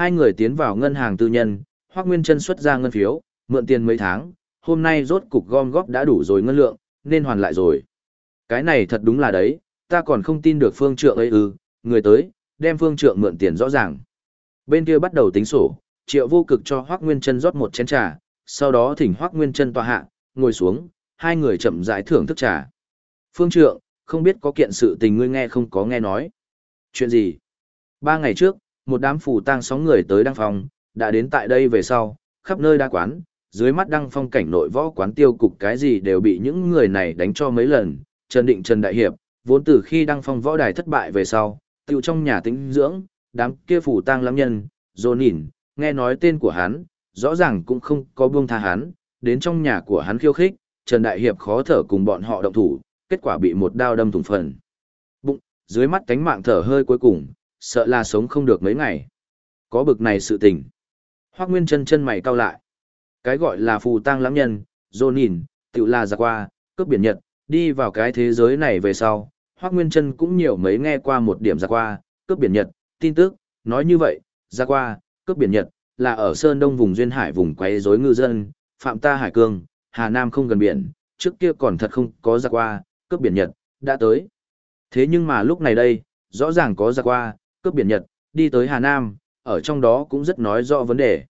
Hai người tiến vào ngân hàng tư nhân, Hoắc Nguyên Chân xuất ra ngân phiếu, mượn tiền mấy tháng, hôm nay rốt cục gom góp đã đủ rồi ngân lượng, nên hoàn lại rồi. Cái này thật đúng là đấy, ta còn không tin được phương trượng ấy ư, người tới, đem phương trượng mượn tiền rõ ràng. Bên kia bắt đầu tính sổ, triệu vô cực cho Hoắc Nguyên Trân rót một chén trà, sau đó thỉnh Hoắc Nguyên Trân tòa hạ, ngồi xuống, hai người chậm rãi thưởng thức trà. Phương trượng, không biết có kiện sự tình ngươi nghe không có nghe nói. Chuyện gì? Ba ngày trước, một đám phù tang sóng người tới đăng phong đã đến tại đây về sau, khắp nơi đa quán, dưới mắt đăng phong cảnh nội võ quán tiêu cục cái gì đều bị những người này đánh cho mấy lần, Trần Định Trần Đại Hiệp, vốn từ khi đăng phong võ đài thất bại về sau, tiêu trong nhà tĩnh dưỡng, đám kia phủ tang lắm nhân, dồn nhìn, nghe nói tên của hắn, rõ ràng cũng không có buông tha hắn, đến trong nhà của hắn khiêu khích, Trần Đại Hiệp khó thở cùng bọn họ động thủ, kết quả bị một đao đâm thủng phần. Bụng, dưới mắt cánh mạng thở hơi cuối cùng, sợ là sống không được mấy ngày. Có bực này sự tình. Hoác Nguyên chân chân mày cau lại. Cái gọi là phù tang lắm nhân, dô nhìn, tự là giặc qua, cướp biển Nhật, đi vào cái thế giới này về sau, Hoác Nguyên Trân cũng nhiều mấy nghe qua một điểm giặc qua, cướp biển Nhật, tin tức, nói như vậy, giặc qua, cướp biển Nhật, là ở Sơn Đông vùng Duyên Hải vùng quấy rối ngư dân, Phạm Ta Hải Cương, Hà Nam không gần biển, trước kia còn thật không có giặc qua, cướp biển Nhật, đã tới. Thế nhưng mà lúc này đây, rõ ràng có giặc qua, cướp biển Nhật, đi tới Hà Nam, ở trong đó cũng rất nói rõ vấn đề.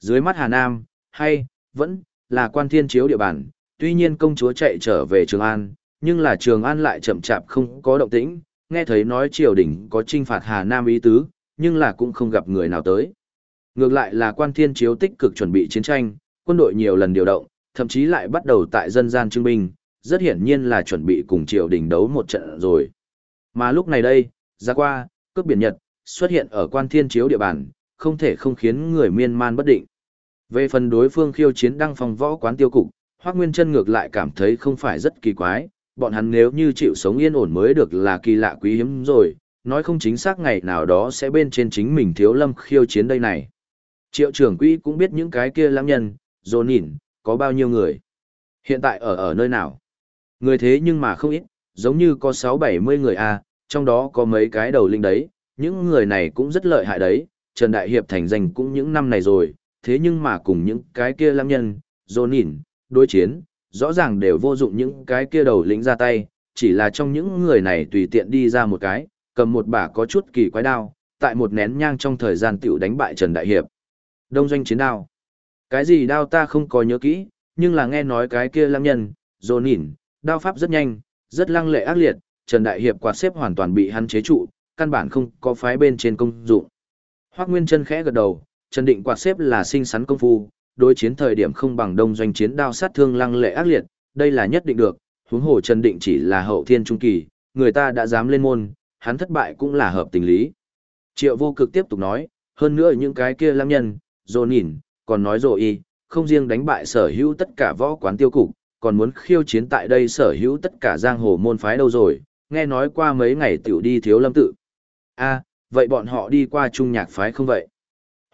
Dưới mắt Hà Nam, hay, vẫn, là quan thiên chiếu địa bàn, tuy nhiên công chúa chạy trở về Trường An, nhưng là Trường An lại chậm chạp không có động tĩnh, nghe thấy nói triều đình có trinh phạt Hà Nam ý tứ, nhưng là cũng không gặp người nào tới. Ngược lại là quan thiên chiếu tích cực chuẩn bị chiến tranh, quân đội nhiều lần điều động, thậm chí lại bắt đầu tại dân gian trưng binh, rất hiển nhiên là chuẩn bị cùng triều đình đấu một trận rồi. Mà lúc này đây, ra qua, cướp biển Nhật, xuất hiện ở quan thiên chiếu địa bàn, không thể không khiến người miên man bất định. Về phần đối phương khiêu chiến đăng phòng võ quán tiêu cục, Hoác Nguyên chân ngược lại cảm thấy không phải rất kỳ quái, bọn hắn nếu như chịu sống yên ổn mới được là kỳ lạ quý hiếm rồi, nói không chính xác ngày nào đó sẽ bên trên chính mình thiếu lâm khiêu chiến đây này. Triệu trưởng quỹ cũng biết những cái kia lãng nhân, dồn nhìn, có bao nhiêu người. Hiện tại ở ở nơi nào? Người thế nhưng mà không ít, giống như có 6-70 người a à, trong đó có mấy cái đầu linh đấy, những người này cũng rất lợi hại đấy, Trần Đại Hiệp thành danh cũng những năm này rồi, thế nhưng mà cùng những cái kia lãng nhân, dồn nhìn, đối chiến, rõ ràng đều vô dụng những cái kia đầu lĩnh ra tay, chỉ là trong những người này tùy tiện đi ra một cái, cầm một bả có chút kỳ quái đao, tại một nén nhang trong thời gian tiểu đánh bại Trần Đại Hiệp. Đông doanh chiến đao. Cái gì đao ta không có nhớ kỹ, nhưng là nghe nói cái kia lam nhân, dồn nhìn, đao pháp rất nhanh, rất lăng lệ ác liệt, Trần Đại Hiệp quạt xếp hoàn toàn bị hắn chế trụ, căn bản không có phái bên trên công dụng. Hoắc Nguyên chân khẽ gật đầu, Trần Định quạt xếp là sinh sắn công phu, đối chiến thời điểm không bằng đông doanh chiến đao sát thương lăng lệ ác liệt, đây là nhất định được, huống hồ Trần Định chỉ là hậu thiên trung kỳ, người ta đã dám lên môn, hắn thất bại cũng là hợp tình lý. Triệu vô cực tiếp tục nói, hơn nữa những cái kia lăng nhân, dồn nhìn, còn nói rồi y, không riêng đánh bại sở hữu tất cả võ quán tiêu cục, còn muốn khiêu chiến tại đây sở hữu tất cả giang hồ môn phái đâu rồi, nghe nói qua mấy ngày tiểu đi thiếu lâm tự. a vậy bọn họ đi qua trung nhạc phái không vậy?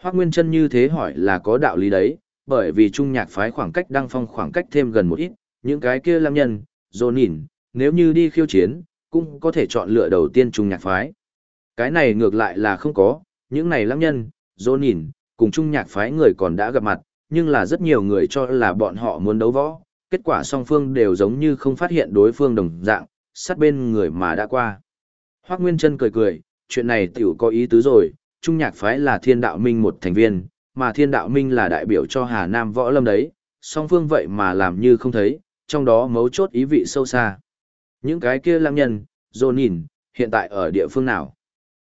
Hoác Nguyên chân như thế hỏi là có đạo lý đấy, bởi vì trung nhạc phái khoảng cách đăng phong khoảng cách thêm gần một ít, những cái kia lam nhân, dồn nhìn, nếu như đi khiêu chiến, cũng có thể chọn lựa đầu tiên trung nhạc phái. Cái này ngược lại là không có, những này lam nhân, dồn nhìn, cùng trung nhạc phái người còn đã gặp mặt, nhưng là rất nhiều người cho là bọn họ muốn đấu võ, kết quả song phương đều giống như không phát hiện đối phương đồng dạng, sát bên người mà đã qua. Hoác Nguyên Trân cười cười, chuyện này tiểu có ý tứ rồi, Trung Nhạc Phái là thiên đạo minh một thành viên, mà thiên đạo minh là đại biểu cho Hà Nam võ lâm đấy, song phương vậy mà làm như không thấy, trong đó mấu chốt ý vị sâu xa. Những cái kia lăng nhân, dồn nhìn, hiện tại ở địa phương nào?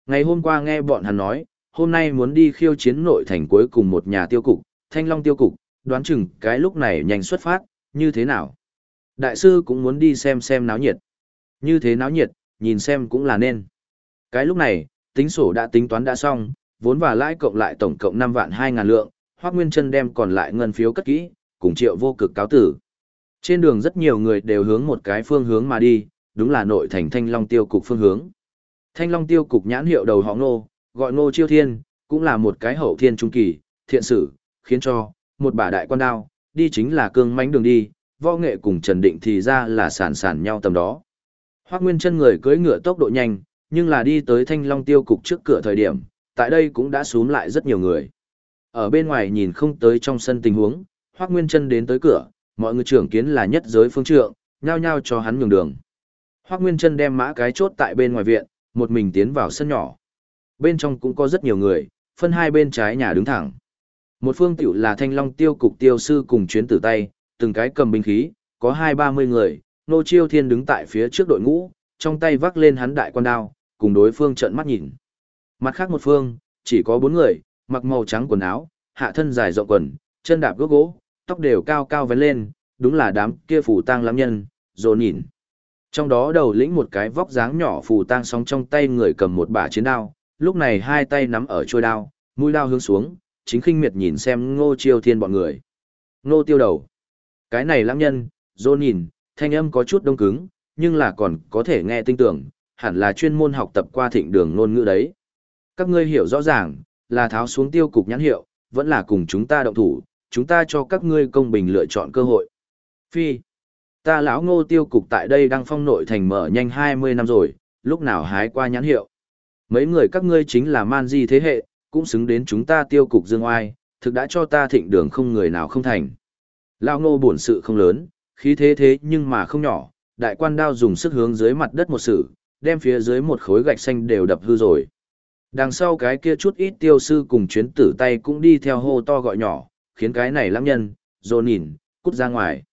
Ngày hôm qua nghe bọn hắn nói, hôm nay muốn đi khiêu chiến nội thành cuối cùng một nhà tiêu cục, thanh long tiêu cục, đoán chừng cái lúc này nhanh xuất phát, như thế nào? Đại sư cũng muốn đi xem xem náo nhiệt. Như thế náo nhiệt, nhìn xem cũng là nên. Cái lúc này, tính sổ đã tính toán đã xong, vốn và lãi cộng lại tổng cộng 5 vạn 2 ngàn lượng, Hoác Nguyên Trân đem còn lại ngân phiếu cất kỹ, cùng triệu vô cực cáo tử. Trên đường rất nhiều người đều hướng một cái phương hướng mà đi, đúng là nội thành Thanh Long Tiêu Cục phương hướng. Thanh Long Tiêu Cục nhãn hiệu đầu họ ngô, gọi ngô chiêu thiên, cũng là một cái hậu thiên trung kỳ, thiện sử, khiến cho, một bà đại quan đao, đi chính là cương mánh đường đi, võ nghệ cùng Trần Định thì ra là sản sản nhau tầm đó. Hoác Nguyên chân người cưỡi ngựa tốc độ nhanh, nhưng là đi tới Thanh Long Tiêu Cục trước cửa thời điểm, tại đây cũng đã xuống lại rất nhiều người. Ở bên ngoài nhìn không tới trong sân tình huống, Hoắc Nguyên Chân đến tới cửa, mọi người trưởng kiến là nhất giới phương trượng, nhao nhao cho hắn nhường đường. Hoắc Nguyên Chân đem mã cái chốt tại bên ngoài viện, một mình tiến vào sân nhỏ. Bên trong cũng có rất nhiều người, phân hai bên trái nhà đứng thẳng. Một phương tiểu là Thanh Long Tiêu cục tiêu sư cùng chuyến tử tay, từng cái cầm binh khí, có hai ba mươi người, Nô Chiêu Thiên đứng tại phía trước đội ngũ, trong tay vác lên hắn đại quan đao, cùng đối phương trợn mắt nhìn. Mặt khác một phương, chỉ có bốn người, mặc màu trắng quần áo, hạ thân dài rộng quần, chân đạp gốc gỗ, tóc đều cao cao vén lên, đúng là đám kia phù tang lắm nhân, dồn nhìn. Trong đó đầu lĩnh một cái vóc dáng nhỏ phù tang sóng trong tay người cầm một bả chiến đao, lúc này hai tay nắm ở trôi đao, mũi đao hướng xuống, chính khinh miệt nhìn xem ngô chiêu thiên bọn người. Ngô tiêu đầu. Cái này lãng nhân, dồn nhìn, thanh âm có chút đông cứng, nhưng là còn có thể nghe tinh tưởng, hẳn là chuyên môn học tập qua thịnh đường ngôn ngữ đấy. Các ngươi hiểu rõ ràng, là tháo xuống tiêu cục nhãn hiệu, vẫn là cùng chúng ta động thủ, chúng ta cho các ngươi công bình lựa chọn cơ hội. Phi, ta lão ngô tiêu cục tại đây đang phong nội thành mở nhanh 20 năm rồi, lúc nào hái qua nhãn hiệu. Mấy người các ngươi chính là man di thế hệ, cũng xứng đến chúng ta tiêu cục dương oai, thực đã cho ta thịnh đường không người nào không thành. Lão ngô bổn sự không lớn, khí thế thế nhưng mà không nhỏ, đại quan đao dùng sức hướng dưới mặt đất một sự, đem phía dưới một khối gạch xanh đều đập hư rồi. Đằng sau cái kia chút ít tiêu sư cùng chuyến tử tay cũng đi theo hô to gọi nhỏ, khiến cái này lãng nhân, dồn nhìn, cút ra ngoài.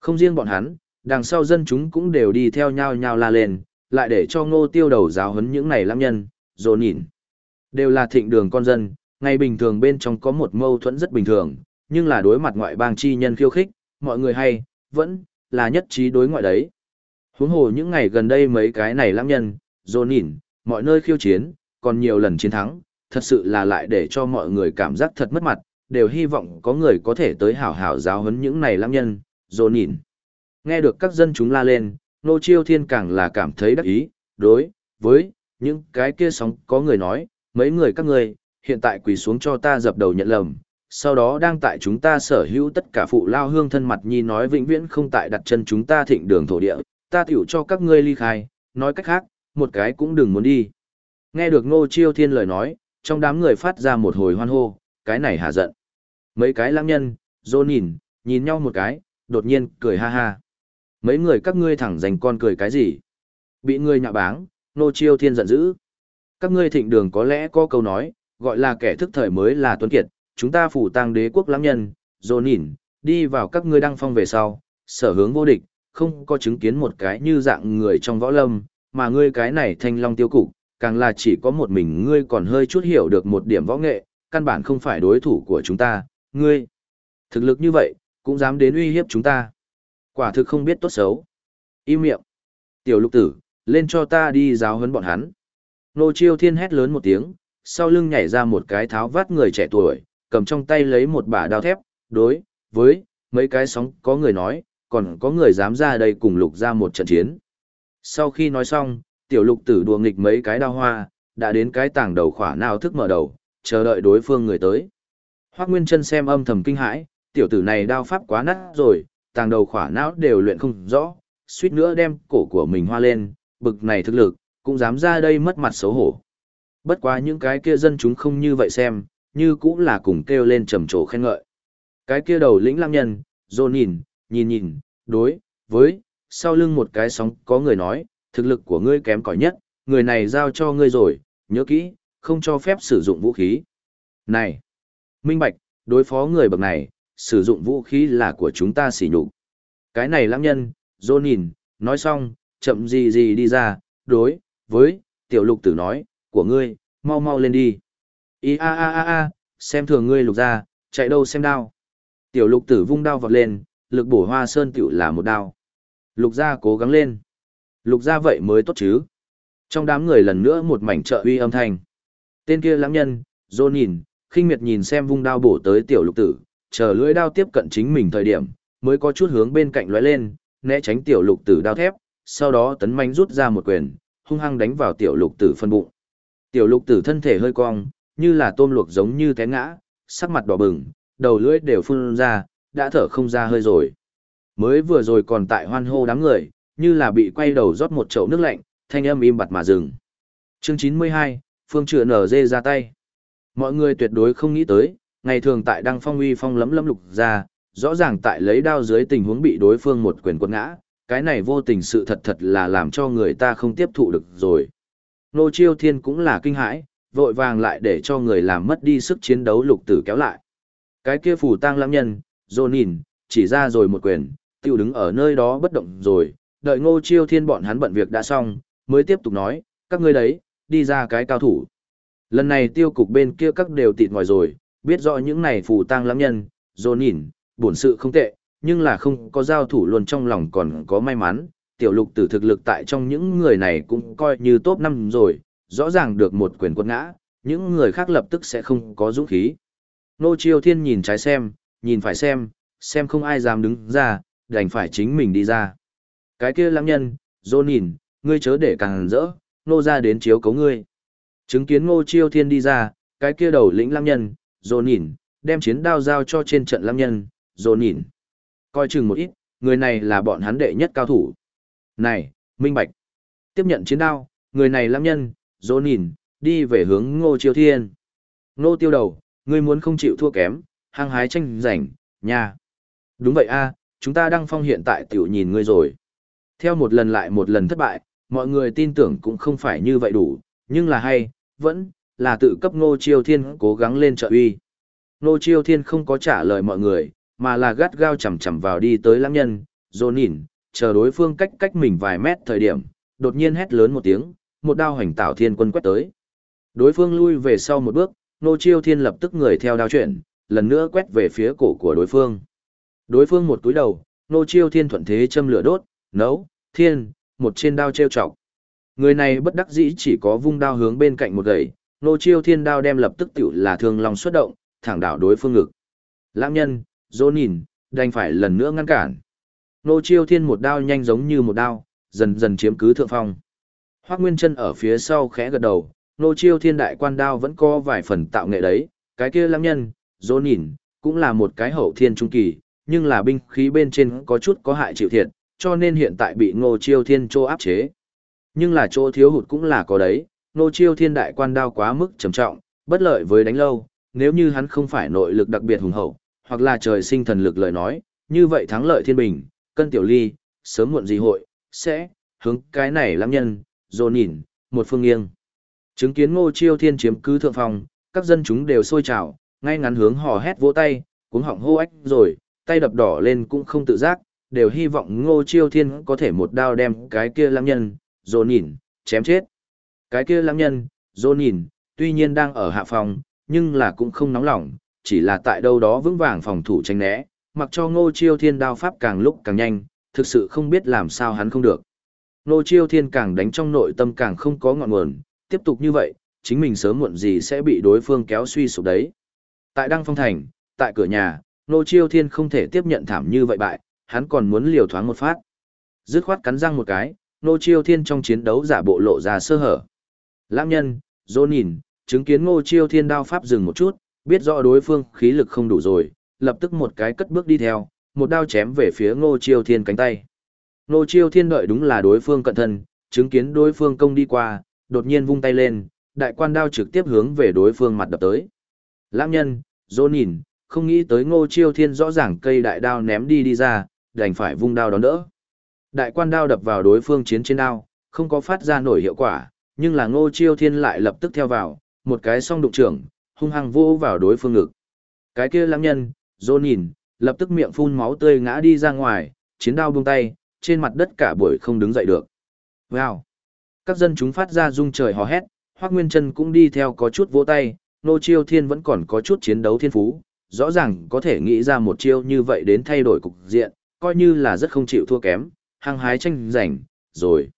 Không riêng bọn hắn, đằng sau dân chúng cũng đều đi theo nhau nhau la lên, lại để cho ngô tiêu đầu giáo hấn những này lãng nhân, dồn nhìn. Đều là thịnh đường con dân, ngày bình thường bên trong có một mâu thuẫn rất bình thường, nhưng là đối mặt ngoại bang chi nhân khiêu khích, mọi người hay, vẫn, là nhất trí đối ngoại đấy. Huống hồ những ngày gần đây mấy cái này lãng nhân, dồn nhìn, mọi nơi khiêu chiến, còn nhiều lần chiến thắng, thật sự là lại để cho mọi người cảm giác thật mất mặt, đều hy vọng có người có thể tới hảo hảo giáo huấn những này lãng nhân, dồn nhìn. Nghe được các dân chúng la lên, Nô Chiêu Thiên càng là cảm thấy đắc ý, đối, với, những cái kia sóng có người nói, mấy người các người, hiện tại quỳ xuống cho ta dập đầu nhận lầm, sau đó đang tại chúng ta sở hữu tất cả phụ lao hương thân mặt nhi nói vĩnh viễn không tại đặt chân chúng ta thịnh đường thổ địa, ta tiểu cho các ngươi ly khai, nói cách khác, một cái cũng đừng muốn đi. Nghe được Ngô Chiêu Thiên lời nói, trong đám người phát ra một hồi hoan hô, cái này hà giận. Mấy cái lãng nhân, dô nhìn, nhìn nhau một cái, đột nhiên cười ha ha. Mấy người các ngươi thẳng dành con cười cái gì? Bị ngươi nhạ báng, Ngô Chiêu Thiên giận dữ. Các ngươi thịnh đường có lẽ có câu nói, gọi là kẻ thức thời mới là tuấn kiệt, chúng ta phủ tang đế quốc lãng nhân, dô nhìn, đi vào các ngươi đăng phong về sau, sở hướng vô địch, không có chứng kiến một cái như dạng người trong võ lâm, mà ngươi cái này thanh long tiêu cục, càng là chỉ có một mình ngươi còn hơi chút hiểu được một điểm võ nghệ, căn bản không phải đối thủ của chúng ta, ngươi. Thực lực như vậy, cũng dám đến uy hiếp chúng ta. Quả thực không biết tốt xấu. Im miệng. Tiểu lục tử, lên cho ta đi giáo huấn bọn hắn. Nô chiêu thiên hét lớn một tiếng, sau lưng nhảy ra một cái tháo vát người trẻ tuổi, cầm trong tay lấy một bả đao thép, đối, với, mấy cái sóng có người nói, còn có người dám ra đây cùng lục ra một trận chiến. Sau khi nói xong, tiểu lục tử đùa nghịch mấy cái đao hoa, đã đến cái tảng đầu khỏa nào thức mở đầu, chờ đợi đối phương người tới. Hoác Nguyên chân xem âm thầm kinh hãi, tiểu tử này đao pháp quá nát rồi, tàng đầu khỏa não đều luyện không rõ, suýt nữa đem cổ của mình hoa lên, bực này thực lực, cũng dám ra đây mất mặt xấu hổ. Bất quá những cái kia dân chúng không như vậy xem, như cũng là cùng kêu lên trầm trồ khen ngợi. Cái kia đầu lĩnh lang nhân, dồn nhìn, nhìn nhìn, đối, với, sau lưng một cái sóng có người nói, thực lực của ngươi kém cỏi nhất, người này giao cho ngươi rồi, nhớ kỹ, không cho phép sử dụng vũ khí. Này, minh bạch, đối phó người bậc này, sử dụng vũ khí là của chúng ta xỉ nhục. Cái này lãng nhân, dồn nhìn, nói xong, chậm gì gì đi ra, đối, với, tiểu lục tử nói, của ngươi, mau mau lên đi. Ý a a a a, xem thường ngươi lục ra, chạy đâu xem đao. Tiểu lục tử vung đao vọt lên, lực bổ hoa sơn tiểu là một đao. Lục gia cố gắng lên. Lục gia vậy mới tốt chứ. Trong đám người lần nữa một mảnh trợ uy âm thanh. Tên kia lãng nhân, dô nhìn, khinh miệt nhìn xem vung đao bổ tới tiểu lục tử, chờ lưỡi đao tiếp cận chính mình thời điểm, mới có chút hướng bên cạnh lóe lên, né tránh tiểu lục tử đao thép, sau đó tấn manh rút ra một quyền, hung hăng đánh vào tiểu lục tử phân bụng. Tiểu lục tử thân thể hơi cong, như là tôm luộc giống như té ngã, sắc mặt đỏ bừng, đầu lưỡi đều phun ra, đã thở không ra hơi rồi. Mới vừa rồi còn tại hoan hô đám người, như là bị quay đầu rót một chậu nước lạnh, thanh âm im bặt mà dừng. Chương 92, Phương Trựa nở dê ra tay. Mọi người tuyệt đối không nghĩ tới, ngày thường tại đăng phong uy phong lấm lấm lục ra, rõ ràng tại lấy đao dưới tình huống bị đối phương một quyền quật ngã, cái này vô tình sự thật thật là làm cho người ta không tiếp thụ được rồi. Nô Chiêu Thiên cũng là kinh hãi, vội vàng lại để cho người làm mất đi sức chiến đấu lục tử kéo lại. Cái kia phù tang lãng nhân, dồn nhìn, chỉ ra rồi một quyền, tiêu đứng ở nơi đó bất động rồi, đợi ngô chiêu thiên bọn hắn bận việc đã xong, mới tiếp tục nói, các ngươi đấy, đi ra cái cao thủ. Lần này tiêu cục bên kia các đều tịt ngoài rồi, biết rõ những này phù tang lãng nhân, dồn nhìn, bổn sự không tệ, nhưng là không có giao thủ luôn trong lòng còn có may mắn, tiểu lục tử thực lực tại trong những người này cũng coi như top 5 rồi, rõ ràng được một quyền quật ngã, những người khác lập tức sẽ không có dũng khí. Nô Chiêu Thiên nhìn trái xem, nhìn phải xem, xem không ai dám đứng ra, đành phải chính mình đi ra. Cái kia lãng nhân, dô nhìn, ngươi chớ để càng rỡ, nô ra đến chiếu cấu ngươi. Chứng kiến Ngô Chiêu Thiên đi ra, cái kia đầu lĩnh lãng nhân, dô nhìn, đem chiến đao giao cho trên trận lãng nhân, dô nhìn. Coi chừng một ít, người này là bọn hắn đệ nhất cao thủ. Này, minh bạch. Tiếp nhận chiến đao, người này lãng nhân, dỗ nhìn, đi về hướng Ngô Chiêu Thiên. Ngô tiêu đầu, ngươi muốn không chịu thua kém, hăng hái tranh giành, nha. Đúng vậy a, chúng ta đang phong hiện tại tiểu nhìn ngươi rồi. Theo một lần lại một lần thất bại, mọi người tin tưởng cũng không phải như vậy đủ, nhưng là hay, vẫn là tự cấp Ngô Chiêu Thiên cố gắng lên trợ uy. Ngô Chiêu Thiên không có trả lời mọi người, mà là gắt gao chầm chầm vào đi tới lãng nhân, dồn nhìn, chờ đối phương cách cách mình vài mét thời điểm, đột nhiên hét lớn một tiếng, một đao hoành tạo thiên quân quét tới. Đối phương lui về sau một bước, Nô Chiêu Thiên lập tức người theo đao chuyển, lần nữa quét về phía cổ của đối phương. Đối phương một túi đầu, Nô Chiêu Thiên thuận thế châm lửa đốt, nấu, thiên, một trên đao treo chọc. Người này bất đắc dĩ chỉ có vung đao hướng bên cạnh một gậy, Nô Chiêu Thiên đao đem lập tức tiểu là thương lòng xuất động, thẳng đảo đối phương ngực. Lãng nhân, dô nhìn, đành phải lần nữa ngăn cản. Nô Chiêu Thiên một đao nhanh giống như một đao, dần dần chiếm cứ thượng phong. Hoắc Nguyên Trân ở phía sau khẽ gật đầu, nô chiêu thiên đại quan đao vẫn có vài phần tạo nghệ đấy, cái kia lãng nhân, dỗ nhìn, cũng là một cái hậu thiên trung kỳ, nhưng là binh khí bên trên có chút có hại chịu thiệt, cho nên hiện tại bị ngô chiêu thiên chô áp chế. Nhưng là chỗ thiếu hụt cũng là có đấy, ngô chiêu thiên đại quan đao quá mức trầm trọng, bất lợi với đánh lâu, nếu như hắn không phải nội lực đặc biệt hùng hậu, hoặc là trời sinh thần lực lời nói, như vậy thắng lợi thiên bình, cân tiểu ly, sớm muộn gì hội, sẽ, hướng cái này lãng nhân, dồn nhìn, một phương nghiêng. Chứng kiến Ngô Chiêu Thiên chiếm cứ thượng phòng, các dân chúng đều sôi trào, ngay ngắn hướng hò hét vỗ tay, cuống họng hô ách rồi, tay đập đỏ lên cũng không tự giác, đều hy vọng Ngô Chiêu Thiên có thể một đao đem cái kia lãng nhân, dồn nhìn, chém chết. Cái kia lãng nhân, dồn nhìn, tuy nhiên đang ở hạ phòng, nhưng là cũng không nóng lòng, chỉ là tại đâu đó vững vàng phòng thủ tranh né, mặc cho Ngô Chiêu Thiên đao pháp càng lúc càng nhanh, thực sự không biết làm sao hắn không được. Ngô Chiêu Thiên càng đánh trong nội tâm càng không có ngọn nguồn, tiếp tục như vậy, chính mình sớm muộn gì sẽ bị đối phương kéo suy sụp đấy. Tại Đăng Phong Thành, tại cửa nhà, Nô Chiêu Thiên không thể tiếp nhận thảm như vậy bại, hắn còn muốn liều thoáng một phát. Dứt khoát cắn răng một cái, Nô Chiêu Thiên trong chiến đấu giả bộ lộ ra sơ hở. Lãng nhân, dô nhìn, chứng kiến Ngô Chiêu Thiên đao pháp dừng một chút, biết rõ đối phương khí lực không đủ rồi, lập tức một cái cất bước đi theo, một đao chém về phía Ngô Chiêu Thiên cánh tay. Ngô Chiêu Thiên đợi đúng là đối phương cận thân, chứng kiến đối phương công đi qua, đột nhiên vung tay lên, đại quan đao trực tiếp hướng về đối phương mặt đập tới. Lãng nhân, dô nhìn, không nghĩ tới ngô chiêu thiên rõ ràng cây đại đao ném đi đi ra, đành phải vung đao đón đỡ. Đại quan đao đập vào đối phương chiến trên đao, không có phát ra nổi hiệu quả, nhưng là ngô chiêu thiên lại lập tức theo vào, một cái song đụng trưởng, hung hăng vô vào đối phương ngực. Cái kia lãng nhân, dô nhìn, lập tức miệng phun máu tươi ngã đi ra ngoài, chiến đao buông tay, trên mặt đất cả buổi không đứng dậy được. Wow! Các dân chúng phát ra rung trời hò hét, Hoắc Nguyên Chân cũng đi theo có chút vỗ tay, Nô Chiêu Thiên vẫn còn có chút chiến đấu thiên phú, rõ ràng có thể nghĩ ra một chiêu như vậy đến thay đổi cục diện, coi như là rất không chịu thua kém, hăng hái tranh giành, rồi.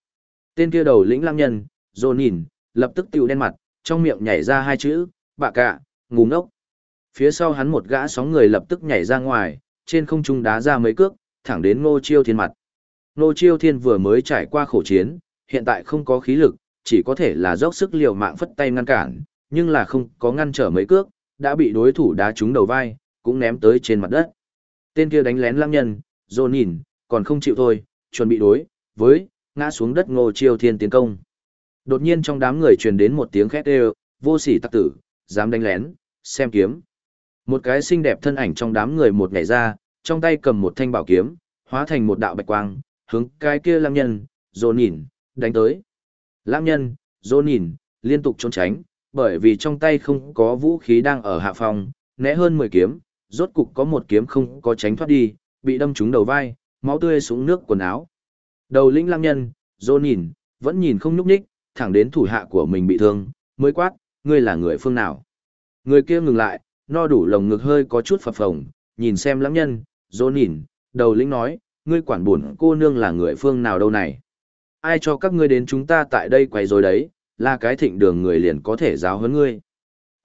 Tên kia đầu lĩnh lăng nhân, Dồn nhìn, lập tức tiêu đen mặt, trong miệng nhảy ra hai chữ, bạ cạ, ngu ngốc. Phía sau hắn một gã sóng người lập tức nhảy ra ngoài, trên không trung đá ra mấy cước, thẳng đến Ngô Chiêu Thiên mặt. Ngô Chiêu Thiên vừa mới trải qua khổ chiến, hiện tại không có khí lực, chỉ có thể là dốc sức liều mạng phất tay ngăn cản, nhưng là không có ngăn trở mấy cước, đã bị đối thủ đá trúng đầu vai, cũng ném tới trên mặt đất. Tên kia đánh lén lăng nhân, dồn nhìn, còn không chịu thôi, chuẩn bị đối, với, ngã xuống đất ngô chiêu thiên tiến công. Đột nhiên trong đám người truyền đến một tiếng khét đều, vô sỉ tắc tử, dám đánh lén, xem kiếm. Một cái xinh đẹp thân ảnh trong đám người một nhảy ra, trong tay cầm một thanh bảo kiếm, hóa thành một đạo bạch quang, hướng cái kia lam nhân, dồn nhìn, đánh tới. Lam nhân, dồn nhìn, liên tục trốn tránh, bởi vì trong tay không có vũ khí đang ở hạ phòng, né hơn 10 kiếm, rốt cục có một kiếm không có tránh thoát đi, bị đâm trúng đầu vai, máu tươi xuống nước quần áo. Đầu lĩnh lam nhân, dồn nhìn, vẫn nhìn không nhúc nhích, thẳng đến thủ hạ của mình bị thương, mới quát, ngươi là người phương nào. Người kia ngừng lại, no đủ lồng ngực hơi có chút phập phồng, nhìn xem lãng nhân, dô nhìn, đầu lĩnh nói, ngươi quản buồn cô nương là người phương nào đâu này. Ai cho các ngươi đến chúng ta tại đây quay rồi đấy, là cái thịnh đường người liền có thể giáo huấn ngươi.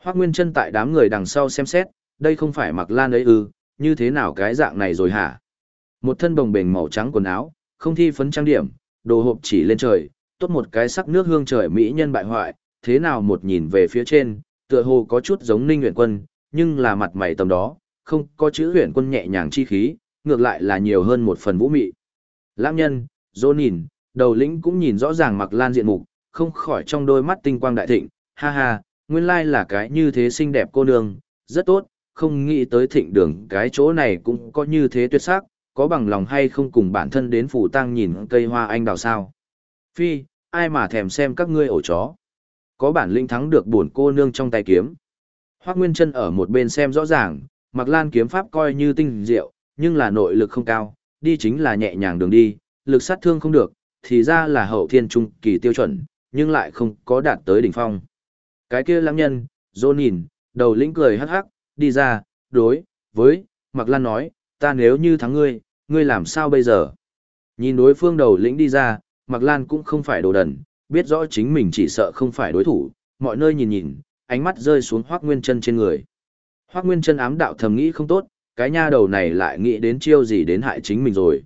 Hoác Nguyên chân tại đám người đằng sau xem xét, đây không phải mặc lan ấy ư, như thế nào cái dạng này rồi hả? Một thân bồng bềnh màu trắng quần áo, không thi phấn trang điểm, đồ hộp chỉ lên trời, tốt một cái sắc nước hương trời mỹ nhân bại hoại, thế nào một nhìn về phía trên, tựa hồ có chút giống Ninh Huyền Quân, nhưng là mặt mày tầm đó, không có chữ Huyền Quân nhẹ nhàng chi khí, ngược lại là nhiều hơn một phần vũ mị. Lãng nhân, dô nhìn, đầu lĩnh cũng nhìn rõ ràng mặc lan diện mục, không khỏi trong đôi mắt tinh quang đại thịnh, ha ha, nguyên lai là cái như thế xinh đẹp cô nương, rất tốt, không nghĩ tới thịnh đường cái chỗ này cũng có như thế tuyệt sắc, có bằng lòng hay không cùng bản thân đến phủ tăng nhìn cây hoa anh đào sao. Phi, ai mà thèm xem các ngươi ổ chó. Có bản lĩnh thắng được buồn cô nương trong tay kiếm. Hoác Nguyên chân ở một bên xem rõ ràng, mặc lan kiếm pháp coi như tinh diệu, nhưng là nội lực không cao, đi chính là nhẹ nhàng đường đi, lực sát thương không được, thì ra là hậu thiên trung kỳ tiêu chuẩn, nhưng lại không có đạt tới đỉnh phong. Cái kia lãng nhân, dô nhìn, đầu lĩnh cười hắc hắc, đi ra, đối, với, Mạc Lan nói, ta nếu như thắng ngươi, ngươi làm sao bây giờ? Nhìn đối phương đầu lĩnh đi ra, Mạc Lan cũng không phải đồ đần, biết rõ chính mình chỉ sợ không phải đối thủ, mọi nơi nhìn nhìn, ánh mắt rơi xuống Hoác Nguyên chân trên người. Hoác Nguyên chân ám đạo thầm nghĩ không tốt, cái nha đầu này lại nghĩ đến chiêu gì đến hại chính mình rồi.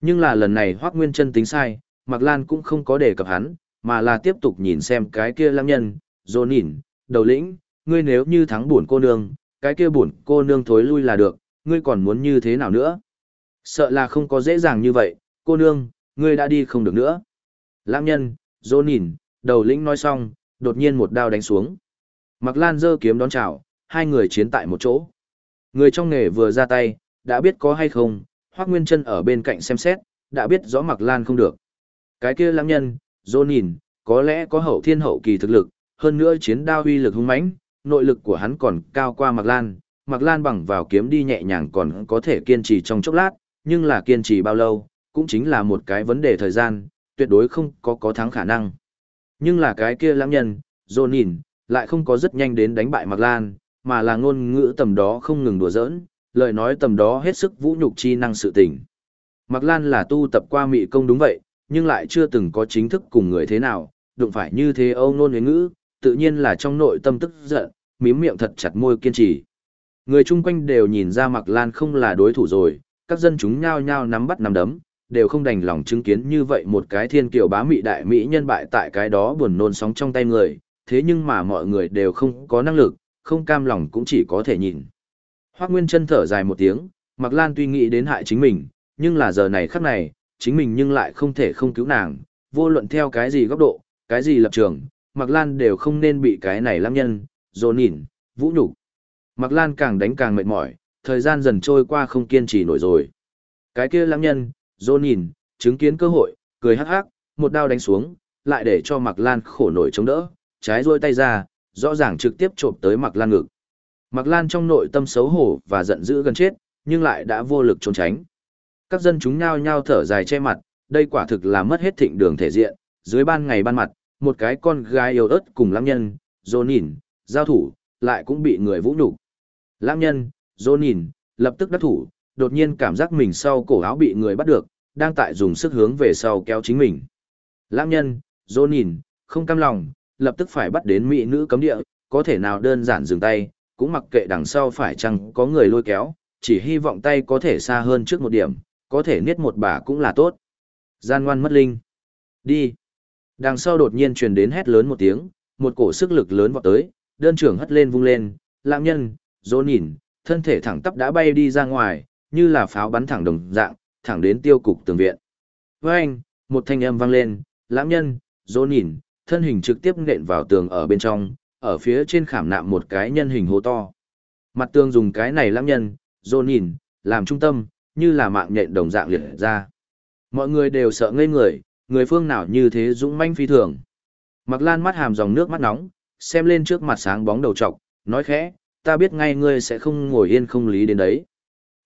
Nhưng là lần này Hoác Nguyên chân tính sai, Mạc Lan cũng không có đề cập hắn, mà là tiếp tục nhìn xem cái kia lam nhân, dồn nhìn, đầu lĩnh, ngươi nếu như thắng buồn cô nương, cái kia buồn cô nương thối lui là được, ngươi còn muốn như thế nào nữa? Sợ là không có dễ dàng như vậy, cô nương, ngươi đã đi không được nữa. Lam nhân, dồn nhìn, đầu lĩnh nói xong, đột nhiên một đao đánh xuống. Mạc Lan giơ kiếm đón chào, hai người chiến tại một chỗ. Người trong nghề vừa ra tay, đã biết có hay không, Hoắc Nguyên Chân ở bên cạnh xem xét, đã biết rõ Mạc Lan không được. Cái kia lãng nhân, Dô nhìn, có lẽ có hậu thiên hậu kỳ thực lực, hơn nữa chiến đao uy lực hung mãnh, nội lực của hắn còn cao qua Mạc Lan, Mạc Lan bằng vào kiếm đi nhẹ nhàng còn có thể kiên trì trong chốc lát, nhưng là kiên trì bao lâu, cũng chính là một cái vấn đề thời gian, tuyệt đối không có có thắng khả năng. Nhưng là cái kia lãng nhân, Dô nhìn, lại không có rất nhanh đến đánh bại Mạc Lan, mà là ngôn ngữ tầm đó không ngừng đùa giỡn, lời nói tầm đó hết sức vũ nhục chi năng sự tình. Mạc Lan là tu tập qua mị công đúng vậy, nhưng lại chưa từng có chính thức cùng người thế nào, đụng phải như thế âu nôn huyến ngữ, tự nhiên là trong nội tâm tức giận, mím miệng thật chặt môi kiên trì. Người chung quanh đều nhìn ra Mạc Lan không là đối thủ rồi, các dân chúng nhao nhao nắm bắt nắm đấm, đều không đành lòng chứng kiến như vậy một cái thiên kiều bá mị đại mỹ nhân bại tại cái đó buồn nôn sóng trong tay người, thế nhưng mà mọi người đều không có năng lực, không cam lòng cũng chỉ có thể nhìn. Hoác Nguyên chân thở dài một tiếng, Mạc Lan tuy nghĩ đến hại chính mình, nhưng là giờ này khắc này, chính mình nhưng lại không thể không cứu nàng, vô luận theo cái gì góc độ, cái gì lập trường, Mạc Lan đều không nên bị cái này lăng nhân, dồn nhìn, vũ nhục Mạc Lan càng đánh càng mệt mỏi, thời gian dần trôi qua không kiên trì nổi rồi. Cái kia lăng nhân, dồn nhìn, chứng kiến cơ hội, cười hắc hắc, một đao đánh xuống, lại để cho Mạc Lan khổ nổi chống đỡ, trái rôi tay ra, rõ ràng trực tiếp trộm tới Mạc Lan ngực. Mạc Lan trong nội tâm xấu hổ và giận dữ gần chết, nhưng lại đã vô lực trốn tránh. Các dân chúng nhao nhao thở dài che mặt, đây quả thực là mất hết thịnh đường thể diện, dưới ban ngày ban mặt, một cái con gái yêu ớt cùng lãng nhân, dô nhìn, giao thủ, lại cũng bị người vũ nhục. Lãng nhân, dô nhìn, lập tức đắc thủ, đột nhiên cảm giác mình sau cổ áo bị người bắt được, đang tại dùng sức hướng về sau kéo chính mình. Lãng nhân, dô nhìn, không cam lòng, lập tức phải bắt đến mỹ nữ cấm địa, có thể nào đơn giản dừng tay, cũng mặc kệ đằng sau phải chăng có người lôi kéo, chỉ hy vọng tay có thể xa hơn trước một điểm, có thể niết một bà cũng là tốt. Gian ngoan mất linh. Đi. Đằng sau đột nhiên truyền đến hét lớn một tiếng, một cổ sức lực lớn vọt tới, đơn trưởng hất lên vung lên, lãng nhân, dỗ nhìn, thân thể thẳng tắp đã bay đi ra ngoài, như là pháo bắn thẳng đồng dạng, thẳng đến tiêu cục tường viện. Với anh, một thanh âm vang lên, lãng nhân, dỗ nhìn, thân hình trực tiếp nện vào tường ở bên trong, ở phía trên khảm nạm một cái nhân hình hố to. Mặt tường dùng cái này lãng nhân, dồn nhìn, làm trung tâm, như là mạng nhện đồng dạng liệt ra. Mọi người đều sợ ngây người, người phương nào như thế dũng manh phi thường. Mặc lan mắt hàm dòng nước mắt nóng, xem lên trước mặt sáng bóng đầu trọc, nói khẽ, ta biết ngay ngươi sẽ không ngồi yên không lý đến đấy.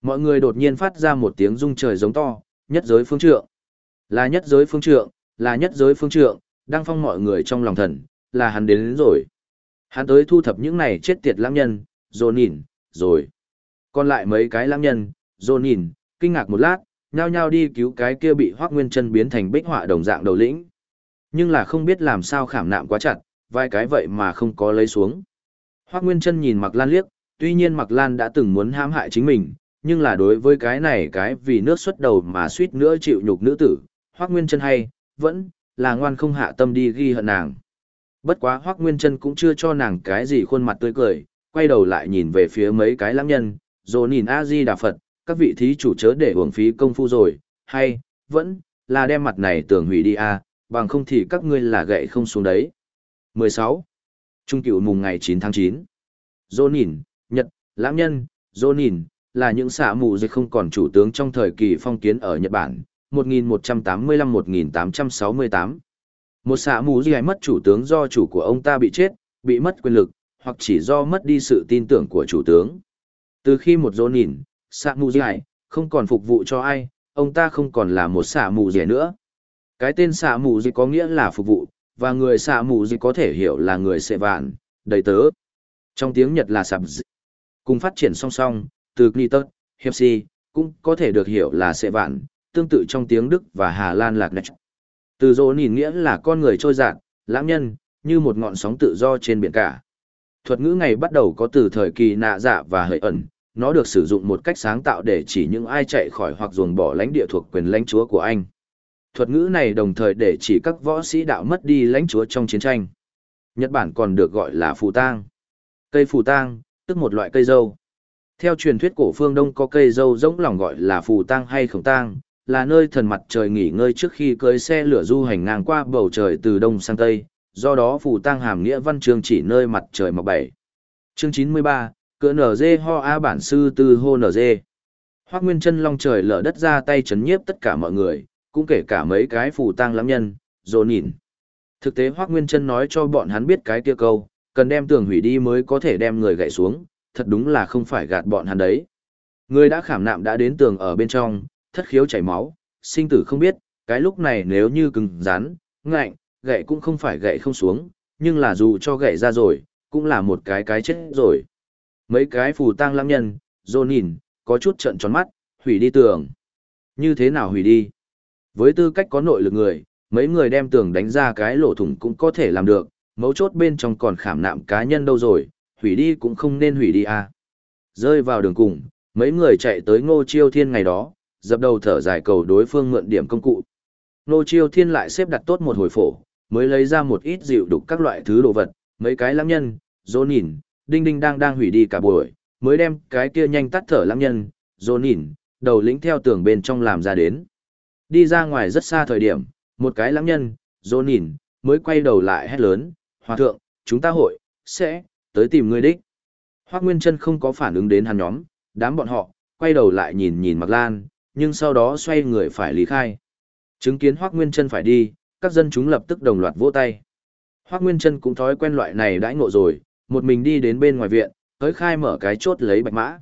Mọi người đột nhiên phát ra một tiếng rung trời giống to, nhất giới phương trượng. Là nhất giới phương trượng, là nhất giới phương trượng, đang phong mọi người trong lòng thần, là hắn đến, đến rồi. Hắn tới thu thập những này chết tiệt lãng nhân, rồi nhìn, rồi. Còn lại mấy cái lãng nhân, rồi nhìn, kinh ngạc một lát, nhao nhao đi cứu cái kia bị Hoắc Nguyên Chân biến thành bích họa đồng dạng đầu lĩnh. Nhưng là không biết làm sao khảm nạm quá chặt, vai cái vậy mà không có lấy xuống. Hoắc Nguyên Chân nhìn Mặc Lan liếc, tuy nhiên Mặc Lan đã từng muốn hãm hại chính mình, nhưng là đối với cái này cái vì nước xuất đầu mà suýt nữa chịu nhục nữ tử, Hoắc Nguyên Chân hay, vẫn là ngoan không hạ tâm đi ghi hận nàng. Bất quá Hoắc Nguyên Trân cũng chưa cho nàng cái gì khuôn mặt tươi cười, quay đầu lại nhìn về phía mấy cái lãng nhân, rồi nhìn A Di Đà Phật, các vị thí chủ chớ để uổng phí công phu rồi, hay, vẫn, là đem mặt này tưởng hủy đi a bằng không thì các ngươi là gậy không xuống đấy. 16. Trung cựu mùng ngày 9 tháng 9. Jonin, Nhật, Lãng Nhân, Jonin, là những xã mù dịch không còn chủ tướng trong thời kỳ phong kiến ở Nhật Bản, 1185-1868. Một xã mù gì mất chủ tướng do chủ của ông ta bị chết, bị mất quyền lực, hoặc chỉ do mất đi sự tin tưởng của chủ tướng. Từ khi một Jonin, xạ mù gì không còn phục vụ cho ai ông ta không còn là một xạ mù gì nữa cái tên xạ mù gì có nghĩa là phục vụ và người xạ mù gì có thể hiểu là người sệ vạn đầy tớ trong tiếng nhật là sạp dị. cùng phát triển song song từ glitter hiệp si cũng có thể được hiểu là sệ vạn tương tự trong tiếng đức và hà lan lạc nạch từ dỗ nhìn nghĩa là con người trôi dạt lãng nhân như một ngọn sóng tự do trên biển cả thuật ngữ ngày bắt đầu có từ thời kỳ nạ dạ và hợi ẩn nó được sử dụng một cách sáng tạo để chỉ những ai chạy khỏi hoặc ruồng bỏ lãnh địa thuộc quyền lãnh chúa của anh. Thuật ngữ này đồng thời để chỉ các võ sĩ đạo mất đi lãnh chúa trong chiến tranh. Nhật Bản còn được gọi là phù tang. Cây phù tang, tức một loại cây dâu. Theo truyền thuyết cổ phương Đông có cây dâu giống lòng gọi là phù tang hay khổng tang, là nơi thần mặt trời nghỉ ngơi trước khi cưới xe lửa du hành ngang qua bầu trời từ Đông sang Tây, do đó phù tang hàm nghĩa văn chương chỉ nơi mặt trời mọc bảy. Chương 93, cỡ nở ho a bản sư tư hô nở dê. Hoác Nguyên chân long trời lở đất ra tay chấn nhiếp tất cả mọi người, cũng kể cả mấy cái phù tang lắm nhân, dồn nhìn. Thực tế Hoác Nguyên chân nói cho bọn hắn biết cái kia câu, cần đem tường hủy đi mới có thể đem người gãy xuống, thật đúng là không phải gạt bọn hắn đấy. Người đã khảm nạm đã đến tường ở bên trong, thất khiếu chảy máu, sinh tử không biết, cái lúc này nếu như cứng rắn, ngạnh, gậy cũng không phải gậy không xuống, nhưng là dù cho gậy ra rồi, cũng là một cái cái chết rồi. Mấy cái phù tang lãng nhân, dô nhìn, có chút trận tròn mắt, hủy đi tường. Như thế nào hủy đi? Với tư cách có nội lực người, mấy người đem tường đánh ra cái lỗ thủng cũng có thể làm được, mấu chốt bên trong còn khảm nạm cá nhân đâu rồi, hủy đi cũng không nên hủy đi à. Rơi vào đường cùng, mấy người chạy tới ngô chiêu thiên ngày đó, dập đầu thở dài cầu đối phương mượn điểm công cụ. nô chiêu thiên lại xếp đặt tốt một hồi phổ, mới lấy ra một ít dịu đục các loại thứ đồ vật, mấy cái lãng nhân, dô nhìn, đinh đinh đang đang hủy đi cả buổi, mới đem cái kia nhanh tắt thở lãng nhân, dô nhìn, đầu lĩnh theo tường bên trong làm ra đến. Đi ra ngoài rất xa thời điểm, một cái lãng nhân, dô nhìn, mới quay đầu lại hét lớn, hòa thượng, chúng ta hội, sẽ, tới tìm người đích. Hoác Nguyên chân không có phản ứng đến hắn nhóm, đám bọn họ, quay đầu lại nhìn nhìn Mạc Lan, nhưng sau đó xoay người phải lý khai. Chứng kiến Hoác Nguyên chân phải đi, các dân chúng lập tức đồng loạt vỗ tay. Hoác Nguyên chân cũng thói quen loại này đãi ngộ rồi, một mình đi đến bên ngoài viện, tới khai mở cái chốt lấy bạch mã.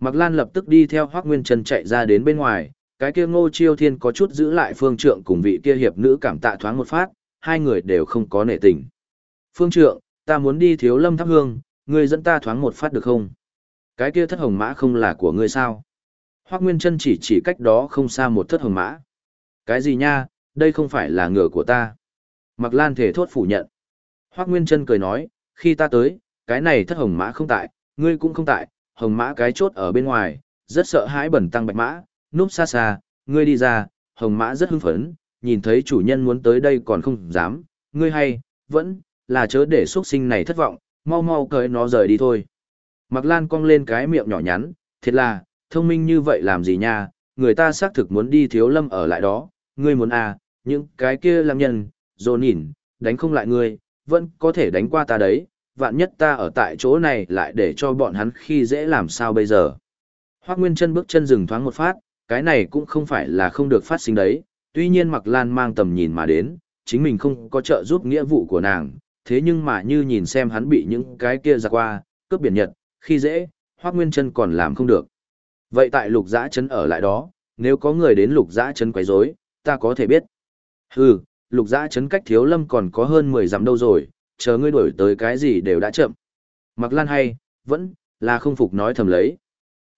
Mạc Lan lập tức đi theo Hoắc Nguyên Trân chạy ra đến bên ngoài, cái kia Ngô Chiêu Thiên có chút giữ lại phương trượng cùng vị kia hiệp nữ cảm tạ thoáng một phát, hai người đều không có nể tình. Phương trượng, ta muốn đi thiếu lâm thắp hương, ngươi dẫn ta thoáng một phát được không? Cái kia thất hồng mã không là của ngươi sao? Hoắc Nguyên Trân chỉ chỉ cách đó không xa một thất hồng mã. Cái gì nha, đây không phải là ngựa của ta. Mạc Lan thể thốt phủ nhận. Hoắc Nguyên Trân cười nói, khi ta tới, cái này thất hồng mã không tại, ngươi cũng không tại, hồng mã cái chốt ở bên ngoài, rất sợ hãi bẩn tăng bạch mã, núp xa xa, ngươi đi ra, hồng mã rất hưng phấn, nhìn thấy chủ nhân muốn tới đây còn không dám, ngươi hay, vẫn, là chớ để xuất sinh này thất vọng, mau mau cởi nó rời đi thôi. Mạc Lan cong lên cái miệng nhỏ nhắn, thiệt là, thông minh như vậy làm gì nha, người ta xác thực muốn đi thiếu lâm ở lại đó, ngươi muốn à, những cái kia làm nhân, dồn nhìn, đánh không lại ngươi, vẫn có thể đánh qua ta đấy, vạn nhất ta ở tại chỗ này lại để cho bọn hắn khi dễ làm sao bây giờ. Hoác Nguyên chân bước chân dừng thoáng một phát, cái này cũng không phải là không được phát sinh đấy, tuy nhiên Mạc Lan mang tầm nhìn mà đến, chính mình không có trợ giúp nghĩa vụ của nàng, thế nhưng mà như nhìn xem hắn bị những cái kia ra qua, cướp biển nhật, khi dễ, Hoác Nguyên chân còn làm không được. Vậy tại lục giã chấn ở lại đó, nếu có người đến lục giã chấn quấy rối, ta có thể biết. Hừ, lục giã chấn cách thiếu lâm còn có hơn 10 dặm đâu rồi, chờ ngươi đuổi tới cái gì đều đã chậm. Mặc lan hay, vẫn, là không phục nói thầm lấy.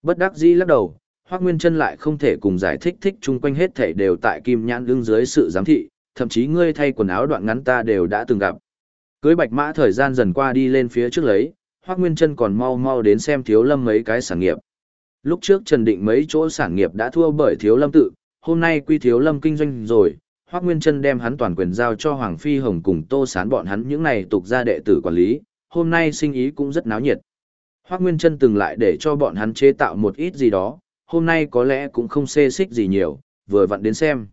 Bất đắc dĩ lắc đầu, Hoác Nguyên chân lại không thể cùng giải thích thích chung quanh hết thể đều tại kim nhãn lưng dưới sự giám thị, thậm chí ngươi thay quần áo đoạn ngắn ta đều đã từng gặp. Cưới bạch mã thời gian dần qua đi lên phía trước lấy, Hoác Nguyên chân còn mau mau đến xem thiếu lâm mấy cái sản nghiệp. Lúc trước Trần Định mấy chỗ sản nghiệp đã thua bởi thiếu lâm tự, hôm nay quy thiếu lâm kinh doanh rồi, Hoắc Nguyên Trân đem hắn toàn quyền giao cho Hoàng Phi Hồng cùng Tô Sán bọn hắn những này tục ra đệ tử quản lý, hôm nay sinh ý cũng rất náo nhiệt. Hoắc Nguyên Trân từng lại để cho bọn hắn chế tạo một ít gì đó, hôm nay có lẽ cũng không xê xích gì nhiều, vừa vặn đến xem.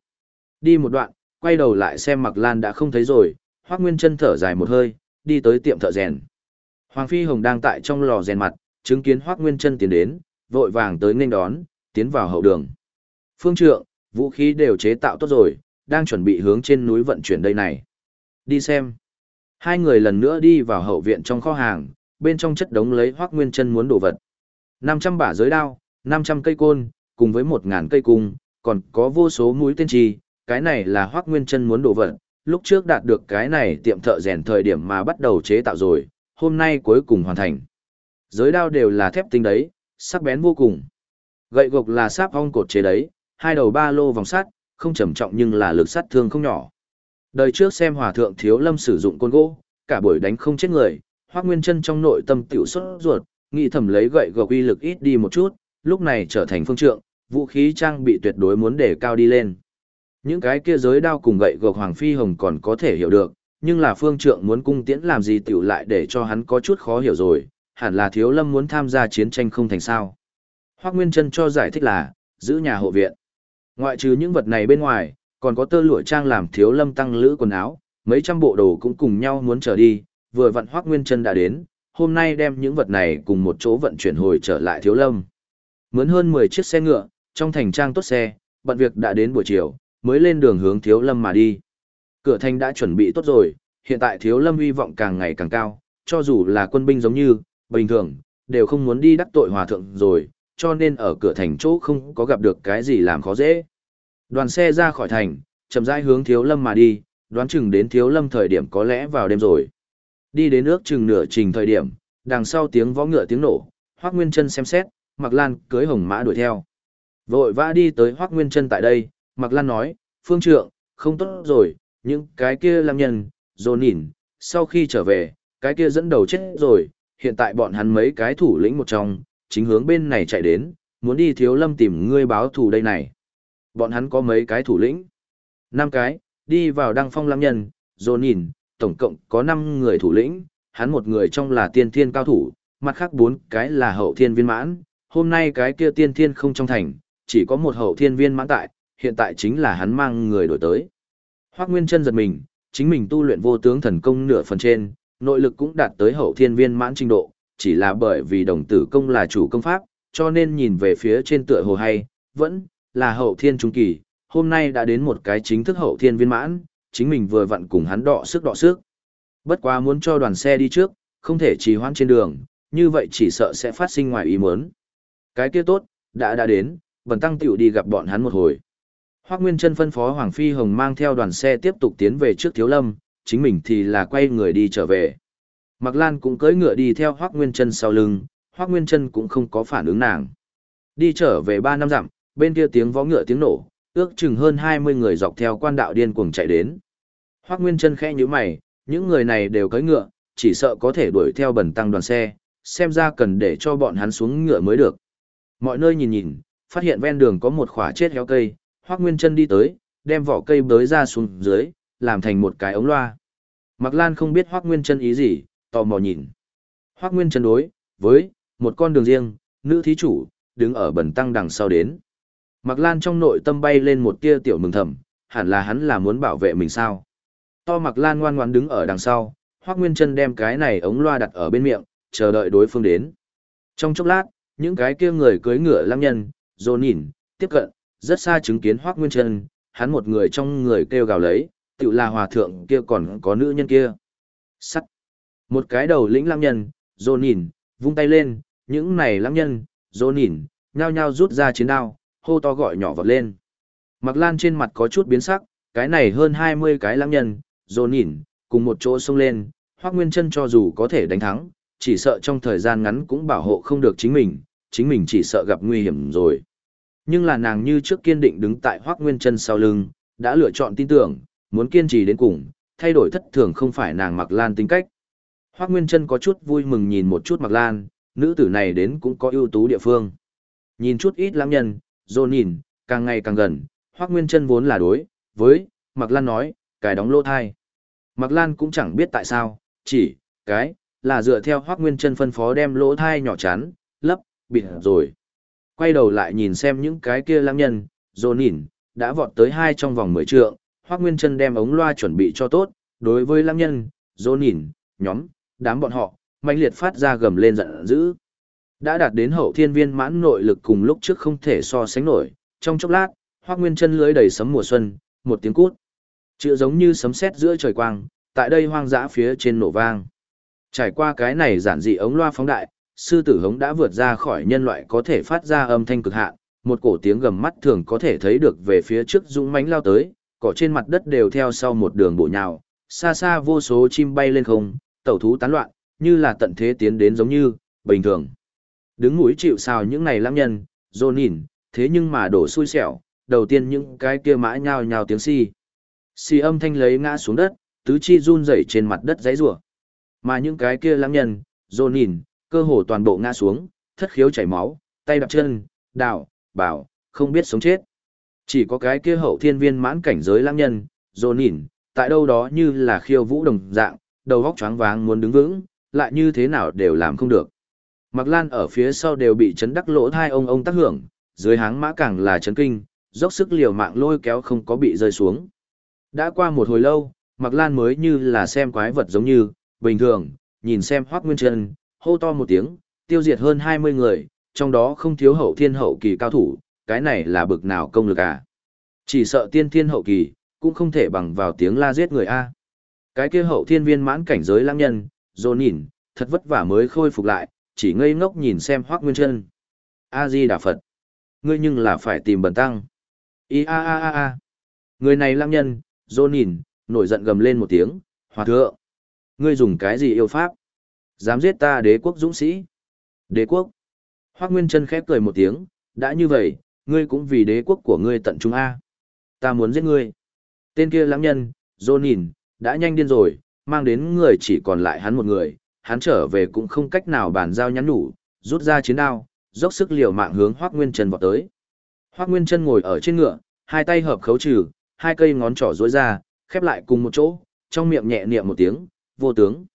Đi một đoạn, quay đầu lại xem Mặc Lan đã không thấy rồi, Hoắc Nguyên Trân thở dài một hơi, đi tới tiệm thợ rèn. Hoàng Phi Hồng đang tại trong lò rèn mặt, chứng kiến Hoắc Nguyên Trân tiến đến, vội vàng tới nên đón, tiến vào hậu đường. Phương trượng, vũ khí đều chế tạo tốt rồi, đang chuẩn bị hướng trên núi vận chuyển đây này. Đi xem. Hai người lần nữa đi vào hậu viện trong kho hàng, bên trong chất đống lấy hoác nguyên chân muốn đồ vật. 500 bả giới đao, 500 cây côn, cùng với 1.000 cây cung, còn có vô số mũi tên trì, cái này là hoác nguyên chân muốn đồ vật. Lúc trước đạt được cái này tiệm thợ rèn thời điểm mà bắt đầu chế tạo rồi, hôm nay cuối cùng hoàn thành. Giới đao đều là thép tinh đấy, sắc bén vô cùng. Gậy gộc là sáp ong cột chế đấy, hai đầu ba lô vòng sắt, không trầm trọng nhưng là lực sát thương không nhỏ. Đời trước xem hòa thượng thiếu lâm sử dụng côn gỗ, cả buổi đánh không chết người, Hoắc Nguyên Chân trong nội tâm tiểu xuất ruột, nghĩ thầm lấy gậy gộc uy lực ít đi một chút, lúc này trở thành phương trượng, vũ khí trang bị tuyệt đối muốn để cao đi lên. Những cái kia giới đao cùng gậy gộc Hoàng Phi Hồng còn có thể hiểu được, nhưng là phương trượng muốn cung tiễn làm gì tiểu lại để cho hắn có chút khó hiểu rồi, hẳn là thiếu lâm muốn tham gia chiến tranh không thành sao. Hoác Nguyên Trân cho giải thích là, giữ nhà hộ viện. Ngoại trừ những vật này bên ngoài, còn có tơ lụa trang làm thiếu lâm tăng lữ quần áo, mấy trăm bộ đồ cũng cùng nhau muốn trở đi, vừa vặn Hoác Nguyên Trân đã đến, hôm nay đem những vật này cùng một chỗ vận chuyển hồi trở lại thiếu lâm. Mướn hơn 10 chiếc xe ngựa, trong thành trang tốt xe, bận việc đã đến buổi chiều, mới lên đường hướng thiếu lâm mà đi. Cửa thành đã chuẩn bị tốt rồi, hiện tại thiếu lâm hy vọng càng ngày càng cao, cho dù là quân binh giống như, bình thường, đều không muốn đi đắc tội hòa thượng rồi, cho nên ở cửa thành chỗ không có gặp được cái gì làm khó dễ. Đoàn xe ra khỏi thành, chậm rãi hướng thiếu lâm mà đi, đoán chừng đến thiếu lâm thời điểm có lẽ vào đêm rồi. Đi đến nước chừng nửa trình thời điểm, đằng sau tiếng võ ngựa tiếng nổ, Hoắc Nguyên Chân xem xét, Mạc Lan cưới hồng mã đuổi theo. Vội vã đi tới Hoắc Nguyên Chân tại đây, Mạc Lan nói, "Phương trượng, không tốt rồi, những cái kia làm nhân, dồn nhìn, sau khi trở về, cái kia dẫn đầu chết rồi, hiện tại bọn hắn mấy cái thủ lĩnh một trong, chính hướng bên này chạy đến, muốn đi thiếu lâm tìm ngươi báo thù đây này. Bọn hắn có mấy cái thủ lĩnh? năm cái, đi vào đăng phong lâm nhân, dồn nhìn, tổng cộng có 5 người thủ lĩnh, hắn một người trong là tiên thiên cao thủ, mặt khác bốn cái là hậu thiên viên mãn, hôm nay cái kia tiên thiên không trong thành, chỉ có một hậu thiên viên mãn tại, hiện tại chính là hắn mang người đổi tới. Hoác Nguyên chân giật mình, chính mình tu luyện vô tướng thần công nửa phần trên, nội lực cũng đạt tới hậu thiên viên mãn trình độ, chỉ là bởi vì đồng tử công là chủ công pháp, cho nên nhìn về phía trên tựa hồ hay, vẫn là hậu thiên trung kỳ, hôm nay đã đến một cái chính thức hậu thiên viên mãn, chính mình vừa vặn cùng hắn đọ sức đọ sức. Bất quá muốn cho đoàn xe đi trước, không thể trì hoãn trên đường, như vậy chỉ sợ sẽ phát sinh ngoài ý muốn. Cái kia tốt, đã đã đến, bần tăng tiểu đi gặp bọn hắn một hồi. Hoác Nguyên chân phân phó Hoàng Phi Hồng mang theo đoàn xe tiếp tục tiến về trước Thiếu Lâm, chính mình thì là quay người đi trở về. Mạc Lan cũng cưỡi ngựa đi theo Hoắc Nguyên Trân sau lưng, Hoắc Nguyên Trân cũng không có phản ứng nàng. Đi trở về 3 năm dặm, bên kia tiếng vó ngựa tiếng nổ, ước chừng hơn 20 người dọc theo quan đạo điên cuồng chạy đến. Hoắc Nguyên Trân khẽ nhíu mày, những người này đều cưỡi ngựa, chỉ sợ có thể đuổi theo bẩn tăng đoàn xe, xem ra cần để cho bọn hắn xuống ngựa mới được. Mọi nơi nhìn nhìn, phát hiện ven đường có một khỏa chết héo cây, Hoắc Nguyên Trân đi tới, đem vỏ cây bới ra xuống dưới, làm thành một cái ống loa. Mạc Lan không biết Hoắc Nguyên Trân ý gì, tò mò nhìn. Hoác Nguyên Trân đối, với, một con đường riêng, nữ thí chủ, đứng ở bẩn tăng đằng sau đến. Mặc lan trong nội tâm bay lên một tia tiểu mừng thầm, hẳn là hắn là muốn bảo vệ mình sao. To mặc lan ngoan ngoan đứng ở đằng sau, Hoắc Nguyên Trân đem cái này ống loa đặt ở bên miệng, chờ đợi đối phương đến. Trong chốc lát, những cái kia người cưới ngựa lăng nhân, dồn nhìn, tiếp cận, rất xa chứng kiến Hoắc Nguyên Trân, hắn một người trong người kêu gào lấy, tự là hòa thượng kia còn có nữ nhân kia. Sắt. Một cái đầu lĩnh lăng nhân, dô nhìn, vung tay lên, những này lăng nhân, dô nhìn, nhao nhao rút ra chiến đao, hô to gọi nhỏ vọt lên. Mặc lan trên mặt có chút biến sắc, cái này hơn 20 cái lăng nhân, dô nhìn, cùng một chỗ xông lên, Hoắc Nguyên Chân cho dù có thể đánh thắng, chỉ sợ trong thời gian ngắn cũng bảo hộ không được chính mình, chính mình chỉ sợ gặp nguy hiểm rồi. Nhưng là nàng như trước kiên định đứng tại Hoắc Nguyên Chân sau lưng, đã lựa chọn tin tưởng, muốn kiên trì đến cùng, thay đổi thất thường không phải nàng Mặc Lan tính cách. Hoắc Nguyên Chân có chút vui mừng nhìn một chút Mặc Lan, nữ tử này đến cũng có ưu tú địa phương. Nhìn chút ít lãng nhân, dồn nhìn, càng ngày càng gần, Hoắc Nguyên Chân vốn là đối với Mặc Lan nói, cái đóng lỗ thai. Mặc Lan cũng chẳng biết tại sao, chỉ, cái, là dựa theo Hoác Nguyên chân phân phó đem lỗ thai nhỏ chắn, lấp, bịt rồi. Quay đầu lại nhìn xem những cái kia lãng nhân, dồn nhìn, đã vọt tới hai trong vòng mười trượng, Hoác Nguyên Trân đem ống loa chuẩn bị cho tốt, đối với lãng nhân, dô nhìn, nhóm, đám bọn họ, mạnh liệt phát ra gầm lên giận dữ. Đã đạt đến hậu thiên viên mãn nội lực cùng lúc trước không thể so sánh nổi, trong chốc lát, Hoác Nguyên Trân lưới đầy sấm mùa xuân, một tiếng cút. Chữ giống như sấm sét giữa trời quang, tại đây hoang dã phía trên nổ vang. Trải qua cái này giản dị ống loa phóng đại, sư tử hống đã vượt ra khỏi nhân loại có thể phát ra âm thanh cực hạn, một cổ tiếng gầm mắt thường có thể thấy được về phía trước dũng mãnh lao tới, cỏ trên mặt đất đều theo sau một đường bộ nhào, xa xa vô số chim bay lên không, tẩu thú tán loạn, như là tận thế tiến đến giống như, bình thường. Đứng mũi chịu sao những này lãng nhân, dồn nhìn, thế nhưng mà đổ xui xẻo, đầu tiên những cái kia mã nhào nhào tiếng si. Si âm thanh lấy ngã xuống đất, tứ chi run rẩy trên mặt đất giấy rủa. Mà những cái kia lãng nhân, dồn nhìn, cơ hồ toàn bộ ngã xuống, thất khiếu chảy máu, tay đập chân, đảo, bảo, không biết sống chết. Chỉ có cái kia hậu thiên viên mãn cảnh giới lãng nhân, dồn nhìn, tại đâu đó như là khiêu vũ đồng dạng, đầu góc choáng váng muốn đứng vững, lại như thế nào đều làm không được. Mặc lan ở phía sau đều bị chấn đắc lỗ thai ông ông tác hưởng, dưới háng mã càng là chấn kinh, dốc sức liều mạng lôi kéo không có bị rơi xuống. Đã qua một hồi lâu, Mặc Lan mới như là xem quái vật giống như, bình thường, nhìn xem Hoác Nguyên Trân, hô to một tiếng, tiêu diệt hơn 20 người, trong đó không thiếu hậu thiên hậu kỳ cao thủ, cái này là bực nào công lực à. Chỉ sợ tiên thiên hậu kỳ, cũng không thể bằng vào tiếng la giết người a. Cái kia hậu thiên viên mãn cảnh giới lãng nhân, dồn nhìn, thật vất vả mới khôi phục lại, chỉ ngây ngốc nhìn xem Hoác Nguyên chân. A-di Đà Phật. Ngươi nhưng là phải tìm bần tăng. I a a a a. Người này lãng nhân, dồn nhìn, nổi giận gầm lên một tiếng, hòa thượng. Ngươi dùng cái gì yêu pháp? Dám giết ta đế quốc dũng sĩ? Đế quốc? Hoác Nguyên chân khép cười một tiếng, đã như vậy, ngươi cũng vì đế quốc của ngươi tận trung A. Ta muốn giết ngươi. Tên kia lãng nhân, Jonin, nhìn, đã nhanh điên rồi, mang đến người chỉ còn lại hắn một người, hắn trở về cũng không cách nào bàn giao nhắn nhủ, rút ra chiến đao, dốc sức liều mạng hướng Hoắc Nguyên Chân vọt tới. Hoắc Nguyên Chân ngồi ở trên ngựa, hai tay hợp khấu trừ, hai cây ngón trỏ duỗi ra, khép lại cùng một chỗ, trong miệng nhẹ niệm một tiếng, vô tướng.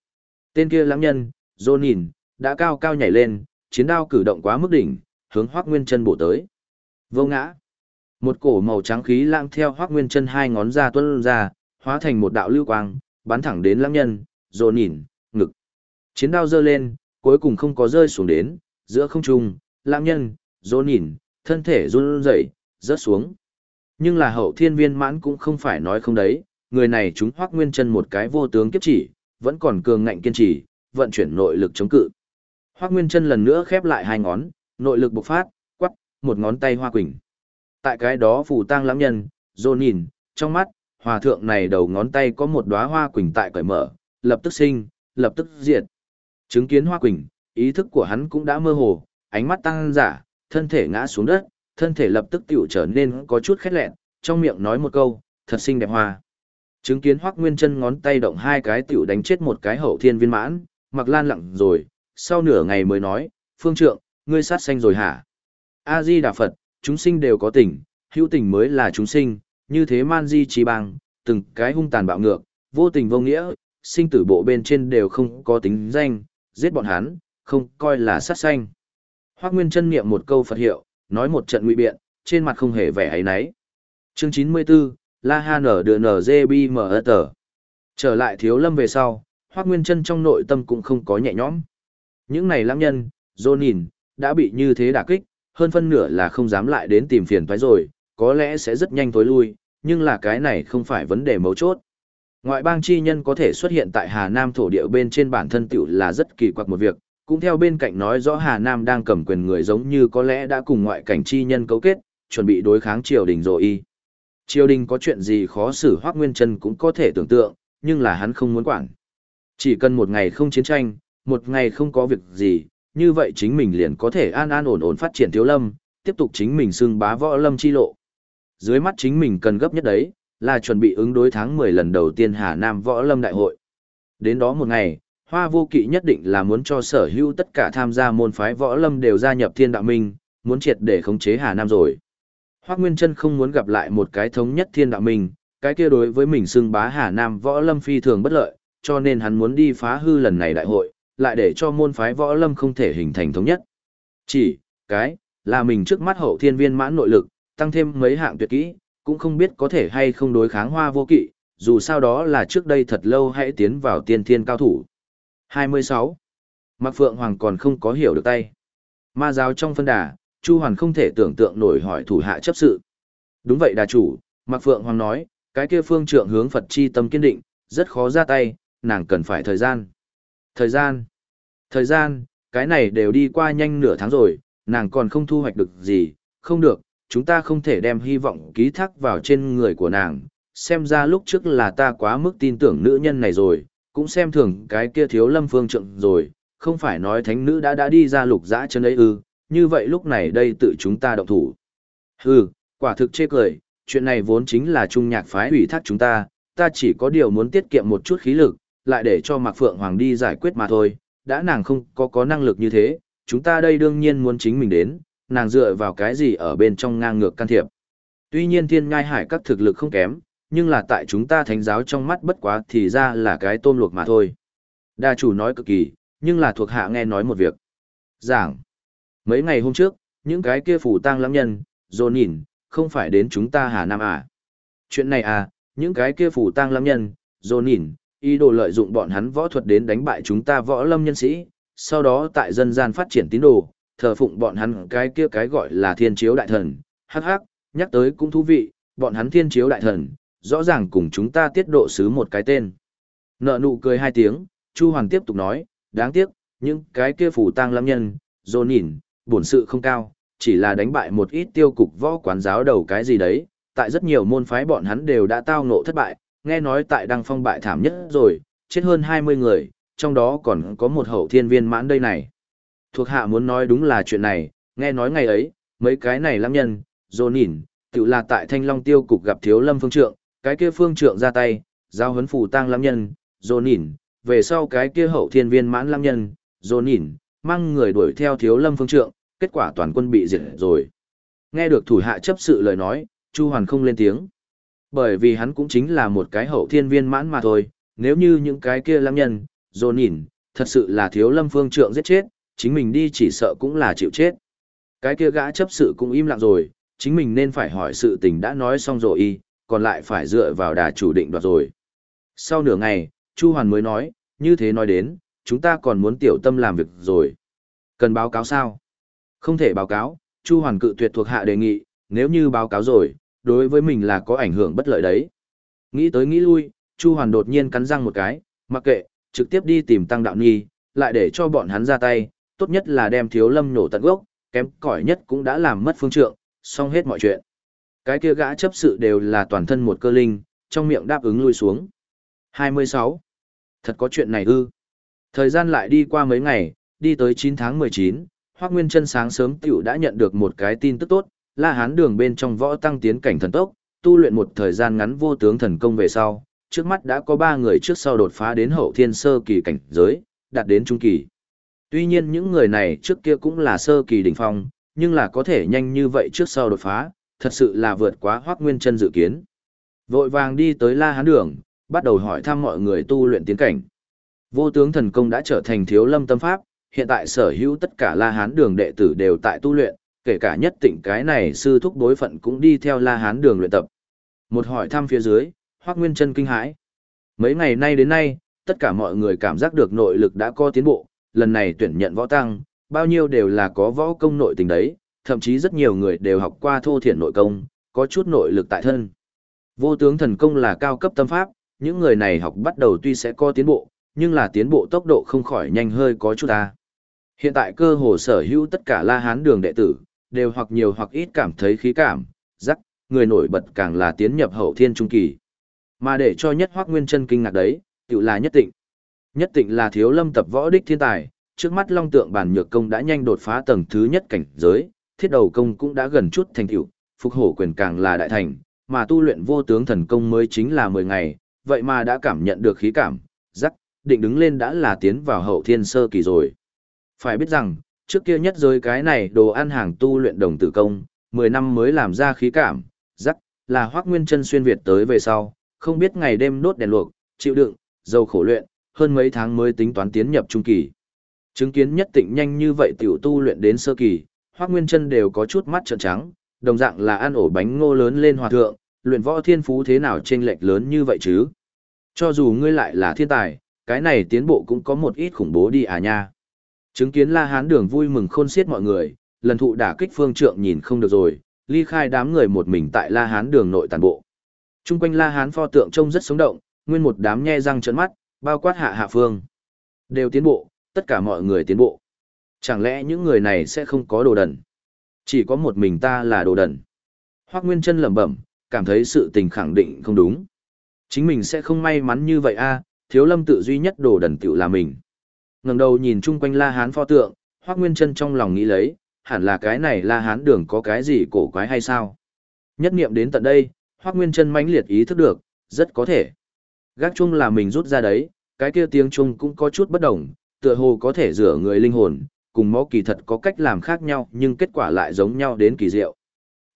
Tên kia lãng nhân, Jonin, nhìn, đã cao cao nhảy lên, chiến đao cử động quá mức đỉnh, hướng Hoắc Nguyên Chân bổ tới. Vô ngã. Một cổ màu trắng khí lãng theo Hoắc Nguyên Chân hai ngón ra tuôn ra, hóa thành một đạo lưu quang, bắn thẳng đến lãng nhân, rồi nhìn, ngực. Chiến đao giơ lên, cuối cùng không có rơi xuống đến, giữa không trung, lãng nhân, rồi nhìn, thân thể run rẩy, rớt xuống. Nhưng là hậu thiên viên mãn cũng không phải nói không đấy, người này chúng hoác nguyên chân một cái vô tướng kiếp chỉ, vẫn còn cường ngạnh kiên trì, vận chuyển nội lực chống cự. Hoác nguyên chân lần nữa khép lại hai ngón, nội lực bộc phát, một ngón tay hoa quỳnh. Tại cái đó phù tang lãng nhân, dô nhìn, trong mắt, hòa thượng này đầu ngón tay có một đóa hoa quỳnh tại cởi mở, lập tức sinh, lập tức diệt. Chứng kiến hoa quỳnh, ý thức của hắn cũng đã mơ hồ, ánh mắt tăng giả, thân thể ngã xuống đất, thân thể lập tức tiểu trở nên có chút khét lẹn, trong miệng nói một câu, thật xinh đẹp hoa. Chứng kiến Hoắc Nguyên Chân ngón tay động hai cái tiểu đánh chết một cái hậu thiên viên mãn, Mặc Lan lặng rồi, sau nửa ngày mới nói, "Phương trượng, ngươi sát xanh rồi hả?" A Di Đà Phật, chúng sinh đều có tình, hữu tình mới là chúng sinh, như thế man di trí bằng, từng cái hung tàn bạo ngược, vô tình vô nghĩa, sinh tử bộ bên trên đều không có tính danh, giết bọn hắn, không coi là sát sanh. Hoắc Nguyên Chân niệm một câu Phật hiệu, nói một trận ngụy biện, trên mặt không hề vẻ ấy náy. Chương 94, La Ha nở đưa nở dê bi mở tờ. Trở lại thiếu lâm về sau, Hoác Nguyên chân trong nội tâm cũng không có nhẹ nhõm. Những này lãng nhân, dô nhìn, đã bị như thế đả kích, hơn phân nửa là không dám lại đến tìm phiền thoái rồi, có lẽ sẽ rất nhanh tối lui, nhưng là cái này không phải vấn đề mấu chốt. Ngoại bang chi nhân có thể xuất hiện tại Hà Nam thổ địa bên trên bản thân tiểu là rất kỳ quặc một việc, cũng theo bên cạnh nói rõ Hà Nam đang cầm quyền người giống như có lẽ đã cùng ngoại cảnh chi nhân cấu kết, chuẩn bị đối kháng triều đình rồi y. Triều đình có chuyện gì khó xử Hoắc Nguyên Trân cũng có thể tưởng tượng, nhưng là hắn không muốn quản. Chỉ cần một ngày không chiến tranh, một ngày không có việc gì, như vậy chính mình liền có thể an an ổn ổn phát triển thiếu lâm, tiếp tục chính mình xưng bá võ lâm chi lộ. Dưới mắt chính mình cần gấp nhất đấy, là chuẩn bị ứng đối tháng 10 lần đầu tiên Hà Nam võ lâm đại hội. Đến đó một ngày, Hoa vô kỵ nhất định là muốn cho sở hữu tất cả tham gia môn phái võ lâm đều gia nhập thiên đạo minh, muốn triệt để khống chế Hà Nam rồi. Hoác Nguyên Trân không muốn gặp lại một cái thống nhất thiên đạo minh, cái kia đối với mình xưng bá Hà Nam võ lâm phi thường bất lợi, cho nên hắn muốn đi phá hư lần này đại hội, lại để cho môn phái võ lâm không thể hình thành thống nhất. Chỉ, cái, là mình trước mắt hậu thiên viên mãn nội lực, tăng thêm mấy hạng tuyệt kỹ, cũng không biết có thể hay không đối kháng hoa vô kỵ, dù sao đó là trước đây thật lâu hãy tiến vào tiên thiên cao thủ. 26. Mạc Phượng Hoàng còn không có hiểu được tay. Ma giáo trong phân đà, Chu Hoàn không thể tưởng tượng nổi hỏi thủ hạ chấp sự. Đúng vậy đà chủ, Mạc Phượng Hoàng nói, cái kia phương trượng hướng Phật chi tâm kiên định, rất khó ra tay, nàng cần phải thời gian. Thời gian. Thời gian, cái này đều đi qua nhanh nửa tháng rồi, nàng còn không thu hoạch được gì, không được, chúng ta không thể đem hy vọng ký thác vào trên người của nàng. Xem ra lúc trước là ta quá mức tin tưởng nữ nhân này rồi, cũng xem thường cái kia thiếu lâm phương trượng rồi, không phải nói thánh nữ đã đã đi ra lục dã chân ấy ư, như vậy lúc này đây tự chúng ta động thủ. Hừ, quả thực chê cười, chuyện này vốn chính là trung nhạc phái ủy thác chúng ta, ta chỉ có điều muốn tiết kiệm một chút khí lực, lại để cho Mạc Phượng Hoàng đi giải quyết mà thôi, đã nàng không có có năng lực như thế, chúng ta đây đương nhiên muốn chính mình đến, nàng dựa vào cái gì ở bên trong ngang ngược can thiệp. Tuy nhiên thiên ngai hải các thực lực không kém, nhưng là tại chúng ta thánh giáo trong mắt bất quá thì ra là cái tôm luộc mà thôi. Đa chủ nói cực kỳ, nhưng là thuộc hạ nghe nói một việc. Giảng, mấy ngày hôm trước, những cái kia phủ tang lắm nhân, dồn nhìn, không phải đến chúng ta Hà Nam à. Chuyện này à, những cái kia phủ tang lắm nhân, dồn nhìn, ý đồ lợi dụng bọn hắn võ thuật đến đánh bại chúng ta võ lâm nhân sĩ, sau đó tại dân gian phát triển tín đồ, thờ phụng bọn hắn cái kia cái gọi là thiên chiếu đại thần, hắc hắc, nhắc tới cũng thú vị, bọn hắn thiên chiếu đại thần, rõ ràng cùng chúng ta tiết độ sứ một cái tên. Nợ nụ cười hai tiếng, Chu Hoàng tiếp tục nói, đáng tiếc, những cái kia phủ tang lâm nhân, dồn nhìn, bổn sự không cao, chỉ là đánh bại một ít tiêu cục võ quán giáo đầu cái gì đấy, tại rất nhiều môn phái bọn hắn đều đã tao ngộ thất bại, nghe nói tại đăng phong bại thảm nhất rồi, chết hơn 20 người, trong đó còn có một hậu thiên viên mãn đây này. Thuộc hạ muốn nói đúng là chuyện này, nghe nói ngày ấy, mấy cái này lắm nhân, dồn nhìn, tự là tại thanh long tiêu cục gặp thiếu lâm phương trượng, cái kia phương trượng ra tay, giao huấn phủ tang lắm nhân, dồn nhìn, về sau cái kia hậu thiên viên mãn lắm nhân, dồn nhìn, mang người đuổi theo thiếu lâm phương trượng, kết quả toàn quân bị diệt rồi. Nghe được thủ hạ chấp sự lời nói, Chu Hoàn không lên tiếng. Bởi vì hắn cũng chính là một cái hậu thiên viên mãn mà thôi, nếu như những cái kia lãng nhân, dồn nhìn, thật sự là thiếu lâm phương trượng giết chết, chính mình đi chỉ sợ cũng là chịu chết. Cái kia gã chấp sự cũng im lặng rồi, chính mình nên phải hỏi sự tình đã nói xong rồi y, còn lại phải dựa vào đà chủ định đoạt rồi. Sau nửa ngày, Chu Hoàn mới nói, như thế nói đến, chúng ta còn muốn tiểu tâm làm việc rồi. Cần báo cáo sao? Không thể báo cáo, Chu Hoàn cự tuyệt thuộc hạ đề nghị, nếu như báo cáo rồi, đối với mình là có ảnh hưởng bất lợi đấy. Nghĩ tới nghĩ lui, Chu Hoàn đột nhiên cắn răng một cái, mặc kệ, trực tiếp đi tìm Tăng Đạo Nhi, lại để cho bọn hắn ra tay, tốt nhất là đem thiếu lâm nổ tận gốc, kém cỏi nhất cũng đã làm mất phương trượng, xong hết mọi chuyện. Cái kia gã chấp sự đều là toàn thân một cơ linh, trong miệng đáp ứng lui xuống. 26. Thật có chuyện này ư. Thời gian lại đi qua mấy ngày, đi tới 9 tháng 19, Hoác Nguyên chân sáng sớm tiểu đã nhận được một cái tin tức tốt, La Hán đường bên trong võ tăng tiến cảnh thần tốc, tu luyện một thời gian ngắn vô tướng thần công về sau, trước mắt đã có 3 người trước sau đột phá đến hậu thiên sơ kỳ cảnh giới, đạt đến trung kỳ. Tuy nhiên những người này trước kia cũng là sơ kỳ đỉnh phong, nhưng là có thể nhanh như vậy trước sau đột phá, thật sự là vượt quá Hoắc Nguyên Chân dự kiến. Vội vàng đi tới La Hán đường, bắt đầu hỏi thăm mọi người tu luyện tiến cảnh. Vô tướng thần công đã trở thành thiếu lâm tâm pháp, hiện tại sở hữu tất cả La Hán đường đệ tử đều tại tu luyện, kể cả nhất tịnh cái này sư thúc đối phận cũng đi theo La Hán đường luyện tập. Một hỏi thăm phía dưới, Hoắc Nguyên Chân kinh hãi. Mấy ngày nay đến nay, tất cả mọi người cảm giác được nội lực đã có tiến bộ, lần này tuyển nhận võ tăng, bao nhiêu đều là có võ công nội tình đấy, thậm chí rất nhiều người đều học qua thô thiển nội công, có chút nội lực tại thân. Vô tướng thần công là cao cấp tâm pháp, những người này học bắt đầu tuy sẽ có tiến bộ, nhưng là tiến bộ tốc độ không khỏi nhanh hơi có chút ta. Hiện tại cơ hồ sở hữu tất cả La Hán đường đệ tử, đều hoặc nhiều hoặc ít cảm thấy khí cảm, rắc, người nổi bật càng là tiến nhập hậu thiên trung kỳ. Mà để cho nhất hoác nguyên chân kinh ngạc đấy, tự là nhất tịnh. Nhất tịnh là thiếu lâm tập võ đích thiên tài, trước mắt long tượng bản nhược công đã nhanh đột phá tầng thứ nhất cảnh giới, thiết đầu công cũng đã gần chút thành tựu, phục hổ quyền càng là đại thành, mà tu luyện vô tướng thần công mới chính là 10 ngày, vậy mà đã cảm nhận được khí cảm, rắc, định đứng lên đã là tiến vào hậu thiên sơ kỳ rồi. Phải biết rằng, trước kia nhất giới cái này đồ ăn hàng tu luyện đồng tử công, 10 năm mới làm ra khí cảm, rắc, là hoác nguyên chân xuyên Việt tới về sau, không biết ngày đêm đốt đèn luộc, chịu đựng, dầu khổ luyện, hơn mấy tháng mới tính toán tiến nhập trung kỳ. Chứng kiến nhất tịnh nhanh như vậy tiểu tu luyện đến sơ kỳ, hoác nguyên chân đều có chút mắt trợn trắng, đồng dạng là ăn ổ bánh ngô lớn lên hòa thượng, luyện võ thiên phú thế nào chênh lệch lớn như vậy chứ? Cho dù ngươi lại là thiên tài, cái này tiến bộ cũng có một ít khủng bố đi à nha. Chứng kiến La Hán đường vui mừng khôn xiết mọi người, lần thụ đả kích phương trượng nhìn không được rồi, ly khai đám người một mình tại La Hán đường nội tàn bộ. Trung quanh La Hán pho tượng trông rất sống động, nguyên một đám nhe răng trợn mắt, bao quát hạ hạ phương. Đều tiến bộ, tất cả mọi người tiến bộ. Chẳng lẽ những người này sẽ không có đồ đần? Chỉ có một mình ta là đồ đần. Hoác Nguyên chân lẩm bẩm, cảm thấy sự tình khẳng định không đúng. Chính mình sẽ không may mắn như vậy a, thiếu lâm tự duy nhất đồ đần tiểu là mình ngẩng đầu nhìn chung quanh La Hán pho tượng, Hoắc Nguyên chân trong lòng nghĩ lấy, hẳn là cái này La Hán đường có cái gì cổ quái hay sao? Nhất niệm đến tận đây, Hoắc Nguyên chân mãnh liệt ý thức được, rất có thể. Gác chung là mình rút ra đấy, cái kia tiếng chung cũng có chút bất đồng, tựa hồ có thể rửa người linh hồn, cùng mó kỳ thật có cách làm khác nhau nhưng kết quả lại giống nhau đến kỳ diệu.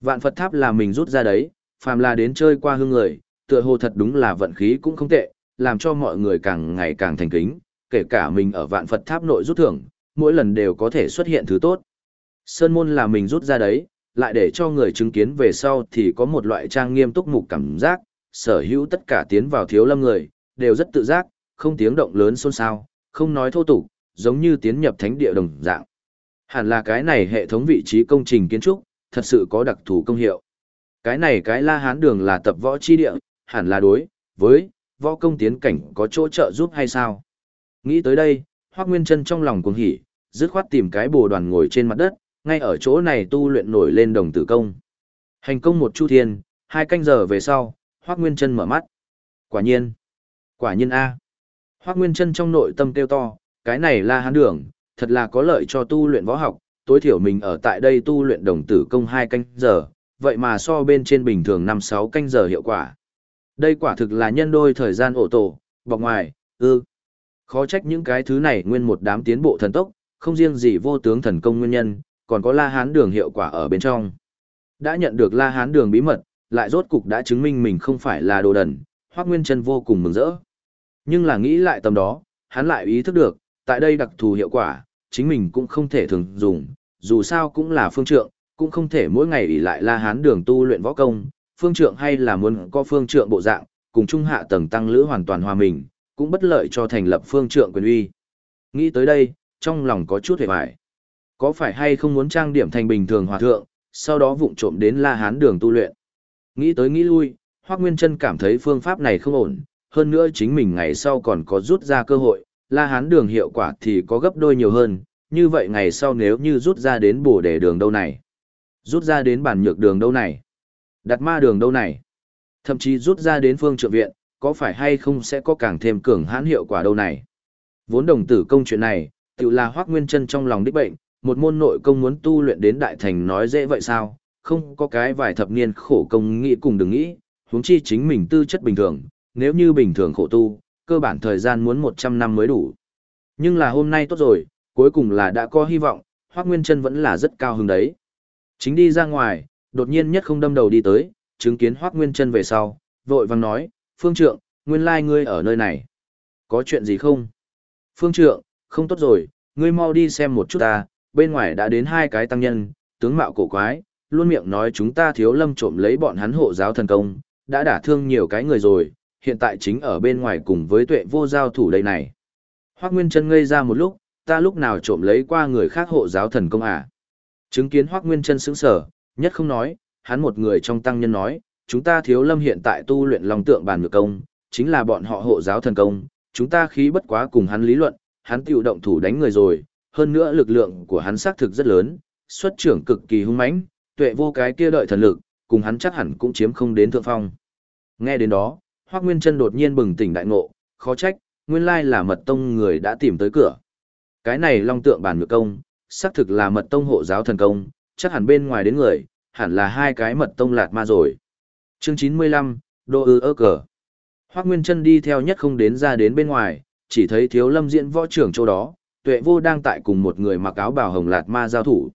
Vạn Phật Tháp là mình rút ra đấy, phàm là đến chơi qua hương người, tựa hồ thật đúng là vận khí cũng không tệ, làm cho mọi người càng ngày càng thành kính, kể cả mình ở Vạn Phật Tháp nội rút thưởng, mỗi lần đều có thể xuất hiện thứ tốt. Sơn môn là mình rút ra đấy, lại để cho người chứng kiến về sau thì có một loại trang nghiêm túc mục cảm giác, sở hữu tất cả tiến vào thiếu lâm người, đều rất tự giác, không tiếng động lớn xôn xao, không nói thô tục, giống như tiến nhập thánh địa đồng dạng. Hẳn là cái này hệ thống vị trí công trình kiến trúc, thật sự có đặc thù công hiệu. Cái này cái la hán đường là tập võ chi địa, hẳn là đối, với, võ công tiến cảnh có chỗ trợ giúp hay sao? Nghĩ tới đây, Hoác Nguyên Trân trong lòng cuồng hỉ, dứt khoát tìm cái bồ đoàn ngồi trên mặt đất, ngay ở chỗ này tu luyện nổi lên đồng tử công. Hành công một chu thiên, hai canh giờ về sau, Hoác Nguyên Trân mở mắt. Quả nhiên, quả nhiên A. Hoác Nguyên Trân trong nội tâm kêu to, cái này là hán đường, thật là có lợi cho tu luyện võ học, tối thiểu mình ở tại đây tu luyện đồng tử công hai canh giờ, vậy mà so bên trên bình thường năm sáu canh giờ hiệu quả. Đây quả thực là nhân đôi thời gian ổ tổ, bọc ngoài, ư. Khó trách những cái thứ này nguyên một đám tiến bộ thần tốc, không riêng gì vô tướng thần công nguyên nhân, còn có la hán đường hiệu quả ở bên trong. Đã nhận được la hán đường bí mật, lại rốt cục đã chứng minh mình không phải là đồ đần, Hoắc Nguyên Chân vô cùng mừng rỡ. Nhưng là nghĩ lại tầm đó, hắn lại ý thức được, tại đây đặc thù hiệu quả, chính mình cũng không thể thường dùng, dù sao cũng là phương trượng, cũng không thể mỗi ngày ỷ lại La Hán đường tu luyện võ công, phương trượng hay là muốn có phương trượng bộ dạng, cùng trung hạ tầng tăng lữ hoàn toàn hòa mình, cũng bất lợi cho thành lập phương trượng quyền uy. Nghĩ tới đây, trong lòng có chút hề bại. Có phải hay không muốn trang điểm thành bình thường hòa thượng, sau đó vụng trộm đến La Hán đường tu luyện. Nghĩ tới nghĩ lui, Hoác Nguyên Trân cảm thấy phương pháp này không ổn, hơn nữa chính mình ngày sau còn có rút ra cơ hội, La Hán đường hiệu quả thì có gấp đôi nhiều hơn, như vậy ngày sau nếu như rút ra đến bổ đề đường đâu này, rút ra đến bản nhược đường đâu này, đặt ma đường đâu này, thậm chí rút ra đến phương trượng viện, có phải hay không sẽ có càng thêm cường hãn hiệu quả đâu này. Vốn đồng tử công chuyện này, tự là Hoác Nguyên chân trong lòng đích bệnh, một môn nội công muốn tu luyện đến đại thành nói dễ vậy sao, không có cái vài thập niên khổ công nghĩ cùng đừng nghĩ, huống chi chính mình tư chất bình thường, nếu như bình thường khổ tu, cơ bản thời gian muốn 100 năm mới đủ. Nhưng là hôm nay tốt rồi, cuối cùng là đã có hy vọng, Hoắc Nguyên Chân vẫn là rất cao hứng đấy. Chính đi ra ngoài, đột nhiên nhất không đâm đầu đi tới, chứng kiến Hoắc Nguyên Chân về sau, vội vàng nói, "Phương Trượng, nguyên lai ngươi ở nơi này. Có chuyện gì không?" "Phương Trượng, không tốt rồi, ngươi mau đi xem một chút ta, bên ngoài đã đến hai cái tăng nhân, tướng mạo cổ quái, luôn miệng nói chúng ta thiếu lâm trộm lấy bọn hắn hộ giáo thần công, đã đả thương nhiều cái người rồi, hiện tại chính ở bên ngoài cùng với tuệ vô giao thủ đây này. Hoác Nguyên Trân ngây ra một lúc, ta lúc nào trộm lấy qua người khác hộ giáo thần công à? Chứng kiến Hoác Nguyên Trân sững sở, nhất không nói, hắn một người trong tăng nhân nói, chúng ta thiếu lâm hiện tại tu luyện lòng tượng bàn ngược công, chính là bọn họ hộ giáo thần công, chúng ta khí bất quá cùng hắn lý luận, hắn tiểu động thủ đánh người rồi, hơn nữa lực lượng của hắn xác thực rất lớn, xuất trưởng cực kỳ hung mãnh, tuệ vô cái kia đợi thần lực, cùng hắn chắc hẳn cũng chiếm không đến thượng phong. Nghe đến đó, Hoắc Nguyên Chân đột nhiên bừng tỉnh đại ngộ, khó trách, nguyên lai là mật tông người đã tìm tới cửa. Cái này long tượng bản ngược công, xác thực là mật tông hộ giáo thần công, chắc hẳn bên ngoài đến người, hẳn là hai cái mật tông lạt ma rồi. Chương 95, Đô ư ơ cờ. Hoác Nguyên Trân đi theo nhất không đến ra đến bên ngoài, chỉ thấy thiếu lâm diễn võ trưởng chỗ đó, tuệ vô đang tại cùng một người mặc áo bào hồng lạt ma giao thủ.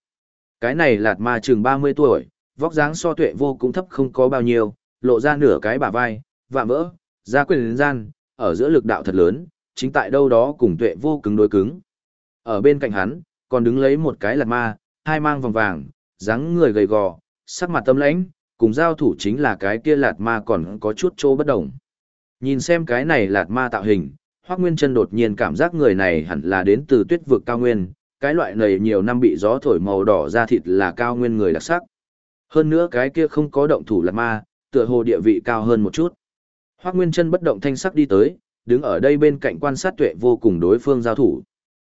Cái này lạt ma chừng 30 tuổi, vóc dáng so tuệ vô cũng thấp không có bao nhiêu, lộ ra nửa cái bả vai, vạm vỡ, ra quyền gian, ở giữa lực đạo thật lớn, chính tại đâu đó cùng tuệ vô cứng đối cứng. Ở bên cạnh hắn, còn đứng lấy một cái lạt ma, hai mang vòng vàng, dáng người gầy gò, sắc mặt tâm lãnh, cùng giao thủ chính là cái kia lạt ma còn có chút chỗ bất đồng. Nhìn xem cái này lạt ma tạo hình, Hoắc Nguyên Chân đột nhiên cảm giác người này hẳn là đến từ tuyết vực cao nguyên, cái loại này nhiều năm bị gió thổi màu đỏ ra thịt là cao nguyên người đặc sắc. Hơn nữa cái kia không có động thủ lạt ma, tựa hồ địa vị cao hơn một chút. Hoắc Nguyên Chân bất động thanh sắc đi tới, đứng ở đây bên cạnh quan sát tuệ vô cùng đối phương giao thủ.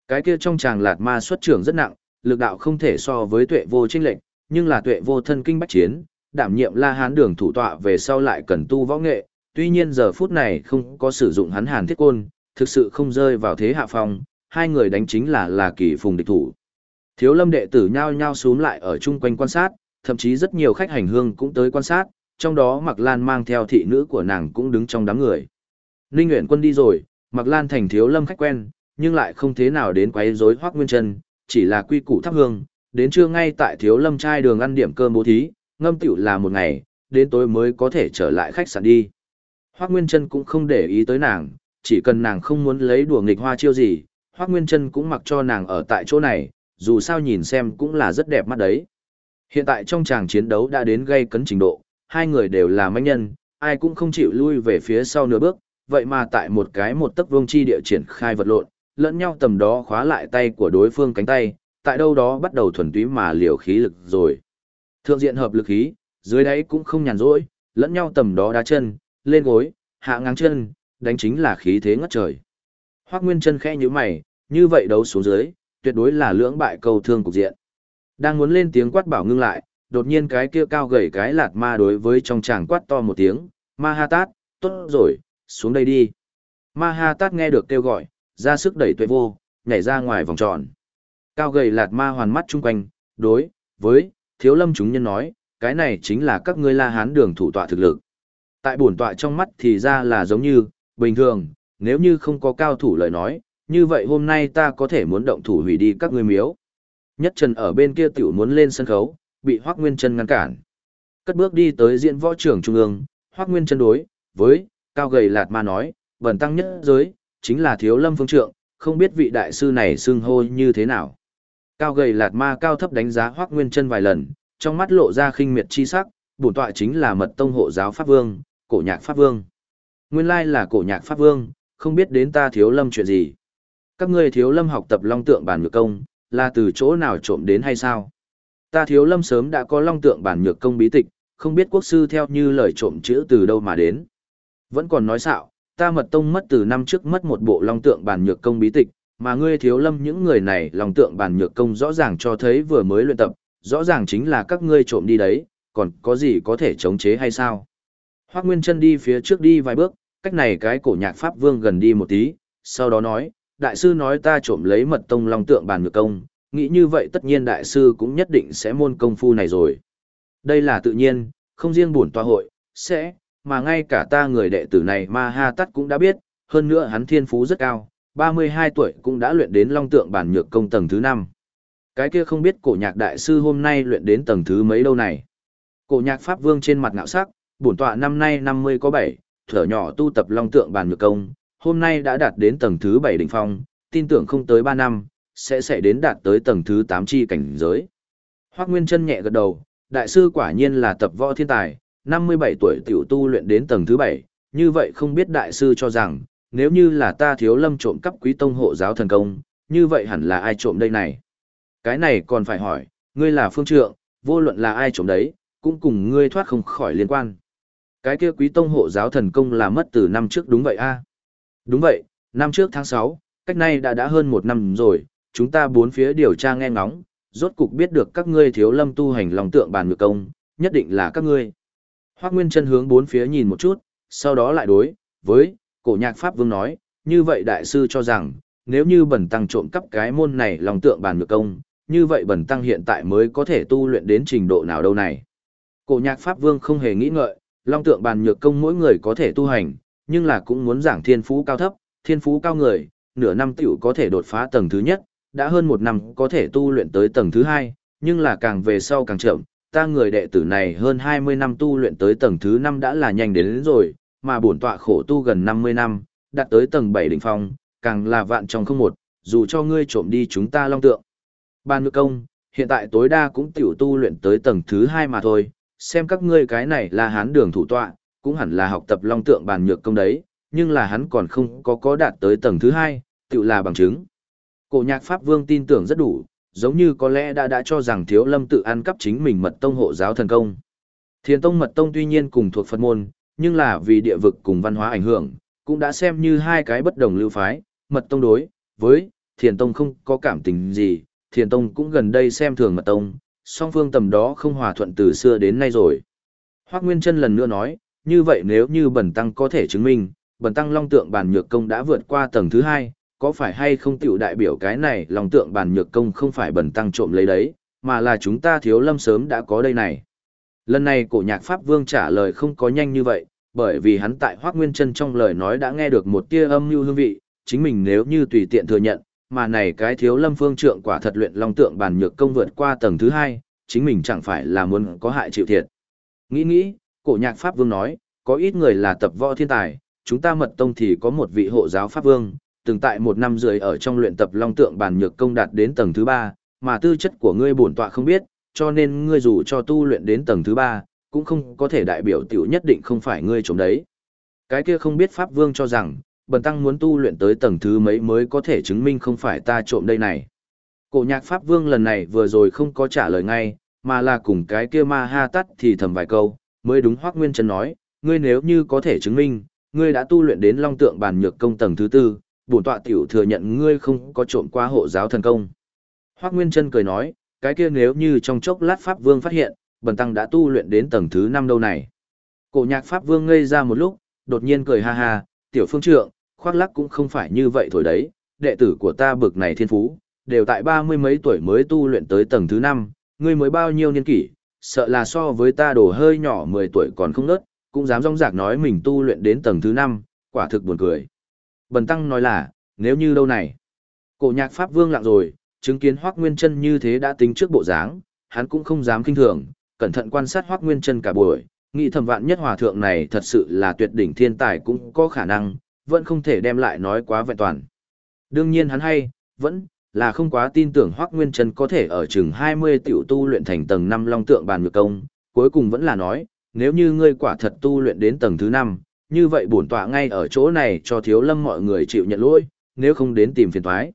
Cái kia trong chàng lạt ma xuất trưởng rất nặng, lực đạo không thể so với tuệ vô chênh lệnh, nhưng là tuệ vô thân kinh bách chiến, đảm nhiệm La Hán đường thủ tọa về sau lại cần tu võ nghệ, tuy nhiên giờ phút này không có sử dụng hắn Hàn Thiết Côn, thực sự không rơi vào thế hạ phong, hai người đánh chính là là kỳ phùng địch thủ. Thiếu lâm đệ tử nhao nhao xuống lại ở chung quanh quan sát, thậm chí rất nhiều khách hành hương cũng tới quan sát, trong đó Mạc Lan mang theo thị nữ của nàng cũng đứng trong đám người. Ninh Nguyễn Quân đi rồi, Mạc Lan thành thiếu lâm khách quen, nhưng lại không thế nào đến quấy rối Hoắc Nguyên Chân, chỉ là quy củ thắp hương, đến trưa ngay tại thiếu lâm trai đường ăn điểm cơm bố thí, ngâm tiểu là một ngày, đến tối mới có thể trở lại khách sạn đi. Hoắc Nguyên Trân cũng không để ý tới nàng, chỉ cần nàng không muốn lấy đùa nghịch hoa chiêu gì, Hoắc Nguyên Trân cũng mặc cho nàng ở tại chỗ này, dù sao nhìn xem cũng là rất đẹp mắt đấy. Hiện tại trong tràng chiến đấu đã đến gây cấn trình độ, hai người đều là manh nhân, ai cũng không chịu lui về phía sau nửa bước, vậy mà tại một cái một tấc vương chi địa triển khai vật lộn, lẫn nhau tầm đó khóa lại tay của đối phương cánh tay, tại đâu đó bắt đầu thuần túy mà liều khí lực rồi. Thượng diện hợp lực khí, dưới đáy cũng không nhàn rỗi, lẫn nhau tầm đó đá chân, lên gối, hạ ngang chân, đánh chính là khí thế ngất trời. Hoắc Nguyên chân khẽ nhíu mày, như vậy đấu xuống dưới, tuyệt đối là lưỡng bại cầu thương cục diện. Đang muốn lên tiếng quát bảo ngưng lại, đột nhiên cái kia cao gầy cái lạt ma đối với trong chàng quát to một tiếng, ma ha tát, tốt rồi, xuống đây đi. Ma ha tát nghe được kêu gọi, ra sức đẩy tuệ vô, nhảy ra ngoài vòng tròn. Cao gầy lạt ma hoàn mắt chung quanh, đối, với, thiếu lâm chúng nhân nói, cái này chính là các ngươi la hán đường thủ tọa thực lực. Tại bổn tọa trong mắt thì ra là giống như, bình thường, nếu như không có cao thủ lời nói, như vậy hôm nay ta có thể muốn động thủ hủy đi các ngươi miếu. Nhất Trần ở bên kia tiểu muốn lên sân khấu, bị Hoắc Nguyên Chân ngăn cản. Cất bước đi tới diễn võ trưởng trung ương, Hoắc Nguyên Chân đối với cao gầy lạt ma nói, "Bần tăng nhất giới, chính là Thiếu Lâm phương trượng, không biết vị đại sư này xưng hô như thế nào." Cao gầy lạt ma cao thấp đánh giá Hoắc Nguyên chân vài lần, trong mắt lộ ra khinh miệt chi sắc, bổn tọa chính là Mật Tông hộ giáo pháp vương, Cổ Nhạc pháp vương. Nguyên lai là Cổ Nhạc pháp vương, không biết đến ta Thiếu Lâm chuyện gì. Các ngươi Thiếu Lâm học tập Long Tượng bản nhược công, là từ chỗ nào trộm đến hay sao? Ta thiếu lâm sớm đã có long tượng bản nhược công bí tịch, không biết quốc sư theo như lời trộm chữ từ đâu mà đến. Vẫn còn nói xạo, ta mật tông mất từ năm trước mất một bộ long tượng bản nhược công bí tịch, mà ngươi thiếu lâm những người này long tượng bản nhược công rõ ràng cho thấy vừa mới luyện tập, rõ ràng chính là các ngươi trộm đi đấy, còn có gì có thể chống chế hay sao? Hoác Nguyên chân đi phía trước đi vài bước, cách này cái cổ nhạc pháp vương gần đi một tí, sau đó nói, đại sư nói ta trộm lấy mật tông long tượng bản nhược công, nghĩ như vậy tất nhiên đại sư cũng nhất định sẽ môn công phu này rồi. Đây là tự nhiên, không riêng buồn tòa hội, sẽ, mà ngay cả ta người đệ tử này Ma Ha Tắt cũng đã biết, hơn nữa hắn thiên phú rất cao, 32 tuổi cũng đã luyện đến long tượng bản nhược công tầng thứ 5. Cái kia không biết cổ nhạc đại sư hôm nay luyện đến tầng thứ mấy đâu này. Cổ nhạc pháp vương trên mặt ngạo sắc, bổn tọa năm nay 50 có 7, thở nhỏ tu tập long tượng bản nhược công, hôm nay đã đạt đến tầng thứ 7 đỉnh phong, tin tưởng không tới 3 năm, sẽ sẽ đến đạt tới tầng thứ 8 chi cảnh giới. Hoắc Nguyên Chân nhẹ gật đầu, đại sư quả nhiên là tập võ thiên tài, 57 tuổi tiểu tu luyện đến tầng thứ 7, như vậy không biết đại sư cho rằng, nếu như là ta thiếu lâm trộm cắp quý tông hộ giáo thần công, như vậy hẳn là ai trộm đây này? Cái này còn phải hỏi, ngươi là phương trượng, vô luận là ai trộm đấy, cũng cùng ngươi thoát không khỏi liên quan. Cái kia quý tông hộ giáo thần công là mất từ năm trước đúng vậy a Đúng vậy, năm trước tháng 6, cách nay đã đã hơn một năm rồi, chúng ta bốn phía điều tra nghe ngóng, rốt cục biết được các ngươi thiếu lâm tu hành lòng tượng bàn ngược công, nhất định là các ngươi. Hoác Nguyên chân hướng bốn phía nhìn một chút, sau đó lại đối, với, cổ nhạc Pháp Vương nói, như vậy đại sư cho rằng, nếu như bẩn tăng trộm cắp cái môn này lòng tượng bàn ngược công, như vậy bẩn tăng hiện tại mới có thể tu luyện đến trình độ nào đâu này. Cổ nhạc Pháp Vương không hề nghĩ ngợi, long tượng bàn nhược công mỗi người có thể tu hành, nhưng là cũng muốn giảng thiên phú cao thấp, thiên phú cao người, nửa năm tiểu có thể đột phá tầng thứ nhất, đã hơn một năm có thể tu luyện tới tầng thứ hai, nhưng là càng về sau càng chậm, ta người đệ tử này hơn 20 năm tu luyện tới tầng thứ năm đã là nhanh đến, đến rồi, mà bổn tọa khổ tu gần 50 năm, đạt tới tầng 7 đỉnh phong, càng là vạn trong không một, dù cho ngươi trộm đi chúng ta long tượng. Ban ngự công, hiện tại tối đa cũng tiểu tu luyện tới tầng thứ hai mà thôi, xem các ngươi cái này là hán đường thủ tọa, cũng hẳn là học tập long tượng bàn nhược công đấy, nhưng là hắn còn không có có đạt tới tầng thứ hai, tự là bằng chứng. Cổ nhạc Pháp Vương tin tưởng rất đủ, giống như có lẽ đã đã cho rằng thiếu lâm tự ăn cắp chính mình mật tông hộ giáo thần công. Thiền tông mật tông tuy nhiên cùng thuộc Phật môn, nhưng là vì địa vực cùng văn hóa ảnh hưởng, cũng đã xem như hai cái bất đồng lưu phái, mật tông đối, với, thiền tông không có cảm tình gì, thiền tông cũng gần đây xem thường mật tông, song phương tầm đó không hòa thuận từ xưa đến nay rồi. Hoác Nguyên Trân lần nữa nói, như vậy nếu như bẩn tăng có thể chứng minh, bẩn tăng long tượng bàn nhược công đã vượt qua tầng thứ hai, có phải hay không tiểu đại biểu cái này long tượng bàn nhược công không phải bẩn tăng trộm lấy đấy, mà là chúng ta thiếu lâm sớm đã có đây này. Lần này cổ nhạc Pháp Vương trả lời không có nhanh như vậy, bởi vì hắn tại Hoác Nguyên Trân trong lời nói đã nghe được một tia âm mưu hương vị, chính mình nếu như tùy tiện thừa nhận, mà này cái thiếu lâm phương trượng quả thật luyện long tượng bàn nhược công vượt qua tầng thứ hai, chính mình chẳng phải là muốn có hại chịu thiệt. Nghĩ nghĩ, cổ nhạc Pháp Vương nói, có ít người là tập võ thiên tài, chúng ta mật tông thì có một vị hộ giáo Pháp Vương, từng tại một năm rưỡi ở trong luyện tập long tượng bàn nhược công đạt đến tầng thứ ba, mà tư chất của ngươi bổn tọa không biết, cho nên ngươi dù cho tu luyện đến tầng thứ ba, cũng không có thể đại biểu tiểu nhất định không phải ngươi chống đấy. Cái kia không biết Pháp Vương cho rằng, bần tăng muốn tu luyện tới tầng thứ mấy mới có thể chứng minh không phải ta trộm đây này. Cổ nhạc Pháp Vương lần này vừa rồi không có trả lời ngay, mà là cùng cái kia ma ha tắt thì thầm vài câu, mới đúng Hoác Nguyên Trần nói, ngươi nếu như có thể chứng minh, ngươi đã tu luyện đến long tượng bàn nhược công tầng thứ tư, bổn tọa tiểu thừa nhận ngươi không có trộm qua hộ giáo thần công. Hoác Nguyên Trân cười nói, cái kia nếu như trong chốc lát Pháp Vương phát hiện, bần tăng đã tu luyện đến tầng thứ năm đâu này. Cổ nhạc Pháp Vương ngây ra một lúc, đột nhiên cười ha ha, tiểu phương trượng, khoác lắc cũng không phải như vậy thổi đấy, đệ tử của ta bực này thiên phú, đều tại ba mươi mấy tuổi mới tu luyện tới tầng thứ năm, ngươi mới bao nhiêu niên kỷ, sợ là so với ta đổ hơi nhỏ mười tuổi còn không nớt, cũng dám rong rạc nói mình tu luyện đến tầng thứ năm, quả thực buồn cười. Bần tăng nói là, nếu như đâu này. Cổ nhạc Pháp Vương lặng rồi, chứng kiến Hoác Nguyên chân như thế đã tính trước bộ dáng, hắn cũng không dám kinh thường, cẩn thận quan sát Hoác Nguyên chân cả buổi, nghĩ thầm vạn nhất hòa thượng này thật sự là tuyệt đỉnh thiên tài cũng có khả năng, vẫn không thể đem lại nói quá vẹn toàn. Đương nhiên hắn hay, vẫn là không quá tin tưởng Hoắc Nguyên chân có thể ở chừng 20 tiểu tu luyện thành tầng 5 long tượng bàn nhược công, cuối cùng vẫn là nói, nếu như ngươi quả thật tu luyện đến tầng thứ 5, như vậy bổn tọa ngay ở chỗ này cho thiếu lâm mọi người chịu nhận lỗi, nếu không đến tìm phiền toái.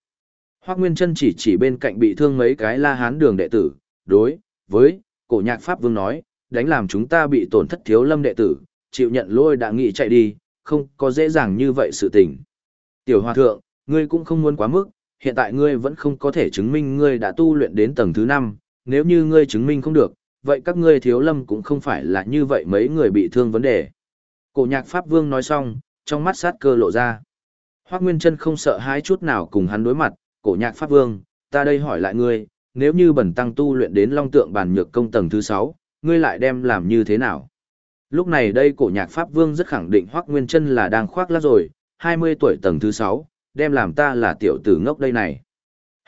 Hoắc Nguyên Trân chỉ chỉ bên cạnh bị thương mấy cái la hán đường đệ tử, đối với cổ nhạc pháp vương nói, đánh làm chúng ta bị tổn thất thiếu lâm đệ tử, chịu nhận lỗi đã nghĩ chạy đi, không có dễ dàng như vậy sự tình. Tiểu hòa thượng, ngươi cũng không muốn quá mức, hiện tại ngươi vẫn không có thể chứng minh ngươi đã tu luyện đến tầng thứ 5, nếu như ngươi chứng minh không được, vậy các ngươi thiếu lâm cũng không phải là như vậy mấy người bị thương vấn đề. Cổ nhạc Pháp Vương nói xong, trong mắt sát cơ lộ ra. Hoác Nguyên Trân không sợ hãi chút nào cùng hắn đối mặt, cổ nhạc Pháp Vương, ta đây hỏi lại ngươi, nếu như bẩn tăng tu luyện đến long tượng Bàn nhược công tầng thứ 6, ngươi lại đem làm như thế nào? Lúc này đây cổ nhạc Pháp Vương rất khẳng định Hoác Nguyên Trân là đang khoác lác rồi, 20 tuổi tầng thứ 6, đem làm ta là tiểu tử ngốc đây này.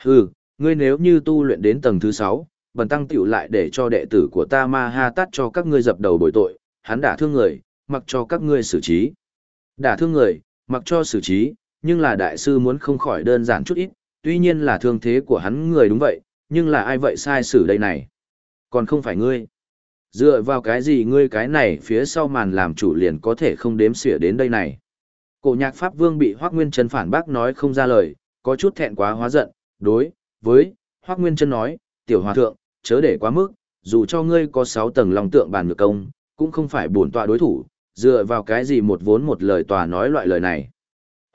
Hừ, ngươi nếu như tu luyện đến tầng thứ 6, bần tăng tiểu lại để cho đệ tử của ta ma ha tát cho các ngươi dập đầu bồi tội, hắn đả thương người, mặc cho các ngươi xử trí. Đả thương người, mặc cho xử trí, nhưng là đại sư muốn không khỏi đơn giản chút ít, tuy nhiên là thương thế của hắn người đúng vậy, nhưng là ai vậy sai xử đây này? Còn không phải ngươi. Dựa vào cái gì ngươi cái này phía sau màn làm chủ liền có thể không đếm xỉa đến đây này. Cổ nhạc Pháp Vương bị Hoác Nguyên Trân phản bác nói không ra lời, có chút thẹn quá hóa giận, đối, với, Hoác Nguyên Trân nói, tiểu hòa thượng, chớ để quá mức, dù cho ngươi có 6 tầng lòng tượng bàn ngược công, cũng không phải bổn tọa đối thủ, dựa vào cái gì một vốn một lời tòa nói loại lời này.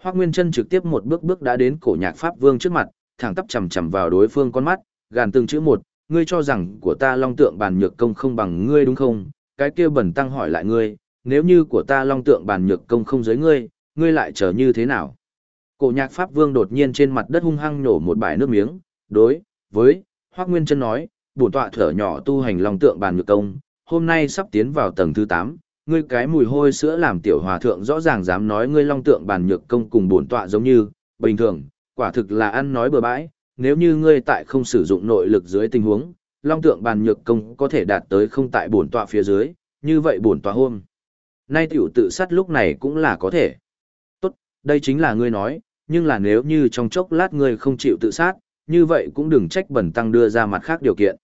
Hoắc Nguyên Trân trực tiếp một bước bước đã đến cổ nhạc Pháp Vương trước mặt, thẳng tắp chầm chằm vào đối phương con mắt, gàn từng chữ một, ngươi cho rằng của ta long tượng bàn nhược công không bằng ngươi đúng không? Cái kia bẩn tăng hỏi lại ngươi, nếu như của ta long tượng bàn nhược công không giới ngươi, ngươi lại trở như thế nào? Cổ nhạc Pháp Vương đột nhiên trên mặt đất hung hăng nổ một bãi nước miếng, đối, với, Hoắc Nguyên Trân nói, bổn tọa thở nhỏ tu hành long tượng bàn nhược công, hôm nay sắp tiến vào tầng thứ 8, ngươi cái mùi hôi sữa làm tiểu hòa thượng rõ ràng dám nói ngươi long tượng bàn nhược công cùng bổn tọa giống như, bình thường, quả thực là ăn nói bừa bãi, nếu như ngươi tại không sử dụng nội lực dưới tình huống, long tượng bàn nhược công có thể đạt tới không tại bổn tọa phía dưới, như vậy bổn tọa hôm. Nay tiểu tự sát lúc này cũng là có thể. Tốt, đây chính là ngươi nói, nhưng là nếu như trong chốc lát ngươi không chịu tự sát, như vậy cũng đừng trách bẩn tăng đưa ra mặt khác điều kiện.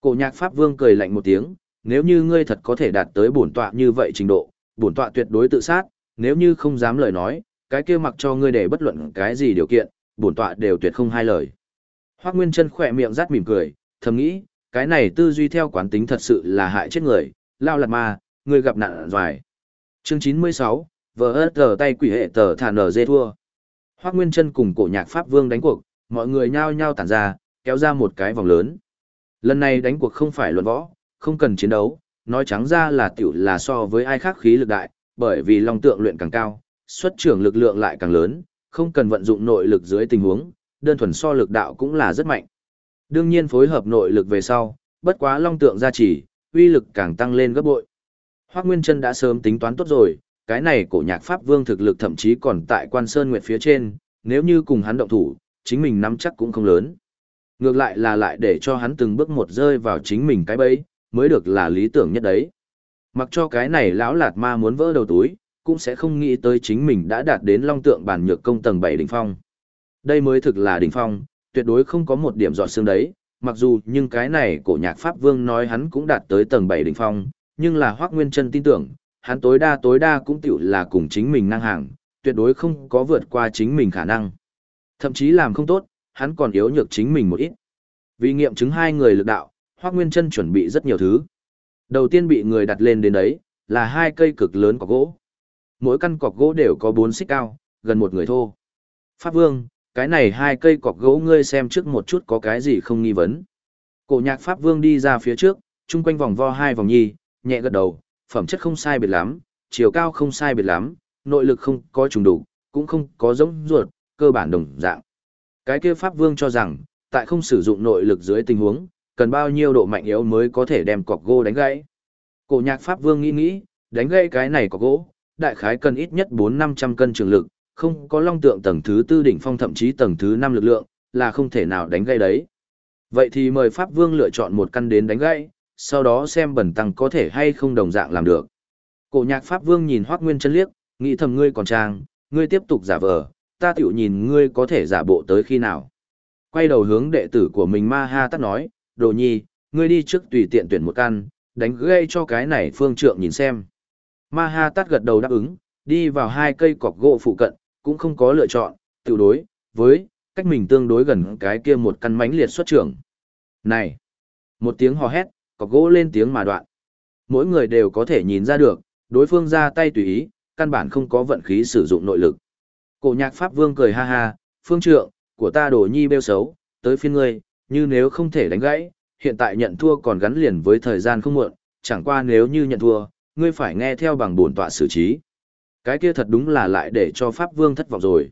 Cổ nhạc Pháp Vương cười lạnh một tiếng, nếu như ngươi thật có thể đạt tới bổn tọa như vậy trình độ, bổn tọa tuyệt đối tự sát, nếu như không dám lời nói, cái kia mặc cho ngươi để bất luận cái gì điều kiện, bổn tọa đều tuyệt không hai lời. Hoắc Nguyên Chân khỏe miệng rát mỉm cười, thầm nghĩ, cái này tư duy theo quán tính thật sự là hại chết người, lao lật ma, ngươi gặp nạn rồi. Chương 96, vờ tờ tay quỷ hệ tờ thản ở dê thua. Hoắc Nguyên Chân cùng cổ nhạc Pháp Vương đánh cuộc, mọi người nhao nhao tản ra, kéo ra một cái vòng lớn. Lần này đánh cuộc không phải luận võ, không cần chiến đấu, nói trắng ra là tiểu là so với ai khác khí lực đại, bởi vì long tượng luyện càng cao, xuất trưởng lực lượng lại càng lớn, không cần vận dụng nội lực dưới tình huống, đơn thuần so lực đạo cũng là rất mạnh. Đương nhiên phối hợp nội lực về sau, bất quá long tượng gia trì, uy lực càng tăng lên gấp bội. Hoắc Nguyên Chân đã sớm tính toán tốt rồi, cái này cổ nhạc pháp vương thực lực thậm chí còn tại Quan Sơn Nguyệt phía trên, nếu như cùng hắn động thủ, chính mình nắm chắc cũng không lớn. Ngược lại là lại để cho hắn từng bước một rơi vào chính mình cái bẫy, mới được là lý tưởng nhất đấy. Mặc cho cái này lão lạt ma muốn vỡ đầu túi, cũng sẽ không nghĩ tới chính mình đã đạt đến long tượng bản nhược công tầng 7 đỉnh phong. Đây mới thực là đỉnh phong, tuyệt đối không có một điểm giọt xương đấy, mặc dù nhưng cái này cổ nhạc pháp vương nói hắn cũng đạt tới tầng 7 đỉnh phong, nhưng là Hoắc Nguyên Chân tin tưởng, hắn tối đa tối đa cũng tiểu là cùng chính mình năng hàng, tuyệt đối không có vượt qua chính mình khả năng. Thậm chí làm không tốt, hắn còn yếu nhược chính mình một ít. Vì nghiệm chứng hai người lực đạo, Hoác Nguyên Trân chuẩn bị rất nhiều thứ. Đầu tiên bị người đặt lên đến đấy, là hai cây cực lớn cọc gỗ. Mỗi căn cọc gỗ đều có bốn xích cao, gần một người thô. Pháp Vương, cái này hai cây cọc gỗ ngươi xem trước một chút có cái gì không nghi vấn. Cổ nhạc Pháp Vương đi ra phía trước, chung quanh vòng vo hai vòng nhi, nhẹ gật đầu, phẩm chất không sai biệt lắm, chiều cao không sai biệt lắm, nội lực không có trùng đủ, cũng không có giống ruột, cơ bản đồng dạng. Cái kia Pháp Vương cho rằng, tại không sử dụng nội lực dưới tình huống, cần bao nhiêu độ mạnh yếu mới có thể đem cọc gỗ đánh gãy. Cổ nhạc Pháp Vương nghĩ nghĩ, đánh gãy cái này cọc gỗ, đại khái cần ít nhất 4-500 cân trường lực, không có long tượng tầng thứ tư đỉnh phong thậm chí tầng thứ 5 lực lượng, là không thể nào đánh gãy đấy. Vậy thì mời Pháp Vương lựa chọn một căn đến đánh gãy, sau đó xem bẩn tăng có thể hay không đồng dạng làm được. Cổ nhạc Pháp Vương nhìn Hoác Nguyên chân liếc, nghĩ thầm ngươi còn trang, ngươi tiếp tục giả vờ, ta tiểu nhìn ngươi có thể giả bộ tới khi nào. Quay đầu hướng đệ tử của mình Ma Ha Tát nói, đồ nhi, ngươi đi trước tùy tiện tuyển một căn, đánh gây cho cái này phương trượng nhìn xem. Ma Ha Tát gật đầu đáp ứng, đi vào hai cây cọc gỗ phụ cận, cũng không có lựa chọn, tự đối, với, cách mình tương đối gần cái kia một căn mánh liệt xuất trưởng. Này! Một tiếng hò hét, cọc gỗ lên tiếng mà đoạn. Mỗi người đều có thể nhìn ra được, đối phương ra tay tùy ý, căn bản không có vận khí sử dụng nội lực. Cổ nhạc Pháp Vương cười ha ha, phương trượng, của ta đồ nhi bêu xấu, tới phiên ngươi, như nếu không thể đánh gãy, hiện tại nhận thua còn gắn liền với thời gian không muộn, chẳng qua nếu như nhận thua, ngươi phải nghe theo bằng bổn tọa xử trí. Cái kia thật đúng là lại để cho Pháp Vương thất vọng rồi.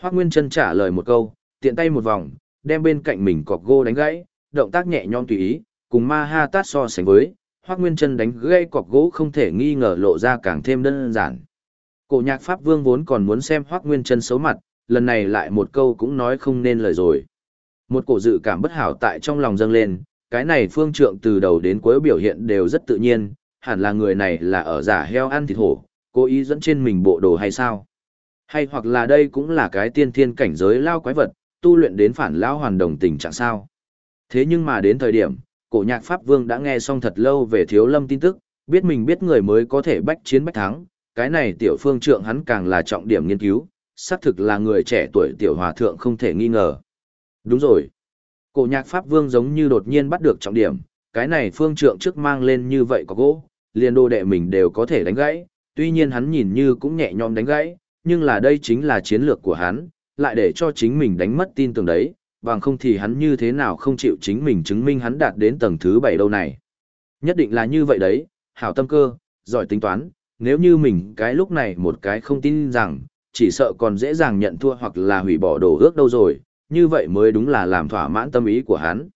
Hoác Nguyên Trân trả lời một câu, tiện tay một vòng, đem bên cạnh mình cọc gô đánh gãy, động tác nhẹ nhõm tùy ý, cùng ma ha tát so sánh với, Hoác Nguyên Trân đánh gãy cọc gỗ không thể nghi ngờ lộ ra càng thêm đơn giản. Cổ nhạc Pháp Vương vốn còn muốn xem Hoác Nguyên Trân xấu mặt, lần này lại một câu cũng nói không nên lời rồi. Một cổ dự cảm bất hảo tại trong lòng dâng lên, cái này phương trượng từ đầu đến cuối biểu hiện đều rất tự nhiên, hẳn là người này là ở giả heo ăn thịt hổ, cố ý dẫn trên mình bộ đồ hay sao? Hay hoặc là đây cũng là cái tiên thiên cảnh giới lao quái vật, tu luyện đến phản lao hoàn đồng tình trạng sao? Thế nhưng mà đến thời điểm, cổ nhạc Pháp Vương đã nghe xong thật lâu về thiếu lâm tin tức, biết mình biết người mới có thể bách chiến bách thắng, cái này tiểu phương trượng hắn càng là trọng điểm nghiên cứu, xác thực là người trẻ tuổi tiểu hòa thượng không thể nghi ngờ. Đúng rồi. Cổ nhạc Pháp Vương giống như đột nhiên bắt được trọng điểm, cái này phương trượng trước mang lên như vậy có gỗ, liền đồ đệ mình đều có thể đánh gãy, tuy nhiên hắn nhìn như cũng nhẹ nhõm đánh gãy, nhưng là đây chính là chiến lược của hắn, lại để cho chính mình đánh mất tin tưởng đấy, bằng không thì hắn như thế nào không chịu chính mình chứng minh hắn đạt đến tầng thứ 7 đâu này. Nhất định là như vậy đấy, hảo tâm cơ, giỏi tính toán, nếu như mình cái lúc này một cái không tin rằng, chỉ sợ còn dễ dàng nhận thua hoặc là hủy bỏ đồ ước đâu rồi, như vậy mới đúng là làm thỏa mãn tâm ý của hắn.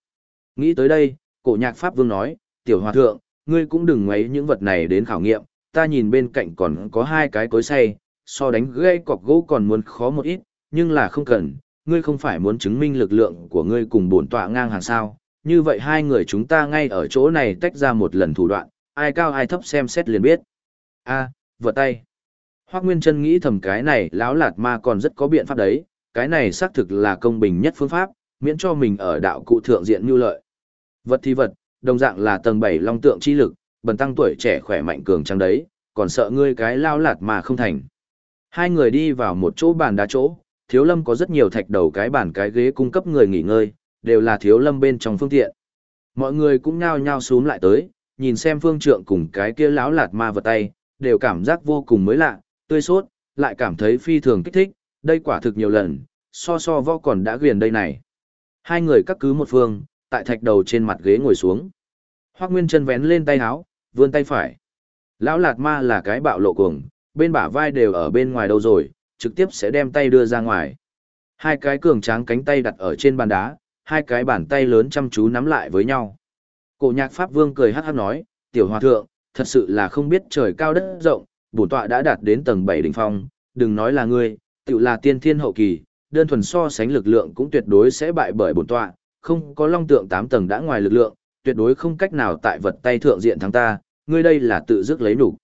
Nghĩ tới đây, cổ nhạc Pháp Vương nói, tiểu hòa thượng, ngươi cũng đừng ngoáy những vật này đến khảo nghiệm, ta nhìn bên cạnh còn có hai cái cối xay, so đánh gây cọc gỗ còn muốn khó một ít, nhưng là không cần, ngươi không phải muốn chứng minh lực lượng của ngươi cùng bổn tọa ngang hàng sao, như vậy hai người chúng ta ngay ở chỗ này tách ra một lần thủ đoạn, ai cao ai thấp xem xét liền biết. A, vợ tay. Hoắc Nguyên Trân nghĩ thầm cái này lão lạt ma còn rất có biện pháp đấy, cái này xác thực là công bình nhất phương pháp, miễn cho mình ở đạo cụ thượng diện như lợi. Vật thì vật, đồng dạng là tầng 7 long tượng chi lực, bần tăng tuổi trẻ khỏe mạnh cường trắng đấy, còn sợ ngươi cái lao lạt mà không thành. Hai người đi vào một chỗ bàn đá chỗ, thiếu lâm có rất nhiều thạch đầu cái bàn cái ghế cung cấp người nghỉ ngơi, đều là thiếu lâm bên trong phương tiện. Mọi người cũng nhao nhao xuống lại tới, nhìn xem phương trượng cùng cái kia lão lạt ma vật tay, đều cảm giác vô cùng mới lạ, tươi sốt, lại cảm thấy phi thường kích thích, đây quả thực nhiều lần, so so võ còn đã ghiền đây này. Hai người cắt cứ một phương, tại thạch đầu trên mặt ghế ngồi xuống. Hoác Nguyên chân vén lên tay áo, vươn tay phải. Lão Lạt Ma là cái bạo lộ cuồng, bên bả vai đều ở bên ngoài đâu rồi, trực tiếp sẽ đem tay đưa ra ngoài. Hai cái cường tráng cánh tay đặt ở trên bàn đá, hai cái bàn tay lớn chăm chú nắm lại với nhau. Cổ nhạc Pháp Vương cười hát hát nói, tiểu hòa thượng, thật sự là không biết trời cao đất rộng, bổn tọa đã đạt đến tầng 7 đỉnh phong, đừng nói là ngươi, tự là tiên thiên hậu kỳ, đơn thuần so sánh lực lượng cũng tuyệt đối sẽ bại bởi bổn tọa, không có long tượng 8 tầng đã ngoài lực lượng, tuyệt đối không cách nào tại vật tay thượng diện thắng ta, ngươi đây là tự dứt lấy nục.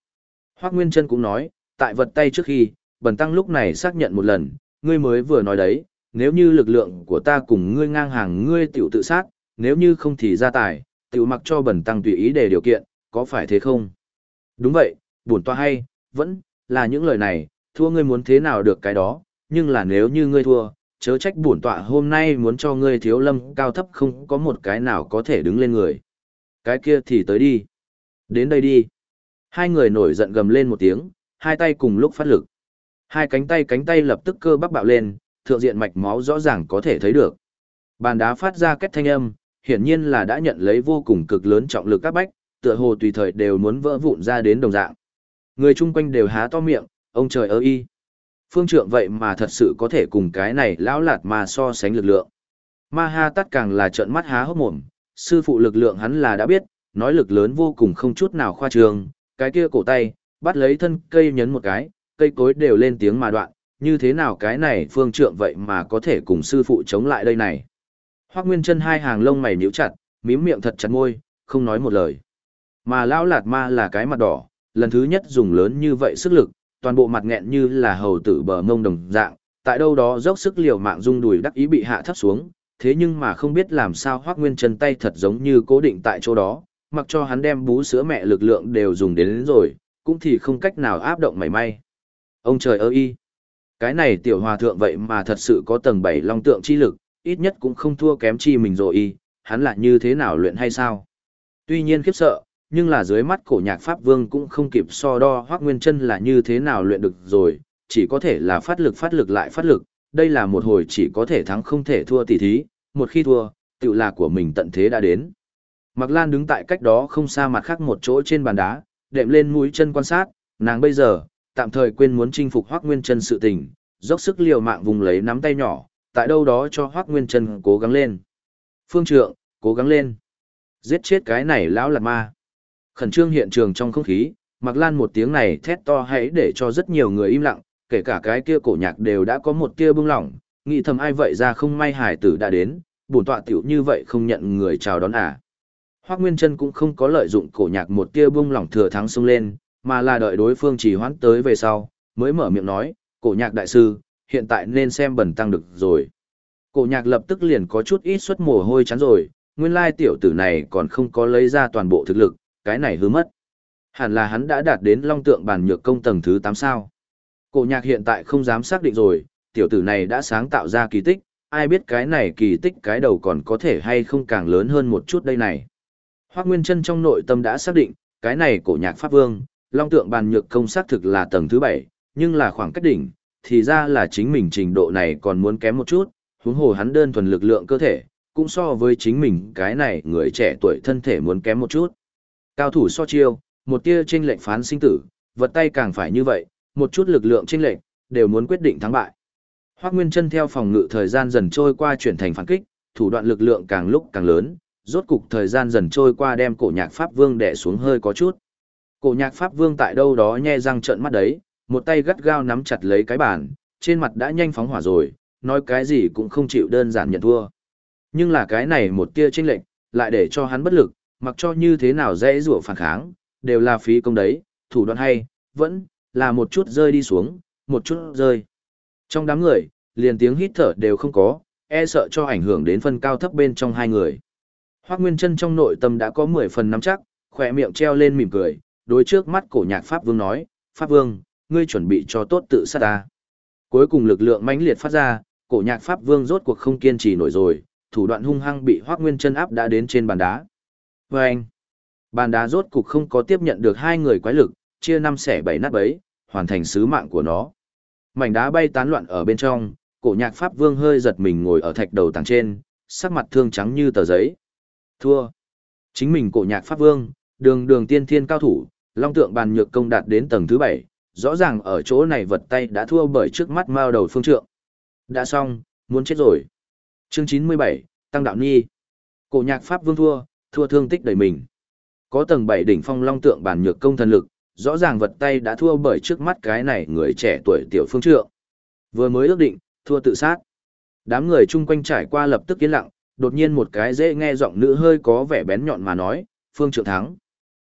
Hoắc Nguyên Trân cũng nói, tại vật tay trước khi, bần tăng lúc này xác nhận một lần, ngươi mới vừa nói đấy, nếu như lực lượng của ta cùng ngươi ngang hàng ngươi tiểu tự sát, nếu như không thì ra tài, tiểu mặc cho bần tăng tùy ý để điều kiện, có phải thế không? Đúng vậy, bổn toa hay, vẫn, là những lời này, thua ngươi muốn thế nào được cái đó, nhưng là nếu như ngươi thua, chớ trách bổn tọa hôm nay muốn cho ngươi thiếu lâm cao thấp không có một cái nào có thể đứng lên người. Cái kia thì tới đi. Đến đây đi. Hai người nổi giận gầm lên một tiếng, hai tay cùng lúc phát lực. Hai cánh tay cánh tay lập tức cơ bắp bạo lên, thượng diện mạch máu rõ ràng có thể thấy được. Bàn đá phát ra kết thanh âm, hiển nhiên là đã nhận lấy vô cùng cực lớn trọng lực các bách, tựa hồ tùy thời đều muốn vỡ vụn ra đến đồng dạng. Người chung quanh đều há to miệng, ông trời ơi phương trượng vậy mà thật sự có thể cùng cái này lão lạt mà so sánh lực lượng. Ma ha tắt càng là trợn mắt há hốc mồm, sư phụ lực lượng hắn là đã biết, nói lực lớn vô cùng không chút nào khoa trương, cái kia cổ tay, bắt lấy thân cây nhấn một cái, cây cối đều lên tiếng mà đoạn, như thế nào cái này phương trượng vậy mà có thể cùng sư phụ chống lại đây này. Hoác Nguyên chân hai hàng lông mày nhíu chặt, mím miệng thật chặt môi, không nói một lời. Mà lão lạt ma là cái mặt đỏ, lần thứ nhất dùng lớn như vậy sức lực, toàn bộ mặt nghẹn như là hầu tử bờ mông đồng dạng, tại đâu đó dốc sức liều mạng rung đùi đắc ý bị hạ thấp xuống, thế nhưng mà không biết làm sao Hoắc Nguyên chân tay thật giống như cố định tại chỗ đó, mặc cho hắn đem bú sữa mẹ lực lượng đều dùng đến, đến rồi, cũng thì không cách nào áp động mảy may. Ông trời ơi! Cái này tiểu hòa thượng vậy mà thật sự có tầng 7 long tượng chi lực, ít nhất cũng không thua kém chi mình rồi y, hắn là như thế nào luyện hay sao? Tuy nhiên khiếp sợ, nhưng là dưới mắt cổ nhạc pháp vương cũng không kịp so đo hoác nguyên chân là như thế nào luyện được rồi, chỉ có thể là phát lực phát lực lại phát lực, đây là một hồi chỉ có thể thắng không thể thua tỷ thí, một khi thua, tự là của mình tận thế đã đến. Mạc Lan đứng tại cách đó không xa mặt khác một chỗ trên bàn đá, đệm lên mũi chân quan sát, nàng bây giờ, tạm thời quên muốn chinh phục Hoắc Nguyên Chân sự tình, dốc sức liều mạng vùng lấy nắm tay nhỏ, tại đâu đó cho Hoắc Nguyên Chân cố gắng lên. Phương Trượng, cố gắng lên. Giết chết cái này lão lạt ma. Khẩn trương hiện trường trong không khí, Mạc Lan một tiếng này thét to hãy để cho rất nhiều người im lặng, kể cả cái kia cổ nhạc đều đã có một tia bưng lỏng, nghĩ thầm ai vậy ra không may hải tử đã đến, bổn tọa tiểu như vậy không nhận người chào đón à. Hoác Nguyên Trân cũng không có lợi dụng cổ nhạc một tia bưng lỏng thừa thắng xông lên, mà là đợi đối phương chỉ hoãn tới về sau, mới mở miệng nói, cổ nhạc đại sư, hiện tại nên xem bẩn tăng được rồi. Cổ nhạc lập tức liền có chút ít suất mồ hôi chán rồi, nguyên lai tiểu tử này còn không có lấy ra toàn bộ thực lực, cái này hứa mất. Hẳn là hắn đã đạt đến long tượng bàn nhược công tầng thứ 8 sao. Cổ nhạc hiện tại không dám xác định rồi, tiểu tử này đã sáng tạo ra kỳ tích, ai biết cái này kỳ tích cái đầu còn có thể hay không càng lớn hơn một chút đây này. Hoác Nguyên Trân trong nội tâm đã xác định, cái này cổ nhạc Pháp Vương, long tượng bàn nhược công xác thực là tầng thứ 7, nhưng là khoảng cách đỉnh, thì ra là chính mình trình độ này còn muốn kém một chút, huống hồ hắn đơn thuần lực lượng cơ thể, cũng so với chính mình cái này người trẻ tuổi thân thể muốn kém một chút. Cao thủ so chiêu, một tia chênh lệnh phán sinh tử, vật tay càng phải như vậy, một chút lực lượng chênh lệnh, đều muốn quyết định thắng bại. Hoắc Nguyên Chân theo phòng ngự thời gian dần trôi qua chuyển thành phản kích, thủ đoạn lực lượng càng lúc càng lớn, rốt cục thời gian dần trôi qua đem cổ nhạc pháp vương đè xuống hơi có chút. Cổ nhạc pháp vương tại đâu đó nhe răng trợn mắt đấy, một tay gắt gao nắm chặt lấy cái bàn, trên mặt đã nhanh phóng hỏa rồi, nói cái gì cũng không chịu đơn giản nhận thua. Nhưng là cái này một tia chênh lệnh, lại để cho hắn bất lực, mặc cho như thế nào dễ rủa phản kháng, đều là phí công đấy, thủ đoạn hay, vẫn là một chút rơi đi xuống, một chút rơi. Trong đám người, liền tiếng hít thở đều không có, e sợ cho ảnh hưởng đến phân cao thấp bên trong hai người. Hoác Nguyên Trân trong nội tâm đã có 10 phần nắm chắc, khỏe miệng treo lên mỉm cười, đối trước mắt cổ nhạc Pháp Vương nói, Pháp Vương, ngươi chuẩn bị cho tốt tự sát ta. Cuối cùng lực lượng mãnh liệt phát ra, cổ nhạc Pháp Vương rốt cuộc không kiên trì nổi rồi, thủ đoạn hung hăng bị Hoác Nguyên Trân áp đã đến trên bàn đá. Và anh, bàn đá rốt cục không có tiếp nhận được hai người quái lực, chia năm xẻ bảy nát bấy, hoàn thành sứ mạng của nó. Mảnh đá bay tán loạn ở bên trong, cổ nhạc Pháp Vương hơi giật mình ngồi ở thạch đầu tàng trên, sắc mặt thương trắng như tờ giấy. Thua. Chính mình cổ nhạc Pháp Vương, đường đường tiên thiên cao thủ, long tượng bàn nhược công đạt đến tầng thứ bảy, rõ ràng ở chỗ này vật tay đã thua bởi trước mắt mao đầu phương trượng. Đã xong, muốn chết rồi. Chương chín mươi bảy Tăng Đạo Ni. Cổ nhạc Pháp Vương thua, thua thương tích đầy mình. Có tầng bảy đỉnh phong long tượng bản nhược công thần lực, rõ ràng vật tay đã thua bởi trước mắt cái này người trẻ tuổi tiểu phương trượng. Vừa mới ước định, thua tự sát. Đám người chung quanh trải qua lập tức yên lặng, đột nhiên một cái dễ nghe giọng nữ hơi có vẻ bén nhọn mà nói, phương trượng thắng.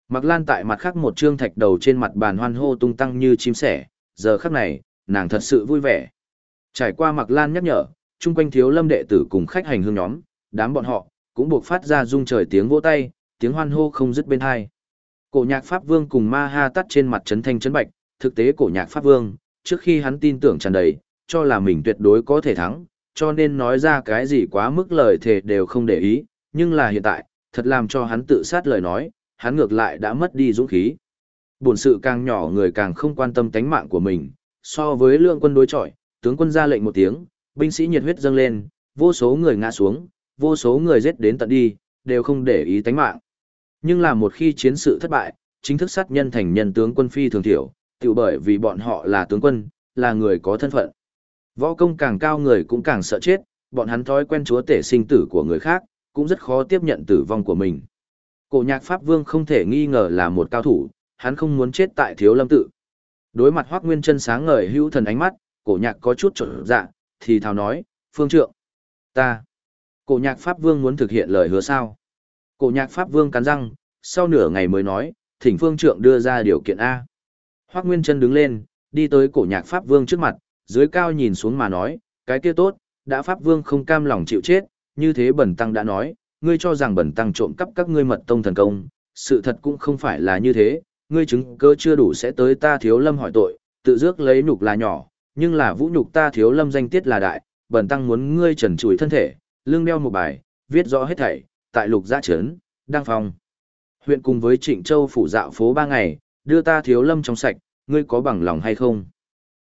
Mặc lan tại mặt khác một trương thạch đầu trên mặt bàn hoan hô tung tăng như chim sẻ, giờ khắc này, nàng thật sự vui vẻ. Trải qua mặc lan nhắc nhở, chung quanh thiếu lâm đệ tử cùng khách hành hương nhóm, đám bọn họ, cũng buộc phát ra rung trời tiếng vỗ tay, tiếng hoan hô không dứt bên hai. Cổ nhạc Pháp Vương cùng Ma Ha tắt trên mặt trấn thanh trấn bạch, thực tế cổ nhạc Pháp Vương, trước khi hắn tin tưởng tràn đầy, cho là mình tuyệt đối có thể thắng, cho nên nói ra cái gì quá mức lời thề đều không để ý, nhưng là hiện tại, thật làm cho hắn tự sát lời nói, hắn ngược lại đã mất đi dũng khí. Buồn sự càng nhỏ người càng không quan tâm tánh mạng của mình, so với lượng quân đối chọi, tướng quân ra lệnh một tiếng, binh sĩ nhiệt huyết dâng lên, vô số người ngã xuống, vô số người giết đến tận đi, đều không để ý tánh mạng. Nhưng là một khi chiến sự thất bại, chính thức sát nhân thành nhân tướng quân phi thường thiểu, tự bởi vì bọn họ là tướng quân, là người có thân phận. Võ công càng cao người cũng càng sợ chết, bọn hắn thói quen chúa tể sinh tử của người khác, cũng rất khó tiếp nhận tử vong của mình. Cổ nhạc Pháp Vương không thể nghi ngờ là một cao thủ, hắn không muốn chết tại thiếu lâm tự. Đối mặt Hoác Nguyên chân sáng ngời hữu thần ánh mắt, cổ nhạc có chút trở dạ, thì thào nói, phương trượng, ta. Cổ nhạc Pháp Vương muốn thực hiện lời hứa sao. Cổ nhạc Pháp Vương cắn răng, sau nửa ngày mới nói, thỉnh phương trượng đưa ra điều kiện A. Hoác Nguyên chân đứng lên, đi tới cổ nhạc Pháp Vương trước mặt, dưới cao nhìn xuống mà nói, cái kia tốt, đã Pháp Vương không cam lòng chịu chết, như thế bẩn tăng đã nói, ngươi cho rằng bẩn tăng trộm cắp các ngươi mật tông thần công, sự thật cũng không phải là như thế, ngươi chứng cơ chưa đủ sẽ tới ta thiếu lâm hỏi tội, tự dước lấy nhục là nhỏ, nhưng là vũ nhục ta thiếu lâm danh tiết là đại, bẩn tăng muốn ngươi trần trụi thân thể, lưng đeo một bài, viết rõ hết thảy, tại lục gia trấn, đăng phòng. Huyện cùng với Trịnh Châu phủ dạo phố ba ngày, đưa ta thiếu lâm trong sạch, ngươi có bằng lòng hay không?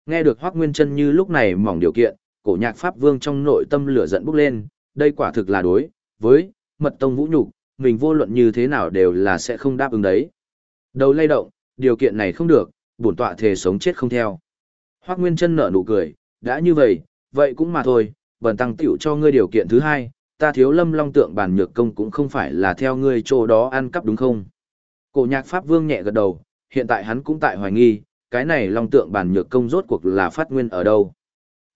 Nghe được Hoắc Nguyên Chân như lúc này mỏng điều kiện, cổ nhạc pháp vương trong nội tâm lửa giận bốc lên, đây quả thực là đối với mật tông vũ nhục, mình vô luận như thế nào đều là sẽ không đáp ứng đấy. Đầu lay động, điều kiện này không được, bổn tọa thề sống chết không theo. Hoắc Nguyên Chân nở nụ cười, đã như vậy, vậy cũng mà thôi, bần tăng tiểu cho ngươi điều kiện thứ hai, ta thiếu lâm long tượng bản nhược công cũng không phải là theo ngươi chỗ đó ăn cắp đúng không? Cổ nhạc Pháp Vương nhẹ gật đầu, hiện tại hắn cũng tại hoài nghi, cái này long tượng bản nhược công rốt cuộc là phát nguyên ở đâu?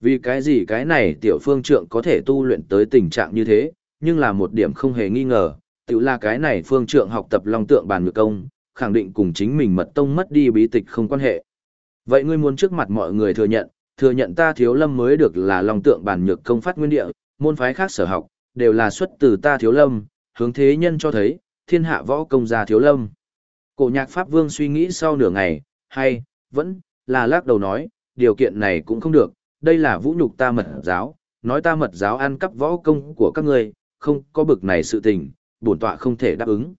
Vì cái gì cái này tiểu phương trượng có thể tu luyện tới tình trạng như thế, nhưng là một điểm không hề nghi ngờ, tiểu là cái này phương trượng học tập long tượng bản nhược công, khẳng định cùng chính mình mật tông mất đi bí tịch không quan hệ. Vậy ngươi muốn trước mặt mọi người thừa nhận, thừa nhận ta thiếu lâm mới được là long tượng bản nhược công phát nguyên địa, môn phái khác sở học, đều là xuất từ ta thiếu lâm, hướng thế nhân cho thấy, thiên hạ võ công gia thiếu lâm. Cổ nhạc Pháp Vương suy nghĩ sau nửa ngày, hay, vẫn, là lắc đầu nói, điều kiện này cũng không được, đây là vũ nhục ta mật giáo, nói ta mật giáo ăn cắp võ công của các ngươi, không có bực này sự tình, bổn tọa không thể đáp ứng.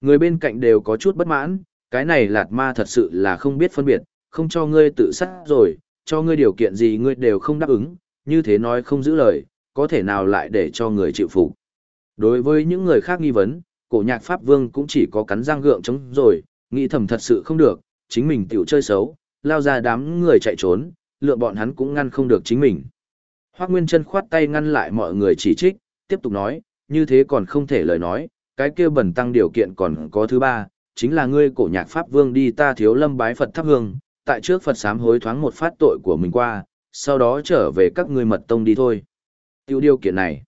Người bên cạnh đều có chút bất mãn, cái này lạt ma thật sự là không biết phân biệt, không cho ngươi tự sát rồi, cho ngươi điều kiện gì ngươi đều không đáp ứng, như thế nói không giữ lời, có thể nào lại để cho người chịu phục. Đối với những người khác nghi vấn, cổ nhạc Pháp Vương cũng chỉ có cắn răng gượng chống rồi, nghĩ thầm thật sự không được, chính mình tiểu chơi xấu, lao ra đám người chạy trốn, lượng bọn hắn cũng ngăn không được chính mình. Hoác Nguyên chân khoát tay ngăn lại mọi người chỉ trích, tiếp tục nói, như thế còn không thể lời nói, cái kia bẩn tăng điều kiện còn có thứ ba, chính là ngươi cổ nhạc Pháp Vương đi ta thiếu lâm bái Phật thắp hương, tại trước Phật sám hối thoáng một phát tội của mình qua, sau đó trở về các ngươi mật tông đi thôi. Tiêu điều kiện này,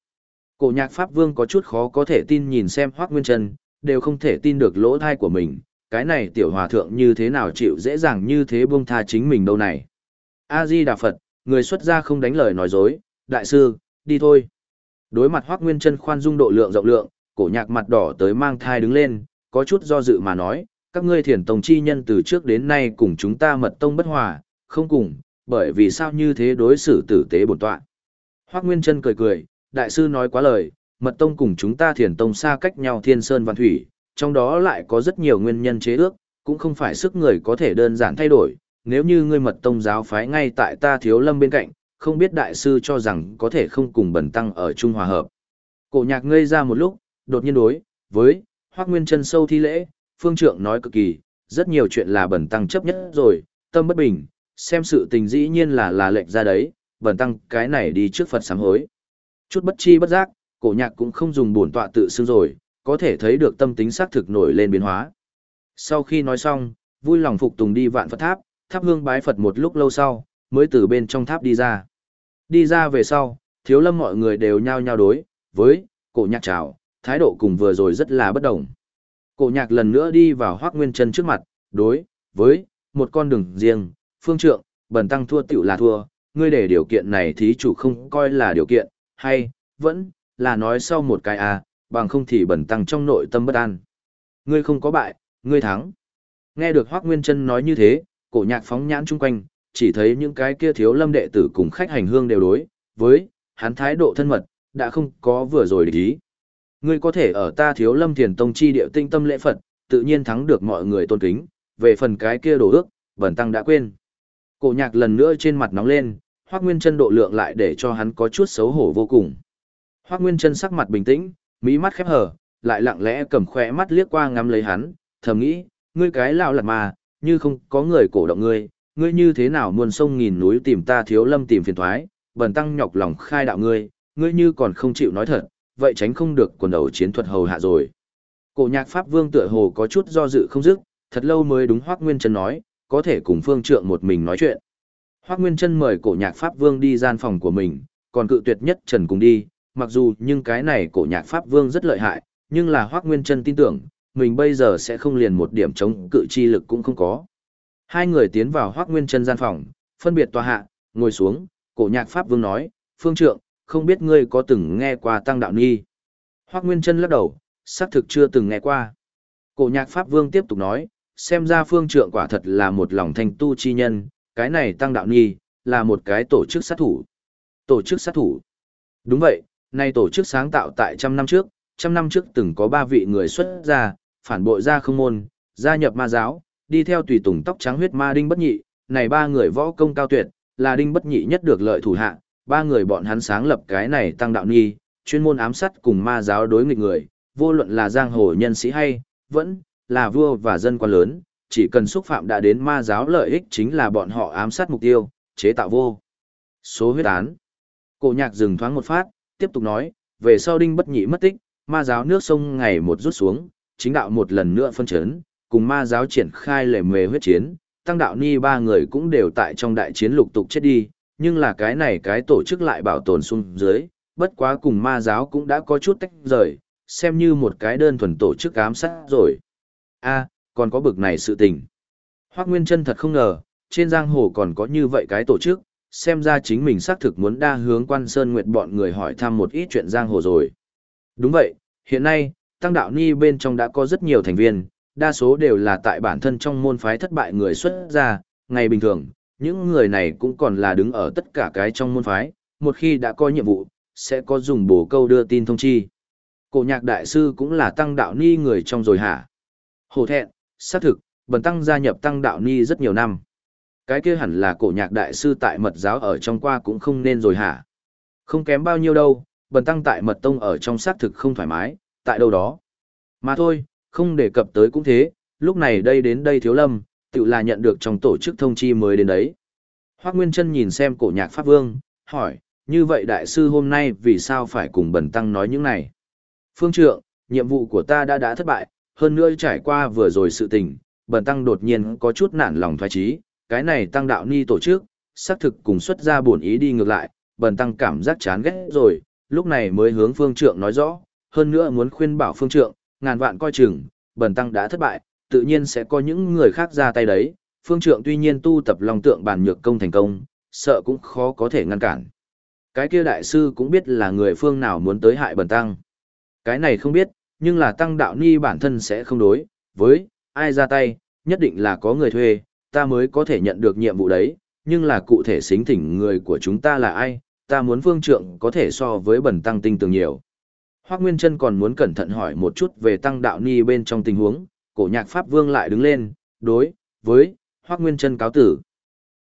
cổ nhạc Pháp Vương có chút khó có thể tin nhìn xem Hoác Nguyên Trân, đều không thể tin được lỗ thai của mình, cái này tiểu hòa thượng như thế nào chịu dễ dàng như thế buông tha chính mình đâu này. A-di Đà Phật, người xuất gia không đánh lời nói dối, đại sư, đi thôi. Đối mặt Hoác Nguyên Trân khoan dung độ lượng rộng lượng, cổ nhạc mặt đỏ tới mang thai đứng lên, có chút do dự mà nói, các ngươi thiền tông chi nhân từ trước đến nay cùng chúng ta mật tông bất hòa, không cùng, bởi vì sao như thế đối xử tử tế bổn tọa. Hoác Nguyên Trân cười cười, đại sư nói quá lời, mật tông cùng chúng ta thiền tông xa cách nhau thiên sơn văn thủy, trong đó lại có rất nhiều nguyên nhân chế ước, cũng không phải sức người có thể đơn giản thay đổi, nếu như ngươi mật tông giáo phái ngay tại ta thiếu lâm bên cạnh, không biết đại sư cho rằng có thể không cùng bẩn tăng ở Trung Hòa Hợp. Cổ nhạc ngây ra một lúc, đột nhiên đối, với, Hoác Nguyên chân sâu thi lễ, phương trượng nói cực kỳ, rất nhiều chuyện là bẩn tăng chấp nhất rồi, tâm bất bình, xem sự tình dĩ nhiên là là lệnh ra đấy, bẩn tăng cái này đi trước Phật sám hối. Chút bất chi bất giác, cổ nhạc cũng không dùng bổn tọa tự xưng rồi, có thể thấy được tâm tính xác thực nổi lên biến hóa. Sau khi nói xong, vui lòng phục tùng đi vạn Phật tháp, tháp hương bái Phật một lúc lâu sau, mới từ bên trong tháp đi ra. Đi ra về sau, thiếu lâm mọi người đều nhao nhao đối, với, cổ nhạc chào, thái độ cùng vừa rồi rất là bất đồng. Cổ nhạc lần nữa đi vào hoác nguyên chân trước mặt, đối, với, một con đường riêng, phương trượng, bần tăng thua tiểu là thua, ngươi để điều kiện này thí chủ không coi là điều kiện, hay, vẫn, là nói sau một cái à, bằng không thì bần tăng trong nội tâm bất an. Ngươi không có bại, ngươi thắng. Nghe được hoác nguyên chân nói như thế, cổ nhạc phóng nhãn chung quanh, chỉ thấy những cái kia thiếu lâm đệ tử cùng khách hành hương đều đối, với, hắn thái độ thân mật, đã không có vừa rồi để ý. Ngươi có thể ở ta thiếu lâm thiền tông chi địa tinh tâm lễ Phật, tự nhiên thắng được mọi người tôn kính, về phần cái kia đổ ước, bẩn tăng đã quên. Cổ nhạc lần nữa trên mặt nóng lên, Hoác Nguyên chân độ lượng lại để cho hắn có chút xấu hổ vô cùng. Hoác Nguyên chân sắc mặt bình tĩnh, mí mắt khép hờ, lại lặng lẽ cầm khỏe mắt liếc qua ngắm lấy hắn, thầm nghĩ, ngươi cái lao lật mà, như không có người cổ động ngươi, ngươi như thế nào muôn sông nghìn núi tìm ta thiếu lâm tìm phiền thoái, bần tăng nhọc lòng khai đạo ngươi, ngươi như còn không chịu nói thật, vậy tránh không được quần đầu chiến thuật hầu hạ rồi. Cổ nhạc Pháp Vương tựa hồ có chút do dự không dứt, thật lâu mới đúng Hoác Nguyên Trân nói, có thể cùng Phương Trượng một mình nói chuyện. Hoác Nguyên Trân mời cổ nhạc Pháp Vương đi gian phòng của mình, còn cự tuyệt nhất Trần cùng đi, mặc dù nhưng cái này cổ nhạc Pháp Vương rất lợi hại, nhưng là Hoác Nguyên Trân tin tưởng, mình bây giờ sẽ không liền một điểm chống cự chi lực cũng không có. Hai người tiến vào Hoác Nguyên Trân gian phòng, phân biệt tòa hạ, ngồi xuống, cổ nhạc Pháp Vương nói, Phương Trượng, không biết ngươi có từng nghe qua Tăng Đạo Ni. Hoác Nguyên Trân lắc đầu, xác thực chưa từng nghe qua. Cổ nhạc Pháp Vương tiếp tục nói, xem ra Phương Trượng quả thật là một lòng thanh tu chi nhân, cái này Tăng Đạo Ni, là một cái tổ chức sát thủ. Tổ chức sát thủ. Đúng vậy, nay tổ chức sáng tạo tại trăm năm trước, trăm năm trước từng có ba vị người xuất gia, phản bội ra không môn, gia nhập ma giáo, đi theo tùy tùng tóc trắng huyết ma đinh bất nhị, này ba người võ công cao tuyệt, là đinh bất nhị nhất được lợi thủ hạ, ba người bọn hắn sáng lập cái này tăng đạo nghi, chuyên môn ám sát cùng ma giáo đối nghịch người, vô luận là giang hồ nhân sĩ hay, vẫn là vua và dân quan lớn, chỉ cần xúc phạm đã đến ma giáo lợi ích chính là bọn họ ám sát mục tiêu, chế tạo vô. Số huyết án. Cổ nhạc dừng thoáng một phát, tiếp tục nói, về sau đinh bất nhị mất tích, ma giáo nước sông ngày một rút xuống, chính đạo một lần nữa phân chấn, cùng ma giáo triển khai lề mề huyết chiến, tăng đạo ni ba người cũng đều tại trong đại chiến lục tục chết đi, nhưng là cái này cái tổ chức lại bảo tồn xuống dưới, bất quá cùng ma giáo cũng đã có chút tách rời, xem như một cái đơn thuần tổ chức ám sát rồi. a còn có bực này sự tình. Hoác Nguyên chân thật không ngờ, trên giang hồ còn có như vậy cái tổ chức, xem ra chính mình xác thực muốn đa hướng quan sơn nguyệt bọn người hỏi thăm một ít chuyện giang hồ rồi. Đúng vậy, Hiện nay, tăng đạo ni bên trong đã có rất nhiều thành viên, đa số đều là tại bản thân trong môn phái thất bại người xuất ra, ngày bình thường, những người này cũng còn là đứng ở tất cả cái trong môn phái, một khi đã có nhiệm vụ, sẽ có dùng bổ câu đưa tin thông chi. Cổ nhạc đại sư cũng là tăng đạo ni người trong rồi hả? Hổ thẹn, xác thực, bần tăng gia nhập tăng đạo ni rất nhiều năm. Cái kia hẳn là cổ nhạc đại sư tại mật giáo ở trong qua cũng không nên rồi hả? Không kém bao nhiêu đâu, bần tăng tại mật tông ở trong xác thực không thoải mái, tại đâu đó. Mà thôi, không đề cập tới cũng thế, lúc này đây đến đây thiếu lâm, tự là nhận được trong tổ chức thông chi mới đến đấy. Hoác Nguyên Trân nhìn xem cổ nhạc Pháp Vương, hỏi, như vậy đại sư hôm nay vì sao phải cùng bần tăng nói những này? Phương trượng, nhiệm vụ của ta đã đã thất bại, hơn nữa trải qua vừa rồi sự tình, bần tăng đột nhiên có chút nản lòng thoái trí, cái này tăng đạo ni tổ chức, xác thực cùng xuất ra buồn ý đi ngược lại, bần tăng cảm giác chán ghét rồi, lúc này mới hướng phương trượng nói rõ, hơn nữa muốn khuyên bảo phương trượng, ngàn vạn coi chừng, bần tăng đã thất bại, tự nhiên sẽ có những người khác ra tay đấy, phương trượng tuy nhiên tu tập lòng tượng bản nhược công thành công, sợ cũng khó có thể ngăn cản. Cái kia đại sư cũng biết là người phương nào muốn tới hại bần tăng. Cái này không biết, nhưng là tăng đạo ni bản thân sẽ không đối, với, ai ra tay, nhất định là có người thuê, ta mới có thể nhận được nhiệm vụ đấy, nhưng là cụ thể xính thỉnh người của chúng ta là ai, ta muốn phương trượng có thể so với bần tăng tinh tường nhiều. Hoác Nguyên Trân còn muốn cẩn thận hỏi một chút về tăng đạo ni bên trong tình huống, cổ nhạc Pháp Vương lại đứng lên, đối, với, Hoác Nguyên Trân cáo tử.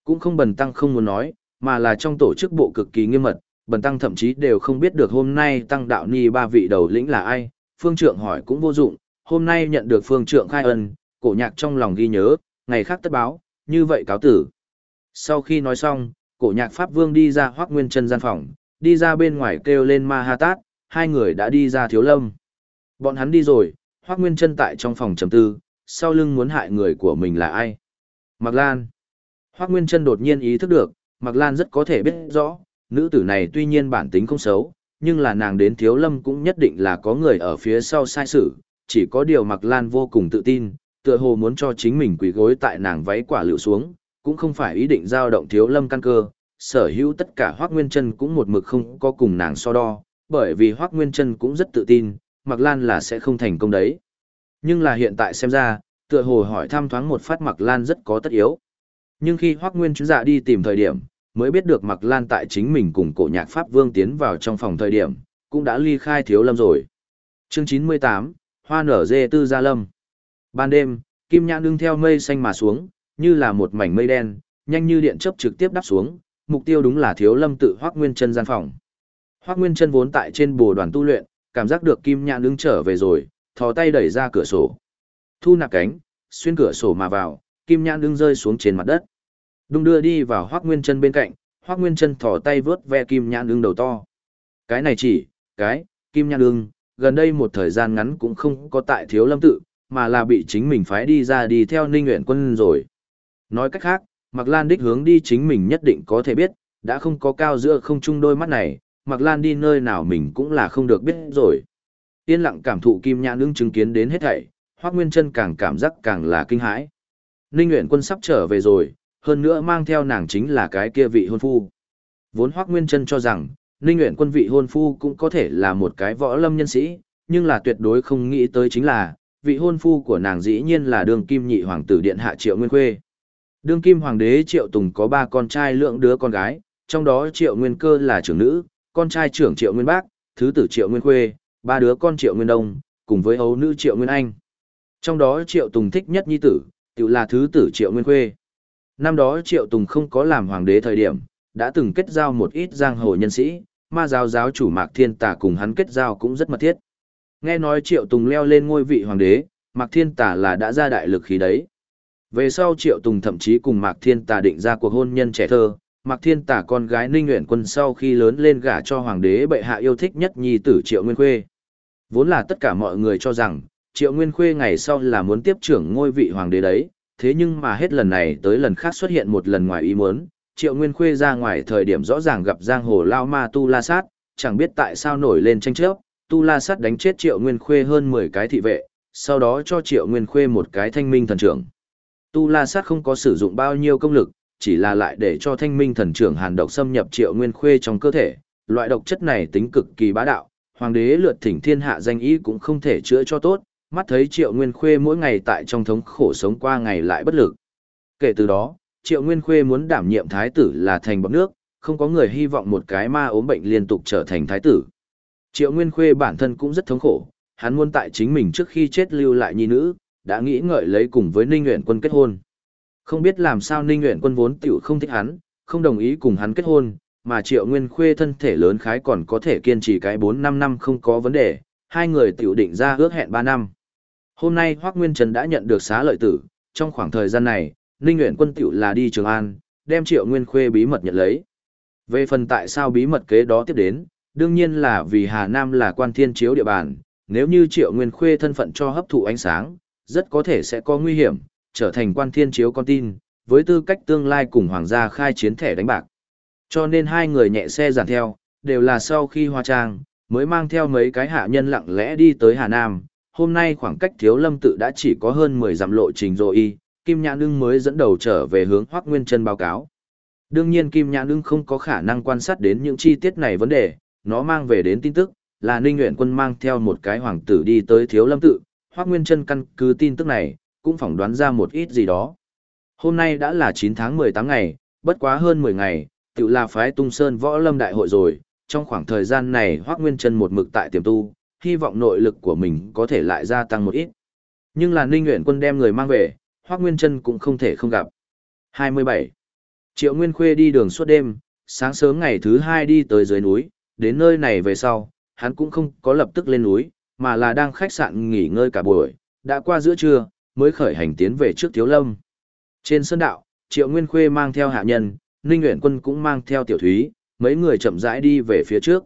Cũng không bần tăng không muốn nói, mà là trong tổ chức bộ cực kỳ nghiêm mật, bần tăng thậm chí đều không biết được hôm nay tăng đạo ni ba vị đầu lĩnh là ai, phương trượng hỏi cũng vô dụng, hôm nay nhận được phương trượng khai ân, cổ nhạc trong lòng ghi nhớ, ngày khác tất báo, như vậy cáo tử. Sau khi nói xong, cổ nhạc Pháp Vương đi ra hoác nguyên chân gian phòng, đi ra bên ngoài kêu lên ma ha tát, hai người đã đi ra thiếu lâm. Bọn hắn đi rồi, hoác nguyên Trân tại trong phòng trầm tư, sau lưng muốn hại người của mình là ai? Mạc Lan. Hoác nguyên Trân đột nhiên ý thức được, Mạc Lan rất có thể biết rõ, nữ tử này tuy nhiên bản tính không xấu, nhưng là nàng đến thiếu lâm cũng nhất định là có người ở phía sau sai sự, chỉ có điều Mạc Lan vô cùng tự tin, tựa hồ muốn cho chính mình quỳ gối tại nàng váy quả lựu xuống, cũng không phải ý định giao động thiếu lâm căn cơ, sở hữu tất cả Hoác Nguyên Trân cũng một mực không có cùng nàng so đo, bởi vì Hoác Nguyên Trân cũng rất tự tin, Mạc Lan là sẽ không thành công đấy. Nhưng là hiện tại xem ra, tựa hồ hỏi thăm thoáng một phát Mạc Lan rất có tất yếu. Nhưng khi Hoác Nguyên Chứng dạ đi tìm thời điểm, mới biết được Mạc Lan tại chính mình cùng cổ nhạc Pháp Vương tiến vào trong phòng thời điểm, cũng đã ly khai thiếu lâm rồi. Chương 98, Hoa nở dê tư gia lâm. Ban đêm, Kim Nhãn đương theo mây xanh mà xuống, như là một mảnh mây đen, nhanh như điện chớp trực tiếp đáp xuống, mục tiêu đúng là Thiếu Lâm tự Hoắc Nguyên Chân gian phòng. Hoắc Nguyên Chân vốn tại trên bồ đoàn tu luyện, cảm giác được Kim Nhãn đương trở về rồi, thò tay đẩy ra cửa sổ. Thu nạp cánh, xuyên cửa sổ mà vào, Kim Nhãn đương rơi xuống trên mặt đất. Đung đưa đi vào Hoắc Nguyên Chân bên cạnh, Hoắc Nguyên Chân thò tay vớt ve Kim Nhãn đương đầu to. Cái này chỉ, cái, Kim Nhãn đương, gần đây một thời gian ngắn cũng không có tại Thiếu Lâm tự, mà là bị chính mình phái đi ra đi theo Ninh Nguyện quân rồi. Nói cách khác, Mạc Lan đích hướng đi chính mình nhất định có thể biết, đã không có cao giữa không chung đôi mắt này, Mạc Lan đi nơi nào mình cũng là không được biết rồi. Yên lặng cảm thụ kim nhãn ứng chứng kiến đến hết thảy, Hoắc Nguyên Chân càng cảm giác càng là kinh hãi. Ninh Uyển Quân sắp trở về rồi, hơn nữa mang theo nàng chính là cái kia vị hôn phu. Vốn Hoắc Nguyên Chân cho rằng, Ninh Uyển Quân vị hôn phu cũng có thể là một cái võ lâm nhân sĩ, nhưng là tuyệt đối không nghĩ tới chính là, vị hôn phu của nàng dĩ nhiên là đường kim nhị hoàng tử điện hạ Triệu Nguyên Khuê. Đương kim hoàng đế Triệu Tùng có ba con trai lượng đứa con gái, trong đó Triệu Nguyên Cơ là trưởng nữ, con trai trưởng Triệu Nguyên Bác, thứ tử Triệu Nguyên Khuê, ba đứa con Triệu Nguyên Đông, cùng với ấu nữ Triệu Nguyên Anh. Trong đó Triệu Tùng thích nhất nhi tử, tự là thứ tử Triệu Nguyên Khuê. Năm đó Triệu Tùng không có làm hoàng đế thời điểm, đã từng kết giao một ít giang hồ nhân sĩ, ma giáo giáo chủ Mạc Thiên Tà cùng hắn kết giao cũng rất mật thiết. Nghe nói Triệu Tùng leo lên ngôi vị hoàng đế, Mạc Thiên Tà là đã ra đại lực khí đấy. Về sau Triệu Tùng thậm chí cùng Mạc Thiên Tà định ra cuộc hôn nhân trẻ thơ, Mạc Thiên Tả con gái Ninh Nguyện Quân sau khi lớn lên gả cho hoàng đế bệ hạ yêu thích nhất nhi tử Triệu Nguyên Khuê. Vốn là tất cả mọi người cho rằng, Triệu Nguyên Khuê ngày sau là muốn tiếp trưởng ngôi vị hoàng đế đấy, thế nhưng mà hết lần này tới lần khác xuất hiện một lần ngoài ý muốn, Triệu Nguyên Khuê ra ngoài thời điểm rõ ràng gặp giang hồ Lao Ma Tu La Sát, chẳng biết tại sao nổi lên tranh chấp, Tu La Sát đánh chết Triệu Nguyên Khuê hơn 10 cái thị vệ, sau đó cho Triệu Nguyên Khuê một cái thanh minh thần trưởng. Tu La Sát không có sử dụng bao nhiêu công lực, chỉ là lại để cho thanh minh thần trưởng hàn độc xâm nhập Triệu Nguyên Khuê trong cơ thể, loại độc chất này tính cực kỳ bá đạo, hoàng đế lượt thỉnh thiên hạ danh ý cũng không thể chữa cho tốt, mắt thấy Triệu Nguyên Khuê mỗi ngày tại trong thống khổ sống qua ngày lại bất lực. Kể từ đó, Triệu Nguyên Khuê muốn đảm nhiệm thái tử là thành bọc nước, không có người hy vọng một cái ma ốm bệnh liên tục trở thành thái tử. Triệu Nguyên Khuê bản thân cũng rất thống khổ, hắn muốn tại chính mình trước khi chết lưu lại nhi nữ, đã nghĩ ngợi lấy cùng với Ninh nguyện Quân kết hôn. Không biết làm sao Ninh Nguyễn Quân vốn tiểu không thích hắn, không đồng ý cùng hắn kết hôn, mà Triệu Nguyên Khuê thân thể lớn khái còn có thể kiên trì cái 4-5 năm không có vấn đề, hai người tiểu định ra ước hẹn 3 năm. Hôm nay Hoắc Nguyên Trần đã nhận được xá lợi tử, trong khoảng thời gian này, Ninh Nguyễn Quân tiểu là đi Trường An, đem Triệu Nguyên Khuê bí mật nhận lấy. Về phần tại sao bí mật kế đó tiếp đến, đương nhiên là vì Hà Nam là quan thiên chiếu địa bàn, nếu như Triệu Nguyên Khuê thân phận cho hấp thụ ánh sáng, rất có thể sẽ có nguy hiểm, trở thành quan thiên chiếu con tin, với tư cách tương lai cùng hoàng gia khai chiến thẻ đánh bạc. Cho nên hai người nhẹ xe giản theo, đều là sau khi hoa trang, mới mang theo mấy cái hạ nhân lặng lẽ đi tới Hà Nam. Hôm nay khoảng cách thiếu lâm tự đã chỉ có hơn 10 dặm lộ trình rồi y, Kim Nhã Nưng mới dẫn đầu trở về hướng Hoác Nguyên Trân báo cáo. Đương nhiên Kim Nhã Nưng không có khả năng quan sát đến những chi tiết này vấn đề, nó mang về đến tin tức, là Ninh Nguyện Quân mang theo một cái hoàng tử đi tới thiếu lâm tự, Hoác Nguyên Trân căn cứ tin tức này, cũng phỏng đoán ra một ít gì đó. Hôm nay đã là 9 tháng 18 ngày, bất quá hơn 10 ngày, tự là phái tung sơn võ lâm đại hội rồi, trong khoảng thời gian này Hoác Nguyên Trân một mực tại tiềm tu, hy vọng nội lực của mình có thể lại gia tăng một ít. Nhưng là Ninh Nguyện Quân đem người mang về, Hoác Nguyên Trân cũng không thể không gặp. 27. Triệu Nguyên Khuê đi đường suốt đêm, sáng sớm ngày thứ hai đi tới dưới núi, đến nơi này về sau, hắn cũng không có lập tức lên núi, mà là đang khách sạn nghỉ ngơi cả buổi, đã qua giữa trưa, mới khởi hành tiến về trước Thiếu Lâm. Trên sân đạo, Triệu Nguyên Khuê mang theo hạ nhân, Ninh Uyển Quân cũng mang theo Tiểu Thúy, mấy người chậm rãi đi về phía trước.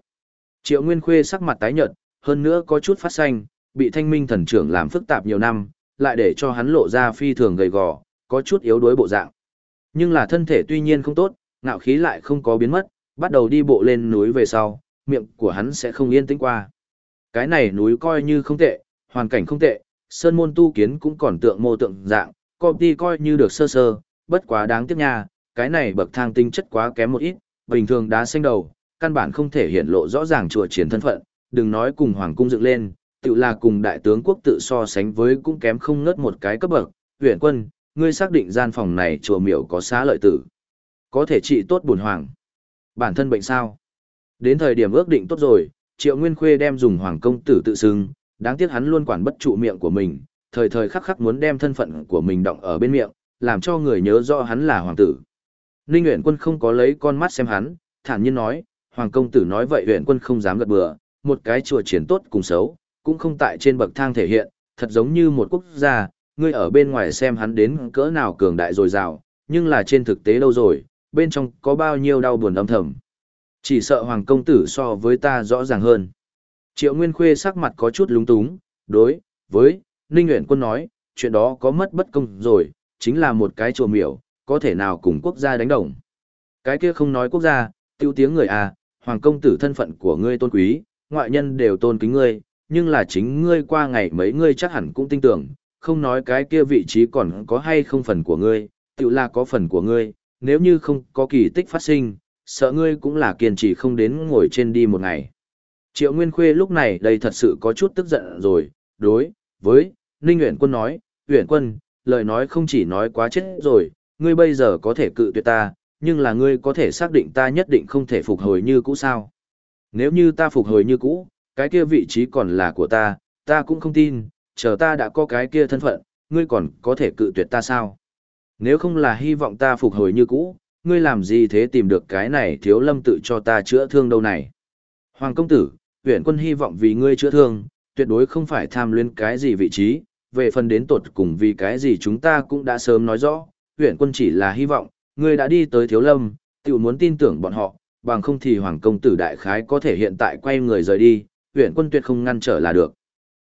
Triệu Nguyên Khuê sắc mặt tái nhợt, hơn nữa có chút phát xanh, bị Thanh Minh thần trưởng làm phức tạp nhiều năm, lại để cho hắn lộ ra phi thường gầy gò, có chút yếu đuối bộ dạng. Nhưng là thân thể tuy nhiên không tốt, ngạo khí lại không có biến mất, bắt đầu đi bộ lên núi về sau, miệng của hắn sẽ không yên tĩnh qua. Cái này núi coi như không tệ, hoàn cảnh không tệ, sơn môn tu kiến cũng còn tượng mô tượng dạng, công ty coi như được sơ sơ, bất quá đáng tiếc nha, cái này bậc thang tinh chất quá kém một ít, bình thường đá xanh đầu, căn bản không thể hiện lộ rõ ràng chùa chiến thân phận, đừng nói cùng hoàng cung dựng lên, tự là cùng đại tướng quốc tự so sánh với cũng kém không ngớt một cái cấp bậc, huyện quân, ngươi xác định gian phòng này chùa miểu có xá lợi tử. Có thể trị tốt buồn hoàng. Bản thân bệnh sao? Đến thời điểm ước định tốt rồi, Triệu Nguyên Khuê đem dùng hoàng công tử tự xưng, đáng tiếc hắn luôn quản bất trụ miệng của mình, thời thời khắc khắc muốn đem thân phận của mình động ở bên miệng, làm cho người nhớ rõ hắn là hoàng tử. Ninh Uyển Quân không có lấy con mắt xem hắn, thản nhiên nói, hoàng công tử nói vậy Uyển Quân không dám gật bừa, một cái chùa triển tốt cùng xấu, cũng không tại trên bậc thang thể hiện, thật giống như một quốc gia, ngươi ở bên ngoài xem hắn đến cỡ nào cường đại rồi rào, nhưng là trên thực tế lâu rồi, bên trong có bao nhiêu đau buồn âm thầm. Chỉ sợ hoàng công tử so với ta rõ ràng hơn. Triệu Nguyên Khuê sắc mặt có chút lúng túng, đối, với, Ninh Uyển Quân nói, chuyện đó có mất bất công rồi, chính là một cái chùa miểu, có thể nào cùng quốc gia đánh đồng. Cái kia không nói quốc gia, tiêu tiếng người à, hoàng công tử thân phận của ngươi tôn quý, ngoại nhân đều tôn kính ngươi, nhưng là chính ngươi qua ngày mấy ngươi chắc hẳn cũng tin tưởng, không nói cái kia vị trí còn có hay không phần của ngươi, tự là có phần của ngươi, nếu như không có kỳ tích phát sinh, sợ ngươi cũng là kiên trì không đến ngồi trên đi một ngày. Triệu Nguyên Khuê lúc này đây thật sự có chút tức giận rồi, đối, với, Ninh Uyển Quân nói, Uyển Quân, lời nói không chỉ nói quá chết rồi, ngươi bây giờ có thể cự tuyệt ta, nhưng là ngươi có thể xác định ta nhất định không thể phục hồi như cũ sao. Nếu như ta phục hồi như cũ, cái kia vị trí còn là của ta, ta cũng không tin, chờ ta đã có cái kia thân phận, ngươi còn có thể cự tuyệt ta sao? Nếu không là hy vọng ta phục hồi như cũ, ngươi làm gì thế tìm được cái này thiếu lâm tự cho ta chữa thương đâu này? Hoàng công tử, huyện quân hy vọng vì ngươi chữa thương, tuyệt đối không phải tham luyến cái gì vị trí, về phần đến tột cùng vì cái gì chúng ta cũng đã sớm nói rõ, huyện quân chỉ là hy vọng, ngươi đã đi tới thiếu lâm, tự muốn tin tưởng bọn họ, bằng không thì hoàng công tử đại khái có thể hiện tại quay người rời đi, huyện quân tuyệt không ngăn trở là được.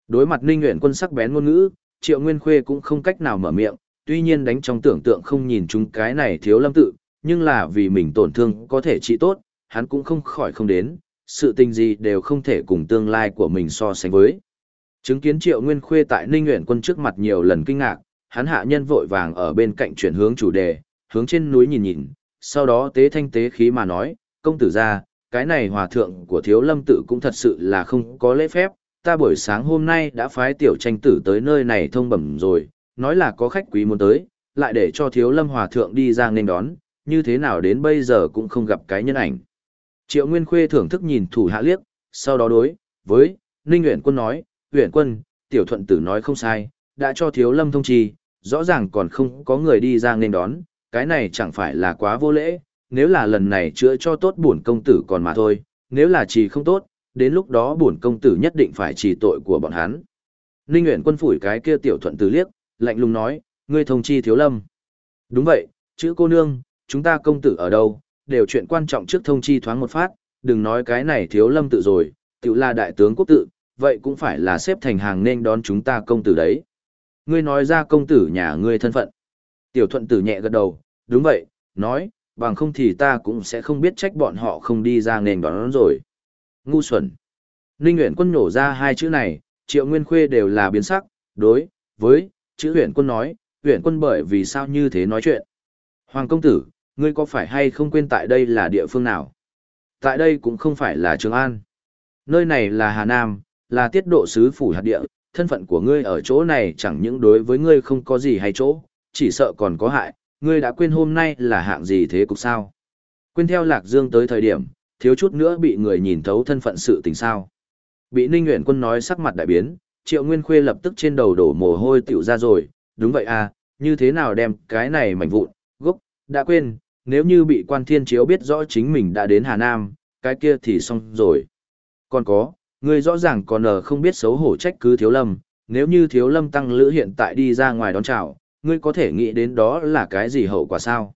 Đối mặt Ninh huyện Quân sắc bén ngôn ngữ, Triệu Nguyên Khuê cũng không cách nào mở miệng, tuy nhiên đánh trong tưởng tượng không nhìn chúng cái này thiếu lâm tự, nhưng là vì mình tổn thương có thể trị tốt, hắn cũng không khỏi không đến, sự tình gì đều không thể cùng tương lai của mình so sánh với. Chứng kiến Triệu Nguyên Khuê tại Ninh Uyển Quân trước mặt nhiều lần kinh ngạc, hắn hạ nhân vội vàng ở bên cạnh chuyển hướng chủ đề, hướng trên núi nhìn nhìn, sau đó tế thanh tế khí mà nói, công tử ra, cái này hòa thượng của thiếu lâm tự cũng thật sự là không có lễ phép, ta buổi sáng hôm nay đã phái tiểu tranh tử tới nơi này thông bẩm rồi, nói là có khách quý muốn tới, lại để cho thiếu lâm hòa thượng đi ra nên đón, như thế nào đến bây giờ cũng không gặp cái nhân ảnh. Triệu Nguyên Khuê thưởng thức nhìn thủ hạ liếc, sau đó đối, với, Ninh Uyển Quân nói, "Uyển Quân, tiểu thuận tử nói không sai, đã cho thiếu lâm thông trì, rõ ràng còn không có người đi ra nên đón, cái này chẳng phải là quá vô lễ, nếu là lần này chữa cho tốt bổn công tử còn mà thôi, nếu là chỉ không tốt, đến lúc đó bổn công tử nhất định phải trì tội của bọn hắn. Ninh Uyển Quân phủi cái kia tiểu thuận tử liếc, lạnh lùng nói, ngươi thông chi thiếu lâm. Đúng vậy, chữ cô nương, chúng ta công tử ở đâu, đều chuyện quan trọng trước thông chi thoáng một phát, đừng nói cái này thiếu lâm tự rồi, tự là đại tướng quốc tự, vậy cũng phải là xếp thành hàng nên đón chúng ta công tử đấy. Ngươi nói ra công tử nhà ngươi thân phận. Tiểu thuận tử nhẹ gật đầu, đúng vậy, nói, bằng không thì ta cũng sẽ không biết trách bọn họ không đi ra nền đón rồi. Ngu xuẩn. Ninh Nguyễn Quân nổ ra hai chữ này, triệu nguyên khuê đều là biến sắc, đối, với, chữ huyện quân nói, huyện quân bởi vì sao như thế nói chuyện. Hoàng công tử, ngươi có phải hay không quên tại đây là địa phương nào? Tại đây cũng không phải là Trường An. Nơi này là Hà Nam, là tiết độ sứ phủ hạt địa, thân phận của ngươi ở chỗ này chẳng những đối với ngươi không có gì hay chỗ, chỉ sợ còn có hại, ngươi đã quên hôm nay là hạng gì thế cục sao? Quên theo Lạc Dương tới thời điểm, thiếu chút nữa bị người nhìn thấu thân phận sự tình sao. Bị Ninh Nguyễn Quân nói sắc mặt đại biến, Triệu Nguyên Khuê lập tức trên đầu đổ mồ hôi tiểu ra rồi, đúng vậy à, như thế nào đem cái này mảnh vụn, gốc, đã quên, nếu như bị quan thiên chiếu biết rõ chính mình đã đến Hà Nam, cái kia thì xong rồi. Còn có, ngươi rõ ràng còn ở không biết xấu hổ trách cứ thiếu lâm, nếu như thiếu lâm tăng lữ hiện tại đi ra ngoài đón chào, ngươi có thể nghĩ đến đó là cái gì hậu quả sao?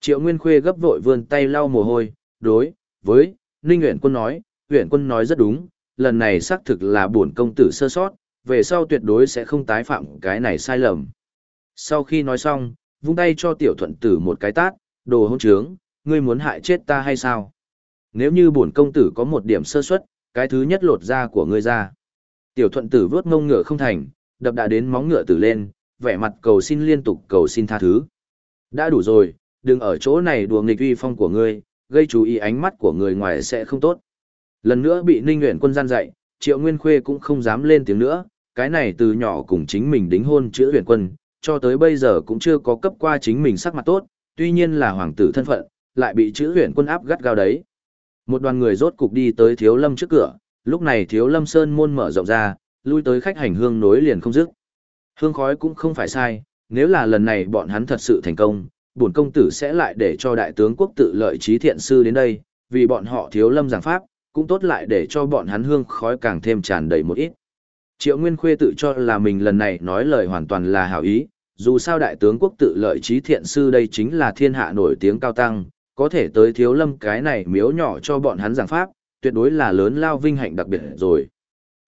Triệu Nguyên Khuê gấp vội vươn tay lau mồ hôi, đối, với, Ninh Nguyễn Quân nói, Nguyễn Quân nói rất đúng, lần này xác thực là bổn công tử sơ sót, về sau tuyệt đối sẽ không tái phạm cái này sai lầm. Sau khi nói xong, vung tay cho tiểu thuận tử một cái tát, đồ hôn trướng, ngươi muốn hại chết ta hay sao? Nếu như bổn công tử có một điểm sơ suất, cái thứ nhất lột da của ngươi ra. Tiểu thuận tử vớt ngông ngựa không thành, đập đã đến móng ngựa tử lên, vẻ mặt cầu xin liên tục cầu xin tha thứ. Đã đủ rồi, đừng ở chỗ này đùa nghịch uy phong của ngươi, gây chú ý ánh mắt của người ngoài sẽ không tốt. Lần nữa bị Ninh Nguyễn quân gian dạy, Triệu Nguyên Khuê cũng không dám lên tiếng nữa, cái này từ nhỏ cùng chính mình đính hôn chữa huyền quân, cho tới bây giờ cũng chưa có cấp qua chính mình sắc mặt tốt, tuy nhiên là hoàng tử thân phận, lại bị chữ huyền quân áp gắt gao đấy. Một đoàn người rốt cục đi tới thiếu lâm trước cửa, lúc này thiếu lâm sơn môn mở rộng ra, lui tới khách hành hương nối liền không dứt. Hương khói cũng không phải sai, nếu là lần này bọn hắn thật sự thành công, bổn công tử sẽ lại để cho đại tướng quốc tự lợi trí thiện sư đến đây, vì bọn họ thiếu lâm giảng pháp, cũng tốt lại để cho bọn hắn hương khói càng thêm tràn đầy một ít. Triệu Nguyên Khuê tự cho là mình lần này nói lời hoàn toàn là hảo ý, dù sao đại tướng quốc tự lợi trí thiện sư đây chính là thiên hạ nổi tiếng cao tăng, có thể tới thiếu lâm cái này miếu nhỏ cho bọn hắn giảng pháp, tuyệt đối là lớn lao vinh hạnh đặc biệt rồi.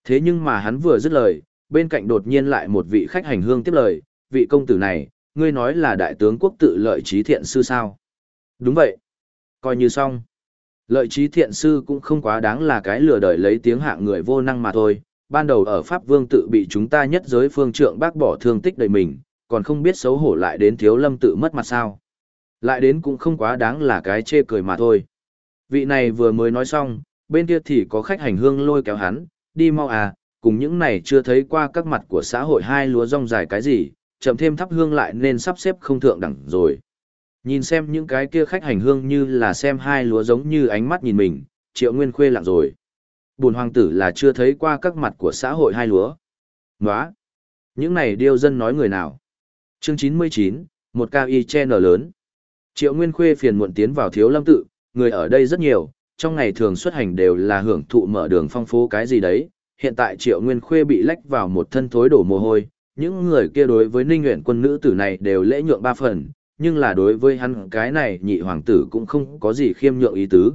Thế nhưng mà hắn vừa dứt lời, bên cạnh đột nhiên lại một vị khách hành hương tiếp lời, vị công tử này, ngươi nói là đại tướng quốc tự lợi trí thiện sư sao? Đúng vậy. Coi như xong. Lợi trí thiện sư cũng không quá đáng là cái lừa đời lấy tiếng hạng người vô năng mà thôi. Ban đầu ở Pháp Vương tự bị chúng ta nhất giới phương trượng bác bỏ thương tích đầy mình, còn không biết xấu hổ lại đến thiếu lâm tự mất mặt sao. Lại đến cũng không quá đáng là cái chê cười mà thôi. Vị này vừa mới nói xong, bên kia thì có khách hành hương lôi kéo hắn, đi mau à, cùng những này chưa thấy qua các mặt của xã hội hai lúa rong dài cái gì, chậm thêm thắp hương lại nên sắp xếp không thượng đẳng rồi. Nhìn xem những cái kia khách hành hương như là xem hai lúa giống như ánh mắt nhìn mình, triệu nguyên khuê lặng rồi. Bùn hoàng tử là chưa thấy qua các mặt của xã hội hai lúa. Nóa! Những này điêu dân nói người nào? Chương 99, một cao y che nở lớn. Triệu Nguyên Khuê phiền muộn tiến vào thiếu lâm tự, người ở đây rất nhiều, trong ngày thường xuất hành đều là hưởng thụ mở đường phong phố cái gì đấy. Hiện tại Triệu Nguyên Khuê bị lách vào một thân thối đổ mồ hôi, những người kia đối với ninh nguyện quân nữ tử này đều lễ nhượng ba phần, nhưng là đối với hắn cái này nhị hoàng tử cũng không có gì khiêm nhượng ý tứ.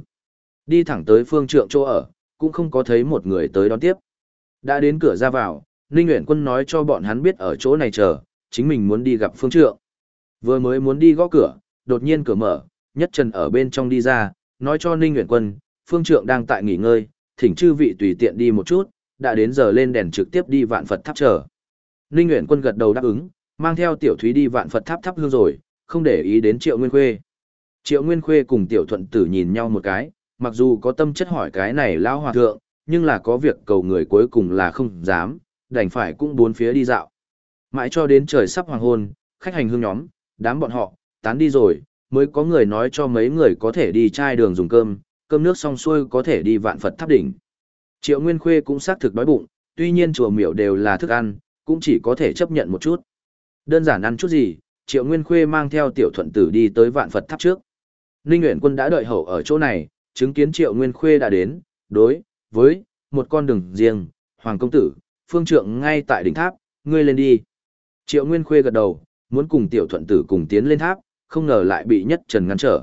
Đi thẳng tới phương trượng chỗ ở, cũng không có thấy một người tới đón tiếp. Đã đến cửa ra vào, ninh nguyện quân nói cho bọn hắn biết ở chỗ này chờ, chính mình muốn đi gặp phương trượng. Vừa mới muốn đi gõ cửa, đột nhiên cửa mở, nhất trần ở bên trong đi ra, nói cho ninh Nguyễn quân, phương trượng đang tại nghỉ ngơi, thỉnh chư vị tùy tiện đi một chút, đã đến giờ lên đèn trực tiếp đi vạn Phật tháp chờ. Ninh Nguyễn Quân gật đầu đáp ứng, mang theo Tiểu Thúy đi vạn Phật tháp thắp hương rồi, không để ý đến Triệu Nguyên Khuê. Triệu Nguyên Khuê cùng Tiểu Thuận Tử nhìn nhau một cái, mặc dù có tâm chất hỏi cái này lão hòa thượng, nhưng là có việc cầu người cuối cùng là không dám, đành phải cũng bốn phía đi dạo. Mãi cho đến trời sắp hoàng hôn, khách hành hương nhóm, đám bọn họ, tán đi rồi, mới có người nói cho mấy người có thể đi chai đường dùng cơm, cơm nước xong xuôi có thể đi vạn Phật tháp đỉnh. Triệu Nguyên Khuê cũng xác thực đói bụng, tuy nhiên chùa miểu đều là thức ăn, cũng chỉ có thể chấp nhận một chút. Đơn giản ăn chút gì, Triệu Nguyên Khuê mang theo tiểu thuận tử đi tới vạn Phật tháp trước. Ninh Nguyễn Quân đã đợi hậu ở chỗ này, chứng kiến Triệu Nguyên Khuê đã đến, đối với một con đường riêng, Hoàng Công Tử, Phương Trượng ngay tại đỉnh tháp, ngươi lên đi. Triệu Nguyên Khuê gật đầu, muốn cùng tiểu thuận tử cùng tiến lên tháp, không ngờ lại bị nhất trần ngăn trở.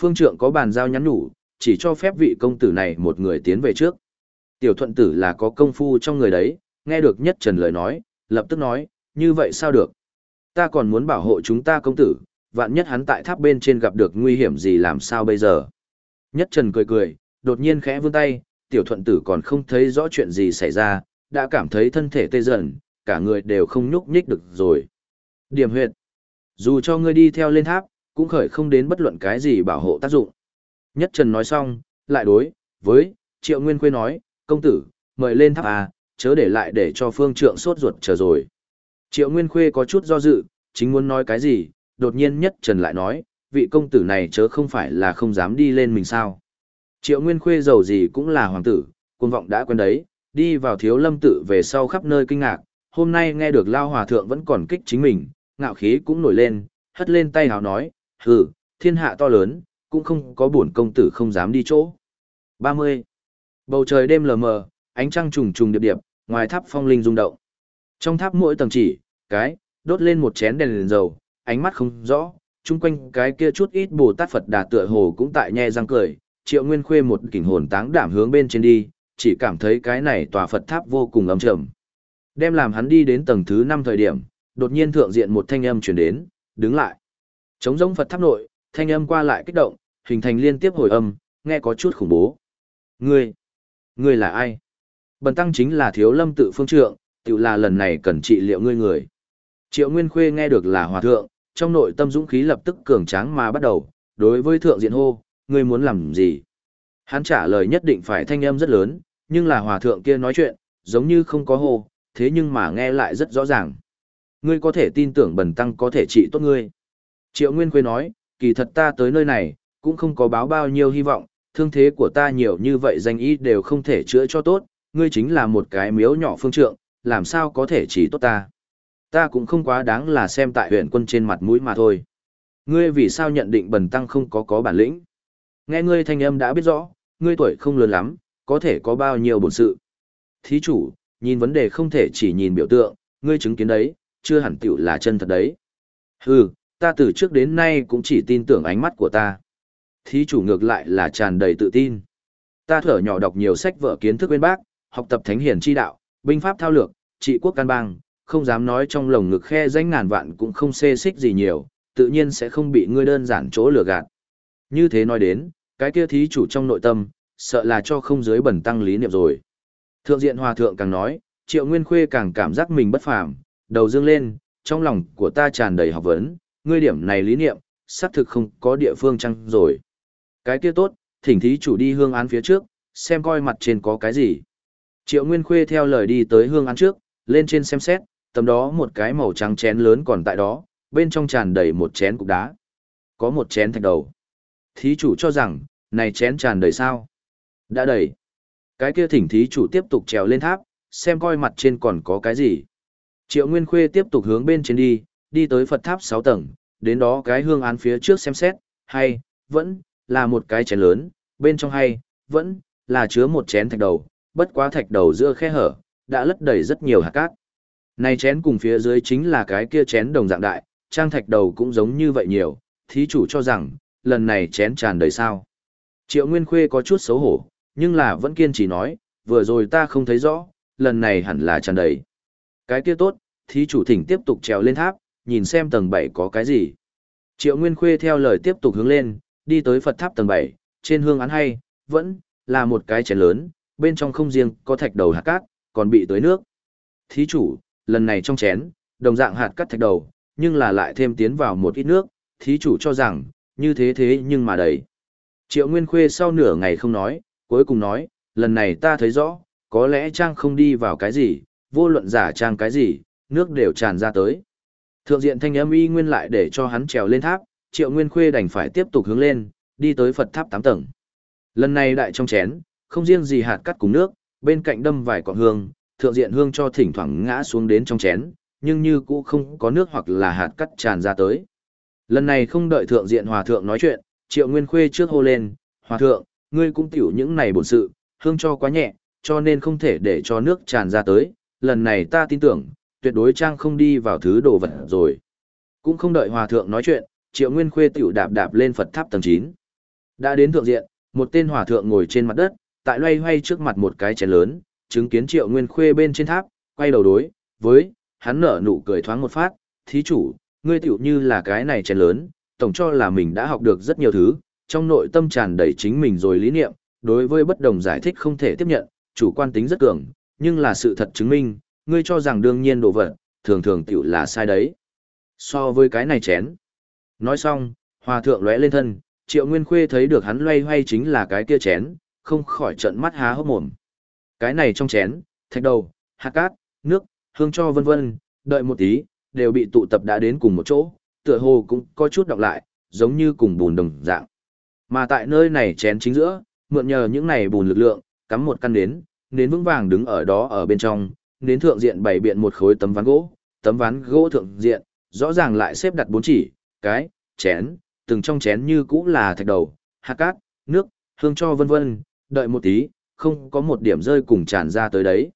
Phương Trượng có bàn giao nhắn nhủ, chỉ cho phép vị công tử này một người tiến về trước. Tiểu thuận tử là có công phu trong người đấy, nghe được nhất trần lời nói, lập tức nói, như vậy sao được? Ta còn muốn bảo hộ chúng ta công tử, vạn nhất hắn tại tháp bên trên gặp được nguy hiểm gì làm sao bây giờ? Nhất trần cười cười, đột nhiên khẽ vươn tay, tiểu thuận tử còn không thấy rõ chuyện gì xảy ra, đã cảm thấy thân thể tê dần, cả người đều không nhúc nhích được rồi. Điểm huyệt. Dù cho ngươi đi theo lên tháp, cũng khởi không đến bất luận cái gì bảo hộ tác dụng. Nhất Trần nói xong, lại đối, với, Triệu Nguyên Khuê nói, công tử, mời lên tháp à, chớ để lại để cho phương trượng sốt ruột chờ rồi. Triệu Nguyên Khuê có chút do dự, chính muốn nói cái gì, đột nhiên Nhất Trần lại nói, vị công tử này chớ không phải là không dám đi lên mình sao. Triệu Nguyên Khuê giàu gì cũng là hoàng tử, quân vọng đã quen đấy, đi vào thiếu lâm tự về sau khắp nơi kinh ngạc, hôm nay nghe được Lao Hòa Thượng vẫn còn kích chính mình, ngạo khí cũng nổi lên, hất lên tay hào nói, hừ, thiên hạ to lớn, cũng không có bổn công tử không dám đi chỗ. 30. Bầu trời đêm lờ mờ, ánh trăng trùng trùng điệp điệp, ngoài tháp phong linh rung động. Trong tháp mỗi tầng chỉ, cái, đốt lên một chén đèn, liền dầu, ánh mắt không rõ, chung quanh cái kia chút ít Bồ Tát Phật Đà tựa hồ cũng tại nhe răng cười, Triệu Nguyên Khuê một kình hồn táng đảm hướng bên trên đi, chỉ cảm thấy cái này tòa Phật tháp vô cùng ấm trầm. Đem làm hắn đi đến tầng thứ 5 thời điểm, đột nhiên thượng diện một thanh âm truyền đến, đứng lại. Trống giống Phật tháp nội, thanh âm qua lại kích động, hình thành liên tiếp hồi âm, nghe có chút khủng bố. Ngươi, ngươi là ai? Bần tăng chính là thiếu lâm tự phương trượng, tự là lần này cần trị liệu ngươi người. Triệu Nguyên Khuê nghe được là hòa thượng, trong nội tâm dũng khí lập tức cường tráng mà bắt đầu, đối với thượng diện hô, ngươi muốn làm gì? Hắn trả lời nhất định phải thanh âm rất lớn, nhưng là hòa thượng kia nói chuyện, giống như không có hô, thế nhưng mà nghe lại rất rõ ràng. Ngươi có thể tin tưởng bần tăng có thể trị tốt ngươi. Triệu Nguyên Khuê nói, kỳ thật ta tới nơi này, cũng không có báo bao nhiêu hy vọng, thương thế của ta nhiều như vậy danh ý đều không thể chữa cho tốt, ngươi chính là một cái miếu nhỏ phương trượng, làm sao có thể trị tốt ta. Ta cũng không quá đáng là xem tại huyện quân trên mặt mũi mà thôi. Ngươi vì sao nhận định bần tăng không có có bản lĩnh? Nghe ngươi thanh âm đã biết rõ, ngươi tuổi không lớn lắm, có thể có bao nhiêu bổn sự. Thí chủ, nhìn vấn đề không thể chỉ nhìn biểu tượng, ngươi chứng kiến đấy, chưa hẳn tiểu là chân thật đấy. Hừ, ta từ trước đến nay cũng chỉ tin tưởng ánh mắt của ta. Thí chủ ngược lại là tràn đầy tự tin. Ta thở nhỏ đọc nhiều sách vở kiến thức bên bác, học tập thánh hiển chi đạo, binh pháp thao lược, trị quốc can bang, không dám nói trong lồng ngực khe danh ngàn vạn cũng không xê xích gì nhiều, tự nhiên sẽ không bị ngươi đơn giản chỗ lừa gạt. Như thế nói đến, cái kia thí chủ trong nội tâm, sợ là cho không dưới bẩn tăng lý niệm rồi. Thượng diện hòa thượng càng nói, triệu nguyên khuê càng cảm giác mình bất phàm, đầu dương lên, trong lòng của ta tràn đầy học vấn, ngươi điểm này lý niệm, xác thực không có địa phương chăng rồi. Cái kia tốt, thỉnh thí chủ đi hương án phía trước, xem coi mặt trên có cái gì. Triệu Nguyên Khuê theo lời đi tới hương án trước, lên trên xem xét, tầm đó một cái màu trắng chén lớn còn tại đó, bên trong tràn đầy một chén cục đá. Có một chén thạch đầu. Thí chủ cho rằng, này chén tràn đầy sao? Đã đầy. Cái kia thỉnh thí chủ tiếp tục trèo lên tháp, xem coi mặt trên còn có cái gì. Triệu Nguyên Khuê tiếp tục hướng bên trên đi, đi tới Phật tháp 6 tầng, đến đó cái hương án phía trước xem xét, hay, vẫn, là một cái chén lớn, bên trong hay, vẫn, là chứa một chén thạch đầu, bất quá thạch đầu giữa khe hở, đã lất đầy rất nhiều hạt cát. Này chén cùng phía dưới chính là cái kia chén đồng dạng đại, trang thạch đầu cũng giống như vậy nhiều, thí chủ cho rằng, lần này chén tràn đầy sao. Triệu Nguyên Khuê có chút xấu hổ, nhưng là vẫn kiên trì nói, vừa rồi ta không thấy rõ, lần này hẳn là tràn đầy. Cái kia tốt, thí chủ thỉnh tiếp tục trèo lên tháp, nhìn xem tầng 7 có cái gì. Triệu Nguyên Khuê theo lời tiếp tục hướng lên, đi tới Phật tháp tầng 7, trên hương án hay, vẫn là một cái chén lớn, bên trong không riêng có thạch đầu hạt cát, còn bị tới nước. Thí chủ, lần này trong chén, đồng dạng hạt cát thạch đầu, nhưng là lại thêm tiến vào một ít nước, thí chủ cho rằng, như thế thế nhưng mà đầy. Triệu Nguyên Khuê sau nửa ngày không nói, cuối cùng nói, lần này ta thấy rõ, có lẽ Trang không đi vào cái gì, vô luận giả Trang cái gì, nước đều tràn ra tới. Thượng diện thanh âm y nguyên lại để cho hắn trèo lên tháp, Triệu Nguyên Khuê đành phải tiếp tục hướng lên, đi tới Phật tháp 8 tầng. Lần này đại trong chén, không riêng gì hạt cắt cùng nước, bên cạnh đâm vài cọng hương, thượng diện hương cho thỉnh thoảng ngã xuống đến trong chén, nhưng như cũ không có nước hoặc là hạt cắt tràn ra tới. Lần này không đợi thượng diện hòa thượng nói chuyện, Triệu Nguyên Khuê trước hô lên, "Hòa thượng, ngươi cũng tiểu những này bổn sự, hương cho quá nhẹ, cho nên không thể để cho nước tràn ra tới, lần này ta tin tưởng, tuyệt đối trang không đi vào thứ đồ vật rồi." Cũng không đợi hòa thượng nói chuyện, Triệu Nguyên Khuê tiểu đạp đạp lên Phật tháp tầng 9. Đã đến thượng diện, một tên hòa thượng ngồi trên mặt đất, tại loay hoay trước mặt một cái chén lớn, chứng kiến Triệu Nguyên Khuê bên trên tháp, quay đầu đối với hắn nở nụ cười thoáng một phát, "Thí chủ, ngươi tiểu như là cái này chén lớn, tổng cho là mình đã học được rất nhiều thứ, trong nội tâm tràn đầy chính mình rồi lý niệm, đối với bất đồng giải thích không thể tiếp nhận, chủ quan tính rất cường, nhưng là sự thật chứng minh, ngươi cho rằng đương nhiên đồ vật, thường thường tiểu là sai đấy. So với cái này chén. Nói xong, hòa thượng lóe lên thân, triệu nguyên khuê thấy được hắn loay hoay chính là cái kia chén, không khỏi trận mắt há hốc mồm. Cái này trong chén, thạch đầu, hạt cát, nước, hương cho vân vân, đợi một tí, đều bị tụ tập đã đến cùng một chỗ, tựa hồ cũng có chút đọc lại, giống như cùng bùn đồng dạng. Mà tại nơi này chén chính giữa, mượn nhờ những này bùn lực lượng, cắm một căn nến, nến vững vàng đứng ở đó ở bên trong, nến thượng diện bày biện một khối tấm ván gỗ, tấm ván gỗ thượng diện, rõ ràng lại xếp đặt bốn chỉ, cái, chén, từng trong chén như cũ là thạch đầu, hạt cát, nước, hương cho vân vân, đợi một tí, không có một điểm rơi cùng tràn ra tới đấy.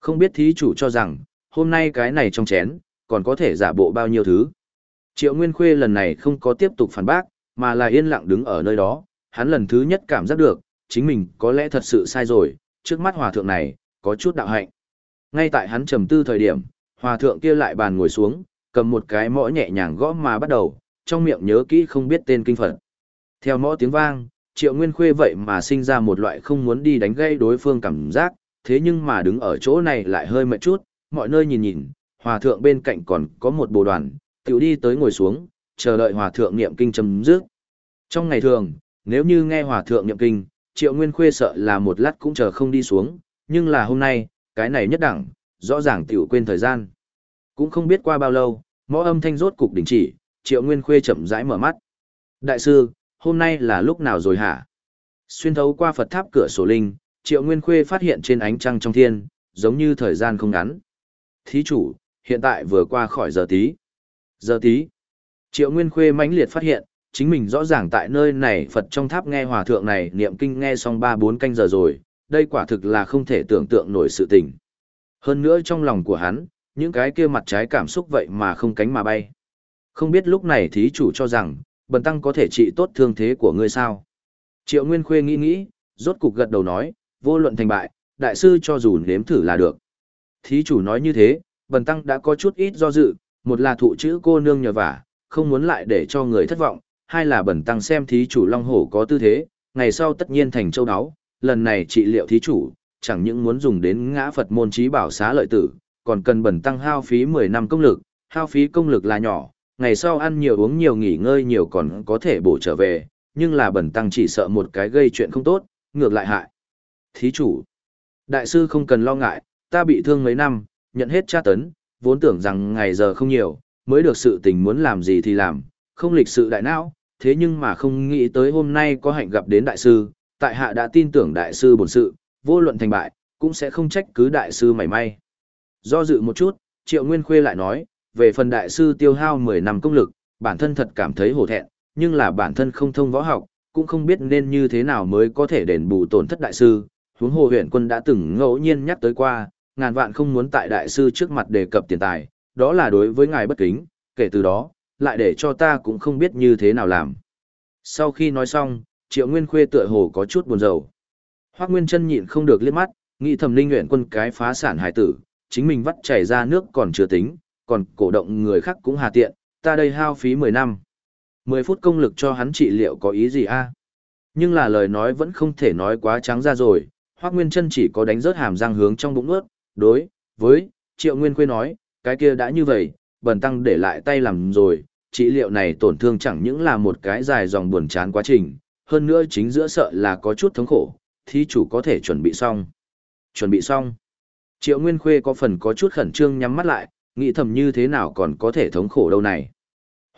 Không biết thí chủ cho rằng, hôm nay cái này trong chén, còn có thể giả bộ bao nhiêu thứ. Triệu Nguyên Khuê lần này không có tiếp tục phản bác, mà là yên lặng đứng ở nơi đó, hắn lần thứ nhất cảm giác được, chính mình có lẽ thật sự sai rồi, trước mắt hòa thượng này, có chút đạo hạnh. Ngay tại hắn trầm tư thời điểm, hòa thượng kia lại bàn ngồi xuống, cầm một cái mõ nhẹ nhàng gõ mà bắt đầu, trong miệng nhớ kỹ không biết tên kinh Phật. Theo mõ tiếng vang, Triệu Nguyên Khuê vậy mà sinh ra một loại không muốn đi đánh gây đối phương cảm giác, thế nhưng mà đứng ở chỗ này lại hơi mệt chút, mọi nơi nhìn nhìn, hòa thượng bên cạnh còn có một bồ đoàn, tiểu đi tới ngồi xuống, chờ đợi hòa thượng niệm kinh chấm dứt. Trong ngày thường, nếu như nghe hòa thượng niệm kinh, Triệu Nguyên Khuê sợ là một lát cũng chờ không đi xuống, nhưng là hôm nay, cái này nhất đẳng, rõ ràng tiểu quên thời gian. Cũng không biết qua bao lâu, mõ âm thanh rốt cục đình chỉ, Triệu Nguyên Khuê chậm rãi mở mắt. Đại sư, hôm nay là lúc nào rồi hả? Xuyên thấu qua Phật tháp cửa sổ linh, Triệu Nguyên Khuê phát hiện trên ánh trăng trong thiên, giống như thời gian không ngắn. Thí chủ, hiện tại vừa qua khỏi giờ tí. Giờ tí. Triệu Nguyên Khuê mãnh liệt phát hiện, chính mình rõ ràng tại nơi này Phật trong tháp nghe hòa thượng này niệm kinh nghe xong 3-4 canh giờ rồi, đây quả thực là không thể tưởng tượng nổi sự tình. Hơn nữa trong lòng của hắn, những cái kia mặt trái cảm xúc vậy mà không cánh mà bay. Không biết lúc này thí chủ cho rằng, bần tăng có thể trị tốt thương thế của ngươi sao? Triệu Nguyên Khuê nghĩ nghĩ, rốt cục gật đầu nói, vô luận thành bại, đại sư cho dù nếm thử là được. Thí chủ nói như thế, bần tăng đã có chút ít do dự, một là thụ chữ cô nương nhờ vả, không muốn lại để cho người thất vọng, hai là bẩn tăng xem thí chủ long hổ có tư thế, ngày sau tất nhiên thành châu đáo, lần này trị liệu thí chủ, chẳng những muốn dùng đến ngã Phật môn trí bảo xá lợi tử, còn cần bẩn tăng hao phí 10 năm công lực, hao phí công lực là nhỏ, ngày sau ăn nhiều uống nhiều nghỉ ngơi nhiều còn có thể bổ trở về, nhưng là bẩn tăng chỉ sợ một cái gây chuyện không tốt, ngược lại hại. Thí chủ, đại sư không cần lo ngại, ta bị thương mấy năm, nhận hết tra tấn, vốn tưởng rằng ngày giờ không nhiều, mới được sự tình muốn làm gì thì làm, không lịch sự đại não, thế nhưng mà không nghĩ tới hôm nay có hạnh gặp đến đại sư, tại hạ đã tin tưởng đại sư bổn sự, vô luận thành bại, cũng sẽ không trách cứ đại sư mảy may. Do dự một chút, Triệu Nguyên Khuê lại nói, về phần đại sư tiêu hao 10 năm công lực, bản thân thật cảm thấy hổ thẹn, nhưng là bản thân không thông võ học, cũng không biết nên như thế nào mới có thể đền bù tổn thất đại sư. Huống hồ huyện quân đã từng ngẫu nhiên nhắc tới qua, ngàn vạn không muốn tại đại sư trước mặt đề cập tiền tài, đó là đối với ngài bất kính, kể từ đó, lại để cho ta cũng không biết như thế nào làm. Sau khi nói xong, Triệu Nguyên Khuê tựa hồ có chút buồn rầu. Hoắc Nguyên Chân nhịn không được liếc mắt, nghĩ thầm Linh Uyển Quân cái phá sản hải tử, chính mình vắt chảy ra nước còn chưa tính, còn cổ động người khác cũng hà tiện, ta đây hao phí 10 năm. 10 phút công lực cho hắn trị liệu có ý gì a? Nhưng là lời nói vẫn không thể nói quá trắng ra rồi, Hoắc Nguyên Chân chỉ có đánh rớt hàm răng hướng trong bụng nuốt, đối với Triệu Nguyên Khuê nói, cái kia đã như vậy, bần tăng để lại tay làm rồi, trị liệu này tổn thương chẳng những là một cái dài dòng buồn chán quá trình, hơn nữa chính giữa sợ là có chút thống khổ, thí chủ có thể chuẩn bị xong. Chuẩn bị xong. Triệu Nguyên Khuê có phần có chút khẩn trương nhắm mắt lại, nghĩ thầm như thế nào còn có thể thống khổ đâu này.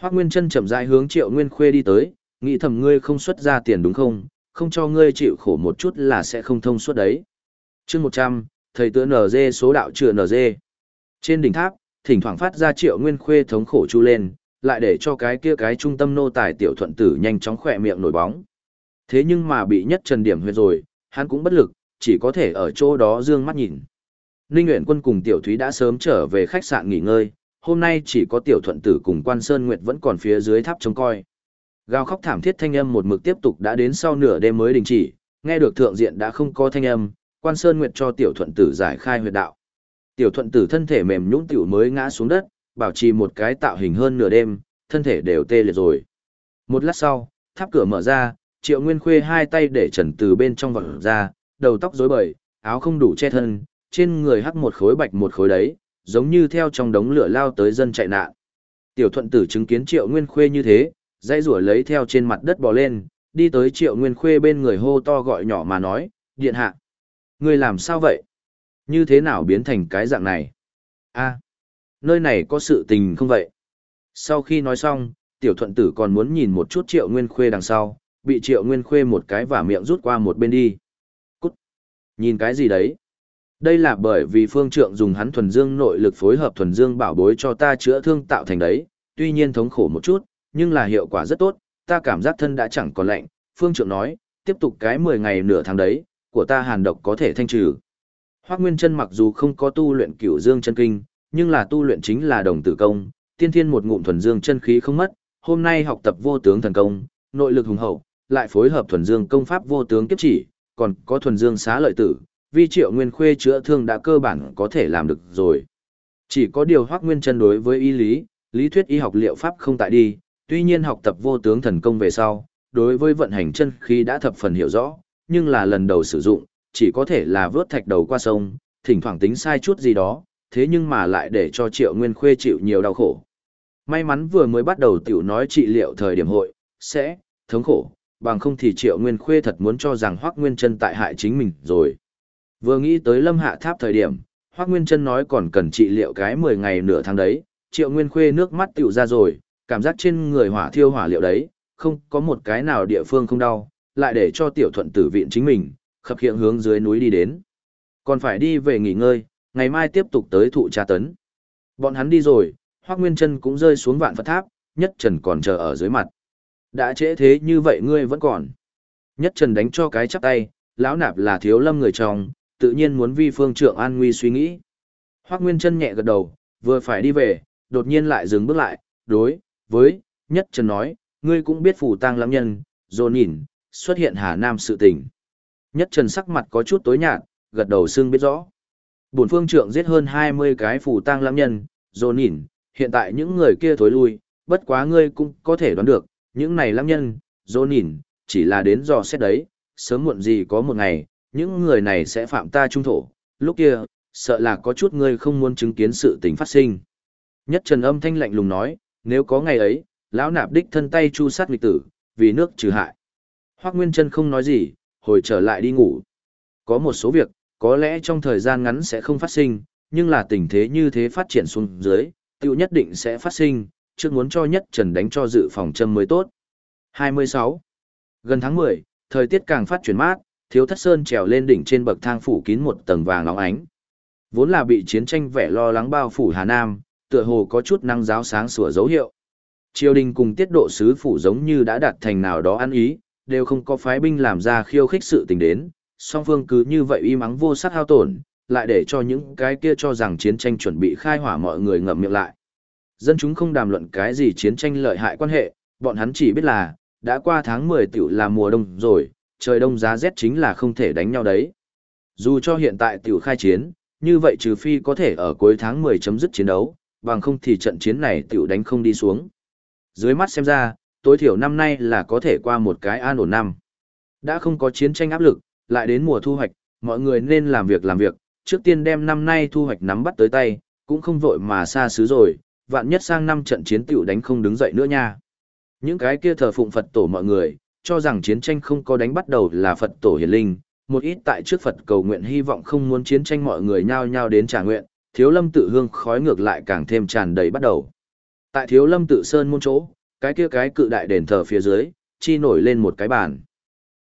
Hoác Nguyên Trân chậm rãi hướng Triệu Nguyên Khuê đi tới, nghĩ thầm ngươi không xuất ra tiền đúng không, không cho ngươi chịu khổ một chút là sẽ không thông suốt đấy. chương 100, thầy tựa NG số đạo chữa NG. Trên đỉnh tháp, thỉnh thoảng phát ra Triệu Nguyên Khuê thống khổ chu lên, lại để cho cái kia cái trung tâm nô tài tiểu thuận tử nhanh chóng khỏe miệng nổi bóng. Thế nhưng mà bị nhất trần điểm huyệt rồi, hắn cũng bất lực, chỉ có thể ở chỗ đó dương mắt nhìn. Ninh Nguyễn Quân cùng Tiểu Thúy đã sớm trở về khách sạn nghỉ ngơi, hôm nay chỉ có Tiểu Thuận Tử cùng Quan Sơn Nguyệt vẫn còn phía dưới tháp trông coi. Gào khóc thảm thiết thanh âm một mực tiếp tục đã đến sau nửa đêm mới đình chỉ, nghe được thượng diện đã không có thanh âm, Quan Sơn Nguyệt cho Tiểu Thuận Tử giải khai huyệt đạo. Tiểu Thuận Tử thân thể mềm nhũn tiểu mới ngã xuống đất, bảo trì một cái tạo hình hơn nửa đêm, thân thể đều tê liệt rồi. Một lát sau, tháp cửa mở ra, Triệu Nguyên Khuê hai tay để trần từ bên trong vọt ra, đầu tóc rối bời, áo không đủ che thân, trên người hắc một khối bạch một khối đấy, giống như theo trong đống lửa lao tới dân chạy nạn. Tiểu thuận tử chứng kiến triệu nguyên khuê như thế, dãy rủa lấy theo trên mặt đất bò lên, đi tới triệu nguyên khuê bên người hô to gọi nhỏ mà nói, điện hạ. Người làm sao vậy? Như thế nào biến thành cái dạng này? a nơi này có sự tình không vậy? Sau khi nói xong, tiểu thuận tử còn muốn nhìn một chút triệu nguyên khuê đằng sau, bị triệu nguyên khuê một cái vả miệng rút qua một bên đi. Cút! Nhìn cái gì đấy? Đây là bởi vì phương trượng dùng hắn thuần dương nội lực phối hợp thuần dương bảo bối cho ta chữa thương tạo thành đấy, tuy nhiên thống khổ một chút, nhưng là hiệu quả rất tốt, ta cảm giác thân đã chẳng còn lạnh. Phương trượng nói, tiếp tục cái 10 ngày nửa tháng đấy, của ta hàn độc có thể thanh trừ. Hoác Nguyên Chân mặc dù không có tu luyện cửu dương chân kinh, nhưng là tu luyện chính là đồng tử công, tiên thiên một ngụm thuần dương chân khí không mất, hôm nay học tập vô tướng thần công, nội lực hùng hậu, lại phối hợp thuần dương công pháp vô tướng kiếp chỉ, còn có thuần dương xá lợi tử, vi triệu nguyên khuê chữa thương đã cơ bản có thể làm được rồi. Chỉ có điều hoác nguyên chân đối với y lý, lý thuyết y học liệu pháp không tại đi, tuy nhiên học tập vô tướng thần công về sau, đối với vận hành chân khí đã thập phần hiểu rõ, nhưng là lần đầu sử dụng, chỉ có thể là vớt thạch đầu qua sông, thỉnh thoảng tính sai chút gì đó, thế nhưng mà lại để cho triệu nguyên khuê chịu nhiều đau khổ. May mắn vừa mới bắt đầu tiểu nói trị liệu thời điểm hội, sẽ, thống khổ, bằng không thì triệu nguyên khuê thật muốn cho rằng hoác nguyên chân tại hại chính mình rồi. Vừa nghĩ tới lâm hạ tháp thời điểm, Hoác Nguyên Trân nói còn cần trị liệu cái 10 ngày nửa tháng đấy, triệu nguyên khuê nước mắt tiểu ra rồi, cảm giác trên người hỏa thiêu hỏa liệu đấy, không có một cái nào địa phương không đau, lại để cho tiểu thuận tử viện chính mình, khập hiện hướng dưới núi đi đến. Còn phải đi về nghỉ ngơi, ngày mai tiếp tục tới thụ tra tấn. Bọn hắn đi rồi, Hoắc Nguyên Trân cũng rơi xuống vạn Phật tháp, Nhất Trần còn chờ ở dưới mặt. Đã trễ thế như vậy ngươi vẫn còn. Nhất Trần đánh cho cái chắp tay, lão nạp là thiếu lâm người chồng, tự nhiên muốn vi phương trượng an nguy suy nghĩ. Hoắc Nguyên chân nhẹ gật đầu, vừa phải đi về, đột nhiên lại dừng bước lại, đối, với, nhất trần nói, ngươi cũng biết phủ tang lắm nhân, rồi nhìn, xuất hiện Hà Nam sự tình. Nhất trần sắc mặt có chút tối nhạt, gật đầu xương biết rõ. Bổn phương trượng giết hơn 20 cái phù tang lắm nhân, dồn nhìn, hiện tại những người kia thối lui, bất quá ngươi cũng có thể đoán được, những này lắm nhân, dồn nhìn, chỉ là đến dò xét đấy, sớm muộn gì có một ngày, những người này sẽ phạm ta trung thổ, lúc kia, sợ là có chút ngươi không muốn chứng kiến sự tình phát sinh. Nhất trần âm thanh lạnh lùng nói, nếu có ngày ấy, lão nạp đích thân tay chu sát nghịch tử, vì nước trừ hại. Hoác Nguyên Trân không nói gì, hồi trở lại đi ngủ. Có một số việc, có lẽ trong thời gian ngắn sẽ không phát sinh, nhưng là tình thế như thế phát triển xuống dưới, tiêu nhất định sẽ phát sinh, trước muốn cho nhất trần đánh cho dự phòng châm mới tốt. 26. Gần tháng 10, thời tiết càng phát chuyển mát, thiếu thất sơn trèo lên đỉnh trên bậc thang phủ kín một tầng vàng óng ánh. Vốn là bị chiến tranh vẻ lo lắng bao phủ Hà Nam, tựa hồ có chút năng giáo sáng sủa dấu hiệu. Triều đình cùng tiết độ sứ phủ giống như đã đạt thành nào đó ăn ý, đều không có phái binh làm ra khiêu khích sự tình đến, song phương cứ như vậy im ắng vô sát hao tổn, lại để cho những cái kia cho rằng chiến tranh chuẩn bị khai hỏa mọi người ngậm miệng lại. Dân chúng không đàm luận cái gì chiến tranh lợi hại quan hệ, bọn hắn chỉ biết là, đã qua tháng 10 tiểu là mùa đông rồi, trời đông giá rét chính là không thể đánh nhau đấy. Dù cho hiện tại tiểu khai chiến, như vậy trừ phi có thể ở cuối tháng 10 chấm dứt chiến đấu, bằng không thì trận chiến này tiểu đánh không đi xuống. Dưới mắt xem ra, tối thiểu năm nay là có thể qua một cái an ổn năm. Đã không có chiến tranh áp lực, lại đến mùa thu hoạch, mọi người nên làm việc làm việc, trước tiên đem năm nay thu hoạch nắm bắt tới tay, cũng không vội mà xa xứ rồi, vạn nhất sang năm trận chiến tiểu đánh không đứng dậy nữa nha. Những cái kia thờ phụng Phật tổ mọi người, cho rằng chiến tranh không có đánh bắt đầu là Phật tổ hiển linh, một ít tại trước Phật cầu nguyện hy vọng không muốn chiến tranh mọi người nhao nhao đến trả nguyện, thiếu lâm tự hương khói ngược lại càng thêm tràn đầy bắt đầu. Tại thiếu lâm tự sơn môn chỗ, cái kia cái cự đại đền thờ phía dưới, chi nổi lên một cái bàn.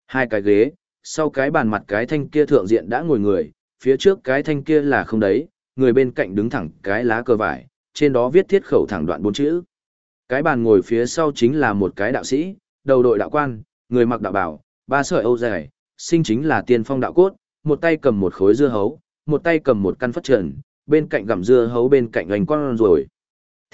Hai cái ghế, sau cái bàn mặt cái thanh kia thượng diện đã ngồi người, phía trước cái thanh kia là không đấy, người bên cạnh đứng thẳng cái lá cờ vải, trên đó viết thiết khẩu thẳng đoạn bốn chữ. Cái bàn ngồi phía sau chính là một cái đạo sĩ, đầu đội đạo quan, người mặc đạo bảo, ba sợi âu dài, sinh chính là tiên phong đạo cốt, một tay cầm một khối dưa hấu, một tay cầm một căn phất trần, bên cạnh gặm dưa hấu bên cạnh gành con rồi.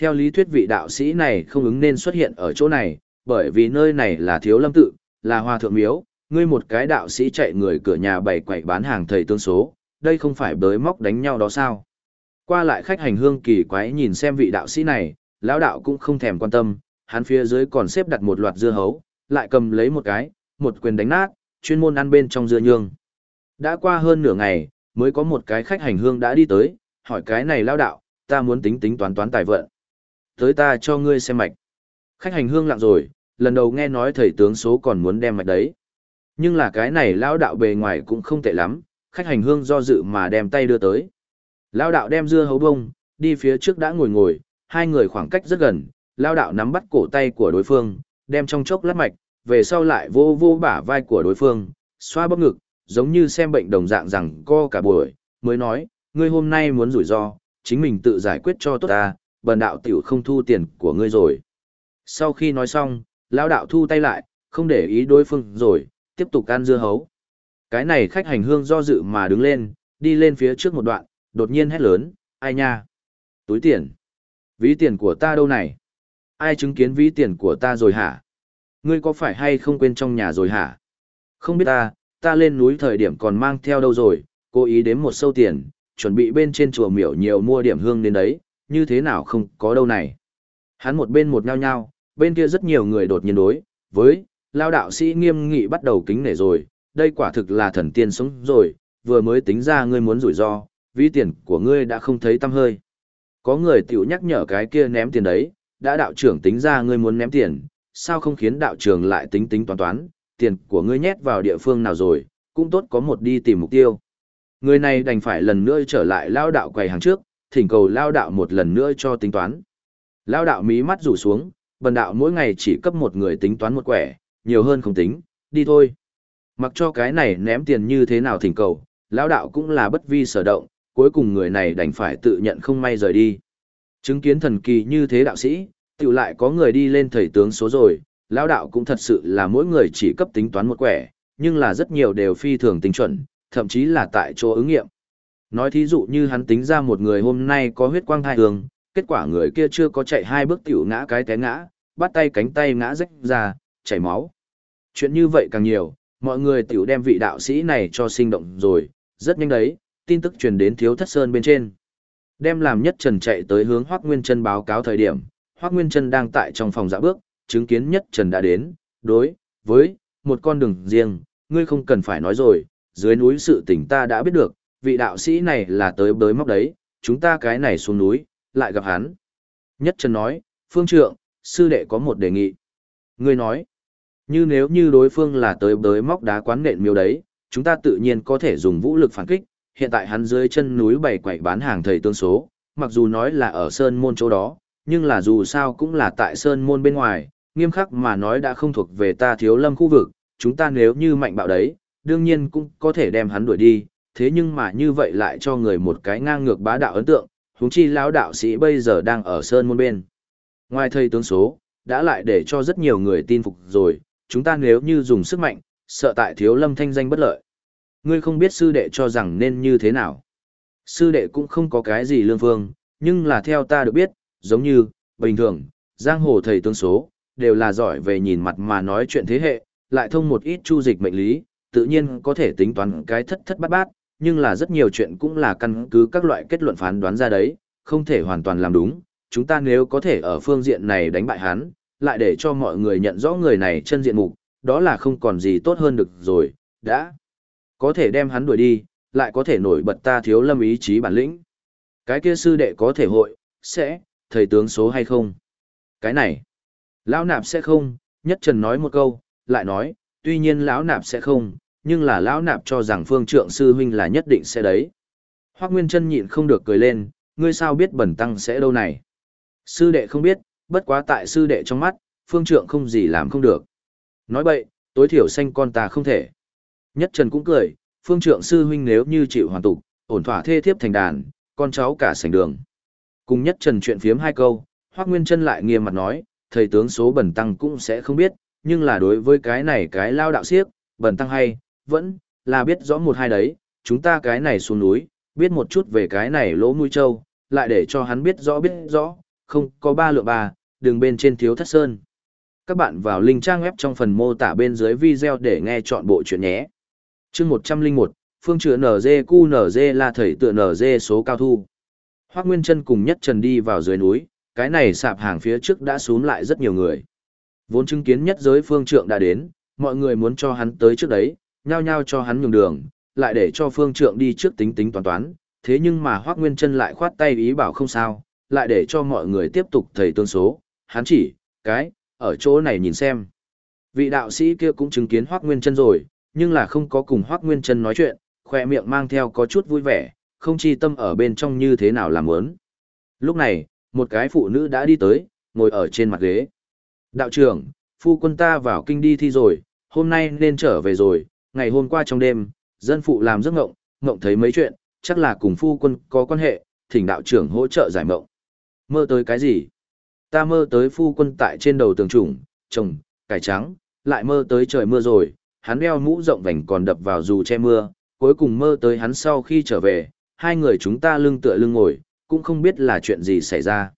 Theo lý thuyết vị đạo sĩ này không ứng nên xuất hiện ở chỗ này, bởi vì nơi này là thiếu lâm tự, là hoa thượng miếu, ngươi một cái đạo sĩ chạy người cửa nhà bày quậy bán hàng thầy tương số, đây không phải bới móc đánh nhau đó sao? Qua lại khách hành hương kỳ quái nhìn xem vị đạo sĩ này, lão đạo cũng không thèm quan tâm, hắn phía dưới còn xếp đặt một loạt dưa hấu, lại cầm lấy một cái, một quyền đánh nát, chuyên môn ăn bên trong dưa nhương. Đã qua hơn nửa ngày, mới có một cái khách hành hương đã đi tới, hỏi cái này lão đạo, ta muốn tính tính toán toán tài vận. Tới ta cho ngươi xem mạch. Khách hành hương lặng rồi, lần đầu nghe nói thầy tướng số còn muốn đem mạch đấy. Nhưng là cái này lão đạo bề ngoài cũng không tệ lắm, khách hành hương do dự mà đem tay đưa tới. Lão đạo đem dưa hấu bông, đi phía trước đã ngồi ngồi, hai người khoảng cách rất gần, lão đạo nắm bắt cổ tay của đối phương, đem trong chốc lát mạch, về sau lại vô vô bả vai của đối phương, xoa bóp ngực, giống như xem bệnh đồng dạng rằng co cả buổi, mới nói, ngươi hôm nay muốn rủi ro, chính mình tự giải quyết cho tốt ta, bần đạo tiểu không thu tiền của ngươi rồi. Sau khi nói xong, lão đạo thu tay lại, không để ý đối phương rồi, tiếp tục ăn dưa hấu. Cái này khách hành hương do dự mà đứng lên, đi lên phía trước một đoạn, đột nhiên hét lớn, ai nha? Túi tiền. Ví tiền của ta đâu này? Ai chứng kiến ví tiền của ta rồi hả? Ngươi có phải hay không quên trong nhà rồi hả? Không biết ta, ta lên núi thời điểm còn mang theo đâu rồi, cố ý đếm một sâu tiền, chuẩn bị bên trên chùa miểu nhiều mua điểm hương đến đấy, như thế nào không có đâu này. Hắn một bên một nhao nhao, bên kia rất nhiều người đột nhiên đối, với, lao đạo sĩ nghiêm nghị bắt đầu kính nể rồi, đây quả thực là thần tiên sống rồi, vừa mới tính ra ngươi muốn rủi ro, ví tiền của ngươi đã không thấy tâm hơi. Có người tiểu nhắc nhở cái kia ném tiền đấy, đã đạo trưởng tính ra ngươi muốn ném tiền, sao không khiến đạo trưởng lại tính tính toán toán, tiền của ngươi nhét vào địa phương nào rồi, cũng tốt có một đi tìm mục tiêu. Người này đành phải lần nữa trở lại lao đạo quầy hàng trước, thỉnh cầu lao đạo một lần nữa cho tính toán. Lao đạo mí mắt rủ xuống, bần đạo mỗi ngày chỉ cấp một người tính toán một quẻ, nhiều hơn không tính, đi thôi. Mặc cho cái này ném tiền như thế nào thỉnh cầu, lao đạo cũng là bất vi sở động, cuối cùng người này đành phải tự nhận không may rời đi. Chứng kiến thần kỳ như thế đạo sĩ, tự lại có người đi lên thầy tướng số rồi, lao đạo cũng thật sự là mỗi người chỉ cấp tính toán một quẻ, nhưng là rất nhiều đều phi thường tính chuẩn, thậm chí là tại chỗ ứng nghiệm. Nói thí dụ như hắn tính ra một người hôm nay có huyết quang thai hương, kết quả người kia chưa có chạy hai bước tiểu ngã cái té ngã, bắt tay cánh tay ngã rách ra, chảy máu. Chuyện như vậy càng nhiều, mọi người tiểu đem vị đạo sĩ này cho sinh động rồi, rất nhanh đấy, tin tức truyền đến thiếu thất sơn bên trên. Đem làm nhất trần chạy tới hướng Hoác Nguyên Trân báo cáo thời điểm, Hoác Nguyên Trân đang tại trong phòng dạ bước, chứng kiến nhất trần đã đến, đối, với, một con đường riêng, ngươi không cần phải nói rồi, dưới núi sự tình ta đã biết được, vị đạo sĩ này là tới bới móc đấy, chúng ta cái này xuống núi, lại gặp hắn. Nhất Trần nói, phương trượng, sư đệ có một đề nghị. Ngươi nói, như nếu như đối phương là tới bới móc đá quán nện miêu đấy, chúng ta tự nhiên có thể dùng vũ lực phản kích, hiện tại hắn dưới chân núi bày quẩy bán hàng thầy tương số, mặc dù nói là ở sơn môn chỗ đó, nhưng là dù sao cũng là tại sơn môn bên ngoài, nghiêm khắc mà nói đã không thuộc về ta thiếu lâm khu vực, chúng ta nếu như mạnh bạo đấy, đương nhiên cũng có thể đem hắn đuổi đi, thế nhưng mà như vậy lại cho người một cái ngang ngược bá đạo ấn tượng, huống chi lão đạo sĩ bây giờ đang ở sơn môn bên. Ngoài thầy tướng số, đã lại để cho rất nhiều người tin phục rồi, chúng ta nếu như dùng sức mạnh, sợ tại thiếu lâm thanh danh bất lợi. Ngươi không biết sư đệ cho rằng nên như thế nào. Sư đệ cũng không có cái gì lương phương, nhưng là theo ta được biết, giống như, bình thường, giang hồ thầy tướng số, đều là giỏi về nhìn mặt mà nói chuyện thế hệ, lại thông một ít chu dịch mệnh lý, tự nhiên có thể tính toán cái thất thất bát bát, nhưng là rất nhiều chuyện cũng là căn cứ các loại kết luận phán đoán ra đấy, không thể hoàn toàn làm đúng. Chúng ta nếu có thể ở phương diện này đánh bại hắn, lại để cho mọi người nhận rõ người này chân diện mục, đó là không còn gì tốt hơn được rồi, đã. Có thể đem hắn đuổi đi, lại có thể nổi bật ta thiếu lâm ý chí bản lĩnh. Cái kia sư đệ có thể hội, sẽ, thầy tướng số hay không? Cái này, lão nạp sẽ không, nhất trần nói một câu, lại nói, tuy nhiên lão nạp sẽ không, nhưng là lão nạp cho rằng phương trượng sư huynh là nhất định sẽ đấy. Hoác Nguyên Trân nhịn không được cười lên, ngươi sao biết bẩn tăng sẽ đâu này. Sư đệ không biết, bất quá tại sư đệ trong mắt, phương trượng không gì làm không được. Nói bậy, tối thiểu xanh con ta không thể. Nhất Trần cũng cười, phương trượng sư huynh nếu như chịu hoàn tục, ổn thỏa thê thiếp thành đàn, con cháu cả sành đường. Cùng Nhất Trần chuyện phiếm hai câu, Hoác Nguyên Trân lại nghiêm mặt nói, thầy tướng số bẩn tăng cũng sẽ không biết, nhưng là đối với cái này cái lao đạo siếc, bẩn tăng hay, vẫn là biết rõ một hai đấy, chúng ta cái này xuống núi, biết một chút về cái này lỗ mũi trâu, lại để cho hắn biết rõ biết rõ, không có ba lượng ba, đường bên trên thiếu thất sơn. Các bạn vào link trang web trong phần mô tả bên dưới video để nghe chọn bộ chuyện nhé. chương 101, phương chữa NG cu là thầy tựa NG số cao thu. Hoác Nguyên chân cùng nhất trần đi vào dưới núi, cái này sạp hàng phía trước đã xuống lại rất nhiều người. Vốn chứng kiến nhất giới phương trượng đã đến, mọi người muốn cho hắn tới trước đấy, nhao nhao cho hắn nhường đường, lại để cho phương trượng đi trước tính tính toán toán, thế nhưng mà Hoác Nguyên chân lại khoát tay ý bảo không sao, lại để cho mọi người tiếp tục thầy tương số, hắn chỉ, cái, ở chỗ này nhìn xem. Vị đạo sĩ kia cũng chứng kiến Hoác Nguyên chân rồi, nhưng là không có cùng Hoác Nguyên chân nói chuyện, khoe miệng mang theo có chút vui vẻ, không chi tâm ở bên trong như thế nào làm ớn. Lúc này, một cái phụ nữ đã đi tới, ngồi ở trên mặt ghế. Đạo trưởng, phu quân ta vào kinh đi thi rồi, hôm nay nên trở về rồi, ngày hôm qua trong đêm, dân phụ làm giấc ngộng, ngộng thấy mấy chuyện, chắc là cùng phu quân có quan hệ, thỉnh đạo trưởng hỗ trợ giải mộng. Mơ tới cái gì? Ta mơ tới phu quân tại trên đầu tường trùng, trồng, cải trắng, lại mơ tới trời mưa rồi, hắn đeo mũ rộng vành còn đập vào dù che mưa, cuối cùng mơ tới hắn sau khi trở về, hai người chúng ta lưng tựa lưng ngồi, cũng không biết là chuyện gì xảy ra.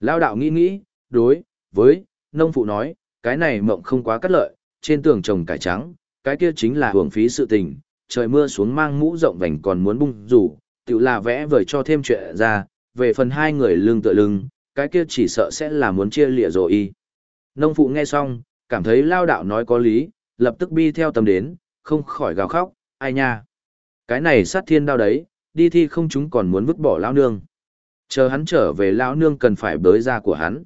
Lao đạo nghĩ nghĩ, đối, với, nông phụ nói, cái này mộng không quá cắt lợi, trên tường trồng cải trắng, cái kia chính là hưởng phí sự tình, trời mưa xuống mang mũ rộng vành còn muốn bung rủ, tự là vẽ vời cho thêm chuyện ra, về phần hai người lưng tựa lưng, cái kia chỉ sợ sẽ là muốn chia lịa rồi y. Nông phụ nghe xong, cảm thấy lao đạo nói có lý, lập tức bi theo tâm đến, không khỏi gào khóc, ai nha. Cái này sát thiên đao đấy, đi thi không chúng còn muốn vứt bỏ lao nương. Chờ hắn trở về lao nương cần phải bới ra của hắn.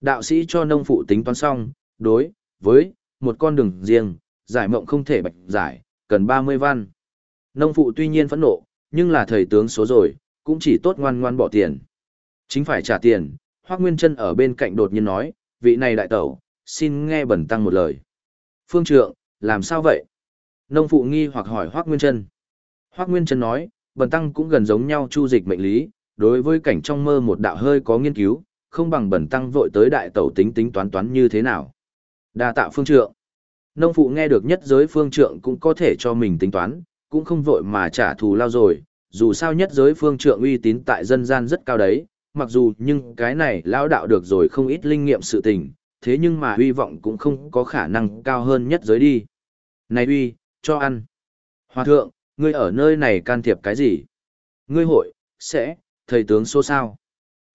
Đạo sĩ cho nông phụ tính toán xong, đối, với, một con đường riêng, giải mộng không thể bạch giải, cần 30 văn. Nông phụ tuy nhiên phẫn nộ, nhưng là thầy tướng số rồi, cũng chỉ tốt ngoan ngoan bỏ tiền. Chính phải trả tiền, Hoác Nguyên Trân ở bên cạnh đột nhiên nói, vị này đại tẩu, xin nghe bẩn tăng một lời. Phương trượng, làm sao vậy? Nông phụ nghi hoặc hỏi Hoác Nguyên Trân. Hoác Nguyên Trân nói, bẩn tăng cũng gần giống nhau chu dịch mệnh lý, đối với cảnh trong mơ một đạo hơi có nghiên cứu, không bằng bẩn tăng vội tới đại tẩu tính tính toán toán như thế nào. Đa tạ phương trượng. Nông phụ nghe được nhất giới phương trượng cũng có thể cho mình tính toán, cũng không vội mà trả thù lao rồi, dù sao nhất giới phương trượng uy tín tại dân gian rất cao đấy, mặc dù nhưng cái này lao đạo được rồi không ít linh nghiệm sự tình, thế nhưng mà uy vọng cũng không có khả năng cao hơn nhất giới đi. Này uy, cho ăn. Hòa thượng, ngươi ở nơi này can thiệp cái gì? Ngươi hội, sẽ, thầy tướng xô sao?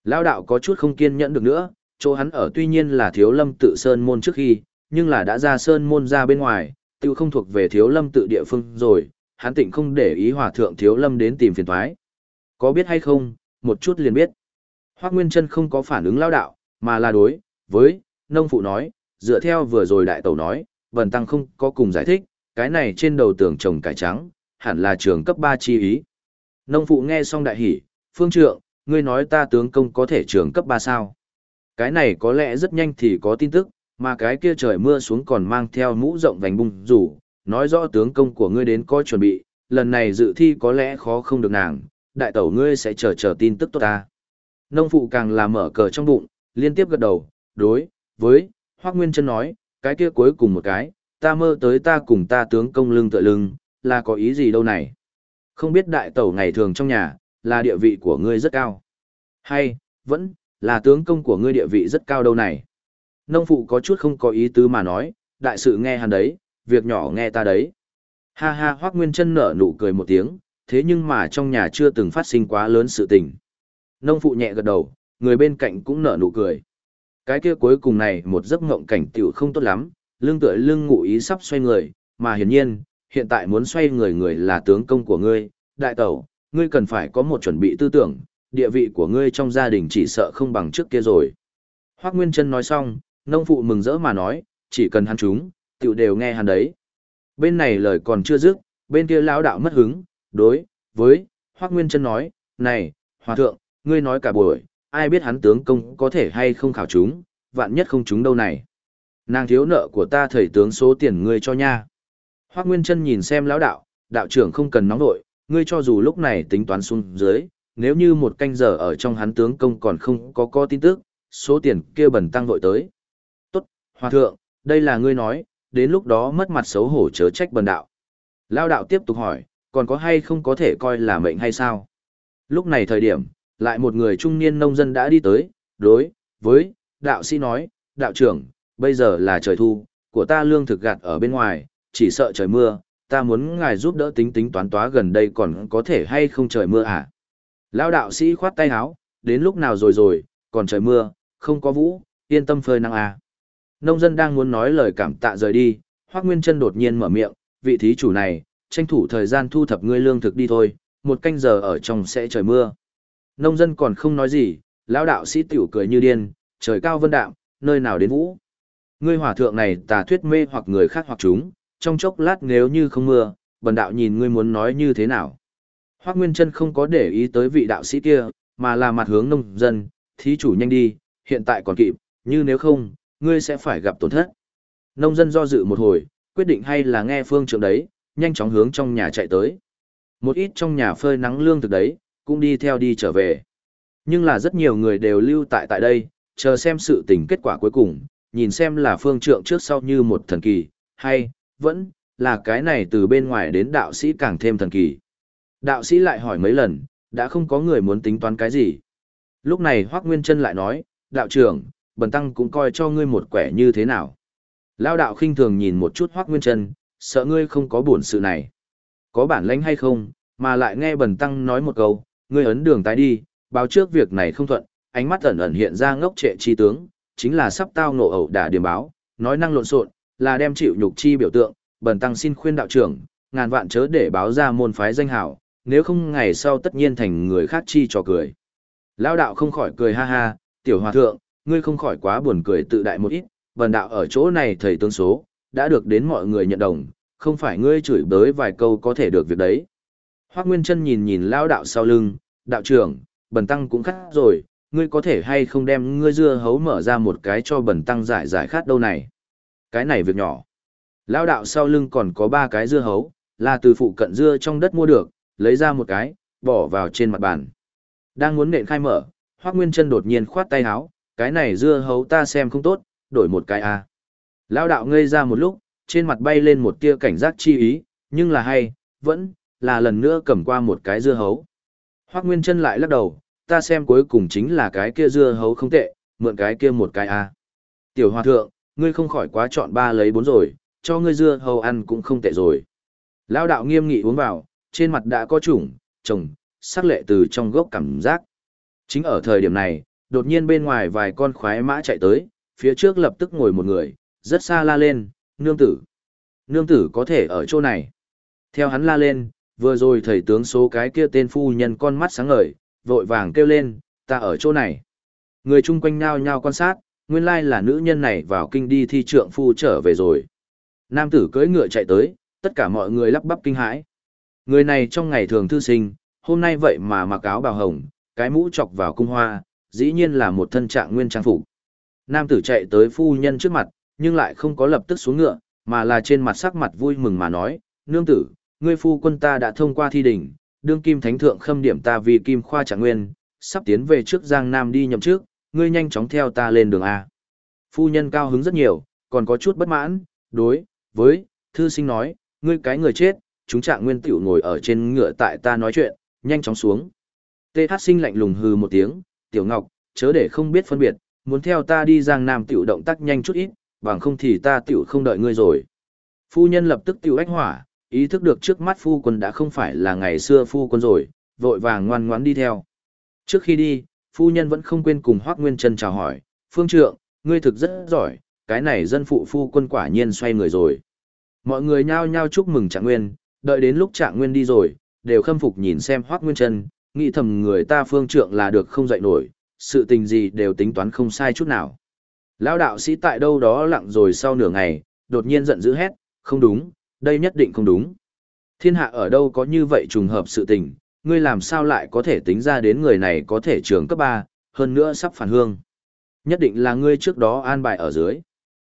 Lao đạo có chút không kiên nhẫn được nữa, chỗ hắn ở tuy nhiên là thiếu lâm tự sơn môn trước khi, nhưng là đã ra sơn môn ra bên ngoài, tự không thuộc về thiếu lâm tự địa phương rồi, hắn tịnh không để ý hòa thượng thiếu lâm đến tìm phiền thoái. Có biết hay không, một chút liền biết. Hoác Nguyên Trân không có phản ứng lao đạo, mà là đối, với, nông phụ nói, dựa theo vừa rồi đại tẩu nói, vần tăng không có cùng giải thích, cái này trên đầu tường trồng cải trắng, hẳn là trường cấp 3 chi ý. Nông phụ nghe xong đại hỉ, phương trượng, ngươi nói ta tướng công có thể trường cấp 3 sao. Cái này có lẽ rất nhanh thì có tin tức, mà cái kia trời mưa xuống còn mang theo mũ rộng vành bung rủ, nói rõ tướng công của ngươi đến coi chuẩn bị, lần này dự thi có lẽ khó không được nàng, đại tẩu ngươi sẽ chờ chờ tin tức tốt ta. Nông phụ càng là mở cờ trong bụng, liên tiếp gật đầu, đối, với, Hoác Nguyên chân nói, cái kia cuối cùng một cái, ta mơ tới ta cùng ta tướng công lưng tựa lưng, là có ý gì đâu này. Không biết đại tẩu ngày thường trong nhà, là địa vị của ngươi rất cao. Hay, vẫn, là tướng công của ngươi địa vị rất cao đâu này. Nông phụ có chút không có ý tứ mà nói, đại sự nghe hắn đấy, việc nhỏ nghe ta đấy. Ha ha Hoác Nguyên chân nở nụ cười một tiếng, thế nhưng mà trong nhà chưa từng phát sinh quá lớn sự tình. Nông phụ nhẹ gật đầu, người bên cạnh cũng nở nụ cười. Cái kia cuối cùng này một giấc ngộng cảnh tiểu không tốt lắm, lưng tựa lưng ngụ ý sắp xoay người, mà hiển nhiên, hiện tại muốn xoay người người là tướng công của ngươi, đại tẩu, ngươi cần phải có một chuẩn bị tư tưởng, địa vị của ngươi trong gia đình chỉ sợ không bằng trước kia rồi. Hoác Nguyên Trân nói xong, nông phụ mừng rỡ mà nói, chỉ cần hắn chúng, tiểu đều nghe hắn đấy. Bên này lời còn chưa dứt, bên kia lão đạo mất hứng, đối với Hoắc Nguyên Chân nói, "Này, hòa thượng, ngươi nói cả buổi, ai biết hắn tướng công có thể hay không khảo chúng, vạn nhất không chúng đâu này. Nàng thiếu nợ của ta thầy tướng số tiền ngươi cho nha." Hoắc Nguyên Chân nhìn xem lão đạo, đạo trưởng không cần nóng nội, ngươi cho dù lúc này tính toán xuống dưới, nếu như một canh giờ ở trong hắn tướng công còn không có có tin tức, số tiền kia bẩn tăng vội tới. Hòa thượng, đây là ngươi nói, đến lúc đó mất mặt xấu hổ chớ trách bần đạo. Lao đạo tiếp tục hỏi, còn có hay không có thể coi là mệnh hay sao? Lúc này thời điểm, lại một người trung niên nông dân đã đi tới, đối, với, đạo sĩ nói, đạo trưởng, bây giờ là trời thu, của ta lương thực gạt ở bên ngoài, chỉ sợ trời mưa, ta muốn ngài giúp đỡ tính tính toán toán gần đây còn có thể hay không trời mưa à? Lao đạo sĩ khoát tay áo, đến lúc nào rồi rồi, còn trời mưa, không có vũ, yên tâm phơi nắng à. Nông dân đang muốn nói lời cảm tạ rời đi, Hoác Nguyên Trân đột nhiên mở miệng, vị thí chủ này, tranh thủ thời gian thu thập ngươi lương thực đi thôi, một canh giờ ở trong sẽ trời mưa. Nông dân còn không nói gì, lão đạo sĩ tiểu cười như điên, trời cao vân đạm, nơi nào đến vũ. Ngươi hỏa thượng này tà thuyết mê hoặc người khác hoặc chúng, trong chốc lát nếu như không mưa, bần đạo nhìn ngươi muốn nói như thế nào. Hoác Nguyên Trân không có để ý tới vị đạo sĩ kia, mà là mặt hướng nông dân, thí chủ nhanh đi, hiện tại còn kịp, như nếu không, ngươi sẽ phải gặp tổn thất. Nông dân do dự một hồi, quyết định hay là nghe phương trưởng đấy, nhanh chóng hướng trong nhà chạy tới. Một ít trong nhà phơi nắng lương thực đấy, cũng đi theo đi trở về. Nhưng là rất nhiều người đều lưu tại tại đây, chờ xem sự tình kết quả cuối cùng, nhìn xem là phương trượng trước sau như một thần kỳ, hay, vẫn, là cái này từ bên ngoài đến đạo sĩ càng thêm thần kỳ. Đạo sĩ lại hỏi mấy lần, đã không có người muốn tính toán cái gì. Lúc này Hoác Nguyên Trân lại nói, đạo trưởng, bần tăng cũng coi cho ngươi một quẻ như thế nào. Lao đạo khinh thường nhìn một chút Hoác Nguyên Trân, sợ ngươi không có buồn sự này. Có bản lãnh hay không, mà lại nghe bần tăng nói một câu, ngươi ấn đường tái đi, báo trước việc này không thuận, ánh mắt ẩn ẩn hiện ra ngốc trệ chi tướng, chính là sắp tao nộ ẩu đả điểm báo, nói năng lộn xộn, là đem chịu nhục chi biểu tượng, bần tăng xin khuyên đạo trưởng, ngàn vạn chớ để báo ra môn phái danh hảo, nếu không ngày sau tất nhiên thành người khác chi trò cười. Lao đạo không khỏi cười ha ha, tiểu hòa thượng, ngươi không khỏi quá buồn cười tự đại một ít, bần đạo ở chỗ này thầy tương số, đã được đến mọi người nhận đồng, không phải ngươi chửi bới vài câu có thể được việc đấy. Hoác Nguyên Trân nhìn nhìn lao đạo sau lưng, đạo trưởng, bần tăng cũng khát rồi, ngươi có thể hay không đem ngươi dưa hấu mở ra một cái cho bần tăng giải giải khát đâu này. Cái này việc nhỏ. Lao đạo sau lưng còn có ba cái dưa hấu, là từ phụ cận dưa trong đất mua được, lấy ra một cái, bỏ vào trên mặt bàn. Đang muốn nện khai mở, Hoác Nguyên Trân đột nhiên khoát tay háo cái này dưa hấu ta xem không tốt, đổi một cái a. À. Lao đạo ngây ra một lúc, trên mặt bay lên một tia cảnh giác chi ý, nhưng là hay, vẫn là lần nữa cầm qua một cái dưa hấu. Hoắc Nguyên Chân lại lắc đầu, ta xem cuối cùng chính là cái kia dưa hấu không tệ, mượn cái kia một cái a. Tiểu Hòa thượng, ngươi không khỏi quá chọn ba lấy bốn rồi, cho ngươi dưa hấu ăn cũng không tệ rồi. Lao đạo nghiêm nghị uống vào, trên mặt đã có chủng, chồng, sắc lệ từ trong gốc cảm giác. Chính ở thời điểm này, đột nhiên bên ngoài vài con khoái mã chạy tới, phía trước lập tức ngồi một người, rất xa la lên, nương tử. Nương tử có thể ở chỗ này. Theo hắn la lên, vừa rồi thầy tướng số cái kia tên phu nhân con mắt sáng ngời, vội vàng kêu lên, ta ở chỗ này. Người chung quanh nhao nhao quan sát, nguyên lai là nữ nhân này vào kinh đi thi trượng phu trở về rồi. Nam tử cưỡi ngựa chạy tới, tất cả mọi người lắp bắp kinh hãi. Người này trong ngày thường thư sinh, hôm nay vậy mà mặc áo bào hồng, cái mũ chọc vào cung hoa, dĩ nhiên là một thân trạng nguyên trang phục. Nam tử chạy tới phu nhân trước mặt, nhưng lại không có lập tức xuống ngựa, mà là trên mặt sắc mặt vui mừng mà nói, nương tử, ngươi phu quân ta đã thông qua thi đỉnh, đương kim thánh thượng khâm điểm ta vì kim khoa trạng nguyên, sắp tiến về trước Giang Nam đi nhậm trước, ngươi nhanh chóng theo ta lên đường A. Phu nhân cao hứng rất nhiều, còn có chút bất mãn, đối, với, thư sinh nói, ngươi cái người chết, chúng trạng nguyên tiểu ngồi ở trên ngựa tại ta nói chuyện, nhanh chóng xuống. Tê hát sinh lạnh lùng hừ một tiếng, tiểu ngọc, chớ để không biết phân biệt, muốn theo ta đi giang nam tiểu động tác nhanh chút ít, bằng không thì ta tiểu không đợi ngươi rồi. Phu nhân lập tức tiểu ách hỏa, ý thức được trước mắt phu quân đã không phải là ngày xưa phu quân rồi, vội vàng ngoan ngoãn đi theo. Trước khi đi, phu nhân vẫn không quên cùng Hoác Nguyên Trân chào hỏi, phương trượng, ngươi thực rất giỏi, cái này dân phụ phu quân quả nhiên xoay người rồi. Mọi người nhao nhao chúc mừng Trạng Nguyên, đợi đến lúc Trạng Nguyên đi rồi, đều khâm phục nhìn xem Hoác Nguyên Trân, nghĩ thầm người ta phương trượng là được không dậy nổi, sự tình gì đều tính toán không sai chút nào. Lão đạo sĩ tại đâu đó lặng rồi sau nửa ngày, đột nhiên giận dữ hét, không đúng, đây nhất định không đúng. Thiên hạ ở đâu có như vậy trùng hợp sự tình, ngươi làm sao lại có thể tính ra đến người này có thể trường cấp 3, hơn nữa sắp phản hương. Nhất định là ngươi trước đó an bài ở dưới.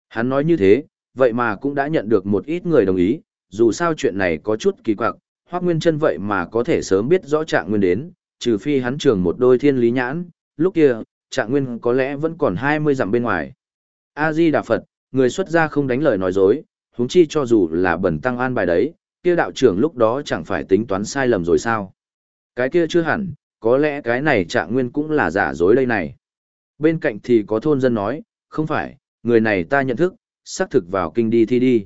Hắn nói như thế, vậy mà cũng đã nhận được một ít người đồng ý, dù sao chuyện này có chút kỳ quặc, Hoắc Nguyên Chân vậy mà có thể sớm biết rõ Trạng Nguyên đến, trừ phi hắn trường một đôi thiên lý nhãn, lúc kia, Trạng Nguyên có lẽ vẫn còn 20 dặm bên ngoài. A Di Đà Phật, người xuất gia không đánh lời nói dối, huống chi cho dù là bẩn tăng an bài đấy, kia đạo trưởng lúc đó chẳng phải tính toán sai lầm rồi sao? Cái kia chưa hẳn, có lẽ cái này Trạng Nguyên cũng là giả dối đây này. Bên cạnh thì có thôn dân nói, không phải, người này ta nhận thức, xác thực vào kinh đi thi đi.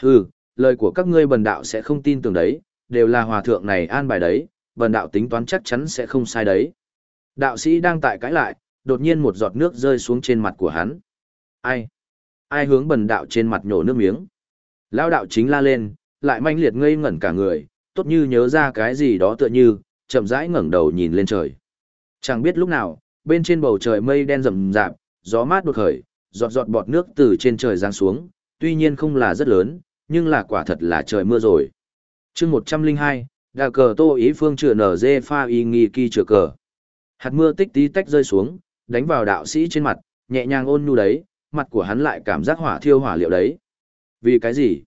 Hừ, lời của các ngươi bần đạo sẽ không tin tưởng đấy, đều là hòa thượng này an bài đấy, bần đạo tính toán chắc chắn sẽ không sai đấy. Đạo sĩ đang tại cãi lại, đột nhiên một giọt nước rơi xuống trên mặt của hắn. Ai? Ai hướng bần đạo trên mặt nhổ nước miếng? Lao đạo chính la lên, lại manh liệt ngây ngẩn cả người, tốt như nhớ ra cái gì đó tựa như, chậm rãi ngẩng đầu nhìn lên trời. Chẳng biết lúc nào, bên trên bầu trời mây đen rậm rạp, gió mát đột khởi, giọt giọt bọt nước từ trên trời giáng xuống, tuy nhiên không là rất lớn, nhưng là quả thật là trời mưa rồi chương 102, đà cờ tô ý phương trựa nở dê pha y nghi kỳ trựa cờ. Hạt mưa tích tí tách rơi xuống, đánh vào đạo sĩ trên mặt, nhẹ nhàng ôn nhu đấy, mặt của hắn lại cảm giác hỏa thiêu hỏa liệu đấy. Vì cái gì?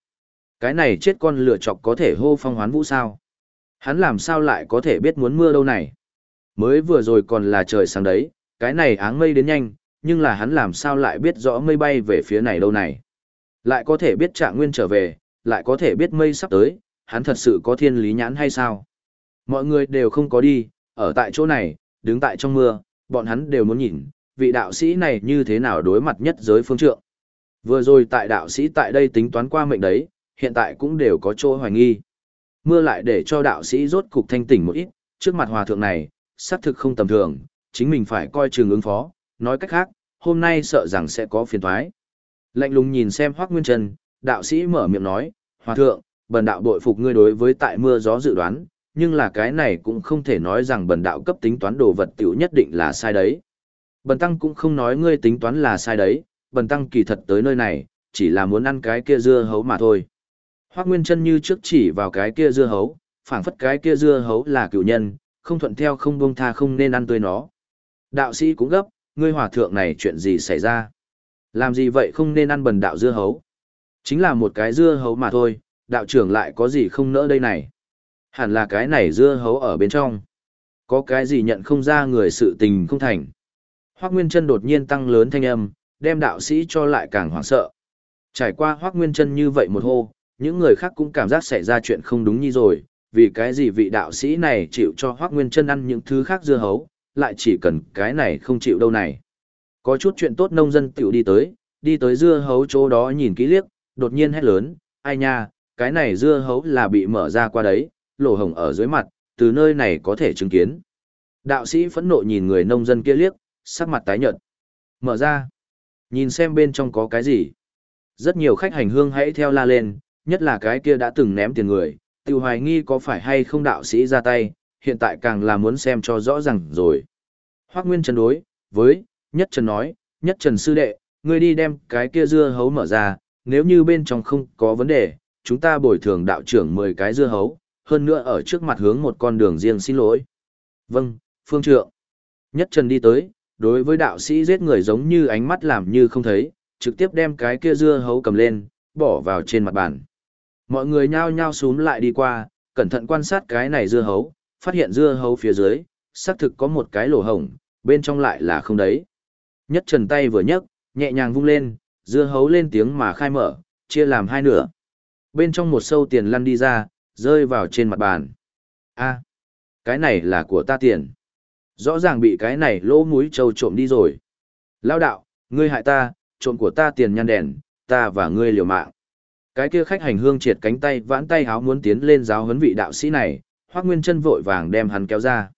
Cái này chết con lửa chọc có thể hô phong hoán vũ sao? Hắn làm sao lại có thể biết muốn mưa đâu này? Mới vừa rồi còn là trời sáng đấy, cái này áng mây đến nhanh, nhưng là hắn làm sao lại biết rõ mây bay về phía này đâu này. Lại có thể biết trạng nguyên trở về, lại có thể biết mây sắp tới, hắn thật sự có thiên lý nhãn hay sao? Mọi người đều không có đi, ở tại chỗ này, đứng tại trong mưa, bọn hắn đều muốn nhìn, vị đạo sĩ này như thế nào đối mặt nhất giới phương trượng. Vừa rồi tại đạo sĩ tại đây tính toán qua mệnh đấy, hiện tại cũng đều có chỗ hoài nghi. Mưa lại để cho đạo sĩ rốt cục thanh tỉnh một ít, trước mặt hòa thượng này, xác thực không tầm thường, chính mình phải coi chừng ứng phó, nói cách khác, hôm nay sợ rằng sẽ có phiền thoái. Lạnh lùng nhìn xem Hoắc Nguyên Trần, đạo sĩ mở miệng nói, Hòa thượng, bần đạo bội phục ngươi đối với tại mưa gió dự đoán, nhưng là cái này cũng không thể nói rằng bần đạo cấp tính toán đồ vật tiểu nhất định là sai đấy. Bần tăng cũng không nói ngươi tính toán là sai đấy, bần tăng kỳ thật tới nơi này, chỉ là muốn ăn cái kia dưa hấu mà thôi. Hoắc Nguyên chân như trước chỉ vào cái kia dưa hấu, phảng phất cái kia dưa hấu là cựu nhân, không thuận theo không buông tha không nên ăn tươi nó. Đạo sĩ cũng gấp, ngươi hòa thượng này chuyện gì xảy ra? Làm gì vậy không nên ăn bần đạo dưa hấu? Chính là một cái dưa hấu mà thôi, đạo trưởng lại có gì không nỡ đây này? Hẳn là cái này dưa hấu ở bên trong. Có cái gì nhận không ra người sự tình không thành. Hoác Nguyên Trân đột nhiên tăng lớn thanh âm, đem đạo sĩ cho lại càng hoảng sợ. Trải qua Hoác Nguyên Trân như vậy một hô, những người khác cũng cảm giác xảy ra chuyện không đúng như rồi, vì cái gì vị đạo sĩ này chịu cho Hoác Nguyên Trân ăn những thứ khác dưa hấu, lại chỉ cần cái này không chịu đâu này. Có chút chuyện tốt nông dân tiểu đi tới, đi tới dưa hấu chỗ đó nhìn kỹ liếc, đột nhiên hét lớn, ai nha, cái này dưa hấu là bị mở ra qua đấy, lỗ hồng ở dưới mặt, từ nơi này có thể chứng kiến. Đạo sĩ phẫn nộ nhìn người nông dân kia liếc, sắc mặt tái nhợt. Mở ra, nhìn xem bên trong có cái gì. Rất nhiều khách hành hương hãy theo la lên, nhất là cái kia đã từng ném tiền người, tiêu hoài nghi có phải hay không đạo sĩ ra tay, hiện tại càng là muốn xem cho rõ ràng rồi. Hoác Nguyên Trần đối, với, Nhất Trần nói, Nhất Trần sư đệ, ngươi đi đem cái kia dưa hấu mở ra, nếu như bên trong không có vấn đề, chúng ta bồi thường đạo trưởng 10 cái dưa hấu, hơn nữa ở trước mặt hướng một con đường riêng xin lỗi. Vâng, phương trượng. Nhất Trần đi tới, đối với đạo sĩ giết người giống như ánh mắt làm như không thấy, trực tiếp đem cái kia dưa hấu cầm lên, bỏ vào trên mặt bàn. Mọi người nhao nhao xuống lại đi qua, cẩn thận quan sát cái này dưa hấu, phát hiện dưa hấu phía dưới, xác thực có một cái lỗ hổng, bên trong lại là không đấy. Nhất trần tay vừa nhấc, nhẹ nhàng vung lên, dưa hấu lên tiếng mà khai mở, chia làm hai nửa. Bên trong một sâu tiền lăn đi ra, rơi vào trên mặt bàn. a cái này là của ta tiền. Rõ ràng bị cái này lỗ mũi trâu trộm đi rồi. Lao đạo, ngươi hại ta, trộm của ta tiền nhăn đèn, ta và ngươi liều mạng. Cái kia khách hành hương triệt cánh tay vãn tay háo muốn tiến lên giáo huấn vị đạo sĩ này, Hoắc Nguyên Chân vội vàng đem hắn kéo ra.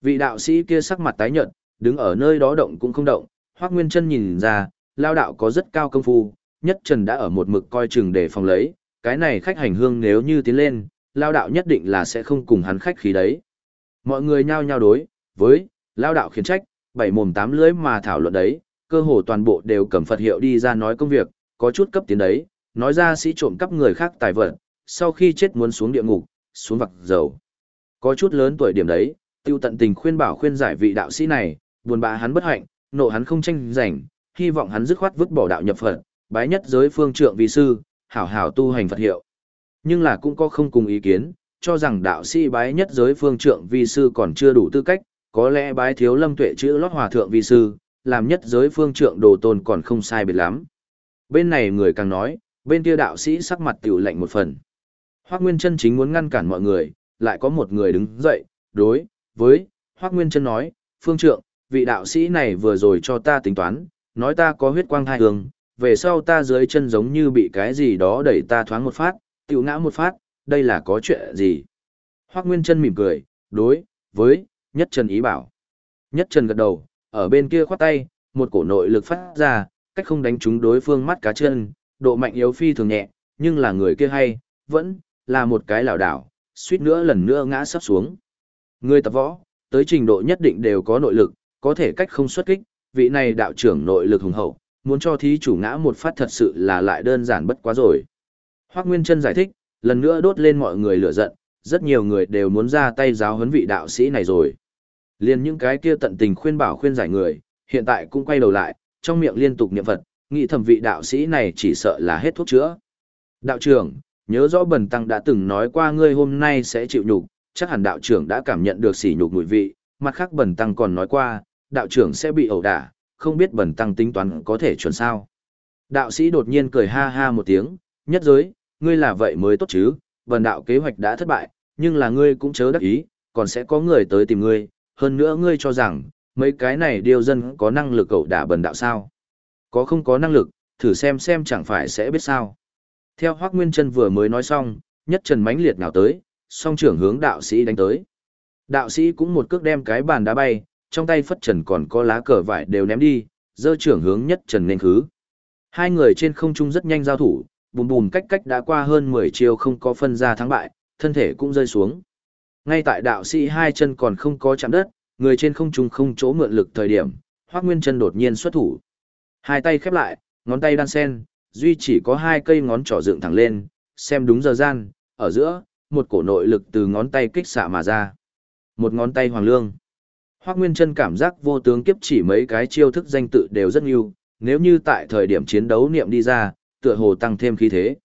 Vị đạo sĩ kia sắc mặt tái nhợt, đứng ở nơi đó động cũng không động, Hoắc Nguyên Chân nhìn ra, lao đạo có rất cao công phu, nhất trần đã ở một mực coi chừng để phòng lấy, cái này khách hành hương nếu như tiến lên, lao đạo nhất định là sẽ không cùng hắn khách khí đấy. Mọi người nhao nhao đối, với, lao đạo khiến trách, bảy mồm tám lưỡi mà thảo luận đấy, cơ hồ toàn bộ đều cầm Phật hiệu đi ra nói công việc, có chút cấp tiến đấy, nói ra sĩ trộm cắp người khác tài vật, sau khi chết muốn xuống địa ngục, xuống vặc dầu. Có chút lớn tuổi điểm đấy, tiêu tận tình khuyên bảo khuyên giải vị đạo sĩ này, buồn bã hắn bất hạnh, nộ hắn không tranh giành, hy vọng hắn dứt khoát vứt bỏ đạo nhập Phật, bái nhất giới phương trượng vi sư, hảo hảo tu hành Phật hiệu. Nhưng là cũng có không cùng ý kiến, cho rằng đạo sĩ bái nhất giới phương trượng vi sư còn chưa đủ tư cách, có lẽ bái thiếu lâm tuệ chữ lót hòa thượng vi sư, làm nhất giới phương trượng đồ tôn còn không sai biệt lắm. Bên này người càng nói, bên kia đạo sĩ sắc mặt tiểu lạnh một phần. Hoác Nguyên chân chính muốn ngăn cản mọi người, lại có một người đứng dậy, đối, với, Hoác Nguyên chân nói, phương trượng, vị đạo sĩ này vừa rồi cho ta tính toán, nói ta có huyết quang thai hương, về sau ta dưới chân giống như bị cái gì đó đẩy ta thoáng một phát, tiểu ngã một phát, đây là có chuyện gì? Hoác Nguyên chân mỉm cười, đối, với, Nhất Trần ý bảo. Nhất Trần gật đầu, ở bên kia khoát tay, một cổ nội lực phát ra, cách không đánh trúng đối phương mắt cá chân, độ mạnh yếu phi thường nhẹ, nhưng là người kia hay, vẫn là một cái lảo đảo, suýt nữa lần nữa ngã sắp xuống. Người tập võ, tới trình độ nhất định đều có nội lực, có thể cách không xuất kích, vị này đạo trưởng nội lực hùng hậu, muốn cho thí chủ ngã một phát thật sự là lại đơn giản bất quá rồi. Hoác Nguyên Trân giải thích, lần nữa đốt lên mọi người lửa giận, rất nhiều người đều muốn ra tay giáo huấn vị đạo sĩ này rồi. Liên những cái kia tận tình khuyên bảo khuyên giải người, hiện tại cũng quay đầu lại, trong miệng liên tục niệm Phật, nghĩ thầm vị đạo sĩ này chỉ sợ là hết thuốc chữa. Đạo trưởng, nhớ rõ bần tăng đã từng nói qua ngươi hôm nay sẽ chịu nhục, chắc hẳn đạo trưởng đã cảm nhận được sỉ nhục mùi vị, mặt khác bần tăng còn nói qua, đạo trưởng sẽ bị ẩu đả, không biết bẩn tăng tính toán có thể chuẩn sao. Đạo sĩ đột nhiên cười ha ha một tiếng, nhất giới, ngươi là vậy mới tốt chứ, bần đạo kế hoạch đã thất bại, nhưng là ngươi cũng chớ đắc ý, còn sẽ có người tới tìm ngươi, hơn nữa ngươi cho rằng, mấy cái này điều dân có năng lực cậu đả bần đạo sao. Có không có năng lực, thử xem xem chẳng phải sẽ biết sao. Theo Hoác Nguyên Trân vừa mới nói xong, nhất trần mãnh liệt nào tới, song trưởng hướng đạo sĩ đánh tới. Đạo sĩ cũng một cước đem cái bàn đá bay, trong tay phất trần còn có lá cờ vải đều ném đi, dơ trưởng hướng nhất trần nên khứ. Hai người trên không trung rất nhanh giao thủ, bùm bùm cách cách đã qua hơn 10 chiều không có phân ra thắng bại, thân thể cũng rơi xuống. Ngay tại đạo sĩ hai chân còn không có chạm đất, người trên không trung không chỗ mượn lực thời điểm, Hoắc Nguyên Chân đột nhiên xuất thủ. Hai tay khép lại, ngón tay đan sen, duy chỉ có hai cây ngón trỏ dựng thẳng lên, xem đúng giờ gian, ở giữa, một cổ nội lực từ ngón tay kích xạ mà ra. Một ngón tay hoàng lương. Hoắc Nguyên Chân cảm giác vô tướng kiếp chỉ mấy cái chiêu thức danh tự đều rất nhiều, nếu như tại thời điểm chiến đấu niệm đi ra, tựa hồ tăng thêm khí thế.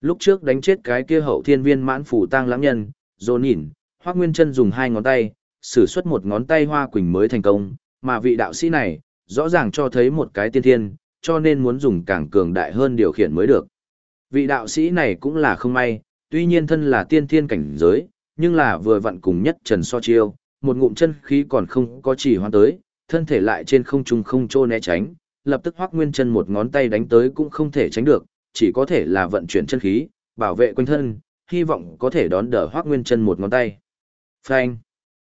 Lúc trước đánh chết cái kia hậu thiên viên mãn phủ tăng lãng nhân, dồn nhìn, Hoắc Nguyên Chân dùng hai ngón tay, sử xuất một ngón tay hoa quỳnh mới thành công, mà vị đạo sĩ này, rõ ràng cho thấy một cái tiên thiên, cho nên muốn dùng càng cường đại hơn điều khiển mới được. Vị đạo sĩ này cũng là không may, tuy nhiên thân là tiên thiên cảnh giới, nhưng là vừa vặn cùng nhất trần so chiêu, một ngụm chân khí còn không có chỉ hoan tới, thân thể lại trên không trung không trô né tránh, lập tức hoác nguyên chân một ngón tay đánh tới cũng không thể tránh được, chỉ có thể là vận chuyển chân khí, bảo vệ quanh thân, hy vọng có thể đón đỡ hoác nguyên chân một ngón tay. Phanh!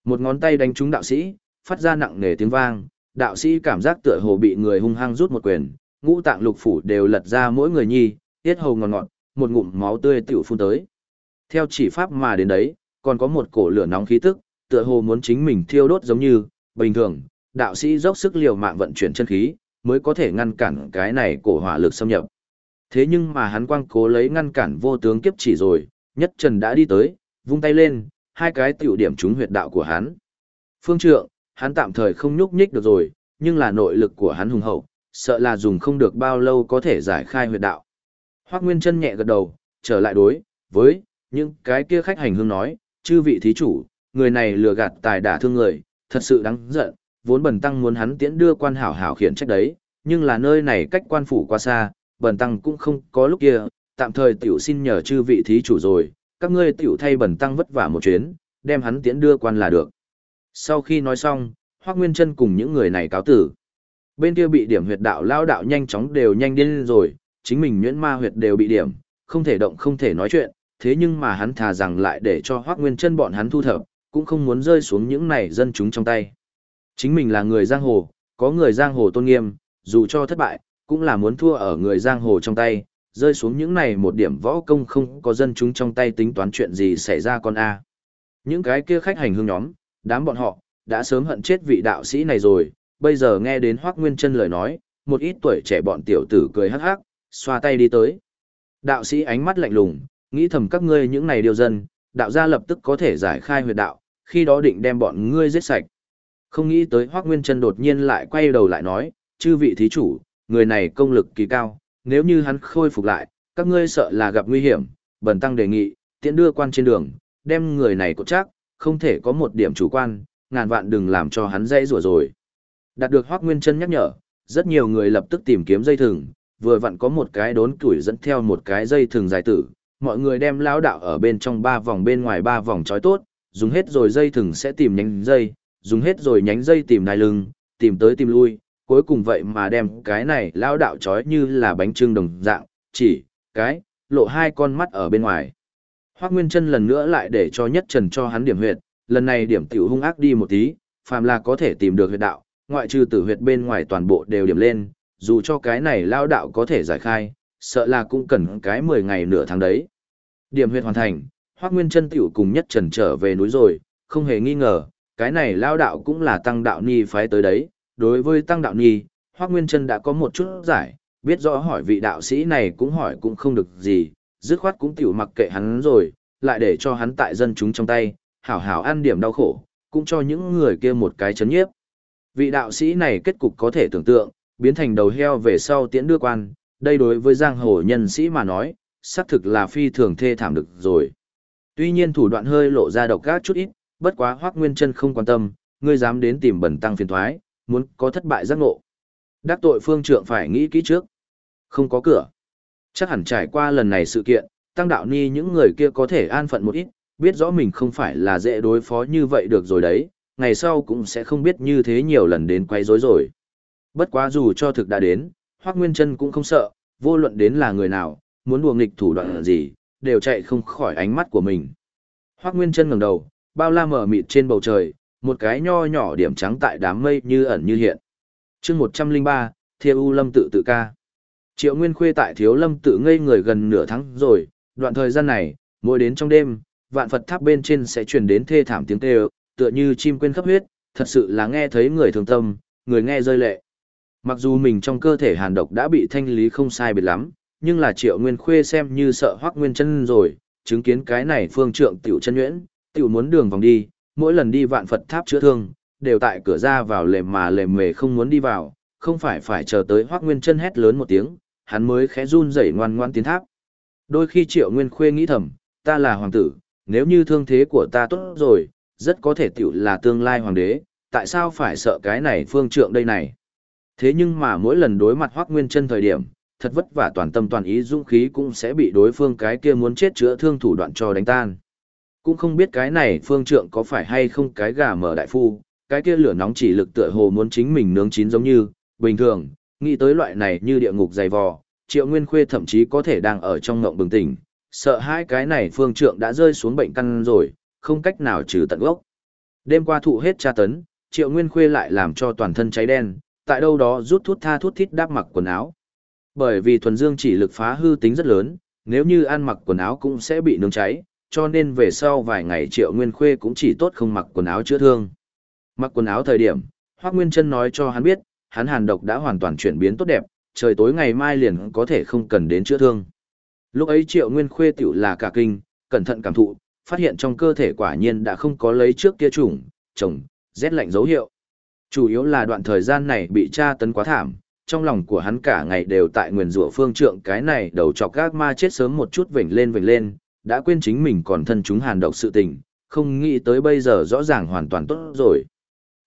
Một ngón tay đánh trúng đạo sĩ, phát ra nặng nề tiếng vang, đạo sĩ cảm giác tựa hồ bị người hung hăng rút một quyền, ngũ tạng lục phủ đều lật ra mỗi người nhi, tiết hầu ngọt ngọt, một ngụm máu tươi tiểu phun tới. Theo chỉ pháp mà đến đấy, còn có một cổ lửa nóng khí tức, tựa hồ muốn chính mình thiêu đốt giống như, bình thường, đạo sĩ dốc sức liều mạng vận chuyển chân khí, mới có thể ngăn cản cái này cổ hỏa lực xâm nhập. Thế nhưng mà hắn quang cố lấy ngăn cản vô tướng kiếp chỉ rồi, nhất trần đã đi tới, vung tay lên, hai cái tiểu điểm trúng huyệt đạo của hắn. Phương trượng, hắn tạm thời không nhúc nhích được rồi, nhưng là nội lực của hắn hùng hậu, sợ là dùng không được bao lâu có thể giải khai huyệt đạo. Hoác Nguyên chân nhẹ gật đầu, trở lại đối, với, những cái kia khách hành hương nói, chư vị thí chủ, người này lừa gạt tài đả thương người, thật sự đáng giận, vốn bần tăng muốn hắn tiễn đưa quan hảo hảo khiển trách đấy, nhưng là nơi này cách quan phủ quá xa, bần tăng cũng không có lúc kia, tạm thời tiểu xin nhờ chư vị thí chủ rồi, các ngươi tiểu thay bần tăng vất vả một chuyến, đem hắn tiễn đưa quan là được. Sau khi nói xong, Hoắc Nguyên Chân cùng những người này cáo tử. Bên kia bị điểm huyệt đạo lao đạo nhanh chóng đều nhanh điên rồi, chính mình nhuyễn ma huyệt đều bị điểm, không thể động không thể nói chuyện, thế nhưng mà hắn thà rằng lại để cho Hoắc Nguyên Chân bọn hắn thu thập, cũng không muốn rơi xuống những này dân chúng trong tay. Chính mình là người giang hồ, có người giang hồ tôn nghiêm, dù cho thất bại, cũng là muốn thua ở người giang hồ trong tay, rơi xuống những này một điểm võ công không có dân chúng trong tay tính toán chuyện gì xảy ra con A. Những cái kia khách hành hương nhóm, đám bọn họ, đã sớm hận chết vị đạo sĩ này rồi, bây giờ nghe đến Hoác Nguyên chân lời nói, một ít tuổi trẻ bọn tiểu tử cười hắc hắc, xoa tay đi tới. Đạo sĩ ánh mắt lạnh lùng, nghĩ thầm các ngươi những này điều dân, đạo gia lập tức có thể giải khai huyệt đạo, khi đó định đem bọn ngươi giết sạch. Không nghĩ tới Hoắc Nguyên Trân đột nhiên lại quay đầu lại nói, chư vị thí chủ, người này công lực kỳ cao, nếu như hắn khôi phục lại, các ngươi sợ là gặp nguy hiểm, bần tăng đề nghị, tiện đưa quan trên đường, đem người này cột chắc, không thể có một điểm chủ quan, ngàn vạn đừng làm cho hắn dây rủa rồi. Đạt được Hoắc Nguyên Trân nhắc nhở, rất nhiều người lập tức tìm kiếm dây thừng, vừa vặn có một cái đốn tuổi dẫn theo một cái dây thừng dài tử, mọi người đem lão đạo ở bên trong ba vòng bên ngoài ba vòng trói tốt, dùng hết rồi dây thừng sẽ tìm nhánh dây, dùng hết rồi nhánh dây tìm đai lưng, tìm tới tìm lui, cuối cùng vậy mà đem cái này lão đạo trói như là bánh trưng đồng dạng, chỉ, cái, lộ hai con mắt ở bên ngoài. Hoác Nguyên Trân lần nữa lại để cho nhất trần cho hắn điểm huyệt, lần này điểm tiểu hung ác đi một tí, phàm là có thể tìm được huyệt đạo, ngoại trừ tử huyệt bên ngoài toàn bộ đều điểm lên, dù cho cái này lao đạo có thể giải khai, sợ là cũng cần cái 10 ngày nửa tháng đấy. Điểm huyệt hoàn thành, Hoắc Nguyên Chân tiểu cùng nhất trần trở về núi rồi, không hề nghi ngờ, cái này lao đạo cũng là tăng đạo ni phái tới đấy. Đối với tăng đạo ni, Hoắc Nguyên Chân đã có một chút giải, biết rõ hỏi vị đạo sĩ này cũng hỏi cũng không được gì, dứt khoát cũng tiểu mặc kệ hắn rồi, lại để cho hắn tại dân chúng trong tay, hảo hảo ăn điểm đau khổ, cũng cho những người kia một cái chấn nhiếp. Vị đạo sĩ này kết cục có thể tưởng tượng, biến thành đầu heo về sau tiễn đưa quan, đây đối với giang hồ nhân sĩ mà nói, xác thực là phi thường thê thảm được rồi. Tuy nhiên thủ đoạn hơi lộ ra độc gác chút ít, bất quá Hoắc Nguyên Chân không quan tâm, ngươi dám đến tìm bẩn tăng phiền toái, muốn có thất bại giác ngộ. Đắc tội phương trượng phải nghĩ kỹ trước. Không có cửa. Chắc hẳn trải qua lần này sự kiện, tăng đạo ni những người kia có thể an phận một ít, biết rõ mình không phải là dễ đối phó như vậy được rồi đấy, ngày sau cũng sẽ không biết như thế nhiều lần đến quay rối rồi. Bất quá dù cho thực đã đến, Hoắc Nguyên Chân cũng không sợ, vô luận đến là người nào, muốn đùa nghịch thủ đoạn gì, đều chạy không khỏi ánh mắt của mình. Hoắc Nguyên Chân ngẩng đầu, bao la mở mịt trên bầu trời, một cái nho nhỏ điểm trắng tại đám mây như ẩn như hiện. Chương 103, Thiêu U Lâm tự tự ca. Triệu Nguyên Khuê tại Thiếu Lâm tự ngây người gần nửa tháng rồi, đoạn thời gian này, mỗi đến trong đêm, vạn Phật tháp bên trên sẽ truyền đến thê thảm tiếng kêu, tựa như chim quên khắp huyết, thật sự là nghe thấy người thường tâm, người nghe rơi lệ. Mặc dù mình trong cơ thể hàn độc đã bị thanh lý không sai biệt lắm, nhưng là Triệu Nguyên Khuê xem như sợ Hoắc Nguyên Chân rồi, chứng kiến cái này phương trượng tiểu chân nhuyễn, tiểu muốn đường vòng đi, mỗi lần đi vạn Phật tháp chữa thương, đều tại cửa ra vào lề mà lề mề không muốn đi vào, không phải phải chờ tới Hoắc Nguyên Chân hét lớn một tiếng, hắn mới khẽ run rẩy ngoan ngoan tiến tháp. Đôi khi Triệu Nguyên Khuê nghĩ thầm, ta là hoàng tử, nếu như thương thế của ta tốt rồi, rất có thể tiểu là tương lai hoàng đế, tại sao phải sợ cái này phương trượng đây này? Thế nhưng mà mỗi lần đối mặt Hoắc Nguyên Chân thời điểm, thật vất vả toàn tâm toàn ý dũng khí cũng sẽ bị đối phương cái kia muốn chết chữa thương thủ đoạn cho đánh tan. Cũng không biết cái này phương trượng có phải hay không cái gà mở đại phu, cái kia lửa nóng chỉ lực tựa hồ muốn chính mình nướng chín giống như, bình thường, nghĩ tới loại này như địa ngục dày vò, triệu nguyên khuê thậm chí có thể đang ở trong ngộng bừng tỉnh, sợ hai cái này phương trượng đã rơi xuống bệnh căn rồi, không cách nào trừ tận gốc. Đêm qua thụ hết tra tấn, triệu nguyên khuê lại làm cho toàn thân cháy đen, tại đâu đó rút thuốc tha thuốc thít đáp mặc quần áo. Bởi vì thuần dương chỉ lực phá hư tính rất lớn, nếu như ăn mặc quần áo cũng sẽ bị nướng cháy, cho nên về sau vài ngày Triệu Nguyên Khuê cũng chỉ tốt không mặc quần áo chữa thương. Mặc quần áo thời điểm, Hoắc Nguyên Chân nói cho hắn biết, hắn hàn độc đã hoàn toàn chuyển biến tốt đẹp, trời tối ngày mai liền có thể không cần đến chữa thương. Lúc ấy Triệu Nguyên Khuê tiểu là cả kinh, cẩn thận cảm thụ, phát hiện trong cơ thể quả nhiên đã không có lấy trước kia trùng, trồng, rét lạnh dấu hiệu. Chủ yếu là đoạn thời gian này bị tra tấn quá thảm, trong lòng của hắn cả ngày đều tại nguyền rủa phương trượng cái này đầu chọc gác ma chết sớm một chút vểnh lên vểnh lên, đã quên chính mình còn thân chúng hàn độc sự tình, không nghĩ tới bây giờ rõ ràng hoàn toàn tốt rồi.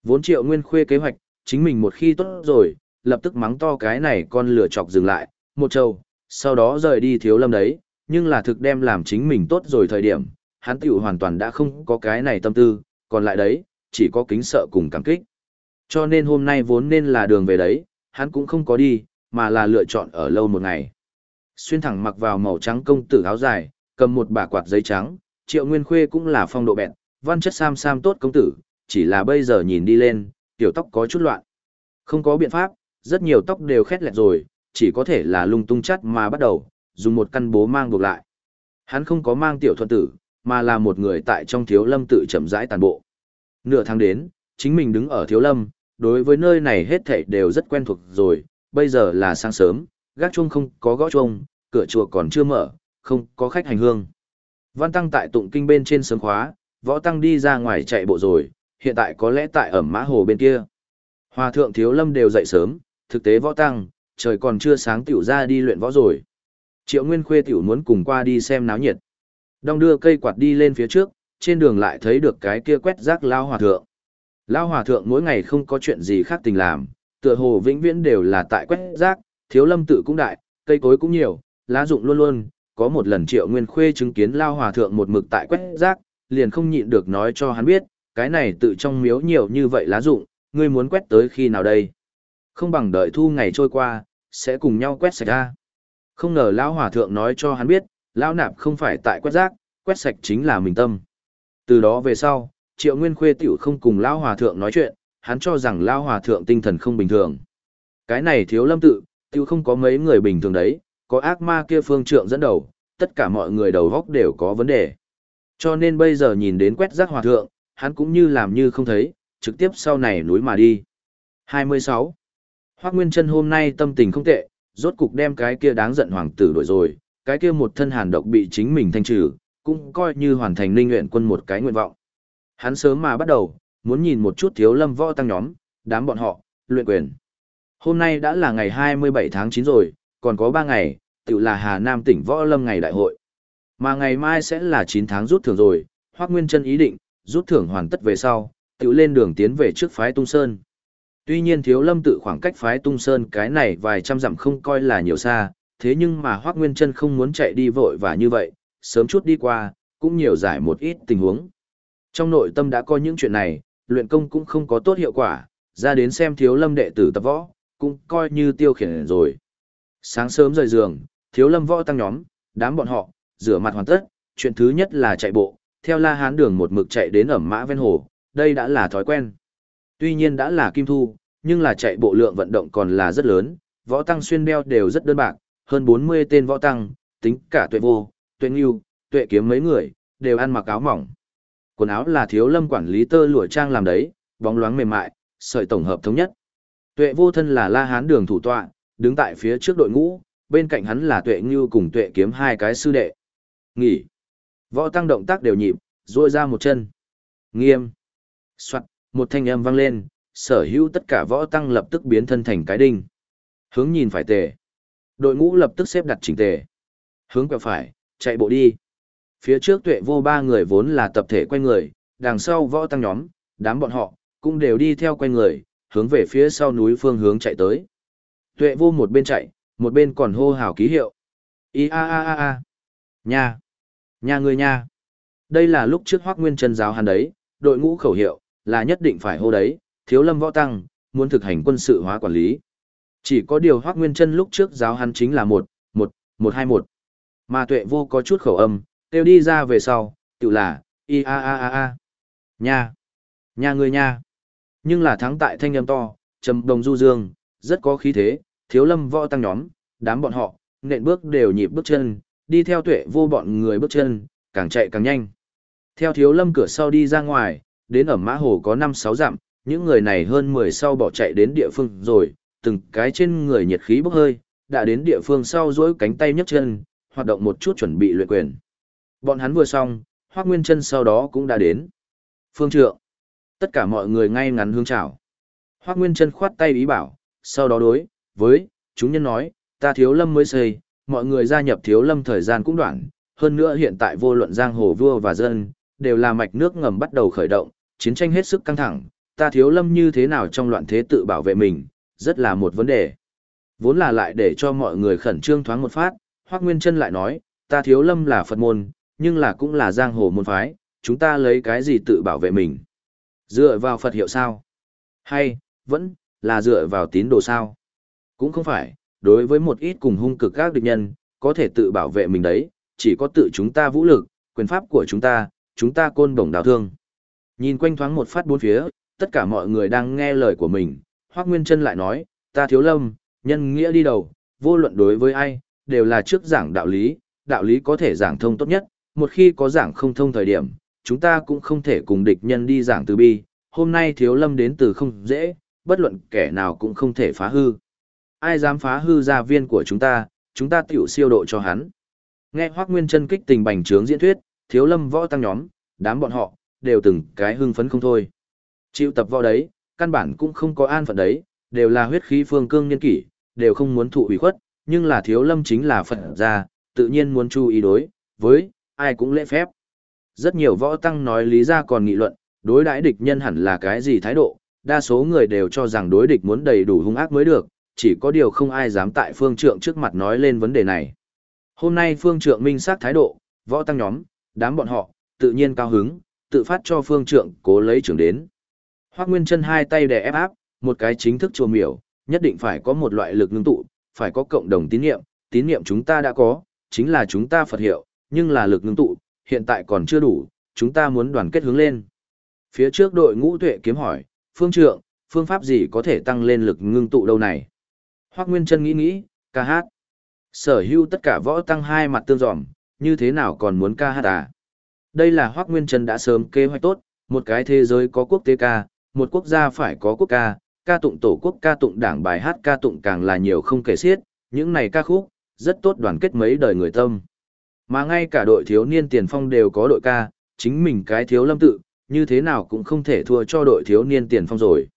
Vốn triệu nguyên khuê kế hoạch, chính mình một khi tốt rồi, lập tức mắng to cái này con lửa chọc dừng lại, một trâu, sau đó rời đi thiếu lâm đấy, nhưng là thực đem làm chính mình tốt rồi thời điểm, hắn tiểu hoàn toàn đã không có cái này tâm tư, còn lại đấy, chỉ có kính sợ cùng cảm kích. Cho nên hôm nay vốn nên là đường về đấy, hắn cũng không có đi, mà là lựa chọn ở lâu một ngày. Xuyên thẳng mặc vào màu trắng công tử áo dài, cầm một bả quạt giấy trắng, triệu nguyên khuê cũng là phong độ bẹn, văn chất sam sam tốt công tử, chỉ là bây giờ nhìn đi lên, tiểu tóc có chút loạn. Không có biện pháp, rất nhiều tóc đều khét lẹt rồi, chỉ có thể là lung tung chắt mà bắt đầu, dùng một căn bố mang buộc lại. Hắn không có mang tiểu thuận tử, mà là một người tại trong thiếu lâm tự chậm rãi tàn bộ. Nửa tháng đến, chính mình đứng ở thiếu lâm, đối với nơi này hết thảy đều rất quen thuộc rồi, bây giờ là sáng sớm, gác chuông không có gõ chuông, cửa chùa còn chưa mở, không có khách hành hương. Văn Tăng tại tụng kinh bên trên sớm khóa, võ Tăng đi ra ngoài chạy bộ rồi, hiện tại có lẽ tại ẩm mã hồ bên kia. Hòa thượng Thiếu Lâm đều dậy sớm, thực tế võ Tăng, trời còn chưa sáng tiểu ra đi luyện võ rồi. Triệu Nguyên Khuê tiểu muốn cùng qua đi xem náo nhiệt. Đong đưa cây quạt đi lên phía trước, trên đường lại thấy được cái kia quét rác lao hòa thượng. Lao hòa thượng mỗi ngày không có chuyện gì khác tình làm, tựa hồ vĩnh viễn đều là tại quét rác, thiếu lâm tự cũng đại, cây cối cũng nhiều, lá dụng luôn luôn, có một lần triệu nguyên khuê chứng kiến lao hòa thượng một mực tại quét rác, liền không nhịn được nói cho hắn biết, cái này tự trong miếu nhiều như vậy lá dụng, ngươi muốn quét tới khi nào đây? Không bằng đợi thu ngày trôi qua, sẽ cùng nhau quét sạch ra. Không ngờ lão hòa thượng nói cho hắn biết, lão nạp không phải tại quét rác, quét sạch chính là mình tâm. Từ đó về sau, Triệu Nguyên Khuê tiểu không cùng lão hòa thượng nói chuyện, hắn cho rằng lão hòa thượng tinh thần không bình thường. Cái này thiếu lâm tự, tiểu không có mấy người bình thường đấy, có ác ma kia phương trượng dẫn đầu, tất cả mọi người đầu góc đều có vấn đề. Cho nên bây giờ nhìn đến quét rác hòa thượng, hắn cũng như làm như không thấy, trực tiếp sau này núi mà đi. 26. Hoác Nguyên Trân hôm nay tâm tình không tệ, rốt cục đem cái kia đáng giận hoàng tử đổi rồi, cái kia một thân hàn độc bị chính mình thanh trừ, cũng coi như hoàn thành ninh nguyện quân một cái nguyện vọng. Hắn sớm mà bắt đầu, muốn nhìn một chút thiếu lâm võ tăng nhóm, đám bọn họ, luyện quyền. Hôm nay đã là ngày 27 tháng 9 rồi, còn có 3 ngày, tự là Hà Nam tỉnh võ lâm ngày đại hội. Mà ngày mai sẽ là 9 tháng rút thưởng rồi, Hoác Nguyên chân ý định, rút thưởng hoàn tất về sau, tự lên đường tiến về trước phái Tung Sơn. Tuy nhiên thiếu lâm tự khoảng cách phái Tung Sơn cái này vài trăm dặm không coi là nhiều xa, thế nhưng mà Hoác Nguyên chân không muốn chạy đi vội và như vậy, sớm chút đi qua, cũng nhiều giải một ít tình huống. Trong nội tâm đã có những chuyện này, luyện công cũng không có tốt hiệu quả, ra đến xem thiếu lâm đệ tử tập võ, cũng coi như tiêu khiển rồi. Sáng sớm rời giường, thiếu lâm võ tăng nhóm, đám bọn họ, rửa mặt hoàn tất, chuyện thứ nhất là chạy bộ, theo la hán đường một mực chạy đến ẩm mã ven hồ, đây đã là thói quen. Tuy nhiên đã là kim thu, nhưng là chạy bộ lượng vận động còn là rất lớn, võ tăng xuyên đeo đều rất đơn bạc, hơn 40 tên võ tăng, tính cả tuệ vô, tuệ nghiêu, tuệ kiếm mấy người, đều ăn mặc áo mỏng. Quần áo là thiếu lâm quản lý tơ lụa trang làm đấy, bóng loáng mềm mại, sợi tổng hợp thống nhất. Tuệ vô thân là la hán đường thủ tọa, đứng tại phía trước đội ngũ, bên cạnh hắn là tuệ Như cùng tuệ kiếm hai cái sư đệ. Nghỉ. Võ tăng động tác đều nhịp, duỗi ra một chân. Nghiêm. Soạt, một thanh âm vang lên, sở hữu tất cả võ tăng lập tức biến thân thành cái đinh. Hướng nhìn phải tề. Đội ngũ lập tức xếp đặt chỉnh tề. Hướng quẹo phải, chạy bộ đi. Phía trước tuệ vô ba người vốn là tập thể quay người, đằng sau võ tăng nhóm, đám bọn họ, cũng đều đi theo quay người, hướng về phía sau núi phương hướng chạy tới. Tuệ vô một bên chạy, một bên còn hô hào ký hiệu. I a a a a. Nha. Nha người nha. Đây là lúc trước Hoắc Nguyên Chân giáo hắn đấy, đội ngũ khẩu hiệu là nhất định phải hô đấy, Thiếu Lâm võ tăng muốn thực hành quân sự hóa quản lý. Chỉ có điều Hoắc Nguyên Chân lúc trước giáo hắn chính là một, một, một hai một. Mà Tuệ vô có chút khẩu âm, kêu đi ra về sau, tự là i a a a a. Nha. Nha người nha. Nhưng là thắng tại thanh âm to, trầm đồng du dương, rất có khí thế, thiếu lâm võ tăng nhóm, đám bọn họ, nện bước đều nhịp bước chân, đi theo tuệ vô bọn người bước chân, càng chạy càng nhanh. Theo thiếu lâm cửa sau đi ra ngoài, đến ở mã hồ có 5-6 dặm, những người này hơn 10 sau bỏ chạy đến địa phương rồi, từng cái trên người nhiệt khí bốc hơi, đã đến địa phương sau dỗi cánh tay nhấc chân, hoạt động một chút chuẩn bị luyện quyền. Bọn hắn vừa xong, Hoắc Nguyên Trân sau đó cũng đã đến. Phương trượng. Tất cả mọi người ngay ngắn hướng chào. Hoắc Nguyên Trân khoát tay ý bảo, sau đó đối với chúng nhân nói, ta thiếu lâm mới xây, mọi người gia nhập thiếu lâm thời gian cũng đoạn, hơn nữa hiện tại vô luận giang hồ vua và dân, đều là mạch nước ngầm bắt đầu khởi động, chiến tranh hết sức căng thẳng, ta thiếu lâm như thế nào trong loạn thế tự bảo vệ mình, rất là một vấn đề. Vốn là lại để cho mọi người khẩn trương thoáng một phát, Hoắc Nguyên Trân lại nói, ta thiếu lâm là Phật môn, nhưng là cũng là giang hồ môn phái, chúng ta lấy cái gì tự bảo vệ mình? Dựa vào Phật hiệu sao? Hay, vẫn, là dựa vào tín đồ sao? Cũng không phải, đối với một ít cùng hung cực các địch nhân, có thể tự bảo vệ mình đấy, chỉ có tự chúng ta vũ lực, quyền pháp của chúng ta, chúng ta côn đồng đào thương. Nhìn quanh thoáng một phát bốn phía, tất cả mọi người đang nghe lời của mình, Hoác Nguyên Trân lại nói, ta thiếu lâm, nhân nghĩa đi đầu, vô luận đối với ai, đều là trước giảng đạo lý, đạo lý có thể giảng thông tốt nhất, một khi có giảng không thông thời điểm, chúng ta cũng không thể cùng địch nhân đi giảng từ bi, hôm nay thiếu lâm đến từ không dễ, bất luận kẻ nào cũng không thể phá hư. Ai dám phá hư gia viên của chúng ta, chúng ta tiểu siêu độ cho hắn. Nghe Hoắc Nguyên Chân kích tình bành trướng diễn thuyết, Thiếu Lâm võ tăng nhóm, đám bọn họ đều từng cái hưng phấn không thôi. Chịu tập võ đấy, căn bản cũng không có an phận đấy, đều là huyết khí phương cương nhân kỷ, đều không muốn thụ ủy khuất, nhưng là Thiếu Lâm chính là phận gia, tự nhiên muốn chú ý đối với ai cũng lễ phép. Rất nhiều võ tăng nói lý ra còn nghị luận, đối đãi địch nhân hẳn là cái gì thái độ, đa số người đều cho rằng đối địch muốn đầy đủ hung ác mới được, chỉ có điều không ai dám tại phương trượng trước mặt nói lên vấn đề này. Hôm nay phương trượng minh sát thái độ, võ tăng nhóm, đám bọn họ, tự nhiên cao hứng, tự phát cho phương trượng cố lấy trưởng đến. Hoác Nguyên chân hai tay đè ép áp, một cái chính thức chùa miểu, nhất định phải có một loại lực ngưng tụ, phải có cộng đồng tín niệm, tín niệm chúng ta đã có, chính là chúng ta Phật hiệu, nhưng là lực ngưng tụ, hiện tại còn chưa đủ, chúng ta muốn đoàn kết hướng lên. Phía trước đội ngũ tuệ kiếm hỏi, phương trượng, phương pháp gì có thể tăng lên lực ngưng tụ đâu này? Hoác Nguyên Trân nghĩ nghĩ, ca hát. Sở hữu tất cả võ tăng hai mặt tương dòm, như thế nào còn muốn ca hát à? Đây là Hoác Nguyên Trân đã sớm kế hoạch tốt, một cái thế giới có quốc tế ca, một quốc gia phải có quốc ca, ca tụng tổ quốc ca tụng đảng bài hát ca tụng càng là nhiều không kể xiết, những này ca khúc, rất tốt đoàn kết mấy đời người tâm. Mà ngay cả đội thiếu niên tiền phong đều có đội ca, chính mình cái thiếu lâm tự, như thế nào cũng không thể thua cho đội thiếu niên tiền phong rồi.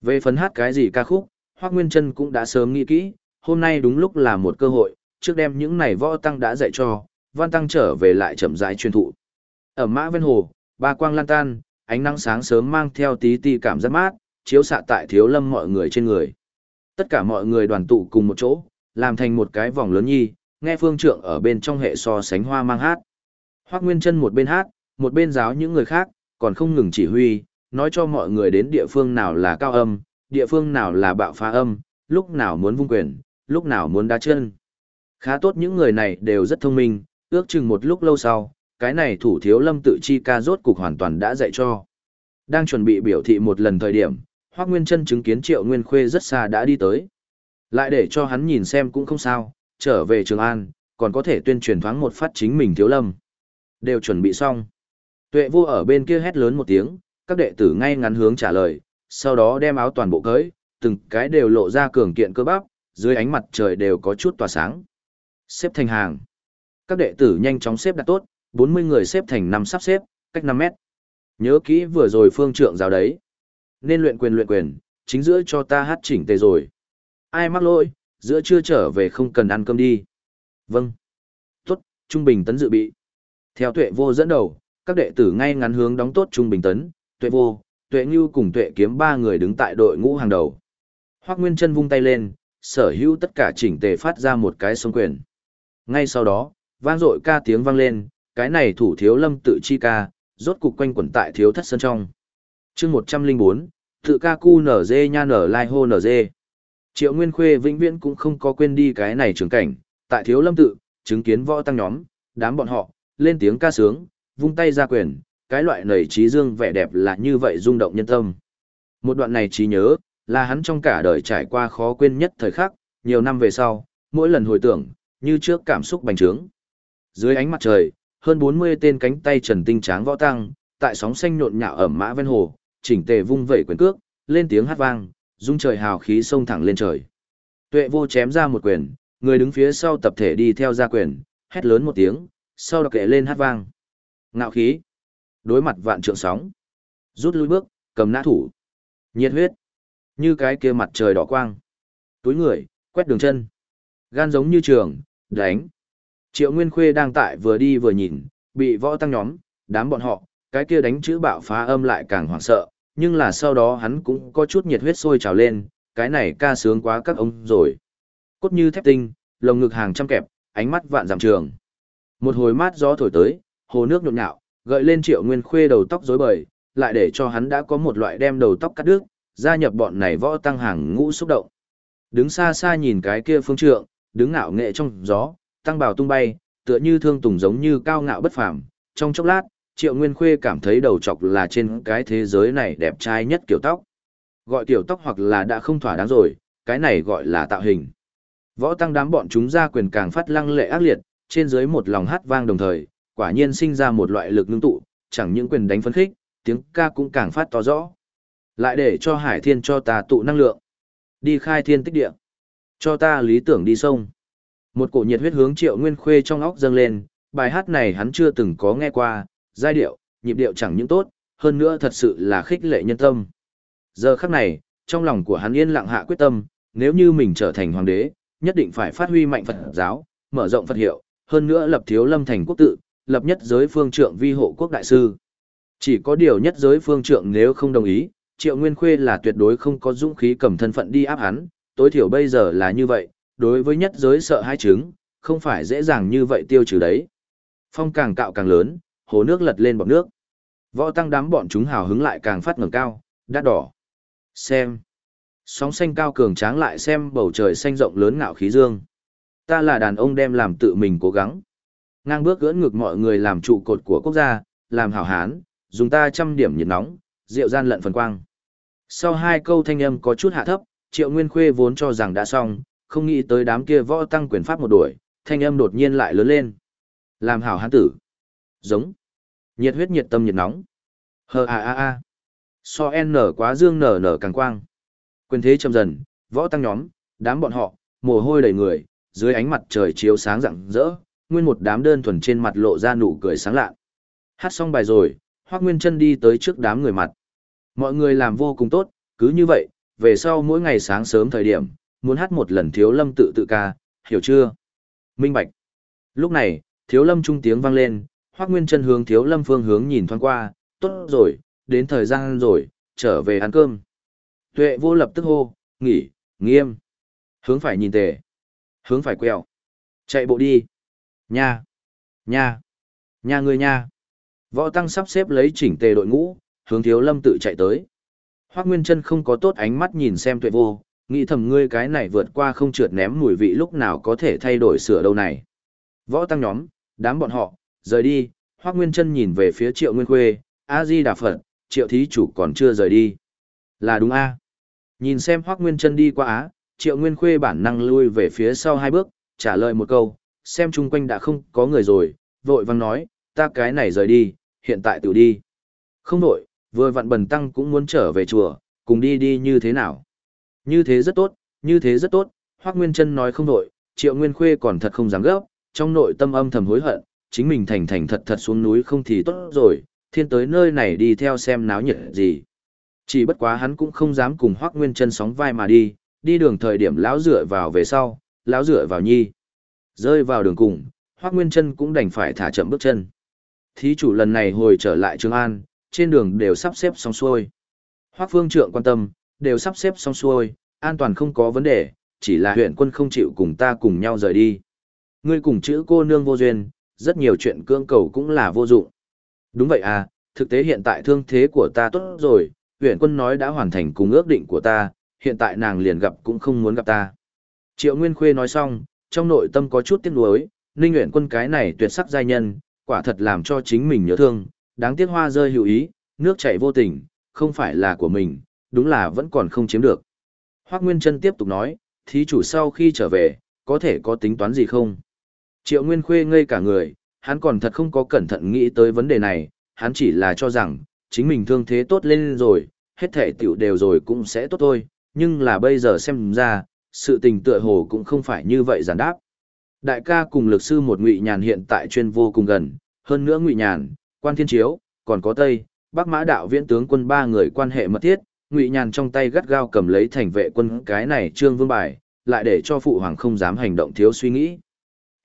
Về phấn hát cái gì ca khúc, Hoác Nguyên Trân cũng đã sớm nghĩ kỹ, hôm nay đúng lúc là một cơ hội, trước đem những này võ tăng đã dạy cho, văn tăng trở về lại chậm rãi truyền thụ. Ở mã ven hồ, ba quang lan tan, ánh nắng sáng sớm mang theo tí ti cảm giác mát, chiếu xạ tại thiếu lâm mọi người trên người. Tất cả mọi người đoàn tụ cùng một chỗ, làm thành một cái vòng lớn nhi, nghe phương trượng ở bên trong hệ so sánh hoa mang hát. Hoác Nguyên Trân một bên hát, một bên giáo những người khác, còn không ngừng chỉ huy, nói cho mọi người đến địa phương nào là cao âm, địa phương nào là bạo phá âm, lúc nào muốn vung quyền, lúc nào muốn đá chân. Khá tốt những người này đều rất thông minh, ước chừng một lúc lâu sau, cái này thủ thiếu lâm tự chi ca rốt cục hoàn toàn đã dạy cho. Đang chuẩn bị biểu thị một lần thời điểm, Hoác Nguyên Trân chứng kiến Triệu Nguyên Khuê rất xa đã đi tới. Lại để cho hắn nhìn xem cũng không sao, trở về Trường An, còn có thể tuyên truyền thoáng một phát chính mình thiếu lâm. Đều chuẩn bị xong. Tuệ vô ở bên kia hét lớn một tiếng, các đệ tử ngay ngắn hướng trả lời, sau đó đem áo toàn bộ cởi, từng cái đều lộ ra cường kiện cơ bắp, dưới ánh mặt trời đều có chút tỏa sáng. Xếp thành hàng. Các đệ tử nhanh chóng xếp đặt tốt, 40 người xếp thành năm sắp xếp, cách 5 mét. Nhớ kỹ vừa rồi phương trượng giáo đấy. Nên luyện quyền luyện quyền, chính giữa cho ta hát chỉnh tề rồi. Ai mắc lỗi, giữa trưa trở về không cần ăn cơm đi. Vâng. Tốt, trung bình tấn dự bị. Theo tuệ vô dẫn đầu, các đệ tử ngay ngắn hướng đóng tốt trung bình tấn, tuệ vô, tuệ ngưu cùng tuệ kiếm ba người đứng tại đội ngũ hàng đầu. Hoác Nguyên chân vung tay lên, sở hữu tất cả chỉnh tề phát ra một cái sông quyền. Ngay sau đó, vang dội ca tiếng vang lên, cái này thủ thiếu lâm tự chi ca, rốt cục quanh quẩn tại thiếu thất sân trong. chương 104, tự ca cu nở dê nha nở lai hô nở dê. Triệu Nguyên Khuê vĩnh viễn cũng không có quên đi cái này trường cảnh, tại thiếu lâm tự, chứng kiến võ tăng nhóm, đám bọn họ, lên tiếng ca sướng, vung tay ra quyền, cái loại nảy trí dương vẻ đẹp là như vậy rung động nhân tâm. Một đoạn này trí nhớ, là hắn trong cả đời trải qua khó quên nhất thời khắc, nhiều năm về sau, mỗi lần hồi tưởng, như trước cảm xúc bành trướng. Dưới ánh mặt trời, hơn 40 tên cánh tay trần tinh tráng võ tăng, tại sóng xanh nhộn nhạo ở mã ven hồ, chỉnh tề vung vẩy quyền cước, lên tiếng hát vang, dung trời hào khí sông thẳng lên trời. Tuệ vô chém ra một quyền, người đứng phía sau tập thể đi theo ra quyền, hét lớn một tiếng, sau đó kệ lên hát vang. Ngạo khí. Đối mặt vạn trượng sóng. Rút lui bước, cầm nã thủ. Nhiệt huyết. Như cái kia mặt trời đỏ quang. Túi người, quét đường chân. Gan giống như trường, đánh. Triệu Nguyên Khuê đang tại vừa đi vừa nhìn, bị võ tăng nhóm, đám bọn họ, cái kia đánh chữ bạo phá âm lại càng hoảng sợ, nhưng là sau đó hắn cũng có chút nhiệt huyết sôi trào lên, cái này ca sướng quá các ông rồi. Cốt như thép tinh, lồng ngực hàng trăm kẹp, ánh mắt vạn dặm trường. Một hồi mát gió thổi tới, hồ nước nhộn nhạo, gợi lên triệu nguyên khuê đầu tóc rối bời, lại để cho hắn đã có một loại đem đầu tóc cắt đứt, gia nhập bọn này võ tăng hàng ngũ xúc động. Đứng xa xa nhìn cái kia phương trượng, đứng ngạo nghệ trong gió, tăng bào tung bay, tựa như thương tùng giống như cao ngạo bất phàm. Trong chốc lát, Triệu Nguyên Khuê cảm thấy đầu chọc là trên cái thế giới này đẹp trai nhất kiểu tóc. Gọi kiểu tóc hoặc là đã không thỏa đáng rồi, cái này gọi là tạo hình. Võ tăng đám bọn chúng ra quyền càng phát lăng lệ ác liệt, trên dưới một lòng hát vang đồng thời, quả nhiên sinh ra một loại lực ngưng tụ, chẳng những quyền đánh phấn khích, tiếng ca cũng càng phát to rõ. Lại để cho Hải Thiên cho ta tụ năng lượng. Đi khai thiên tích địa. Cho ta lý tưởng đi sông. Một cổ nhiệt huyết hướng Triệu Nguyên Khuê trong óc dâng lên, bài hát này hắn chưa từng có nghe qua, giai điệu, nhịp điệu chẳng những tốt, hơn nữa thật sự là khích lệ nhân tâm. Giờ khắc này, trong lòng của hắn yên lặng hạ quyết tâm, nếu như mình trở thành hoàng đế, nhất định phải phát huy mạnh Phật giáo, mở rộng Phật hiệu, hơn nữa lập thiếu lâm thành quốc tự, lập nhất giới phương trượng vi hộ quốc đại sư. Chỉ có điều nhất giới phương trượng nếu không đồng ý, Triệu Nguyên Khuê là tuyệt đối không có dũng khí cầm thân phận đi áp hắn, tối thiểu bây giờ là như vậy, đối với nhất giới sợ hai chứng, không phải dễ dàng như vậy tiêu trừ đấy. Phong càng cạo càng lớn, hồ nước lật lên bọt nước. Võ tăng đám bọn chúng hào hứng lại càng phát ngẩng cao, đắt đỏ. Xem. Sóng xanh cao cường tráng lại xem bầu trời xanh rộng lớn ngạo khí dương. Ta là đàn ông đem làm tự mình cố gắng. Ngang bước gỡn ngược mọi người làm trụ cột của quốc gia, làm hảo hán, dùng ta trăm điểm nhiệt nóng, rượu gian lận phần quang. Sau hai câu thanh âm có chút hạ thấp, Triệu Nguyên Khuê vốn cho rằng đã xong, không nghĩ tới đám kia võ tăng quyền pháp một đuổi, thanh âm đột nhiên lại lớn lên. Làm hảo hán tử. Giống. Nhiệt huyết nhiệt tâm nhiệt nóng. Hờ a a a. So n nở quá dương nở nở càng quang. Quyền thế chậm dần, võ tăng nhóm, đám bọn họ, mồ hôi đầy người, dưới ánh mặt trời chiếu sáng rạng rỡ, nguyên một đám đơn thuần trên mặt lộ ra nụ cười sáng lạ. Hát xong bài rồi, Hoắc Nguyên Chân đi tới trước đám người mặt. Mọi người làm vô cùng tốt, cứ như vậy, về sau mỗi ngày sáng sớm thời điểm, muốn hát một lần Thiếu Lâm tự tự ca, hiểu chưa? Minh Bạch. Lúc này, Thiếu Lâm trung tiếng vang lên, Hoắc Nguyên Trân hướng Thiếu Lâm phương hướng nhìn thoáng qua, tốt rồi, đến thời gian rồi, trở về ăn cơm. Tuệ vô lập tức hô, nghỉ, nghiêm. Hướng phải nhìn tề. Hướng phải quẹo. Chạy bộ đi. Nha. Nha. Nha người nha. Võ Tăng sắp xếp lấy chỉnh tề đội ngũ, hướng Thiếu Lâm tự chạy tới. Hoắc Nguyên Trân không có tốt ánh mắt nhìn xem Tuệ Vô, nghĩ thầm ngươi cái này vượt qua không trượt ném mùi vị lúc nào có thể thay đổi sửa đâu này. Võ Tăng nhóm, đám bọn họ, rời đi, Hoắc Nguyên Chân nhìn về phía Triệu Nguyên Khuê, A Di Đà Phật, Triệu thí chủ còn chưa rời đi. Là đúng a. Nhìn xem Hoắc Nguyên Chân đi qua á, Triệu Nguyên Khuê bản năng lui về phía sau hai bước, trả lời một câu, xem chung quanh đã không có người rồi, vội vang nói, ta cái này rời đi, hiện tại tự đi. Không đổi, vừa vặn bần tăng cũng muốn trở về chùa, cùng đi đi như thế nào. Như thế rất tốt, như thế rất tốt, Hoác Nguyên Trân nói không đổi, Triệu Nguyên Khuê còn thật không dám gấp, trong nội tâm âm thầm hối hận, chính mình thành thành thật thật xuống núi không thì tốt rồi, thiên tới nơi này đi theo xem náo nhiệt gì. Chỉ bất quá hắn cũng không dám cùng hoắc Nguyên chân sóng vai mà đi, đi đường thời điểm lão dựa vào về sau, lão dựa vào nhi. Rơi vào đường cùng, hoắc Nguyên chân cũng đành phải thả chậm bước chân. Thí chủ lần này hồi trở lại Trường An, trên đường đều sắp xếp xong xuôi. hoắc Phương Trượng quan tâm, đều sắp xếp xong xuôi, an toàn không có vấn đề, chỉ là huyện quân không chịu cùng ta cùng nhau rời đi. Ngươi cùng chữ cô nương vô duyên, rất nhiều chuyện cưỡng cầu cũng là vô dụng. Đúng vậy à, thực tế hiện tại thương thế của ta tốt rồi, huyện quân nói đã hoàn thành cùng ước định của ta, hiện tại nàng liền gặp cũng không muốn gặp ta. Triệu Nguyên Khuê nói xong, trong nội tâm có chút tiếc nuối, Ninh Uyển Quân cái này tuyệt sắc giai nhân, quả thật làm cho chính mình nhớ thương, đáng tiếc hoa rơi hữu ý, nước chảy vô tình, không phải là của mình, đúng là vẫn còn không chiếm được. Hoắc Nguyên Trân tiếp tục nói, thí chủ sau khi trở về, có thể có tính toán gì không? Triệu Nguyên Khuê ngây cả người, hắn còn thật không có cẩn thận nghĩ tới vấn đề này, hắn chỉ là cho rằng, chính mình thương thế tốt lên rồi, hết thể tiểu đều rồi cũng sẽ tốt thôi, nhưng là bây giờ xem ra, sự tình tựa hồ cũng không phải như vậy giản đáp. Đại ca cùng lực sư một ngụy nhàn hiện tại chuyên vô cùng gần, hơn nữa ngụy nhàn, quan thiên chiếu, còn có Tây, Bắc Mã đạo viễn tướng quân ba người quan hệ mật thiết, ngụy nhàn trong tay gắt gao cầm lấy thành vệ quân cái này trương vương bài, lại để cho phụ hoàng không dám hành động thiếu suy nghĩ.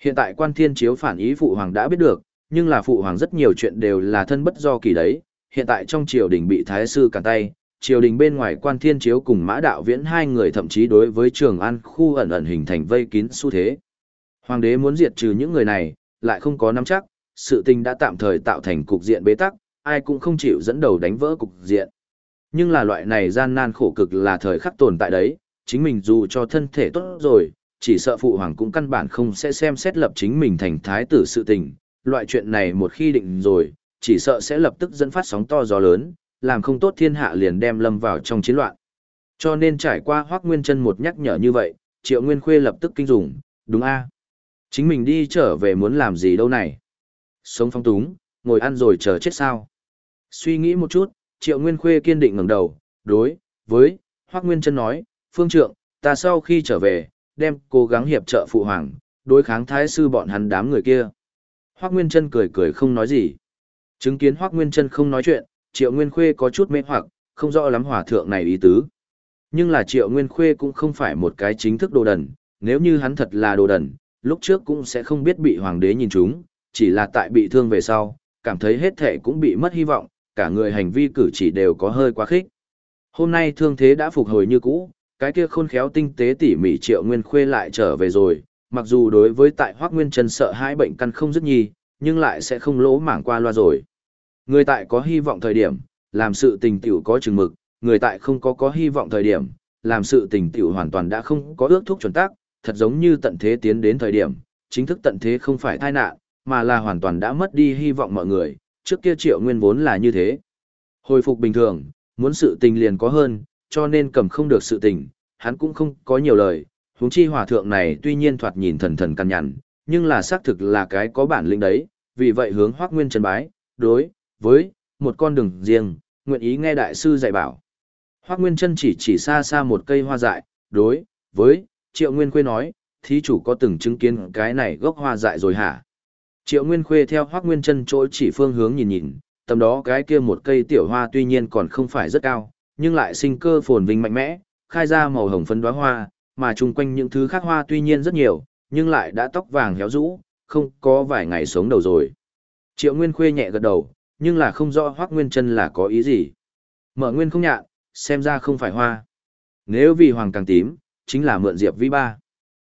Hiện tại quan thiên chiếu phản ý phụ hoàng đã biết được, nhưng là phụ hoàng rất nhiều chuyện đều là thân bất do kỳ đấy, hiện tại trong triều đình bị thái sư cản tay, triều đình bên ngoài quan thiên chiếu cùng mã đạo viễn hai người thậm chí đối với trường an khu ẩn ẩn hình thành vây kín xu thế. Hoàng đế muốn diệt trừ những người này, lại không có nắm chắc, sự tình đã tạm thời tạo thành cục diện bế tắc, ai cũng không chịu dẫn đầu đánh vỡ cục diện. Nhưng là loại này gian nan khổ cực là thời khắc tồn tại đấy, chính mình dù cho thân thể tốt rồi, chỉ sợ phụ hoàng cũng căn bản không sẽ xem xét lập chính mình thành thái tử sự tình. Loại chuyện này một khi định rồi, chỉ sợ sẽ lập tức dẫn phát sóng to gió lớn, làm không tốt thiên hạ liền đem lâm vào trong chiến loạn. Cho nên trải qua Hoắc Nguyên Chân một nhắc nhở như vậy, Triệu Nguyên Khuê lập tức kinh dùng, đúng a? Chính mình đi trở về muốn làm gì đâu này? Sống phong túng, ngồi ăn rồi chờ chết sao? Suy nghĩ một chút, Triệu Nguyên Khuê kiên định ngẩng đầu, đối với Hoắc Nguyên Chân nói, "Phương trượng, ta sau khi trở về, đem cố gắng hiệp trợ phụ hoàng, đối kháng thái sư bọn hắn đám người kia. Hoác Nguyên Trân cười cười không nói gì. Chứng kiến Hoác Nguyên Trân không nói chuyện, Triệu Nguyên Khuê có chút mê hoặc, không rõ lắm hòa thượng này ý tứ. Nhưng là Triệu Nguyên Khuê cũng không phải một cái chính thức đồ đần, nếu như hắn thật là đồ đần, lúc trước cũng sẽ không biết bị hoàng đế nhìn chúng, chỉ là tại bị thương về sau, cảm thấy hết thể cũng bị mất hy vọng, cả người hành vi cử chỉ đều có hơi quá khích. Hôm nay thương thế đã phục hồi như cũ, cái kia khôn khéo tinh tế tỉ mỉ Triệu Nguyên Khuê lại trở về rồi, mặc dù đối với tại Hoắc Nguyên chân sợ hai bệnh căn không dứt nhi, nhưng lại sẽ không lỗ mảng qua loa rồi. Người tại có hy vọng thời điểm, làm sự tình tiểu có chừng mực, người tại không có có hy vọng thời điểm, làm sự tình tiểu hoàn toàn đã không có ước thúc chuẩn tác, thật giống như tận thế tiến đến thời điểm, chính thức tận thế không phải tai nạn, mà là hoàn toàn đã mất đi hy vọng mọi người, trước kia triệu nguyên vốn là như thế. Hồi phục bình thường, muốn sự tình liền có hơn, cho nên cầm không được sự tình, hắn cũng không có nhiều lời, huống chi hòa thượng này tuy nhiên thoạt nhìn thần thần căn nhằn, nhưng là xác thực là cái có bản lĩnh đấy, vì vậy hướng Hoắc Nguyên Trần bái, đối với một con đường riêng, nguyện ý nghe đại sư dạy bảo. Hoắc Nguyên chân chỉ chỉ xa xa một cây hoa dại, đối với Triệu Nguyên Khuê nói, thí chủ có từng chứng kiến cái này gốc hoa dại rồi hả? Triệu Nguyên Khuê theo Hoắc Nguyên chân chỗ chỉ phương hướng nhìn nhìn, tầm đó cái kia một cây tiểu hoa tuy nhiên còn không phải rất cao, nhưng lại sinh cơ phồn vinh mạnh mẽ, khai ra màu hồng phấn đóa hoa, mà chung quanh những thứ khác hoa tuy nhiên rất nhiều, nhưng lại đã tóc vàng héo rũ, không có vài ngày sống đầu rồi. Triệu Nguyên Khuê nhẹ gật đầu, nhưng là không rõ Hoắc Nguyên Chân là có ý gì. Mở Nguyên không nhạn, xem ra không phải hoa. Nếu vì hoàng càng tím, chính là mượn Diệp Vi ba.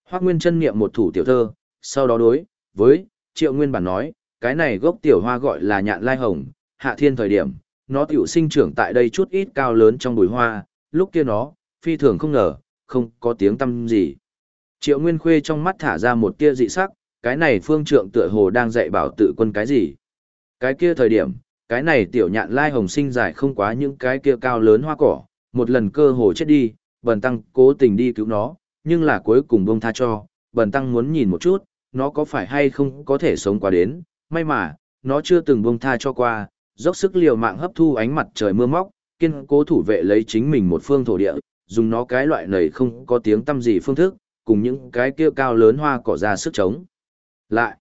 Hoắc Nguyên Chân niệm một thủ tiểu thơ, sau đó đối với Triệu Nguyên bản nói, cái này gốc tiểu hoa gọi là nhạn lai hồng, hạ thiên thời điểm, nó tiểu sinh trưởng tại đây chút ít cao lớn trong bụi hoa, lúc kia nó, phi thường không ngờ, không có tiếng tâm gì. Triệu Nguyên Khuê trong mắt thả ra một tia dị sắc, cái này phương trượng tựa hồ đang dạy bảo tự quân cái gì. Cái kia thời điểm, cái này tiểu nhạn lai hồng sinh dài không quá những cái kia cao lớn hoa cỏ, một lần cơ hồ chết đi, bần tăng cố tình đi cứu nó, nhưng là cuối cùng bông tha cho, bần tăng muốn nhìn một chút, nó có phải hay không có thể sống qua đến, may mà, nó chưa từng bông tha cho qua, dốc sức liều mạng hấp thu ánh mặt trời mưa móc, kiên cố thủ vệ lấy chính mình một phương thổ địa, dùng nó cái loại này không có tiếng tâm gì phương thức, cùng những cái kia cao lớn hoa cỏ ra sức chống. Lại,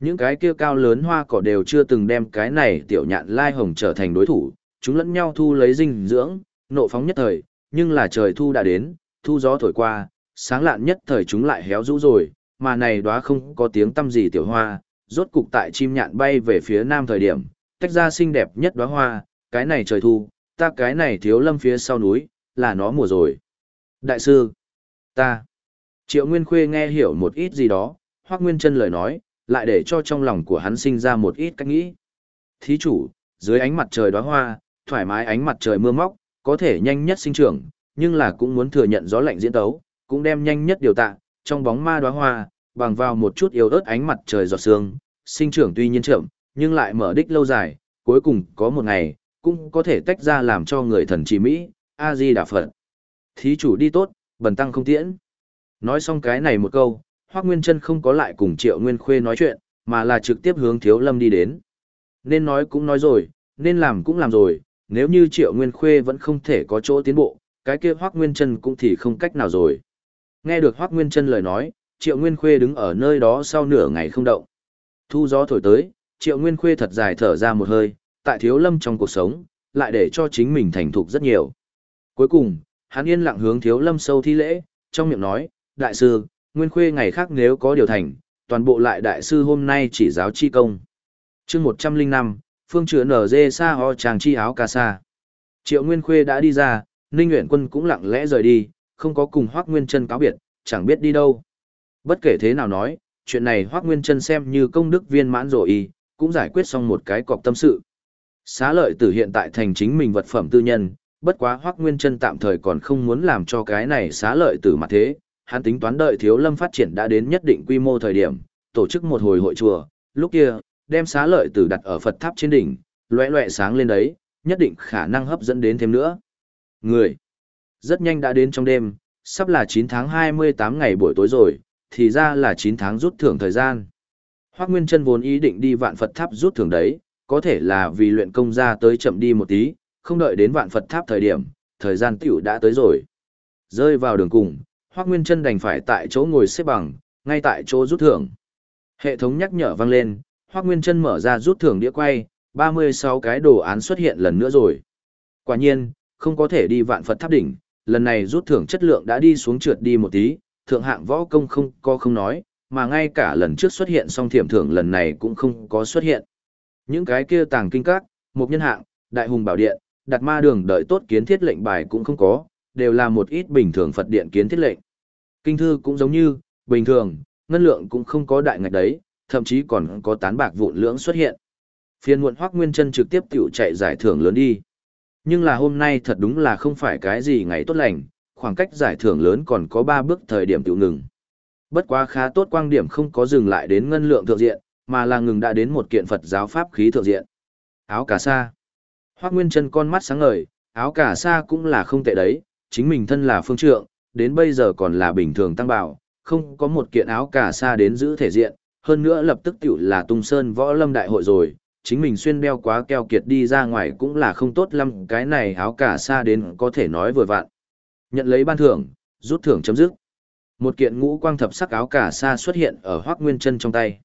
những cái kia cao lớn hoa cỏ đều chưa từng đem cái này tiểu nhạn lai hồng trở thành đối thủ, chúng lẫn nhau thu lấy dinh dưỡng, nộ phóng nhất thời, nhưng là trời thu đã đến, thu gió thổi qua, sáng lạn nhất thời chúng lại héo rũ rồi, mà này đóa không có tiếng tâm gì tiểu hoa, rốt cục tại chim nhạn bay về phía nam thời điểm, tách ra xinh đẹp nhất đóa hoa, cái này trời thu, ta cái này thiếu lâm phía sau núi, là nó mùa rồi. Đại sư, ta, Triệu Nguyên Khuê nghe hiểu một ít gì đó, Hoác Nguyên chân lời nói, lại để cho trong lòng của hắn sinh ra một ít cách nghĩ. Thí chủ, dưới ánh mặt trời đóa hoa, thoải mái ánh mặt trời mưa móc, có thể nhanh nhất sinh trưởng, nhưng là cũng muốn thừa nhận gió lạnh diễn tấu, cũng đem nhanh nhất điều tạ, trong bóng ma đóa hoa, bằng vào một chút yếu ớt ánh mặt trời giọt sương, sinh trưởng tuy nhiên chậm, nhưng lại mở đích lâu dài, cuối cùng có một ngày, cũng có thể tách ra làm cho người thần trì mỹ, A-di Đà Phật. Thí chủ đi tốt, bần tăng không tiễn. Nói xong cái này một câu, Hoác Nguyên Trân không có lại cùng Triệu Nguyên Khuê nói chuyện, mà là trực tiếp hướng Thiếu Lâm đi đến. Nên nói cũng nói rồi, nên làm cũng làm rồi, nếu như Triệu Nguyên Khuê vẫn không thể có chỗ tiến bộ, cái kia Hoác Nguyên Trân cũng thì không cách nào rồi. Nghe được Hoác Nguyên Trân lời nói, Triệu Nguyên Khuê đứng ở nơi đó sau nửa ngày không động. Thu gió thổi tới, Triệu Nguyên Khuê thật dài thở ra một hơi, tại Thiếu Lâm trong cuộc sống, lại để cho chính mình thành thục rất nhiều. Cuối cùng, hắn yên lặng hướng Thiếu Lâm sâu thi lễ, trong miệng nói, đại sư, nguyên khuê ngày khác nếu có điều thành, toàn bộ lại đại sư hôm nay chỉ giáo chi công. chương một trăm linh năm phương chữa nở dê xa ho chàng chi áo ca sa. Triệu Nguyên Khuê đã đi ra, Ninh nguyện Quân cũng lặng lẽ rời đi, không có cùng Hoác Nguyên Trân cáo biệt, chẳng biết đi đâu. Bất kể thế nào nói, chuyện này Hoác Nguyên Trân xem như công đức viên mãn rồi y, cũng giải quyết xong một cái cọc tâm sự. Xá lợi tử hiện tại thành chính mình vật phẩm tư nhân, bất quá hoắc Nguyên Trân tạm thời còn không muốn làm cho cái này xá lợi tử mặt thế, hắn tính toán đợi thiếu lâm phát triển đã đến nhất định quy mô thời điểm, tổ chức một hồi hội chùa, lúc kia, đem xá lợi tử đặt ở Phật tháp trên đỉnh, lóe lóe sáng lên đấy, nhất định khả năng hấp dẫn đến thêm nữa. Người, rất nhanh đã đến trong đêm, sắp là 9 tháng 28 ngày buổi tối rồi, thì ra là 9 tháng rút thưởng thời gian. Hoác Nguyên Trân vốn ý định đi vạn Phật tháp rút thưởng đấy, có thể là vì luyện công ra tới chậm đi một tí, không đợi đến vạn Phật tháp thời điểm, thời gian tiểu đã tới rồi. Rơi vào đường cùng, Hoắc Nguyên Trân đành phải tại chỗ ngồi xếp bằng, ngay tại chỗ rút thưởng. Hệ thống nhắc nhở vang lên, Hoắc Nguyên Trân mở ra rút thưởng đĩa quay, 36 cái đồ án xuất hiện lần nữa rồi. Quả nhiên, không có thể đi vạn Phật tháp đỉnh, lần này rút thưởng chất lượng đã đi xuống trượt đi một tí, thượng hạng võ công không có không nói, mà ngay cả lần trước xuất hiện song thiểm thưởng lần này cũng không có xuất hiện. Những cái kia tàng kinh các, một nhân hạng, đại hùng bảo điện, đặt ma đường đợi tốt kiến thiết lệnh bài cũng không có, đều là một ít bình thường Phật điện kiến thiết lệnh. Kinh thư cũng giống như, bình thường, ngân lượng cũng không có đại ngạch đấy, thậm chí còn có tán bạc vụn lưỡng xuất hiện. Phiên muộn Hoắc Nguyên Chân trực tiếp tiểu chạy giải thưởng lớn đi. Nhưng là hôm nay thật đúng là không phải cái gì ngày tốt lành, khoảng cách giải thưởng lớn còn có 3 bước thời điểm tiểu ngừng. Bất quá khá tốt quang điểm không có dừng lại đến ngân lượng thượng diện, mà là ngừng đã đến một kiện Phật giáo pháp khí thượng diện. Áo cà sa. Hoắc Nguyên Chân con mắt sáng ngời, áo cà sa cũng là không tệ đấy, chính mình thân là phương trượng, đến bây giờ còn là bình thường tăng bảo, không có một kiện áo cà sa đến giữ thể diện, hơn nữa lập tức tiểu là tung sơn võ lâm đại hội rồi, chính mình xuyên đeo quá keo kiệt đi ra ngoài cũng là không tốt lắm, cái này áo cà sa đến có thể nói vừa vặn. Nhận lấy ban thưởng, rút thưởng chấm dứt. Một kiện ngũ quang thập sắc áo cả sa xuất hiện ở Hoắc Nguyên Chân trong tay.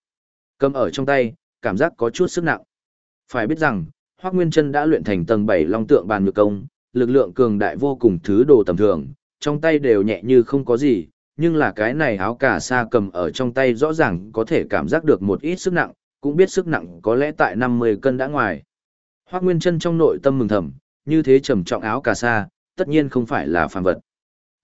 Cầm ở trong tay, cảm giác có chút sức nặng. Phải biết rằng, Hoắc Nguyên Chân đã luyện thành tầng bảy Long Tượng Bàn ngược Công, lực lượng cường đại vô cùng thứ đồ tầm thường, trong tay đều nhẹ như không có gì, nhưng là cái này áo cả sa cầm ở trong tay rõ ràng có thể cảm giác được một ít sức nặng, cũng biết sức nặng có lẽ tại 50 cân đã ngoài. Hoắc Nguyên Chân trong nội tâm mừng thầm, như thế trầm trọng áo cà sa, tất nhiên không phải là phàm vật.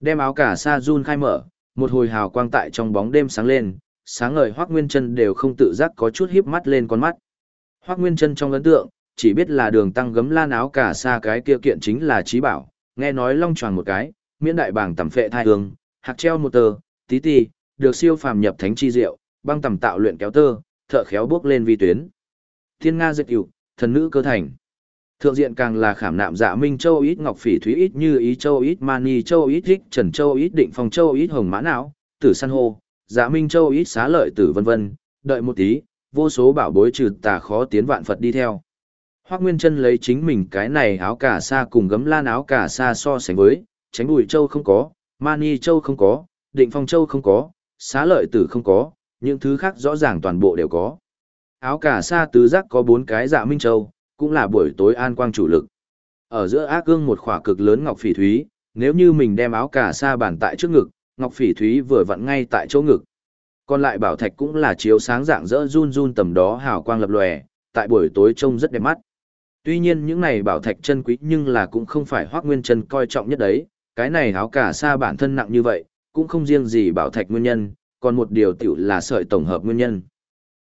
Đem áo cà sa run khai mở, một hồi hào quang tại trong bóng đêm sáng lên, sáng ngời Hoắc Nguyên Chân đều không tự giác có chút híp mắt lên con mắt. Hoắc Nguyên Chân trong ấn tượng, chỉ biết là đường tăng gấm lan áo cả sa cái kia kiện chính là trí bảo, nghe nói long tròn một cái, miễn đại bảng tầm phệ thai hương, hạc treo một tờ, tí ti, được siêu phàm nhập thánh chi diệu, băng tầm tạo luyện kéo tơ, thợ khéo bước lên vi tuyến. Thiên Nga dệt hữu, thần nữ cơ thành. Thượng diện càng là khảm nạm dạ minh châu ít ngọc phỉ thúy ít như ý châu ít mani châu ít rích trần châu ít định phong châu ít hồng mã não, tử san hô, dạ minh châu ít xá lợi tử vân vân, đợi một tí, vô số bảo bối trừ tà khó tiến vạn Phật đi theo. Hoác Nguyên chân lấy chính mình cái này áo cà sa cùng gấm lan áo cà sa so sánh với, tránh bùi châu không có, mani châu không có, định phong châu không có, xá lợi tử không có, những thứ khác rõ ràng toàn bộ đều có. Áo cà sa tứ giác có bốn cái dạ minh châu, cũng là buổi tối an quang chủ lực. Ở giữa ác gương một khỏa cực lớn ngọc phỉ thúy, nếu như mình đem áo cà sa bàn tại trước ngực, ngọc phỉ thúy vừa vặn ngay tại chỗ ngực. Còn lại bảo thạch cũng là chiếu sáng dạng dỡ run run tầm đó hào quang lập lòe, tại buổi tối trông rất đẹp mắt. Tuy nhiên những này bảo thạch chân quý nhưng là cũng không phải Hoắc Nguyên Chân coi trọng nhất đấy, cái này áo cà sa bản thân nặng như vậy, cũng không riêng gì bảo thạch nguyên nhân, còn một điều tiểu là sợi tổng hợp nguyên nhân.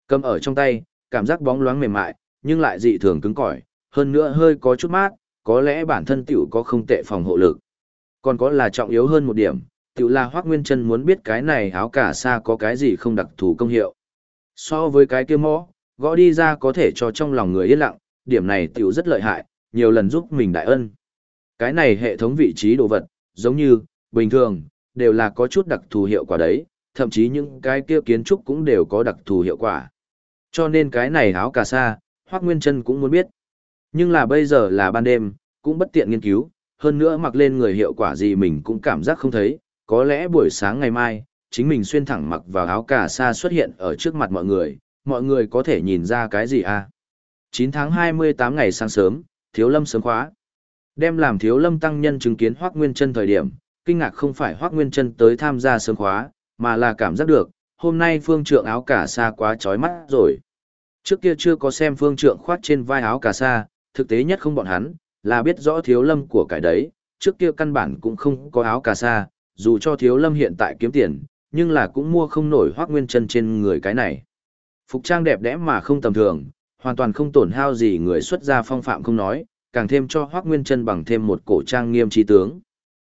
Cầm ở trong tay, cảm giác bóng loáng mềm mại, nhưng lại dị thường cứng cỏi, hơn nữa hơi có chút mát, có lẽ bản thân tiểu có không tệ phòng hộ lực. Còn có là trọng yếu hơn một điểm, tiểu là Hoắc Nguyên Chân muốn biết cái này áo cả sa có cái gì không đặc thù công hiệu. So với cái kia mõ, gõ đi ra có thể cho trong lòng người yên lặng, điểm này tiểu rất lợi hại, nhiều lần giúp mình đại ân. Cái này hệ thống vị trí đồ vật, giống như, bình thường, đều là có chút đặc thù hiệu quả đấy, thậm chí những cái kia kiến trúc cũng đều có đặc thù hiệu quả. Cho nên cái này áo cà sa, Hoác Nguyên Trân cũng muốn biết. Nhưng là bây giờ là ban đêm, cũng bất tiện nghiên cứu, hơn nữa mặc lên người hiệu quả gì mình cũng cảm giác không thấy, có lẽ buổi sáng ngày mai, chính mình xuyên thẳng mặc vào áo cà sa xuất hiện ở trước mặt mọi người, mọi người có thể nhìn ra cái gì à? 9 tháng 28 ngày sáng sớm, Thiếu Lâm sớm khóa. Đem làm Thiếu Lâm tăng nhân chứng kiến Hoắc Nguyên Trân thời điểm, kinh ngạc không phải Hoắc Nguyên Trân tới tham gia sớm khóa, mà là cảm giác được, hôm nay phương trượng áo cà sa quá chói mắt rồi. Trước kia chưa có xem phương trượng khoát trên vai áo cà sa, thực tế nhất không bọn hắn, là biết rõ Thiếu Lâm của cái đấy, trước kia căn bản cũng không có áo cà sa, dù cho Thiếu Lâm hiện tại kiếm tiền, nhưng là cũng mua không nổi Hoắc Nguyên Chân trên người cái này. Phục trang đẹp đẽ mà không tầm thường, hoàn toàn không tổn hao gì người xuất gia phong phạm không nói, càng thêm cho Hoắc Nguyên Chân bằng thêm một cổ trang nghiêm trí tướng.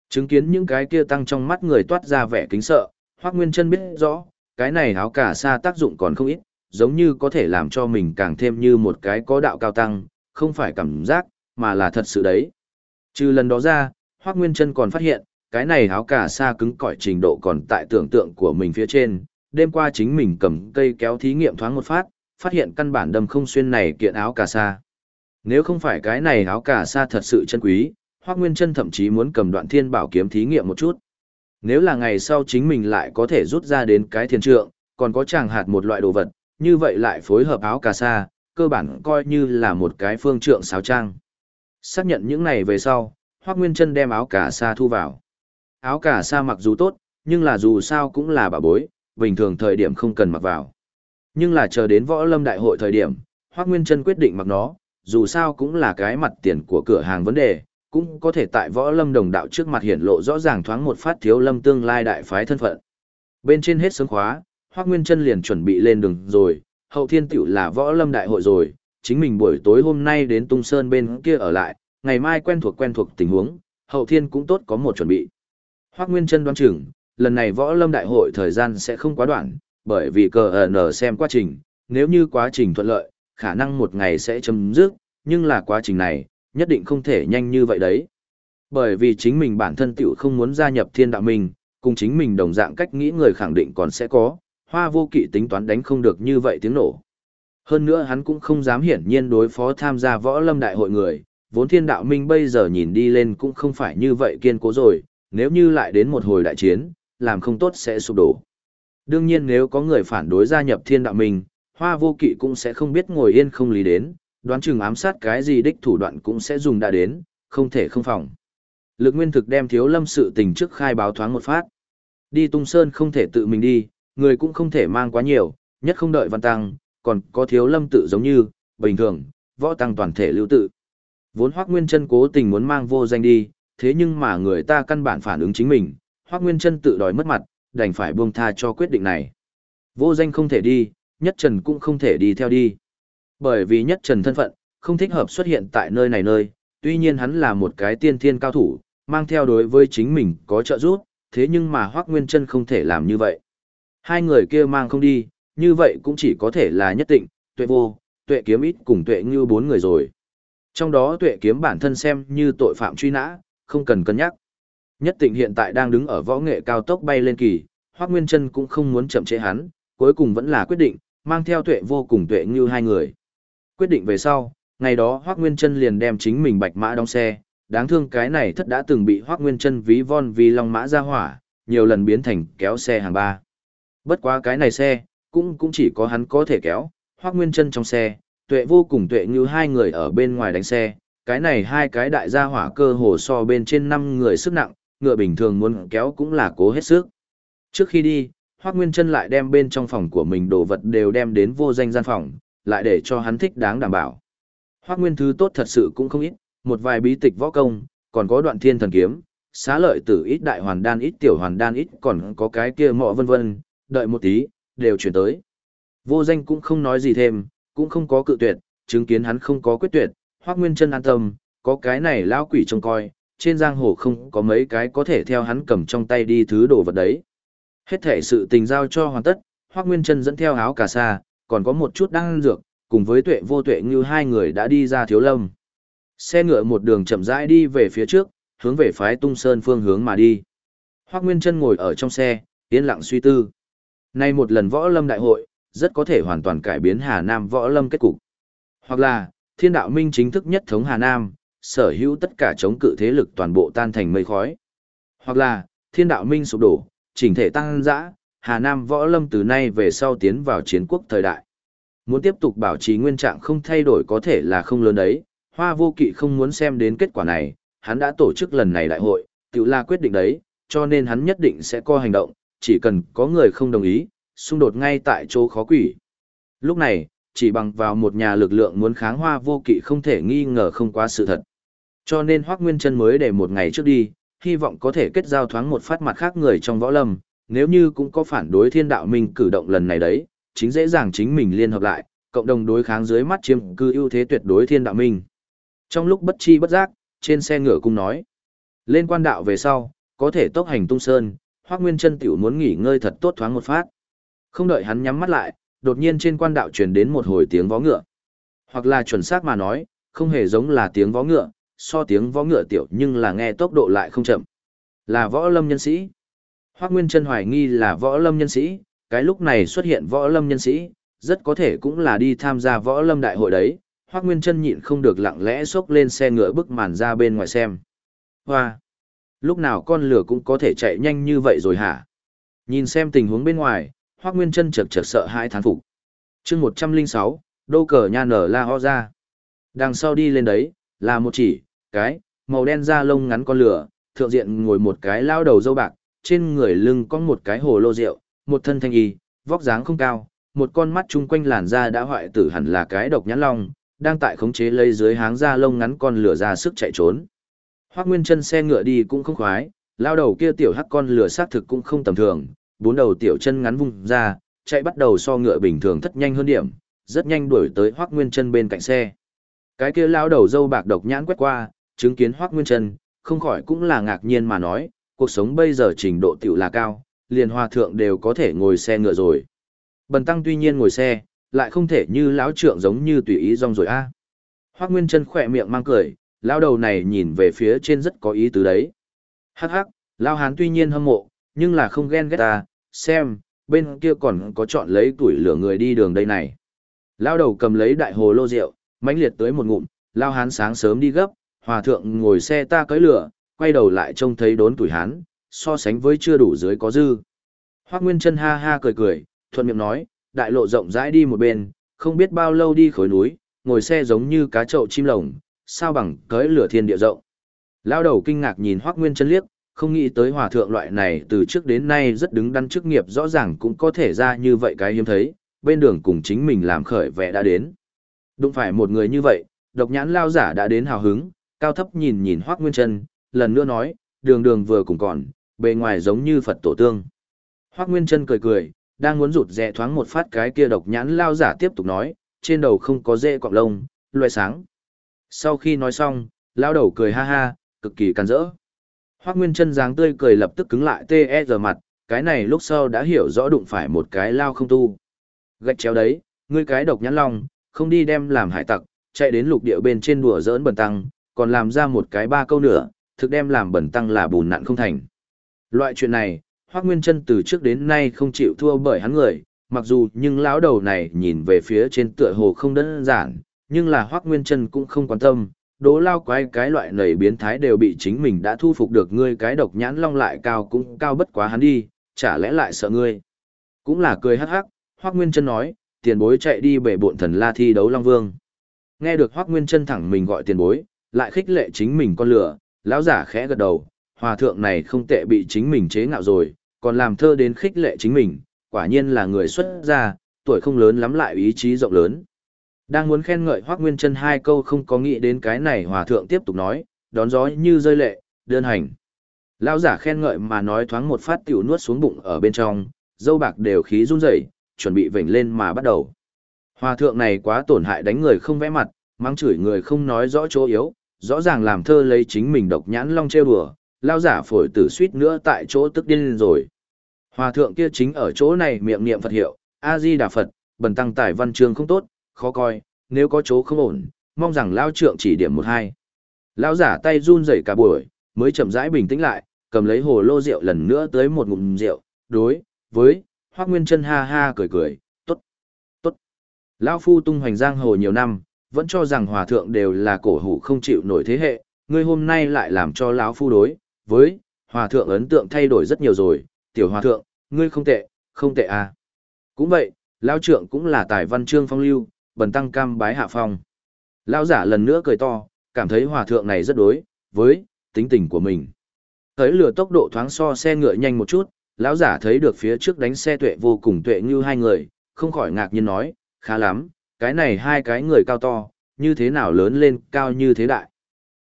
Chứng kiến những cái kia tăng trong mắt người toát ra vẻ kính sợ, Hoắc Nguyên Chân biết rõ, cái này áo cà sa tác dụng còn không ít, giống như có thể làm cho mình càng thêm như một cái có đạo cao tăng, không phải cảm giác, mà là thật sự đấy. Trừ lần đó ra, Hoắc Nguyên Trân còn phát hiện, cái này áo cà sa cứng cỏi trình độ còn tại tưởng tượng của mình phía trên, đêm qua chính mình cầm cây kéo thí nghiệm thoáng một phát, phát hiện căn bản đâm không xuyên này kiện áo cà sa. Nếu không phải cái này áo cà sa thật sự chân quý, Hoắc Nguyên Trân thậm chí muốn cầm đoạn thiên bảo kiếm thí nghiệm một chút. Nếu là ngày sau chính mình lại có thể rút ra đến cái thiên trượng, còn có chàng hạt một loại đồ vật, như vậy lại phối hợp áo cà sa, cơ bản coi như là một cái phương trượng sáo trang. Xác nhận những này về sau, Hoác Nguyên Trân đem áo cà sa thu vào. Áo cà sa mặc dù tốt, nhưng là dù sao cũng là bà bối, bình thường thời điểm không cần mặc vào. Nhưng là chờ đến võ lâm đại hội thời điểm, Hoác Nguyên Trân quyết định mặc nó, dù sao cũng là cái mặt tiền của cửa hàng vấn đề, cũng có thể tại võ lâm đồng đạo trước mặt hiển lộ rõ ràng thoáng một phát thiếu lâm tương lai đại phái thân phận. Bên trên hết sướng khóa, Hoác Nguyên Trân liền chuẩn bị lên đường rồi, hậu thiên tiểu là võ lâm đại hội rồi, chính mình buổi tối hôm nay đến Tung Sơn bên kia ở lại, ngày mai quen thuộc quen thuộc tình huống, hậu thiên cũng tốt có một chuẩn bị. Hoác Nguyên Trân đoán chừng, lần này võ lâm đại hội thời gian sẽ không quá đoạn, bởi vì cờ ở nở xem quá trình, nếu như quá trình thuận lợi, khả năng một ngày sẽ chấm dứt, nhưng là quá trình này, nhất định không thể nhanh như vậy đấy. Bởi vì chính mình bản thân tiểu không muốn gia nhập thiên đạo mình, cùng chính mình đồng dạng cách nghĩ người khẳng định còn sẽ có, hoa vô kỵ tính toán đánh không được như vậy tiếng nổ. Hơn nữa hắn cũng không dám hiển nhiên đối phó tham gia võ lâm đại hội người, vốn thiên đạo minh bây giờ nhìn đi lên cũng không phải như vậy kiên cố rồi, nếu như lại đến một hồi đại chiến, làm không tốt sẽ sụp đổ. Đương nhiên nếu có người phản đối gia nhập thiên đạo minh, hoa vô kỵ cũng sẽ không biết ngồi yên không lý đến, đoán chừng ám sát cái gì đích thủ đoạn cũng sẽ dùng đã đến, không thể không phòng. Lực nguyên thực đem thiếu lâm sự tình trước khai báo thoáng một phát. Đi tung sơn không thể tự mình đi, người cũng không thể mang quá nhiều, nhất không đợi văn tăng, còn có thiếu lâm tự giống như, bình thường, võ tăng toàn thể lưu tự. Vốn Hoác Nguyên chân cố tình muốn mang vô danh đi, thế nhưng mà người ta căn bản phản ứng chính mình, Hoác Nguyên chân tự đòi mất mặt, đành phải buông tha cho quyết định này. Vô danh không thể đi, nhất trần cũng không thể đi theo đi. Bởi vì nhất trần thân phận, không thích hợp xuất hiện tại nơi này nơi, tuy nhiên hắn là một cái tiên thiên cao thủ, mang theo đối với chính mình có trợ giúp, thế nhưng mà Hoác Nguyên chân không thể làm như vậy. Hai người kia mang không đi, như vậy cũng chỉ có thể là nhất định, tuệ vô, tuệ kiếm ít cùng tuệ như bốn người rồi. Trong đó tuệ kiếm bản thân xem như tội phạm truy nã, không cần cân nhắc. Nhất tịnh hiện tại đang đứng ở võ nghệ cao tốc bay lên kỳ, Hoác Nguyên Trân cũng không muốn chậm chế hắn, cuối cùng vẫn là quyết định, mang theo tuệ vô cùng tuệ như hai người. Quyết định về sau, ngày đó Hoác Nguyên Trân liền đem chính mình bạch mã đóng xe, đáng thương cái này thất đã từng bị Hoác Nguyên Trân ví von vì long mã ra hỏa, nhiều lần biến thành kéo xe hàng ba. Bất quá cái này xe, cũng cũng chỉ có hắn có thể kéo, Hoác Nguyên Trân trong xe, tuệ vô cùng tuệ như hai người ở bên ngoài đánh xe, cái này hai cái đại gia hỏa cơ hồ so bên trên năm người sức nặng, ngựa bình thường muốn kéo cũng là cố hết sức. Trước khi đi, Hoác Nguyên Trân lại đem bên trong phòng của mình đồ vật đều đem đến vô danh gian phòng, lại để cho hắn thích đáng đảm bảo. Hoác Nguyên thứ tốt thật sự cũng không ít, một vài bí tịch võ công, còn có đoạn thiên thần kiếm, xá lợi tử ít đại hoàn đan ít tiểu hoàn đan ít còn có cái kia mọ vân vân, đợi một tí, đều chuyển tới. Vô danh cũng không nói gì thêm, cũng không có cự tuyệt, chứng kiến hắn không có quyết tuyệt, Hoắc Nguyên Chân an tâm, có cái này lão quỷ trông coi, trên giang hồ không có mấy cái có thể theo hắn cầm trong tay đi thứ đồ vật đấy. Hết thể sự tình giao cho hoàn tất, Hoắc Nguyên Chân dẫn theo áo cà sa, còn có một chút đang dược, cùng với tuệ vô tuệ như hai người đã đi ra thiếu lâm. Xe ngựa một đường chậm rãi đi về phía trước, hướng về phái tung sơn phương hướng mà đi. Hoắc Nguyên Chân ngồi ở trong xe, yên lặng suy tư. Nay một lần võ lâm đại hội, rất có thể hoàn toàn cải biến Hà Nam võ lâm kết cục. Hoặc là, thiên đạo minh chính thức nhất thống Hà Nam, sở hữu tất cả chống cự thế lực toàn bộ tan thành mây khói. Hoặc là, thiên đạo minh sụp đổ, chỉnh thể tăng dã, Hà Nam võ lâm từ nay về sau tiến vào chiến quốc thời đại. Muốn tiếp tục bảo trì nguyên trạng không thay đổi có thể là không lớn đấy, Hoa vô kỵ không muốn xem đến kết quả này, hắn đã tổ chức lần này đại hội, tự là quyết định đấy, cho nên hắn nhất định sẽ có hành động, chỉ cần có người không đồng ý, xung đột ngay tại chỗ khó quỷ. Lúc này, chỉ bằng vào một nhà lực lượng muốn kháng hoa vô kỵ không thể nghi ngờ không quá sự thật. Cho nên Hoác Nguyên Trân mới để một ngày trước đi, hy vọng có thể kết giao thoáng một phát mặt khác người trong võ lâm, nếu như cũng có phản đối thiên đạo minh cử động lần này đấy, chính dễ dàng chính mình liên hợp lại, cộng đồng đối kháng dưới mắt chiếm cư ưu thế tuyệt đối thiên đạo minh. Trong lúc bất chi bất giác, trên xe ngựa cung nói, lên quan đạo về sau, có thể tốc hành tung sơn, Hoắc Nguyên Trân tiểu muốn nghỉ ngơi thật tốt thoáng một phát. Không đợi hắn nhắm mắt lại, đột nhiên trên quan đạo truyền đến một hồi tiếng vó ngựa. Hoặc là chuẩn xác mà nói, không hề giống là tiếng vó ngựa, so tiếng vó ngựa tiểu nhưng là nghe tốc độ lại không chậm. Là võ lâm nhân sĩ. Hoắc Nguyên Trân hoài nghi là võ lâm nhân sĩ, cái lúc này xuất hiện võ lâm nhân sĩ, rất có thể cũng là đi tham gia võ lâm đại hội đấy. Hoắc Nguyên Trân nhịn không được lặng lẽ xốc lên xe ngựa bức màn ra bên ngoài xem. Hoa! Lúc nào con lửa cũng có thể chạy nhanh như vậy rồi hả? Nhìn xem tình huống bên ngoài, Hoác Nguyên Trân chật chật sợ hai thán phục. chương 106, đô cờ nha nở la ho ra. Đằng sau đi lên đấy, là một chỉ, cái, màu đen da lông ngắn con lửa, thượng diện ngồi một cái lao đầu dâu bạc, trên người lưng có một cái hồ lô rượu, một thân thanh y, vóc dáng không cao, một con mắt chung quanh làn da đã hoại tử hẳn là cái độc nhãn long, đang tại khống chế lấy dưới háng da lông ngắn con lửa ra sức chạy trốn. Hoắc Nguyên chân xe ngựa đi cũng không khoái, lao đầu kia tiểu hắc con lửa xác thực cũng không tầm thường, bốn đầu tiểu chân ngắn vung ra, chạy bắt đầu so ngựa bình thường thất nhanh hơn điểm, rất nhanh đuổi tới Hoắc Nguyên chân bên cạnh xe. Cái kia lao đầu dâu bạc độc nhãn quét qua, chứng kiến Hoắc Nguyên chân, không khỏi cũng là ngạc nhiên mà nói, cuộc sống bây giờ trình độ tiểu là cao, liền hòa thượng đều có thể ngồi xe ngựa rồi. Bần tăng tuy nhiên ngồi xe, lại không thể như lão trượng giống như tùy ý rong rồi a. À. Hoắc Nguyên Chân khỏe miệng mang cười, lão đầu này nhìn về phía trên rất có ý tứ đấy. Hắc hắc, lão hán tuy nhiên hâm mộ, nhưng là không ghen ghét ta, xem, bên kia còn có chọn lấy tuổi lửa người đi đường đây này. Lão đầu cầm lấy đại hồ lô rượu, mãnh liệt tới một ngụm, lão hán sáng sớm đi gấp, hòa thượng ngồi xe ta cưỡi lửa, quay đầu lại trông thấy đốn tuổi hán, so sánh với chưa đủ dưới có dư. Hoắc Nguyên Chân ha ha cười cười, thuận miệng nói, đại lộ rộng rãi đi một bên, không biết bao lâu đi khối núi, ngồi xe giống như cá trậu chim lồng, sao bằng cưỡi lửa thiên địa rộng. Lao đầu kinh ngạc nhìn Hoắc Nguyên Chân liếc, không nghĩ tới hòa thượng loại này từ trước đến nay rất đứng đắn chức nghiệp rõ ràng cũng có thể ra như vậy cái hiếm thấy, bên đường cùng chính mình làm khởi vẻ đã đến. Đụng phải một người như vậy, độc nhãn lao giả đã đến hào hứng, cao thấp nhìn nhìn Hoắc Nguyên Chân, lần nữa nói, đường đường vừa cùng còn, bề ngoài giống như Phật tổ tương. Hoắc Nguyên Chân cười cười, đang muốn rụt rè thoáng một phát cái kia độc nhãn lao giả tiếp tục nói, trên đầu không có dễ cọng lông, loài sáng. Sau khi nói xong, lao đầu cười ha ha, cực kỳ càn rỡ. Hoắc Nguyên Chân dáng tươi cười lập tức cứng lại tê e giờ mặt, cái này lúc sau đã hiểu rõ đụng phải một cái lao không tu. Gạch chéo đấy, ngươi cái độc nhãn long, không đi đem làm hải tặc, chạy đến lục địa bên trên đùa giỡn bẩn tăng, còn làm ra một cái ba câu nữa, thực đem làm bẩn tăng là bùn nặn không thành. Loại chuyện này, Hoắc Nguyên Chân từ trước đến nay không chịu thua bởi hắn người, mặc dù nhưng lão đầu này nhìn về phía trên tựa hồ không đơn giản, nhưng là Hoắc Nguyên Trân cũng không quan tâm, đố lao quái cái loại nảy biến thái đều bị chính mình đã thu phục được ngươi cái độc nhãn long lại cao cũng cao bất quá hắn đi, chả lẽ lại sợ ngươi. Cũng là cười hắc hắc, Hoắc Nguyên Trân nói, tiền bối chạy đi bể bộn thần la thi đấu Long Vương. Nghe được Hoắc Nguyên Trân thẳng mình gọi tiền bối, lại khích lệ chính mình con lửa, lão giả khẽ gật đầu, hòa thượng này không tệ bị chính mình chế ngạo rồi, còn làm thơ đến khích lệ chính mình, quả nhiên là người xuất gia, tuổi không lớn lắm lại ý chí rộng lớn. Đang muốn khen ngợi Hoắc Nguyên Trân hai câu không có nghĩ đến cái này hòa thượng tiếp tục nói, đón gió như rơi lệ, đơn hành. Lão giả khen ngợi mà nói thoáng một phát tiểu nuốt xuống bụng ở bên trong, dâu bạc đều khí run rẩy, chuẩn bị vểnh lên mà bắt đầu. Hòa thượng này quá tổn hại đánh người không vẽ mặt, mang chửi người không nói rõ chỗ yếu, rõ ràng làm thơ lấy chính mình độc nhãn long trêu đùa, lão giả phổi tử suýt nữa tại chỗ tức điên lên rồi. Hòa thượng kia chính ở chỗ này miệng niệm Phật hiệu, A-di Đà Phật, bần tăng tải văn chương không tốt, khó coi, nếu có chỗ không ổn, mong rằng lao trượng chỉ điểm một hai. Lão giả tay run rẩy cả buổi, mới chậm rãi bình tĩnh lại, cầm lấy hồ lô rượu lần nữa tới một ngụm rượu, đối với Hoắc Nguyên Chân ha ha cười cười, "Tốt, tốt." Lão phu tung hoành giang hồ nhiều năm, vẫn cho rằng hòa thượng đều là cổ hủ không chịu nổi thế hệ, ngươi hôm nay lại làm cho lão phu đối với hòa thượng ấn tượng thay đổi rất nhiều rồi, tiểu hòa thượng, ngươi không tệ, không tệ à. Cũng vậy, lão trượng cũng là tài văn chương phong lưu, bần tăng cam bái hạ phong. lão giả lần nữa cười to, cảm thấy hòa thượng này rất đối, với, tính tình của mình. Thấy lửa tốc độ thoáng so xe ngựa nhanh một chút, lão giả thấy được phía trước đánh xe tuệ vô cùng tuệ như hai người, không khỏi ngạc nhiên nói, khá lắm, cái này hai cái người cao to, như thế nào lớn lên cao như thế đại.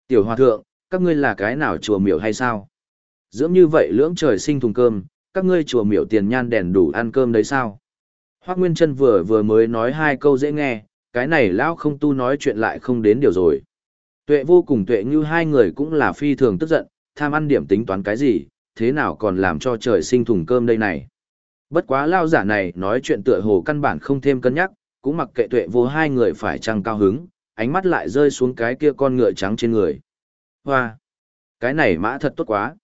Tiểu hòa thượng, các ngươi là cái nào chùa miểu hay sao? Dưỡng như vậy lưỡng trời sinh thùng cơm, các ngươi chùa miểu tiền nhan đèn đủ ăn cơm đấy sao? Hoác Nguyên Trân vừa vừa mới nói hai câu dễ nghe, cái này lão không tu nói chuyện lại không đến điều rồi. Tuệ vô cùng tuệ như hai người cũng là phi thường tức giận, tham ăn điểm tính toán cái gì, thế nào còn làm cho trời sinh thùng cơm đây này. Bất quá lao giả này nói chuyện tựa hồ căn bản không thêm cân nhắc, cũng mặc kệ tuệ vô hai người phải trăng cao hứng, ánh mắt lại rơi xuống cái kia con ngựa trắng trên người. Hoa! Cái này mã thật tốt quá!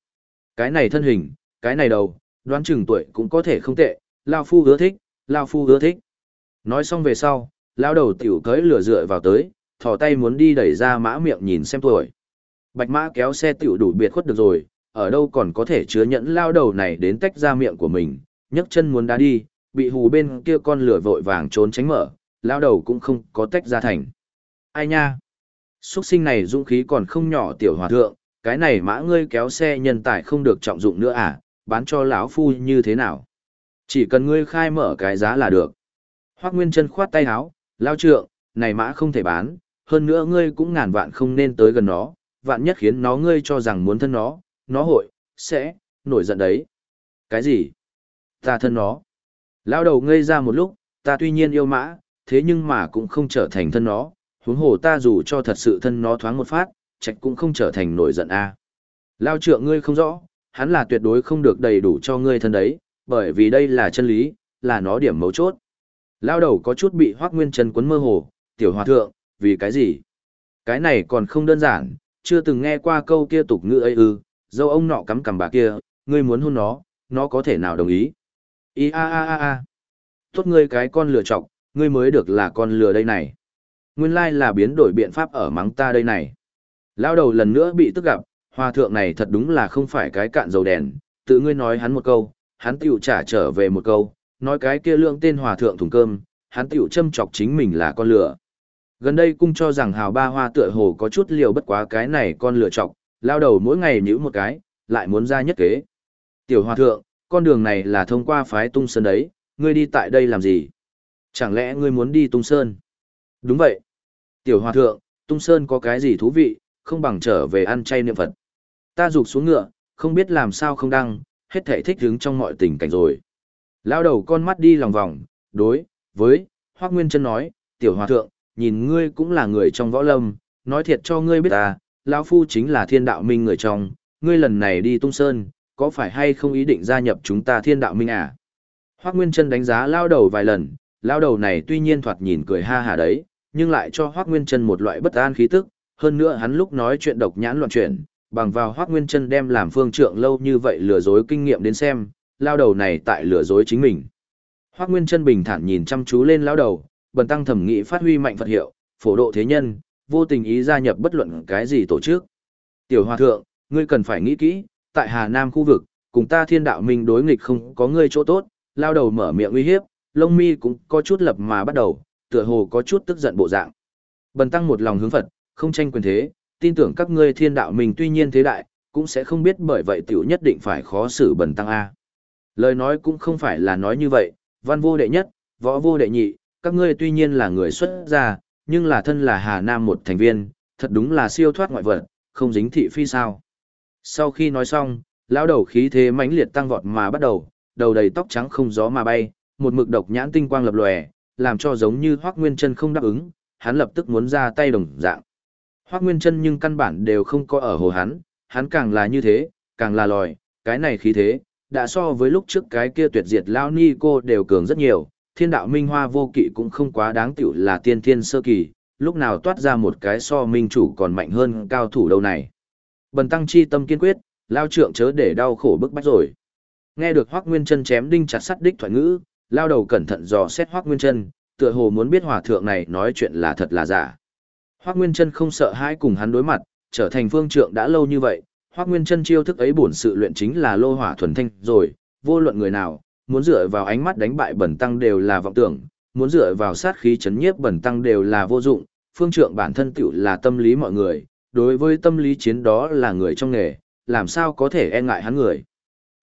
Cái này thân hình, cái này đầu, đoán chừng tuổi cũng có thể không tệ, Lao Phu hứa thích, Lao Phu ưa thích. Nói xong về sau, Lao đầu tiểu cưới lửa dựa vào tới, thò tay muốn đi đẩy ra mã miệng nhìn xem tuổi. Bạch mã kéo xe tiểu đủ biệt khuất được rồi, ở đâu còn có thể chứa nhẫn lao đầu này đến tách ra miệng của mình, nhấc chân muốn đá đi, bị hù bên kia con lửa vội vàng trốn tránh mở, lao đầu cũng không có tách ra thành. Ai nha? Xuất sinh này dũng khí còn không nhỏ tiểu hòa thượng, cái này mã ngươi kéo xe nhân tài không được trọng dụng nữa à, bán cho lão phu như thế nào? Chỉ cần ngươi khai mở cái giá là được. Hoác Nguyên chân khoát tay áo, lao trượng, này mã không thể bán, hơn nữa ngươi cũng ngàn vạn không nên tới gần nó, vạn nhất khiến nó ngươi cho rằng muốn thân nó, nó hội, sẽ, nổi giận đấy. Cái gì? Ta thân nó. Lao đầu ngây ra một lúc, ta tuy nhiên yêu mã, thế nhưng mà cũng không trở thành thân nó, huống hồ ta dù cho thật sự thân nó thoáng một phát, trạch cũng không trở thành nổi giận a. Lao trượng ngươi không rõ, hắn là tuyệt đối không được đầy đủ cho ngươi thân đấy, bởi vì đây là chân lý, là nó điểm mấu chốt. Lao đầu có chút bị hoác nguyên trần quấn mơ hồ, tiểu hòa thượng, vì cái gì? Cái này còn không đơn giản, chưa từng nghe qua câu kia tục ngữ ấy ư, dâu ông nọ cắm cằm bà kia, ngươi muốn hôn nó, nó có thể nào đồng ý? Ý a a a a. Tốt ngươi cái con lừa trọc, ngươi mới được là con lừa đây này. Nguyên lai là biến đổi biện pháp ở mắng ta đây này. Lao đầu lần nữa bị tức gặp, hòa thượng này thật đúng là không phải cái cạn dầu đèn, tự ngươi nói hắn một câu, hắn tiểu trả trở về một câu, nói cái kia lượng tên hòa thượng thùng cơm, hắn tiểu châm chọc chính mình là con lừa. Gần đây cung cho rằng hào ba hoa tựa hồ có chút liều bất quá cái này con lừa chọc, lao đầu mỗi ngày nhữ một cái, lại muốn ra nhất kế. Tiểu hòa thượng, con đường này là thông qua phái tung sơn đấy, ngươi đi tại đây làm gì? Chẳng lẽ ngươi muốn đi tung sơn? Đúng vậy. Tiểu hòa thượng, tung sơn có cái gì thú vị, không bằng trở về ăn chay niệm Phật. Ta rụt xuống ngựa, không biết làm sao không đăng, hết thể thích hứng trong mọi tình cảnh rồi. Lao đầu con mắt đi lòng vòng, đối, với, Hoác Nguyên Trân nói, tiểu hòa thượng, nhìn ngươi cũng là người trong võ lâm, nói thiệt cho ngươi biết ta, lão Phu chính là thiên đạo minh người trong, ngươi lần này đi tung sơn, có phải hay không ý định gia nhập chúng ta thiên đạo minh à? Hoác Nguyên Trân đánh giá lao đầu vài lần, lao đầu này tuy nhiên thoạt nhìn cười ha hà đấy, nhưng lại cho Hoác Nguyên Trân một loại bất an khí tức, hơn nữa hắn lúc nói chuyện độc nhãn loạn chuyển, bằng vào Hoác Nguyên chân đem làm phương trượng lâu như vậy lừa dối kinh nghiệm đến xem, lao đầu này tại lừa dối chính mình. Hoác Nguyên chân bình thản nhìn chăm chú lên lao đầu, bần tăng thẩm nghị phát huy mạnh Phật hiệu, phổ độ thế nhân, vô tình ý gia nhập bất luận cái gì tổ chức. Tiểu Hòa Thượng, ngươi cần phải nghĩ kỹ, tại Hà Nam khu vực, cùng ta thiên đạo minh đối nghịch không có ngươi chỗ tốt, lao đầu mở miệng uy hiếp, lông mi cũng có chút lập mà bắt đầu, tựa hồ có chút tức giận bộ dạng. Bần tăng một lòng hướng Phật, không tranh quyền thế, tin tưởng các ngươi thiên đạo mình tuy nhiên thế đại, cũng sẽ không biết bởi vậy tiểu nhất định phải khó xử bần tăng A. Lời nói cũng không phải là nói như vậy, văn vô đệ nhất, võ vô đệ nhị, các ngươi tuy nhiên là người xuất gia, nhưng là thân là Hà Nam một thành viên, thật đúng là siêu thoát ngoại vật, không dính thị phi sao. Sau khi nói xong, lão đầu khí thế mãnh liệt tăng vọt mà bắt đầu, đầu đầy tóc trắng không gió mà bay, một mực độc nhãn tinh quang lập lòe, làm cho giống như Hoắc Nguyên Chân không đáp ứng, hắn lập tức muốn ra tay đồng dạng. Hoắc Nguyên Chân nhưng căn bản đều không có ở hồ hắn, hắn càng là như thế, càng là lòi, cái này khí thế, đã so với lúc trước cái kia tuyệt diệt lao ni cô đều cường rất nhiều, thiên đạo minh hoa vô kỵ cũng không quá đáng tiểu là tiên thiên sơ kỳ, lúc nào toát ra một cái so minh chủ còn mạnh hơn cao thủ đâu này. Bần tăng chi tâm kiên quyết, lao trượng chớ để đau khổ bức bách rồi. Nghe được Hoắc Nguyên Chân chém đinh chặt sắt đích thoại ngữ, lao đầu cẩn thận dò xét Hoắc Nguyên Chân, tựa hồ muốn biết hòa thượng này nói chuyện là thật là giả. Hoắc Nguyên Chân không sợ hãi cùng hắn đối mặt, trở thành phương trượng đã lâu như vậy, Hoắc Nguyên Chân chiêu thức ấy bổn sự luyện chính là lô hỏa thuần thanh, rồi, vô luận người nào, muốn dựa vào ánh mắt đánh bại bẩn tăng đều là vọng tưởng, muốn dựa vào sát khí chấn nhiếp bẩn tăng đều là vô dụng, phương trượng bản thân tiểu là tâm lý mọi người, đối với tâm lý chiến đó là người trong nghề, làm sao có thể e ngại hắn người.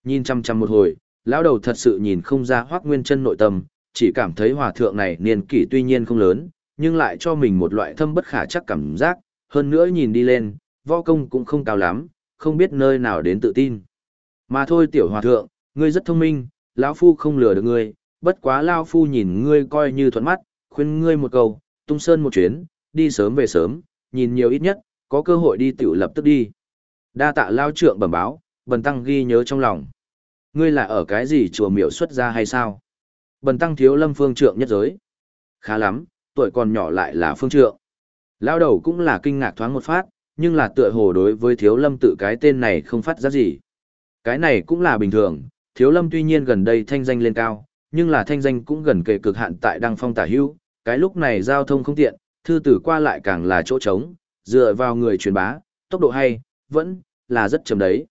Nhìn chăm chăm một hồi, lão đầu thật sự nhìn không ra Hoắc Nguyên Chân nội tâm, chỉ cảm thấy hòa thượng này niên kỷ tuy nhiên không lớn, nhưng lại cho mình một loại thâm bất khả chắc cảm giác, hơn nữa nhìn đi lên, võ công cũng không cao lắm, không biết nơi nào đến tự tin. Mà thôi tiểu hòa thượng, ngươi rất thông minh, lão phu không lừa được ngươi, bất quá lão phu nhìn ngươi coi như thuận mắt, khuyên ngươi một câu, tung sơn một chuyến, đi sớm về sớm, nhìn nhiều ít nhất, có cơ hội đi tiểu lập tức đi. Đa tạ lao trượng bẩm báo, bần tăng ghi nhớ trong lòng. Ngươi là ở cái gì chùa miểu xuất ra hay sao? Bần tăng thiếu lâm phương trượng nhất giới. Khá lắm, tuổi còn nhỏ lại là phương trượng. Lao đầu cũng là kinh ngạc thoáng một phát, nhưng là tựa hồ đối với thiếu lâm tự cái tên này không phát ra gì. Cái này cũng là bình thường, thiếu lâm tuy nhiên gần đây thanh danh lên cao, nhưng là thanh danh cũng gần kề cực hạn tại đăng phong tả hưu, cái lúc này giao thông không tiện, thư tử qua lại càng là chỗ trống, dựa vào người truyền bá, tốc độ hay, vẫn là rất chậm đấy.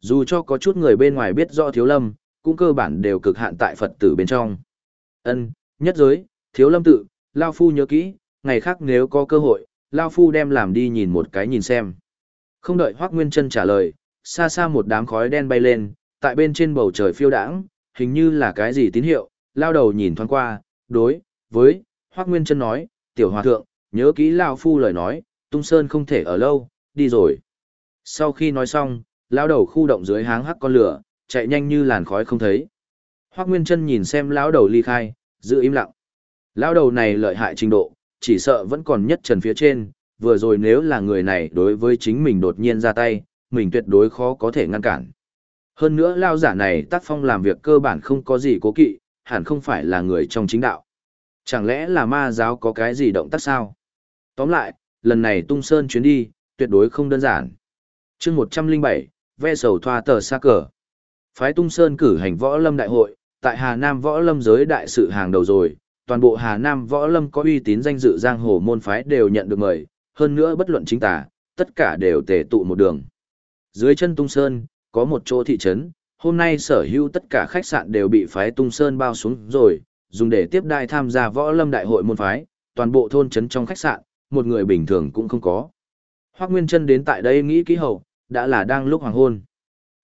Dù cho có chút người bên ngoài biết rõ thiếu lâm, cũng cơ bản đều cực hạn tại Phật tử bên trong. Ân, nhất giới, thiếu lâm tự, Lao Phu nhớ kỹ, ngày khác nếu có cơ hội, Lao Phu đem làm đi nhìn một cái nhìn xem. Không đợi Hoác Nguyên Trân trả lời, xa xa một đám khói đen bay lên, tại bên trên bầu trời phiêu đãng, hình như là cái gì tín hiệu, lao đầu nhìn thoáng qua, đối, với, Hoác Nguyên Trân nói, tiểu hòa thượng, nhớ kỹ Lao Phu lời nói, tung sơn không thể ở lâu, đi rồi. Sau khi nói xong, lao đầu khu động dưới háng hắc con lửa, chạy nhanh như làn khói không thấy. Hoác Nguyên Trân nhìn xem lão đầu ly khai, giữ im lặng. Lão đầu này lợi hại trình độ, chỉ sợ vẫn còn nhất trần phía trên, vừa rồi nếu là người này đối với chính mình đột nhiên ra tay, mình tuyệt đối khó có thể ngăn cản. Hơn nữa lao giả này tác phong làm việc cơ bản không có gì cố kỵ, hẳn không phải là người trong chính đạo. Chẳng lẽ là ma giáo có cái gì động tác sao? Tóm lại, lần này tung sơn chuyến đi, tuyệt đối không đơn giản. chương 107, ve sầu thoa tờ xa cờ. Phái tung sơn cử hành võ lâm đại hội, tại Hà Nam võ lâm giới đại sự hàng đầu rồi, toàn bộ Hà Nam võ lâm có uy tín danh dự giang hồ môn phái đều nhận được mời, hơn nữa bất luận chính tả, tất cả đều tề tụ một đường. Dưới chân tung sơn, có một chỗ thị trấn, hôm nay sở hữu tất cả khách sạn đều bị phái tung sơn bao xuống rồi, dùng để tiếp đai tham gia võ lâm đại hội môn phái, toàn bộ thôn trấn trong khách sạn, một người bình thường cũng không có. Hoác Nguyên Trân đến tại đây nghĩ kỹ hậu, đã là đang lúc hoàng hôn.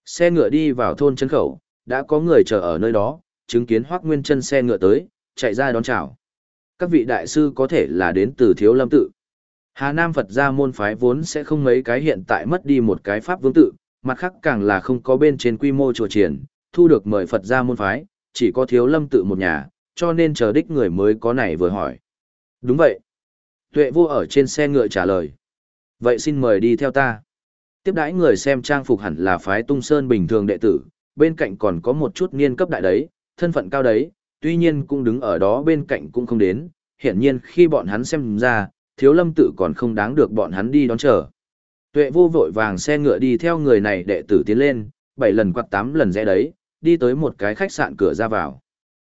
Xe ngựa đi vào thôn trấn khẩu, đã có người chờ ở nơi đó, chứng kiến Hoác Nguyên Trân xe ngựa tới, chạy ra đón chào. Các vị đại sư có thể là đến từ Thiếu Lâm tự. Hà Nam Phật gia môn phái vốn sẽ không mấy cái hiện tại mất đi một cái pháp vương tự, mặt khác càng là không có bên trên quy mô chùa triển, thu được mời Phật gia môn phái, chỉ có Thiếu Lâm tự một nhà, cho nên chờ đích người mới có này vừa hỏi. Đúng vậy. Tuệ vô ở trên xe ngựa trả lời. Vậy xin mời đi theo ta. Tiếp đãi người xem trang phục hẳn là phái tung sơn bình thường đệ tử, bên cạnh còn có một chút niên cấp đại đấy, thân phận cao đấy, tuy nhiên cũng đứng ở đó bên cạnh cũng không đến, hiển nhiên khi bọn hắn xem ra, thiếu lâm tự còn không đáng được bọn hắn đi đón chờ. Tuệ vô vội vàng xe ngựa đi theo người này đệ tử tiến lên, bảy lần quạt tám lần rẽ đấy, đi tới một cái khách sạn cửa ra vào.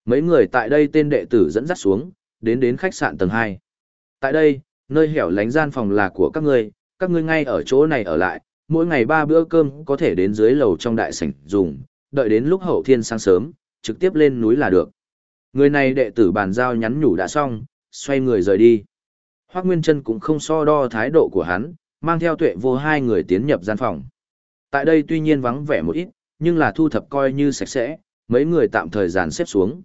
Mấy người tại đây tên đệ tử dẫn dắt xuống, đến đến khách sạn tầng 2. Tại đây, nơi hẻo lánh gian phòng là của các ngươi, các ngươi ngay ở chỗ này ở lại, mỗi ngày ba bữa cơm có thể đến dưới lầu trong đại sảnh dùng, đợi đến lúc hậu thiên sáng sớm, trực tiếp lên núi là được. Người này đệ tử bàn giao nhắn nhủ đã xong, xoay người rời đi. Hoác Nguyên Trân cũng không so đo thái độ của hắn, mang theo tuệ vô hai người tiến nhập gian phòng. Tại đây tuy nhiên vắng vẻ một ít, nhưng là thu thập coi như sạch sẽ, mấy người tạm thời dàn xếp xuống.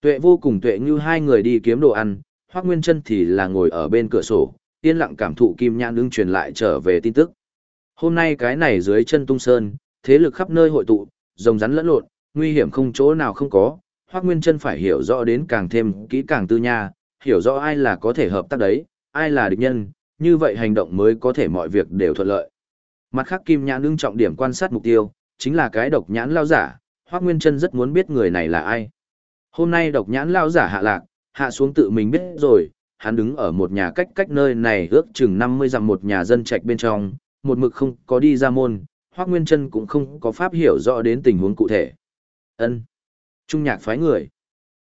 Tuệ vô cùng tuệ như hai người đi kiếm đồ ăn, Hoác Nguyên Trân thì là ngồi ở bên cửa sổ, yên lặng cảm thụ kim nhãn ưng truyền lại trở về tin tức. Hôm nay cái này dưới chân tung sơn, thế lực khắp nơi hội tụ, rồng rắn lẫn lộn, nguy hiểm không chỗ nào không có, Hoắc Nguyên Chân phải hiểu rõ đến càng thêm kỹ càng tư nha, hiểu rõ ai là có thể hợp tác đấy, ai là địch nhân, như vậy hành động mới có thể mọi việc đều thuận lợi. Mặt khác Kim Nhãn ưng trọng điểm quan sát mục tiêu, chính là cái độc nhãn lao giả, Hoắc Nguyên Chân rất muốn biết người này là ai. Hôm nay độc nhãn lao giả hạ lạc, hạ xuống tự mình biết rồi, hắn đứng ở một nhà cách cách nơi này ước chừng 50 dặm một nhà dân trạch bên trong, một mực không có đi ra môn, Hoắc Nguyên Chân cũng không có pháp hiểu rõ đến tình huống cụ thể. Ân. Trung nhạc phái người.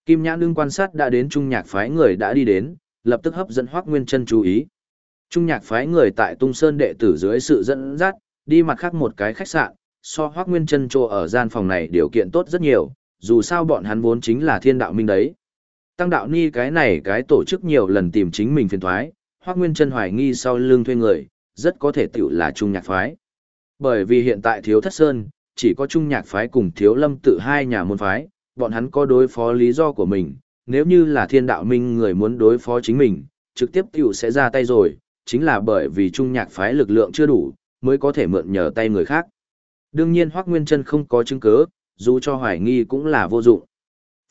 Kim Nhã Nương quan sát đã đến trung nhạc phái người đã đi đến, lập tức hấp dẫn Hoắc Nguyên Chân chú ý. Trung nhạc phái người tại Tung Sơn đệ tử dưới sự dẫn dắt, đi mặt khác một cái khách sạn, so Hoắc Nguyên Chân chỗ ở gian phòng này điều kiện tốt rất nhiều, dù sao bọn hắn vốn chính là thiên đạo minh đấy. Tăng đạo ni cái này cái tổ chức nhiều lần tìm chính mình phiền thoái, Hoắc Nguyên Chân hoài nghi sau lưng thuê người, rất có thể tiểu là trung nhạc phái. Bởi vì hiện tại thiếu thất sơn, chỉ có trung nhạc phái cùng thiếu lâm tự hai nhà môn phái, bọn hắn có đối phó lý do của mình, nếu như là thiên đạo minh người muốn đối phó chính mình, trực tiếp tiểu sẽ ra tay rồi, chính là bởi vì trung nhạc phái lực lượng chưa đủ, mới có thể mượn nhờ tay người khác. Đương nhiên Hoắc Nguyên Chân không có chứng cứ, dù cho hoài nghi cũng là vô dụng.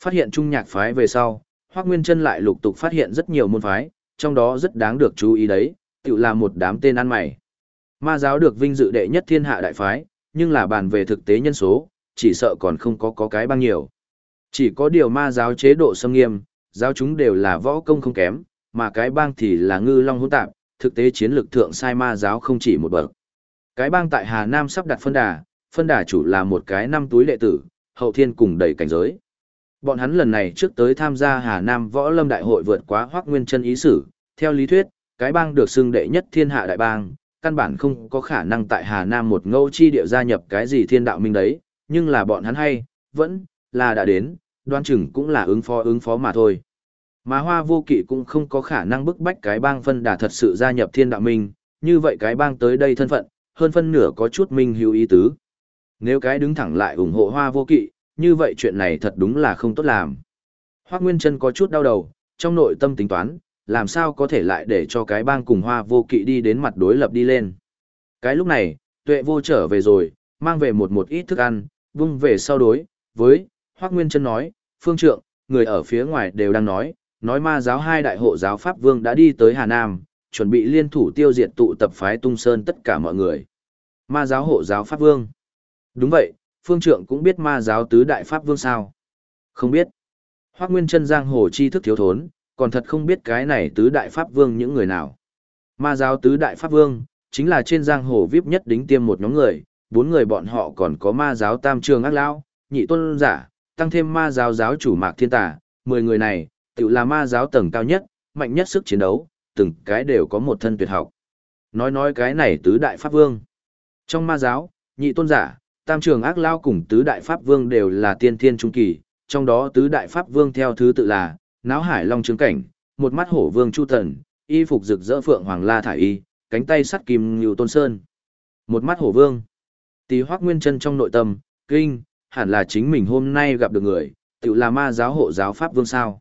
Phát hiện trung nhạc phái về sau, Hoắc Nguyên Chân lại lục tục phát hiện rất nhiều môn phái, trong đó rất đáng được chú ý đấy, tự là một đám tên ăn mày. Ma giáo được vinh dự đệ nhất thiên hạ đại phái, nhưng là bàn về thực tế nhân số, chỉ sợ còn không có có cái băng nhiều. Chỉ có điều ma giáo chế độ xâm nghiêm, giáo chúng đều là võ công không kém, mà cái bang thì là ngư long hỗn tạp, thực tế chiến lược thượng sai ma giáo không chỉ một bậc. Cái bang tại Hà Nam sắp đặt phân đà, phân đà chủ là một cái năm túi đệ tử, hậu thiên cùng đầy cảnh giới. Bọn hắn lần này trước tới tham gia Hà Nam võ lâm đại hội vượt quá hoác nguyên chân ý sử, theo lý thuyết, cái bang được xưng đệ nhất thiên hạ đại bang, căn bản không có khả năng tại Hà Nam một ngẫu chi địa gia nhập cái gì thiên đạo minh đấy, nhưng là bọn hắn hay, vẫn, là đã đến, đoan chừng cũng là ứng phó ứng phó mà thôi. Mà hoa vô kỵ cũng không có khả năng bức bách cái bang phân đà thật sự gia nhập thiên đạo minh, như vậy cái bang tới đây thân phận, hơn phân nửa có chút minh hữu ý tứ. Nếu cái đứng thẳng lại ủng hộ hoa vô kỵ, như vậy chuyện này thật đúng là không tốt làm. Hoác Nguyên Trân có chút đau đầu, trong nội tâm tính toán, làm sao có thể lại để cho cái bang cùng hoa vô kỵ đi đến mặt đối lập đi lên. Cái lúc này, tuệ vô trở về rồi, mang về một một ít thức ăn, vung về sau đối, với, Hoác Nguyên Trân nói, phương trượng, người ở phía ngoài đều đang nói, nói ma giáo hai đại hộ giáo Pháp Vương đã đi tới Hà Nam, chuẩn bị liên thủ tiêu diệt tụ tập phái tung sơn tất cả mọi người. Ma giáo hộ giáo Pháp Vương. Đúng vậy, phương trượng cũng biết ma giáo tứ đại Pháp Vương sao? Không biết. Hoác Nguyên Trân giang hồ chi thức thiếu thốn, còn thật không biết cái này tứ đại Pháp Vương những người nào. Ma giáo tứ đại Pháp Vương, chính là trên giang hồ vip nhất đính tiêm một nhóm người, bốn người bọn họ còn có ma giáo tam trường ác lão, nhị tôn giả, tăng thêm ma giáo giáo chủ mạc thiên tả, mười người này, tự là ma giáo tầng cao nhất, mạnh nhất sức chiến đấu, từng cái đều có một thân tuyệt học. Nói nói cái này tứ đại pháp vương. Trong ma giáo, nhị tôn giả, tam trường ác lao cùng tứ đại pháp vương đều là tiên thiên trung kỳ, trong đó tứ đại pháp vương theo thứ tự là, náo hải long trướng cảnh, một mắt hổ vương chu thần, y phục rực rỡ phượng hoàng la thải y, cánh tay sắt kim nhiều tôn sơn. Một mắt hổ vương. Tỳ hoác nguyên chân trong nội tâm, kinh, hẳn là chính mình hôm nay gặp được người, tự là ma giáo hộ giáo pháp vương sao.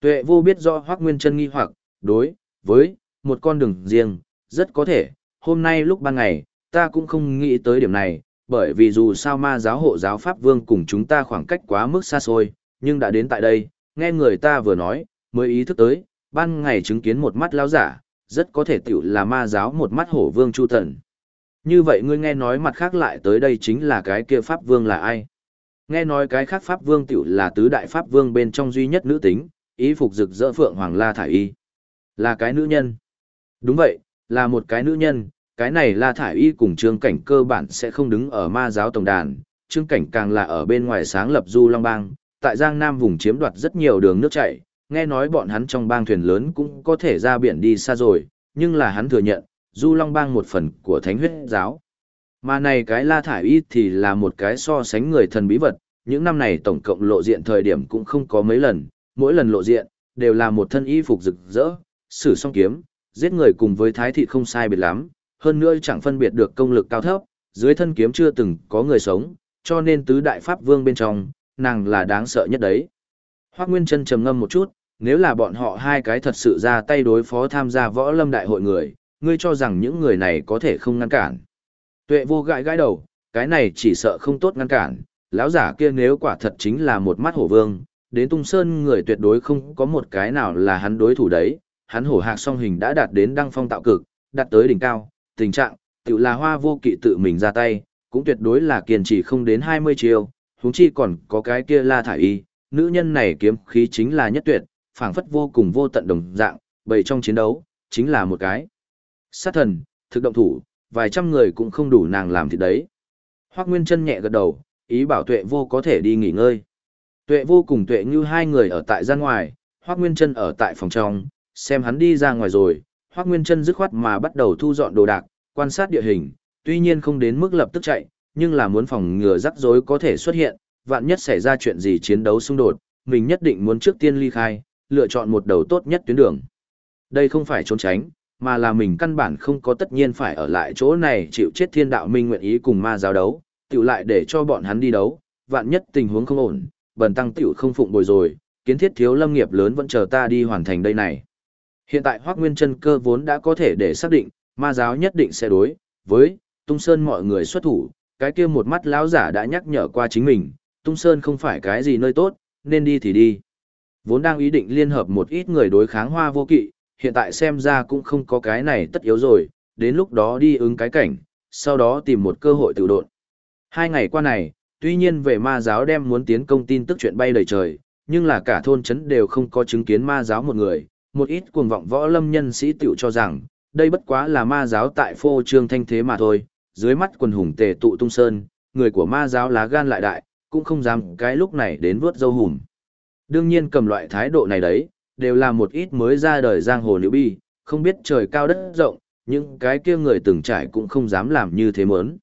Tuệ vô biết do hoác nguyên chân nghi hoặc, đối, với, một con đường riêng, rất có thể, hôm nay lúc ban ngày, ta cũng không nghĩ tới điểm này, bởi vì dù sao ma giáo hộ giáo pháp vương cùng chúng ta khoảng cách quá mức xa xôi, nhưng đã đến tại đây, nghe người ta vừa nói, mới ý thức tới, ban ngày chứng kiến một mắt lão giả, rất có thể tiểu là ma giáo một mắt hổ vương chu thần. Như vậy ngươi nghe nói mặt khác lại tới đây chính là cái kia pháp vương là ai? Nghe nói cái khác pháp vương tiểu là tứ đại pháp vương bên trong duy nhất nữ tính, ý phục rực rỡ phượng hoàng la thải y. Là cái nữ nhân. Đúng vậy, là một cái nữ nhân, cái này la thải y cùng trương cảnh cơ bản sẽ không đứng ở ma giáo tổng đàn, trương cảnh càng là ở bên ngoài sáng lập du long bang, tại Giang Nam vùng chiếm đoạt rất nhiều đường nước chảy, nghe nói bọn hắn trong bang thuyền lớn cũng có thể ra biển đi xa rồi, nhưng là hắn thừa nhận, du long bang một phần của thánh huyết giáo. Mà này cái la thải y thì là một cái so sánh người thần bí vật, những năm này tổng cộng lộ diện thời điểm cũng không có mấy lần, mỗi lần lộ diện, đều là một thân y phục rực rỡ, sử song kiếm, giết người cùng với thái thị không sai biệt lắm, hơn nữa chẳng phân biệt được công lực cao thấp, dưới thân kiếm chưa từng có người sống, cho nên tứ đại pháp vương bên trong, nàng là đáng sợ nhất đấy. Hoác Nguyên Trân trầm ngâm một chút, nếu là bọn họ hai cái thật sự ra tay đối phó tham gia võ lâm đại hội người, ngươi cho rằng những người này có thể không ngăn cản. Tuệ vô gãi gãi đầu, cái này chỉ sợ không tốt ngăn cản, lão giả kia nếu quả thật chính là một mắt hổ vương, đến tung sơn người tuyệt đối không có một cái nào là hắn đối thủ đấy, hắn hổ hạc song hình đã đạt đến đăng phong tạo cực, đạt tới đỉnh cao, tình trạng, tự là hoa vô kỵ tự mình ra tay, cũng tuyệt đối là kiên trì không đến 20 triệu, huống chi còn có cái kia la thải y, nữ nhân này kiếm khí chính là nhất tuyệt, phảng phất vô cùng vô tận đồng dạng, bầy trong chiến đấu, chính là một cái. Sát thần, thực động thủ, vài trăm người cũng không đủ nàng làm thịt đấy. Hoác Nguyên Trân nhẹ gật đầu, ý bảo tuệ vô có thể đi nghỉ ngơi. Tuệ vô cùng tuệ như hai người ở tại gian ngoài, Hoác Nguyên Trân ở tại phòng trong, xem hắn đi ra ngoài rồi, Hoác Nguyên Trân dứt khoát mà bắt đầu thu dọn đồ đạc, quan sát địa hình, tuy nhiên không đến mức lập tức chạy, nhưng là muốn phòng ngừa rắc rối có thể xuất hiện, vạn nhất xảy ra chuyện gì chiến đấu xung đột, mình nhất định muốn trước tiên ly khai, lựa chọn một đầu tốt nhất tuyến đường. Đây không phải trốn tránh, mà là mình căn bản không có tất nhiên phải ở lại chỗ này chịu chết thiên đạo minh nguyện ý cùng ma giáo đấu, tiểu lại để cho bọn hắn đi đấu, vạn nhất tình huống không ổn, bần tăng tiểu không phụng bồi rồi, kiến thiết thiếu lâm nghiệp lớn vẫn chờ ta đi hoàn thành đây này. Hiện tại Hoác Nguyên chân cơ vốn đã có thể để xác định, ma giáo nhất định sẽ đối với Tung Sơn mọi người xuất thủ, cái kia một mắt lão giả đã nhắc nhở qua chính mình, Tung Sơn không phải cái gì nơi tốt, nên đi thì đi. Vốn đang ý định liên hợp một ít người đối kháng hoa vô kỵ, hiện tại xem ra cũng không có cái này tất yếu rồi, đến lúc đó đi ứng cái cảnh, sau đó tìm một cơ hội tự độn. Hai ngày qua này, tuy nhiên về ma giáo đem muốn tiến công tin tức chuyện bay đầy trời, nhưng là cả thôn chấn đều không có chứng kiến ma giáo một người, một ít cuồng vọng võ lâm nhân sĩ tiểu cho rằng, đây bất quá là ma giáo tại phô trương thanh thế mà thôi, dưới mắt quần hùng tề tụ tung sơn, người của ma giáo lá gan lại đại, cũng không dám cái lúc này đến vớt dâu hùm. Đương nhiên cầm loại thái độ này đấy, đều là một ít mới ra đời giang hồ nữ bi, không biết trời cao đất rộng, những cái kia người từng trải cũng không dám làm như thế mớn.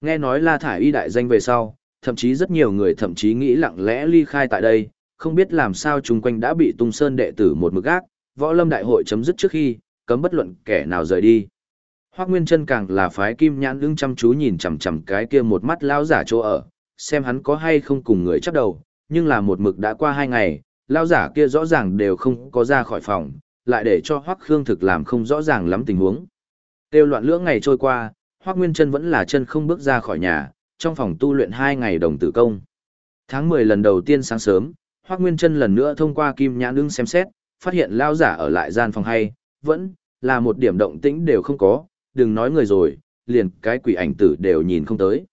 Nghe nói La Thải Y đại danh về sau, thậm chí rất nhiều người thậm chí nghĩ lặng lẽ ly khai tại đây, không biết làm sao chung quanh đã bị tung sơn đệ tử một mực gác, võ lâm đại hội chấm dứt trước khi, cấm bất luận kẻ nào rời đi. Hoác Nguyên chân càng là phái kim nhãn lưng chăm chú nhìn chằm chằm cái kia một mắt lao giả chỗ ở, xem hắn có hay không cùng người chấp đầu, nhưng là một mực đã qua hai ngày, lao giả kia rõ ràng đều không có ra khỏi phòng, lại để cho Hoắc Khương thực làm không rõ ràng lắm tình huống. Tiêu loạn lưỡng ngày trôi qua, Hoắc Nguyên Trân vẫn là chân không bước ra khỏi nhà, trong phòng tu luyện hai ngày đồng tử công. Tháng 10 lần đầu tiên sáng sớm, Hoắc Nguyên Trân lần nữa thông qua kim nhãn ưng xem xét, phát hiện lao giả ở lại gian phòng hay, vẫn là một điểm động tĩnh đều không có, đừng nói người rồi, liền cái quỷ ảnh tử đều nhìn không tới.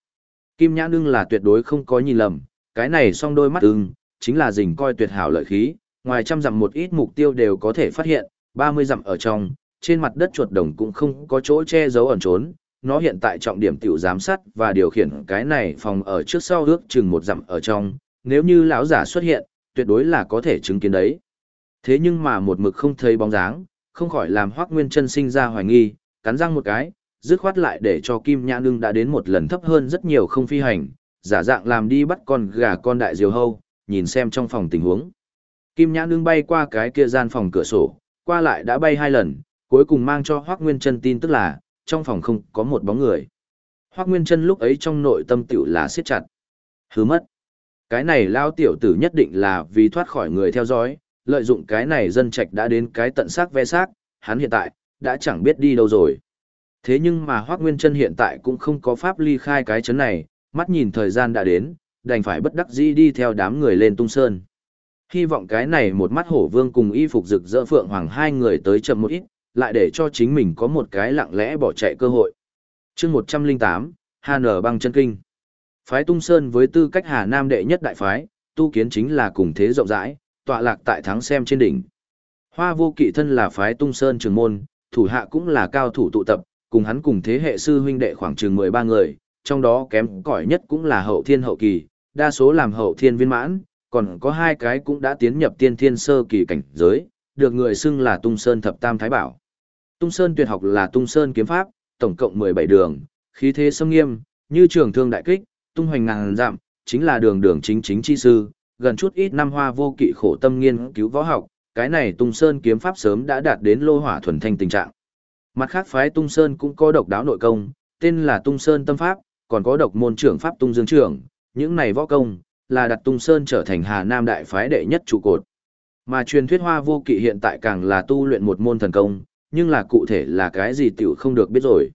Kim nhãn Nương là tuyệt đối không có nhìn lầm, cái này song đôi mắt ưng, chính là dình coi tuyệt hảo lợi khí, ngoài trăm dặm một ít mục tiêu đều có thể phát hiện, 30 dặm ở trong, trên mặt đất chuột đồng cũng không có chỗ che giấu ẩn trốn, nó hiện tại trọng điểm tiểu giám sát và điều khiển cái này phòng ở trước sau ước chừng một dặm ở trong, nếu như lão giả xuất hiện, tuyệt đối là có thể chứng kiến đấy. Thế nhưng mà một mực không thấy bóng dáng, không khỏi làm Hoắc Nguyên Chân sinh ra hoài nghi, cắn răng một cái, dứt khoát lại để cho Kim Nhã Nương đã đến một lần thấp hơn rất nhiều không phi hành, giả dạng làm đi bắt con gà con đại diều hâu, nhìn xem trong phòng tình huống. Kim Nhã Nương bay qua cái kia gian phòng cửa sổ, qua lại đã bay hai lần, cuối cùng mang cho Hoắc Nguyên Chân tin tức là, trong phòng không có một bóng người. Hoắc Nguyên Chân lúc ấy trong nội tâm tiểu là siết chặt. Hứ mất. Cái này lao tiểu tử nhất định là vì thoát khỏi người theo dõi, lợi dụng cái này dân trạch đã đến cái tận xác ve xác, hắn hiện tại đã chẳng biết đi đâu rồi. Thế nhưng mà Hoắc Nguyên Chân hiện tại cũng không có pháp ly khai cái chấn này, mắt nhìn thời gian đã đến, đành phải bất đắc dĩ đi theo đám người lên tung sơn. Hy vọng cái này một mắt hổ vương cùng y phục rực rỡ phượng hoàng hai người tới chậm một ít, lại để cho chính mình có một cái lặng lẽ bỏ chạy cơ hội. chương 108, HN băng chân kinh. Phái tung sơn với tư cách Hà Nam đệ nhất đại phái, tu kiến chính là cùng thế rộng rãi, tọa lạc tại thắng xem trên đỉnh. Hoa vô kỵ thân là phái tung sơn trường môn, thủ hạ cũng là cao thủ tụ tập, cùng hắn cùng thế hệ sư huynh đệ khoảng chừng 13 người, trong đó kém cỏi nhất cũng là hậu thiên hậu kỳ, đa số làm hậu thiên viên mãn, còn có hai cái cũng đã tiến nhập tiên thiên sơ kỳ cảnh giới, được người xưng là tung sơn thập tam thái bảo. Tung sơn tuyệt học là tung sơn kiếm pháp, tổng cộng 17 đường, khí thế sâm nghiêm, như trường thương đại kích, tung hoành ngàn dặm, chính là đường đường chính chính chi sư, gần chút ít năm hoa vô kỵ khổ tâm nghiên cứu võ học, cái này tung sơn kiếm pháp sớm đã đạt đến lô hỏa thuần thanh tình trạng. Mặt khác phái tung sơn cũng có độc đáo nội công, tên là tung sơn tâm pháp, còn có độc môn trưởng pháp tung dương trưởng, những này võ công, là đặt tung sơn trở thành hà nam đại phái đệ nhất trụ cột. Mà truyền thuyết hoa vô kỵ hiện tại càng là tu luyện một môn thần công, nhưng là cụ thể là cái gì tiểu không được biết rồi.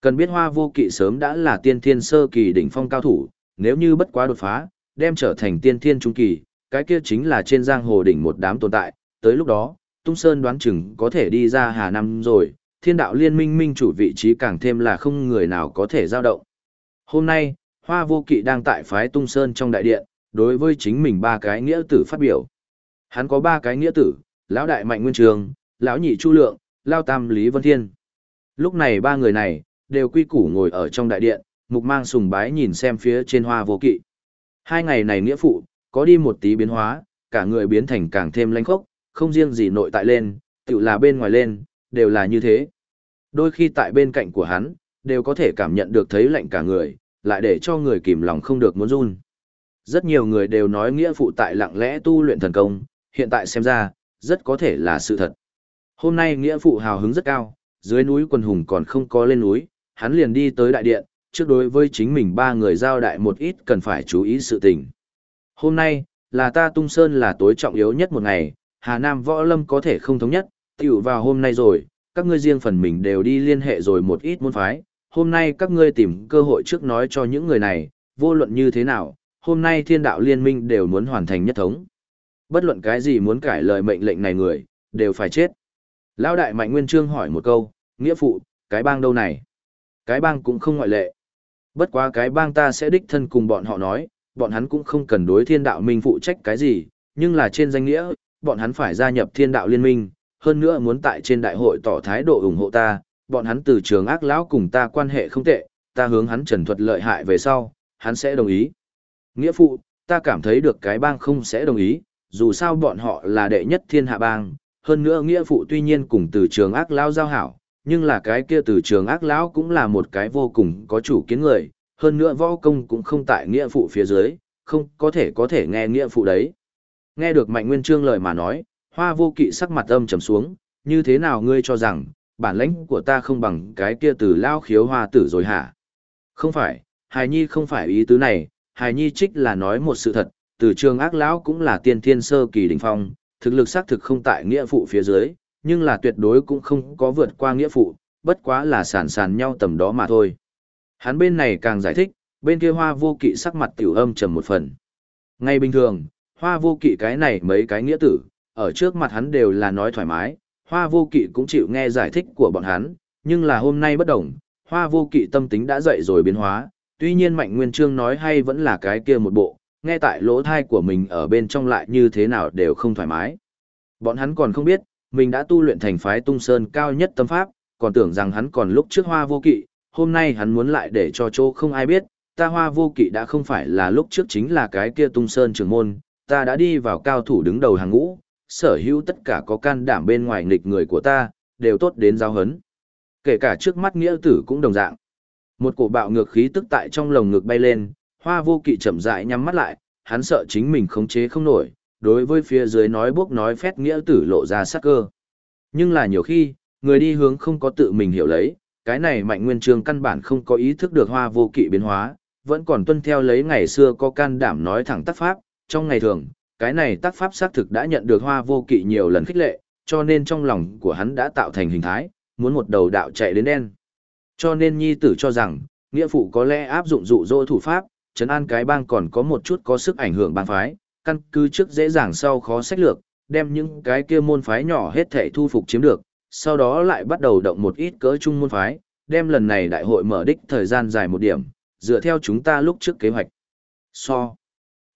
Cần biết hoa vô kỵ sớm đã là tiên thiên sơ kỳ đỉnh phong cao thủ, nếu như bất quá đột phá, đem trở thành tiên thiên trung kỳ, cái kia chính là trên giang hồ đỉnh một đám tồn tại, tới lúc đó, Tung Sơn đoán chừng có thể đi ra Hà Nam rồi, thiên đạo liên minh minh chủ vị trí càng thêm là không người nào có thể giao động. Hôm nay, Hoa Vô Kỵ đang tại phái Tung Sơn trong đại điện, đối với chính mình ba cái nghĩa tử phát biểu. Hắn có ba cái nghĩa tử, lão đại mạnh nguyên trường, lão nhị chu lượng, lao tam lý vân thiên. Lúc này ba người này, đều quy củ ngồi ở trong đại điện, mục mang sùng bái nhìn xem phía trên hoa vô kỵ. Hai ngày này nghĩa phụ, có đi một tí biến hóa, cả người biến thành càng thêm lãnh khốc, không riêng gì nội tại lên, tự là bên ngoài lên, đều là như thế. Đôi khi tại bên cạnh của hắn, đều có thể cảm nhận được thấy lạnh cả người, lại để cho người kìm lòng không được muốn run. Rất nhiều người đều nói nghĩa phụ tại lặng lẽ tu luyện thần công, hiện tại xem ra, rất có thể là sự thật. Hôm nay nghĩa phụ hào hứng rất cao, dưới núi quần hùng còn không có lên núi, hắn liền đi tới đại điện, trước đối với chính mình ba người giao đại một ít cần phải chú ý sự tình. Hôm nay, là ta tung sơn là tối trọng yếu nhất một ngày, Hà Nam võ lâm có thể không thống nhất, tiểu vào hôm nay rồi, các ngươi riêng phần mình đều đi liên hệ rồi một ít môn phái, hôm nay các ngươi tìm cơ hội trước nói cho những người này, vô luận như thế nào, hôm nay thiên đạo liên minh đều muốn hoàn thành nhất thống. Bất luận cái gì muốn cải lời mệnh lệnh này người, đều phải chết. Lão đại mạnh nguyên trương hỏi một câu, nghĩa phụ, cái bang đâu này? Cái bang cũng không ngoại lệ. Bất quá cái bang ta sẽ đích thân cùng bọn họ nói, bọn hắn cũng không cần đối thiên đạo minh phụ trách cái gì, nhưng là trên danh nghĩa, bọn hắn phải gia nhập thiên đạo liên minh, hơn nữa muốn tại trên đại hội tỏ thái độ ủng hộ ta, bọn hắn từ trường ác lão cùng ta quan hệ không tệ, ta hướng hắn trần thuật lợi hại về sau, hắn sẽ đồng ý. Nghĩa phụ, ta cảm thấy được cái bang không sẽ đồng ý, dù sao bọn họ là đệ nhất thiên hạ bang, hơn nữa nghĩa phụ tuy nhiên cùng từ trường ác lão giao hảo, nhưng là cái kia từ trường ác lão cũng là một cái vô cùng có chủ kiến người, hơn nữa võ công cũng không tại nghĩa phụ phía dưới, không có thể có thể nghe nghĩa phụ đấy. Nghe được Mạnh Nguyên Trương lời mà nói, hoa vô kỵ sắc mặt âm trầm xuống, như thế nào ngươi cho rằng, bản lãnh của ta không bằng cái kia từ lao khiếu hoa tử rồi hả? Không phải, Hài Nhi không phải ý tứ này, Hài Nhi trích là nói một sự thật, từ trường ác lão cũng là tiên thiên sơ kỳ đỉnh phong, thực lực xác thực không tại nghĩa phụ phía dưới, nhưng là tuyệt đối cũng không có vượt qua nghĩa phụ, bất quá là sản sản nhau tầm đó mà thôi. Hắn bên này càng giải thích, bên kia hoa vô kỵ sắc mặt tiểu âm trầm một phần. Ngay bình thường, hoa vô kỵ cái này mấy cái nghĩa tử, ở trước mặt hắn đều là nói thoải mái, hoa vô kỵ cũng chịu nghe giải thích của bọn hắn, nhưng là hôm nay bất đồng, hoa vô kỵ tâm tính đã dậy rồi biến hóa, tuy nhiên mạnh nguyên trương nói hay vẫn là cái kia một bộ, nghe tại lỗ thai của mình ở bên trong lại như thế nào đều không thoải mái. Bọn hắn còn không biết, mình đã tu luyện thành phái tung sơn cao nhất tâm pháp, còn tưởng rằng hắn còn lúc trước hoa vô kỵ, hôm nay hắn muốn lại để cho chỗ không ai biết, ta hoa vô kỵ đã không phải là lúc trước chính là cái kia tung sơn trường môn, ta đã đi vào cao thủ đứng đầu hàng ngũ, sở hữu tất cả có can đảm bên ngoài nghịch người của ta, đều tốt đến giao hấn. Kể cả trước mắt nghĩa tử cũng đồng dạng. Một cổ bạo ngược khí tức tại trong lồng ngực bay lên, hoa vô kỵ chậm rãi nhắm mắt lại, hắn sợ chính mình khống chế không nổi, đối với phía dưới nói bốc nói phét nghĩa tử lộ ra sắc cơ. Nhưng là nhiều khi, người đi hướng không có tự mình hiểu lấy, cái này mạnh nguyên trường căn bản không có ý thức được hoa vô kỵ biến hóa, vẫn còn tuân theo lấy ngày xưa có can đảm nói thẳng tác pháp, trong ngày thường, cái này tác pháp xác thực đã nhận được hoa vô kỵ nhiều lần khích lệ, cho nên trong lòng của hắn đã tạo thành hình thái, muốn một đầu đạo chạy đến đen. Cho nên nhi tử cho rằng, nghĩa phụ có lẽ áp dụng dụ dỗ thủ pháp, trấn an cái bang còn có một chút có sức ảnh hưởng bang phái, căn cứ trước dễ dàng sau khó sách lược, đem những cái kia môn phái nhỏ hết thể thu phục chiếm được, sau đó lại bắt đầu động một ít cỡ chung môn phái, đem lần này đại hội mở đích thời gian dài một điểm, dựa theo chúng ta lúc trước kế hoạch. So.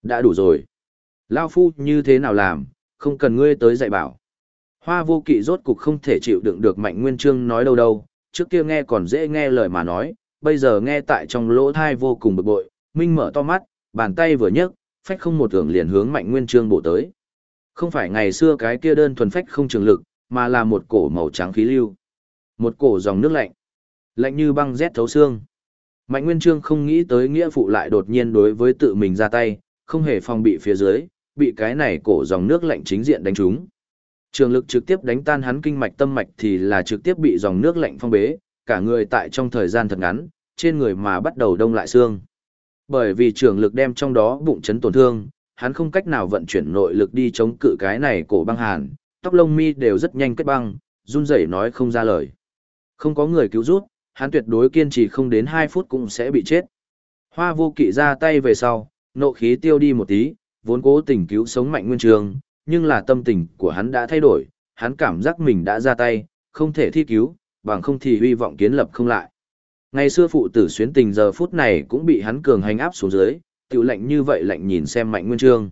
Đã đủ rồi. Lao phu như thế nào làm, không cần ngươi tới dạy bảo. Hoa vô kỵ rốt cục không thể chịu đựng được mạnh nguyên trương nói đâu đâu, trước kia nghe còn dễ nghe lời mà nói, bây giờ nghe tại trong lỗ thai vô cùng bực bội, minh mở to mắt, bàn tay vừa nhấc, phách không một tưởng liền hướng mạnh nguyên trương bổ tới. Không phải ngày xưa cái kia đơn thuần phách không trường lực, mà là một cổ màu trắng khí lưu. Một cổ dòng nước lạnh. Lạnh như băng rét thấu xương. Mạnh Nguyên Trương không nghĩ tới nghĩa phụ lại đột nhiên đối với tự mình ra tay, không hề phòng bị phía dưới, bị cái này cổ dòng nước lạnh chính diện đánh trúng. Trường lực trực tiếp đánh tan hắn kinh mạch tâm mạch thì là trực tiếp bị dòng nước lạnh phong bế, cả người tại trong thời gian thật ngắn, trên người mà bắt đầu đông lại xương. Bởi vì trường lực đem trong đó bụng chấn tổn thương, hắn không cách nào vận chuyển nội lực đi chống cự cái này cổ băng hàn, tóc lông mi đều rất nhanh kết băng, run rẩy nói không ra lời. Không có người cứu rút, hắn tuyệt đối kiên trì không đến 2 phút cũng sẽ bị chết. Hoa vô kỵ ra tay về sau, nộ khí tiêu đi một tí, vốn cố tình cứu sống mạnh nguyên trường, nhưng là tâm tình của hắn đã thay đổi, hắn cảm giác mình đã ra tay, không thể thi cứu, bằng không thì hy vọng kiến lập không lại. Ngày xưa phụ tử xuyến tình giờ phút này cũng bị hắn cường hành áp xuống dưới, tiểu lệnh như vậy lệnh nhìn xem mạnh nguyên trương.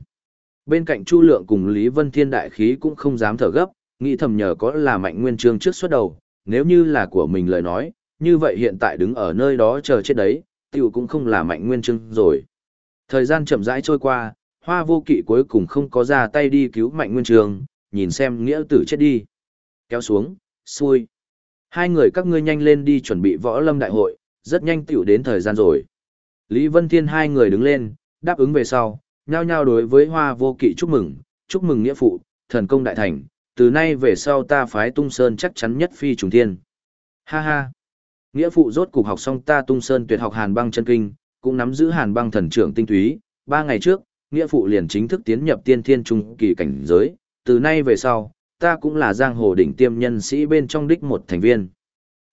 Bên cạnh Chu Lượng cùng Lý Vân Thiên đại khí cũng không dám thở gấp, nghĩ thầm nhờ có là mạnh nguyên trương trước xuất đầu, nếu như là của mình lời nói, như vậy hiện tại đứng ở nơi đó chờ chết đấy, tiểu cũng không là mạnh nguyên trương rồi. Thời gian chậm rãi trôi qua, hoa vô kỵ cuối cùng không có ra tay đi cứu mạnh nguyên trường, nhìn xem nghĩa tử chết đi. Kéo xuống, xui. Hai người các ngươi nhanh lên đi chuẩn bị võ lâm đại hội, rất nhanh tiểu đến thời gian rồi. Lý Vân Thiên hai người đứng lên, đáp ứng về sau, nhao nhao đối với hoa vô kỵ chúc mừng, chúc mừng nghĩa phụ, thần công đại thành, từ nay về sau ta phái tung sơn chắc chắn nhất phi trùng thiên. Ha ha. Nghĩa phụ rốt cục học xong ta tung sơn tuyệt học hàn băng chân kinh, cũng nắm giữ hàn băng thần trưởng tinh túy. Ba ngày trước, nghĩa phụ liền chính thức tiến nhập tiên thiên trung kỳ cảnh giới, từ nay về sau, ta cũng là giang hồ đỉnh tiêm nhân sĩ bên trong đích một thành viên.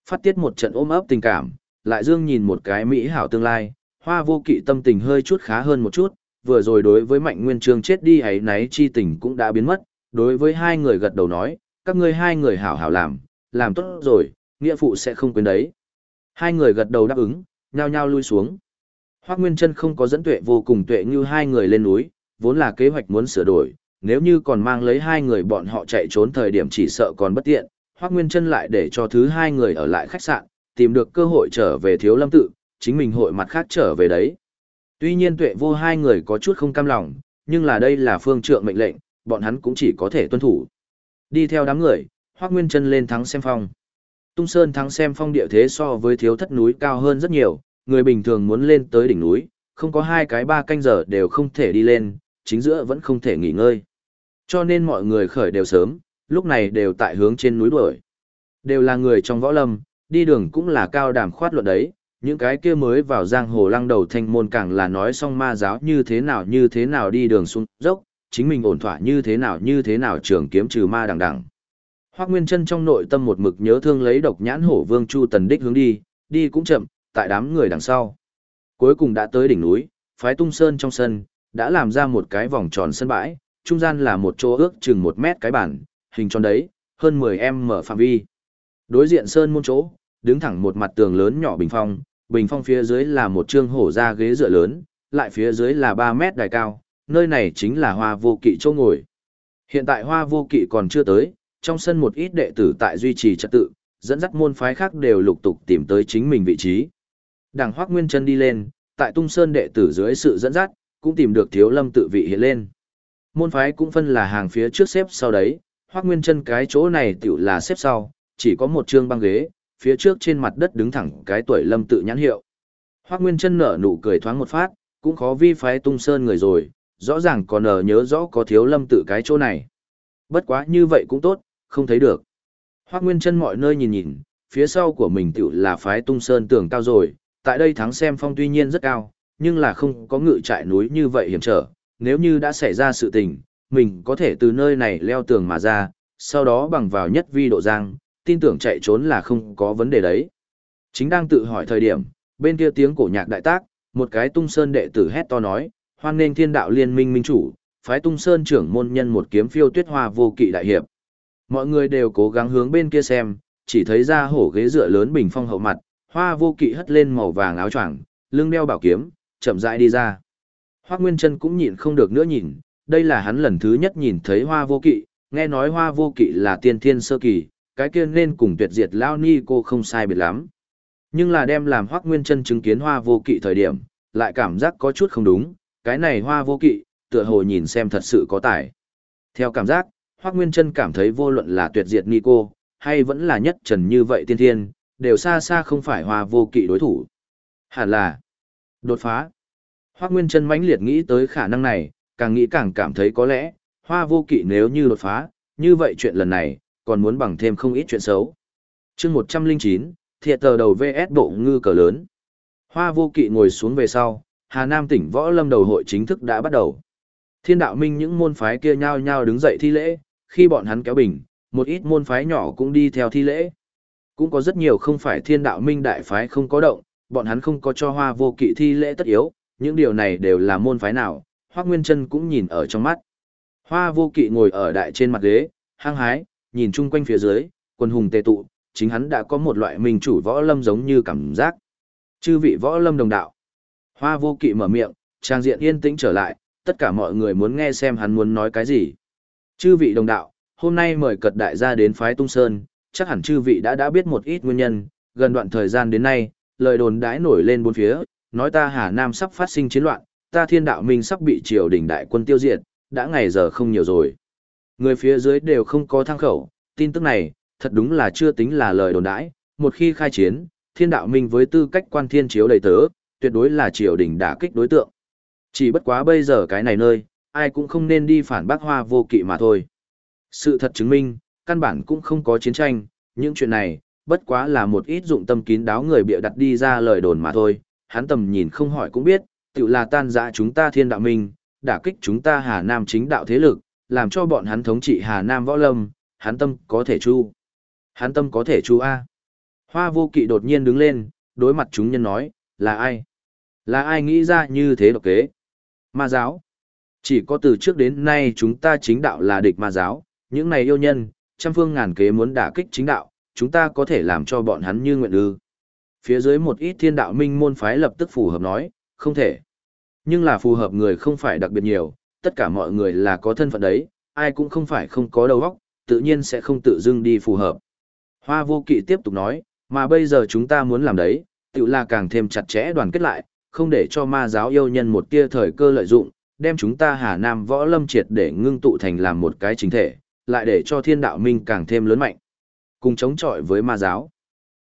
Phát tiết một trận ôm ấp tình cảm, lại dương nhìn một cái mỹ hảo tương lai, hoa vô kỵ tâm tình hơi chút khá hơn một chút, vừa rồi đối với mạnh nguyên trương chết đi ấy náy chi tình cũng đã biến mất, đối với hai người gật đầu nói, các ngươi hai người hảo hảo làm, làm tốt rồi, nghĩa phụ sẽ không quên đấy. Hai người gật đầu đáp ứng, nhao nhao lui xuống. Hoác Nguyên Trân không có dẫn tuệ vô cùng tuệ như hai người lên núi, vốn là kế hoạch muốn sửa đổi, nếu như còn mang lấy hai người bọn họ chạy trốn thời điểm chỉ sợ còn bất tiện, Hoác Nguyên Trân lại để cho thứ hai người ở lại khách sạn, tìm được cơ hội trở về thiếu lâm tự, chính mình hội mặt khác trở về đấy. Tuy nhiên tuệ vô hai người có chút không cam lòng, nhưng là đây là phương trượng mệnh lệnh, bọn hắn cũng chỉ có thể tuân thủ. Đi theo đám người, Hoác Nguyên Trân lên thắng xem phong. Tung Sơn thắng xem phong địa thế so với thiếu thất núi cao hơn rất nhiều, người bình thường muốn lên tới đỉnh núi, không có hai cái ba canh giờ đều không thể đi lên, chính giữa vẫn không thể nghỉ ngơi. Cho nên mọi người khởi đều sớm, lúc này đều tại hướng trên núi đuổi. Đều là người trong võ lâm, đi đường cũng là cao đàm khoát luận đấy, những cái kia mới vào giang hồ lăng đầu thanh môn càng là nói xong ma giáo như thế nào như thế nào đi đường xuống dốc, chính mình ổn thỏa như thế nào như thế nào trường kiếm trừ ma đằng đằng. Hoác Nguyên Trân trong nội tâm một mực nhớ thương lấy độc nhãn hổ vương Chu Tần Đích hướng đi, đi cũng chậm, tại đám người đằng sau. Cuối cùng đã tới đỉnh núi, phái tung sơn trong sân, đã làm ra một cái vòng tròn sân bãi, trung gian là một chỗ ước chừng một mét cái bản, hình tròn đấy, hơn 10 em mở phạm vi. Đối diện sơn môn chỗ, đứng thẳng một mặt tường lớn nhỏ bình phong, bình phong phía dưới là một trương hổ ra ghế dựa lớn, lại phía dưới là 3 mét đài cao, nơi này chính là hoa vô kỵ chỗ ngồi. Hiện tại hoa vô kỵ còn chưa tới, trong sân một ít đệ tử tại duy trì trật tự, dẫn dắt môn phái khác đều lục tục tìm tới chính mình vị trí. Đảng Hoắc Nguyên Chân đi lên, tại Tung Sơn đệ tử dưới sự dẫn dắt, cũng tìm được Thiếu Lâm tự vị hiện lên. Môn phái cũng phân là hàng phía trước xếp sau đấy, Hoắc Nguyên Chân cái chỗ này tựu là xếp sau, chỉ có một trương băng ghế, phía trước trên mặt đất đứng thẳng cái tuổi Lâm tự nhãn hiệu. Hoắc Nguyên Chân nở nụ cười thoáng một phát, cũng khó vi phái Tung Sơn người rồi, rõ ràng còn nở nhớ rõ có Thiếu Lâm tự cái chỗ này. Bất quá như vậy cũng tốt, không thấy được. Hoác Nguyên chân mọi nơi nhìn nhìn, phía sau của mình tựu là phái tung sơn tường cao rồi, tại đây thắng xem phong tuy nhiên rất cao, nhưng là không có ngự trại núi như vậy hiểm trở, nếu như đã xảy ra sự tình, mình có thể từ nơi này leo tường mà ra, sau đó bằng vào nhất vi độ giang, tin tưởng chạy trốn là không có vấn đề đấy. Chính đang tự hỏi thời điểm, bên kia tiếng cổ nhạc đại tác, một cái tung sơn đệ tử hét to nói, hoan nghênh thiên đạo liên minh minh chủ, phái tung sơn trưởng môn nhân một kiếm phiêu tuyết hoa vô kỵ đại hiệp. Mọi người đều cố gắng hướng bên kia xem, chỉ thấy ra hổ ghế dựa lớn bình phong hậu mặt, hoa vô kỵ hất lên màu vàng áo choàng, lưng đeo bảo kiếm, chậm rãi đi ra. Hoắc Nguyên Trân cũng nhịn không được nữa nhìn, đây là hắn lần thứ nhất nhìn thấy hoa vô kỵ, nghe nói hoa vô kỵ là tiên thiên sơ kỳ, cái kia nên cùng tuyệt diệt lao ni cô không sai biệt lắm. Nhưng là đem làm Hoắc Nguyên Trân chứng kiến hoa vô kỵ thời điểm, lại cảm giác có chút không đúng, cái này hoa vô kỵ, tựa hồ nhìn xem thật sự có tài. Theo cảm giác, Hoắc Nguyên Trân cảm thấy vô luận là tuyệt diệt Ni cô, hay vẫn là nhất trần như vậy tiên thiên, đều xa xa không phải hoa vô kỵ đối thủ. Hẳn là đột phá. Hoác Nguyên Trân mãnh liệt nghĩ tới khả năng này, càng nghĩ càng cảm thấy có lẽ, hoa vô kỵ nếu như đột phá, như vậy chuyện lần này, còn muốn bằng thêm không ít chuyện xấu. chương 109, thiệt tờ đầu VS bộ ngư cờ lớn. Hoa vô kỵ ngồi xuống về sau, Hà Nam tỉnh võ lâm đầu hội chính thức đã bắt đầu. Thiên đạo minh những môn phái kia nhao nhao đứng dậy thi lễ, khi bọn hắn kéo bình, một ít môn phái nhỏ cũng đi theo thi lễ. Cũng có rất nhiều không phải thiên đạo minh đại phái không có động, bọn hắn không có cho hoa vô kỵ thi lễ tất yếu, những điều này đều là môn phái nào, Hoác Nguyên Trân cũng nhìn ở trong mắt. Hoa vô kỵ ngồi ở đại trên mặt ghế, hăng hái, nhìn chung quanh phía dưới, quân hùng tề tụ, chính hắn đã có một loại mình chủ võ lâm giống như cảm giác. Chư vị võ lâm đồng đạo. Hoa vô kỵ mở miệng, trang diện yên tĩnh trở lại, tất cả mọi người muốn nghe xem hắn muốn nói cái gì. Chư vị đồng đạo, hôm nay mời cật đại gia đến phái tung sơn, chắc hẳn chư vị đã đã biết một ít nguyên nhân, gần đoạn thời gian đến nay, lời đồn đãi nổi lên bốn phía, nói ta Hà Nam sắp phát sinh chiến loạn, ta thiên đạo minh sắp bị triều đình đại quân tiêu diệt, đã ngày giờ không nhiều rồi. Người phía dưới đều không có thăng khẩu, tin tức này, thật đúng là chưa tính là lời đồn đãi, một khi khai chiến, thiên đạo minh với tư cách quan thiên chiếu đầy tớ, tuyệt đối là triều đình đả kích đối tượng. Chỉ bất quá bây giờ cái này nơi, ai cũng không nên đi phản bác hoa vô kỵ mà thôi. Sự thật chứng minh, căn bản cũng không có chiến tranh, những chuyện này, bất quá là một ít dụng tâm kín đáo người bịa đặt đi ra lời đồn mà thôi, hắn tầm nhìn không hỏi cũng biết, tự là tan dã chúng ta thiên đạo minh, đả kích chúng ta Hà Nam chính đạo thế lực, làm cho bọn hắn thống trị Hà Nam võ lâm, hắn tâm có thể chu. Hắn tâm có thể chu A. Hoa vô kỵ đột nhiên đứng lên, đối mặt chúng nhân nói, là ai? Là ai nghĩ ra như thế độc kế? Ma giáo. Chỉ có từ trước đến nay chúng ta chính đạo là địch ma giáo, những này yêu nhân, trăm phương ngàn kế muốn đả kích chính đạo, chúng ta có thể làm cho bọn hắn như nguyện ư. Phía dưới một ít thiên đạo minh môn phái lập tức phù hợp nói, không thể. Nhưng là phù hợp người không phải đặc biệt nhiều, tất cả mọi người là có thân phận đấy, ai cũng không phải không có đầu óc, tự nhiên sẽ không tự dưng đi phù hợp. Hoa vô kỵ tiếp tục nói, mà bây giờ chúng ta muốn làm đấy, tự là càng thêm chặt chẽ đoàn kết lại, không để cho ma giáo yêu nhân một tia thời cơ lợi dụng, đem chúng ta Hà Nam võ lâm triệt để ngưng tụ thành làm một cái chính thể, lại để cho thiên đạo minh càng thêm lớn mạnh. Cùng chống chọi với ma giáo.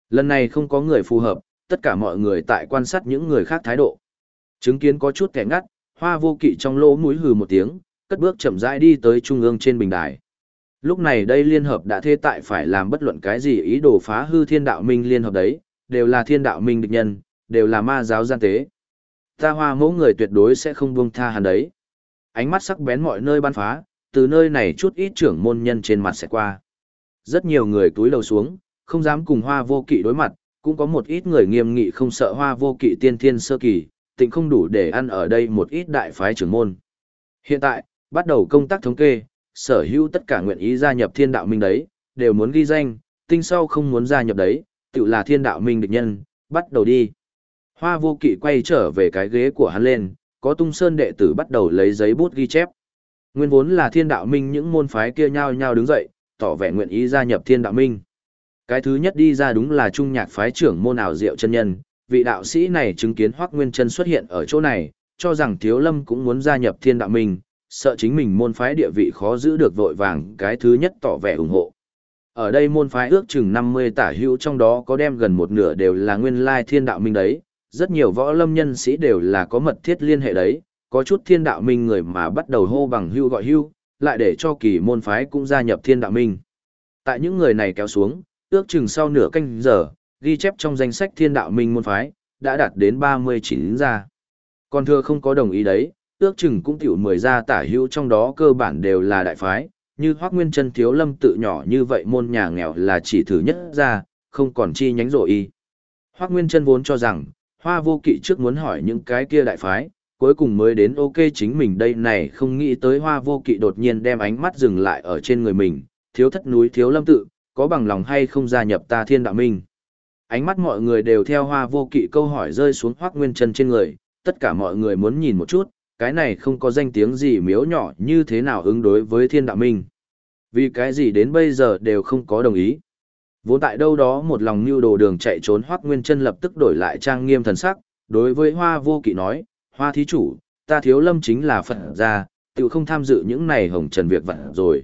Lần này không có người phù hợp, tất cả mọi người tại quan sát những người khác thái độ. Chứng kiến có chút kẻ ngắt, hoa vô kỵ trong lỗ mũi hừ một tiếng, cất bước chậm rãi đi tới trung ương trên bình đài. Lúc này đây liên hợp đã thê tại phải làm bất luận cái gì ý đồ phá hư thiên đạo minh liên hợp đấy, đều là thiên đạo minh địch nhân, đều là ma giáo gian tế. Ta hoa mẫu người tuyệt đối sẽ không buông tha hắn đấy. Ánh mắt sắc bén mọi nơi ban phá, từ nơi này chút ít trưởng môn nhân trên mặt sẽ qua. Rất nhiều người túi đầu xuống, không dám cùng hoa vô kỵ đối mặt, cũng có một ít người nghiêm nghị không sợ hoa vô kỵ tiên thiên sơ kỳ, tịnh không đủ để ăn ở đây một ít đại phái trưởng môn. Hiện tại, bắt đầu công tác thống kê, sở hữu tất cả nguyện ý gia nhập thiên đạo minh đấy, đều muốn ghi danh, tinh sau không muốn gia nhập đấy, tự là thiên đạo minh địch nhân, bắt đầu đi. Hoa vô kỵ quay trở về cái ghế của hắn lên, có tung sơn đệ tử bắt đầu lấy giấy bút ghi chép. Nguyên vốn là thiên đạo minh những môn phái kia nhao nhao đứng dậy, tỏ vẻ nguyện ý gia nhập thiên đạo minh. Cái thứ nhất đi ra đúng là trung nhạc phái trưởng môn ảo diệu chân nhân, vị đạo sĩ này chứng kiến Hoắc Nguyên Chân xuất hiện ở chỗ này, cho rằng Thiếu Lâm cũng muốn gia nhập thiên đạo minh, sợ chính mình môn phái địa vị khó giữ được vội vàng, cái thứ nhất tỏ vẻ ủng hộ. Ở đây môn phái ước chừng 50 tả hữu trong đó có đem gần một nửa đều là nguyên lai thiên đạo minh đấy, rất nhiều võ lâm nhân sĩ đều là có mật thiết liên hệ đấy, có chút thiên đạo minh người mà bắt đầu hô bằng hưu gọi hưu, lại để cho kỳ môn phái cũng gia nhập thiên đạo minh. Tại những người này kéo xuống, ước chừng sau nửa canh giờ, ghi chép trong danh sách thiên đạo minh môn phái, đã đạt đến 39 gia. Còn thưa không có đồng ý đấy, ước chừng cũng tiểu 10 gia tả hữu trong đó cơ bản đều là đại phái, như Hoắc Nguyên Chân Thiếu Lâm tự nhỏ như vậy môn nhà nghèo là chỉ thứ nhất ra, không còn chi nhánh rồi y. Hoắc Nguyên Chân vốn cho rằng, Hoa Vô Kỵ trước muốn hỏi những cái kia đại phái, cuối cùng mới đến ok chính mình đây này không nghĩ tới Hoa Vô Kỵ đột nhiên đem ánh mắt dừng lại ở trên người mình, thiếu thất núi Thiếu Lâm tự, có bằng lòng hay không gia nhập ta Thiên Đạo Minh. Ánh mắt mọi người đều theo Hoa Vô Kỵ câu hỏi rơi xuống Hoắc Nguyên Chân trên người, tất cả mọi người muốn nhìn một chút, cái này không có danh tiếng gì miếu nhỏ như thế nào ứng đối với thiên đạo minh. Vì cái gì đến bây giờ đều không có đồng ý. Vốn tại đâu đó một lòng mưu đồ đường chạy trốn Hoắc Nguyên Chân lập tức đổi lại trang nghiêm thần sắc, đối với Hoa Vô Kỵ nói, "Hoa thí chủ, ta thiếu lâm chính là Phật gia, tự không tham dự những này hồng trần việc vặt rồi."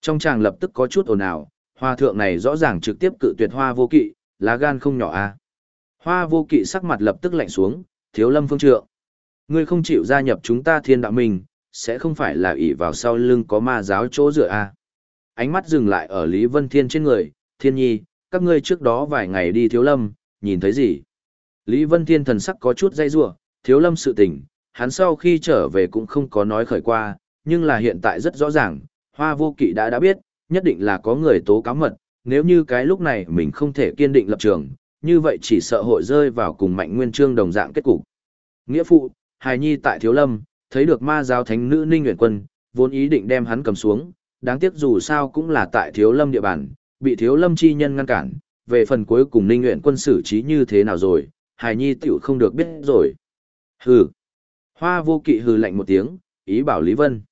Trong chàng lập tức có chút ồn ào, Hoa thượng này rõ ràng trực tiếp cự tuyệt Hoa Vô Kỵ, lá gan không nhỏ a. À. Hoa Vô Kỵ sắc mặt lập tức lạnh xuống, "Thiếu lâm phương trượng, Ngươi không chịu gia nhập chúng ta thiên đạo minh, sẽ không phải là ỷ vào sau lưng có ma giáo chỗ dựa à. Ánh mắt dừng lại ở Lý Vân Thiên trên người, thiên nhi, các ngươi trước đó vài ngày đi thiếu lâm, nhìn thấy gì? Lý Vân Thiên thần sắc có chút dây rủa thiếu lâm sự tình, hắn sau khi trở về cũng không có nói khởi qua, nhưng là hiện tại rất rõ ràng, hoa vô kỵ đã đã biết, nhất định là có người tố cáo mật, nếu như cái lúc này mình không thể kiên định lập trường, như vậy chỉ sợ hội rơi vào cùng mạnh nguyên trương đồng dạng kết cục. Nghĩa phụ, hài nhi tại thiếu lâm, thấy được ma giáo thánh nữ ninh nguyện quân, vốn ý định đem hắn cầm xuống, đáng tiếc dù sao cũng là tại thiếu lâm địa bàn, bị thiếu lâm chi nhân ngăn cản, về phần cuối cùng ninh nguyện quân xử trí như thế nào rồi, hài nhi tiểu không được biết rồi. Hừ. Hoa vô kỵ hừ lạnh một tiếng, ý bảo Lý Vân.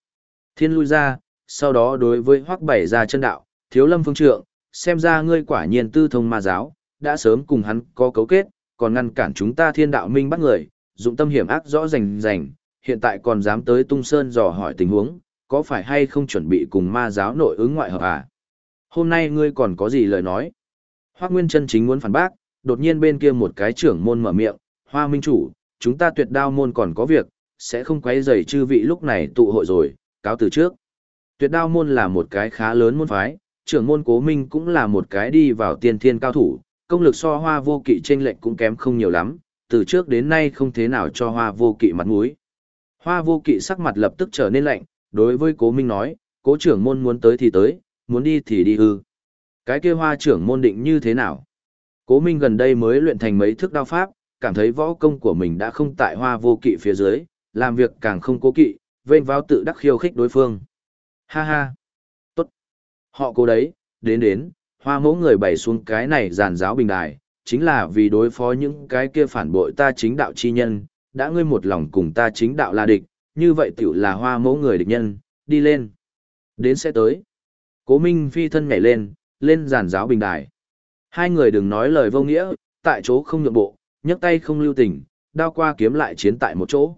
Thiên lui ra, sau đó đối với hoắc bảy ra chân đạo, thiếu lâm phương trượng, xem ra ngươi quả nhiên tư thông ma giáo, đã sớm cùng hắn có cấu kết, còn ngăn cản chúng ta thiên đạo minh bắt người, dụng tâm hiểm ác rõ rành rành, hiện tại còn dám tới tung sơn dò hỏi tình huống, có phải hay không chuẩn bị cùng ma giáo nội ứng ngoại hợp à? Hôm nay ngươi còn có gì lời nói? hoắc Nguyên chân chính muốn phản bác, đột nhiên bên kia một cái trưởng môn mở miệng, Hoa Minh Chủ, chúng ta tuyệt đao môn còn có việc, sẽ không quấy rầy chư vị lúc này tụ hội rồi, cáo từ trước. Tuyệt đao môn là một cái khá lớn môn phái, trưởng môn cố minh cũng là một cái đi vào tiên thiên cao thủ, công lực so hoa vô kỵ trên lệnh cũng kém không nhiều lắm, từ trước đến nay không thế nào cho hoa vô kỵ mặt mũi. Hoa vô kỵ sắc mặt lập tức trở nên lạnh, đối với cố minh nói, cố trưởng môn muốn tới thì tới, muốn đi thì đi hư. Cái kia hoa trưởng môn định như thế nào? Cố minh gần đây mới luyện thành mấy thức đao pháp, cảm thấy võ công của mình đã không tại hoa vô kỵ phía dưới, làm việc càng không cố kỵ, vênh vào tự đắc khiêu khích đối phương. Ha ha! Tốt! Họ cố đấy, đến đến, hoa mẫu người bày xuống cái này giàn giáo bình đài, chính là vì đối phó những cái kia phản bội ta chính đạo chi nhân, đã ngươi một lòng cùng ta chính đạo là địch, như vậy tiểu là hoa mẫu người địch nhân, đi lên. Đến sẽ tới. Cố Minh phi thân nhảy lên, lên giàn giáo bình đài. Hai người đừng nói lời vô nghĩa, tại chỗ không nhượng bộ, nhấc tay không lưu tình, đao qua kiếm lại chiến tại một chỗ.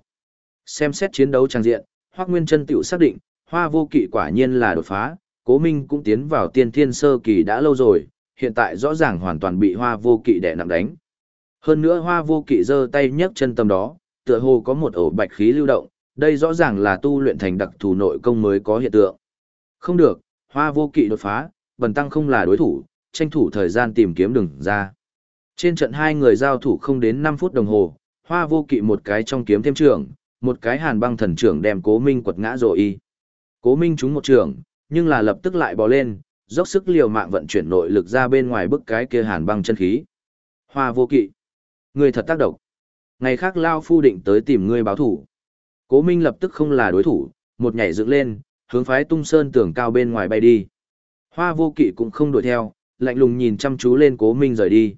Xem xét chiến đấu trang diện, Hoắc Nguyên Chân tiểu xác định, Hoa Vô Kỵ quả nhiên là đột phá, Cố Minh cũng tiến vào tiên thiên sơ kỳ đã lâu rồi, hiện tại rõ ràng hoàn toàn bị hoa vô kỵ đè nặng đánh. Hơn nữa hoa vô kỵ giơ tay nhấc chân tầm đó, tựa hồ có một ổ bạch khí lưu động, đây rõ ràng là tu luyện thành đặc thù nội công mới có hiện tượng. Không được, hoa vô kỵ đột phá, bần tăng không là đối thủ, tranh thủ thời gian tìm kiếm đường ra. Trên trận hai người giao thủ không đến 5 phút đồng hồ, hoa vô kỵ một cái trong kiếm thêm trưởng, một cái hàn băng thần trưởng đem cố minh quật ngã rồi y. Cố minh trúng một trường, nhưng là lập tức lại bò lên, dốc sức liều mạng vận chuyển nội lực ra bên ngoài bức cái kia hàn băng chân khí. Hoa vô kỵ. Người thật tác động. Ngày khác Lao Phu định tới tìm ngươi báo thủ. Cố Minh lập tức không là đối thủ, một nhảy dựng lên, hướng phái tung sơn tưởng cao bên ngoài bay đi. Hoa vô kỵ cũng không đuổi theo, lạnh lùng nhìn chăm chú lên Cố Minh rời đi.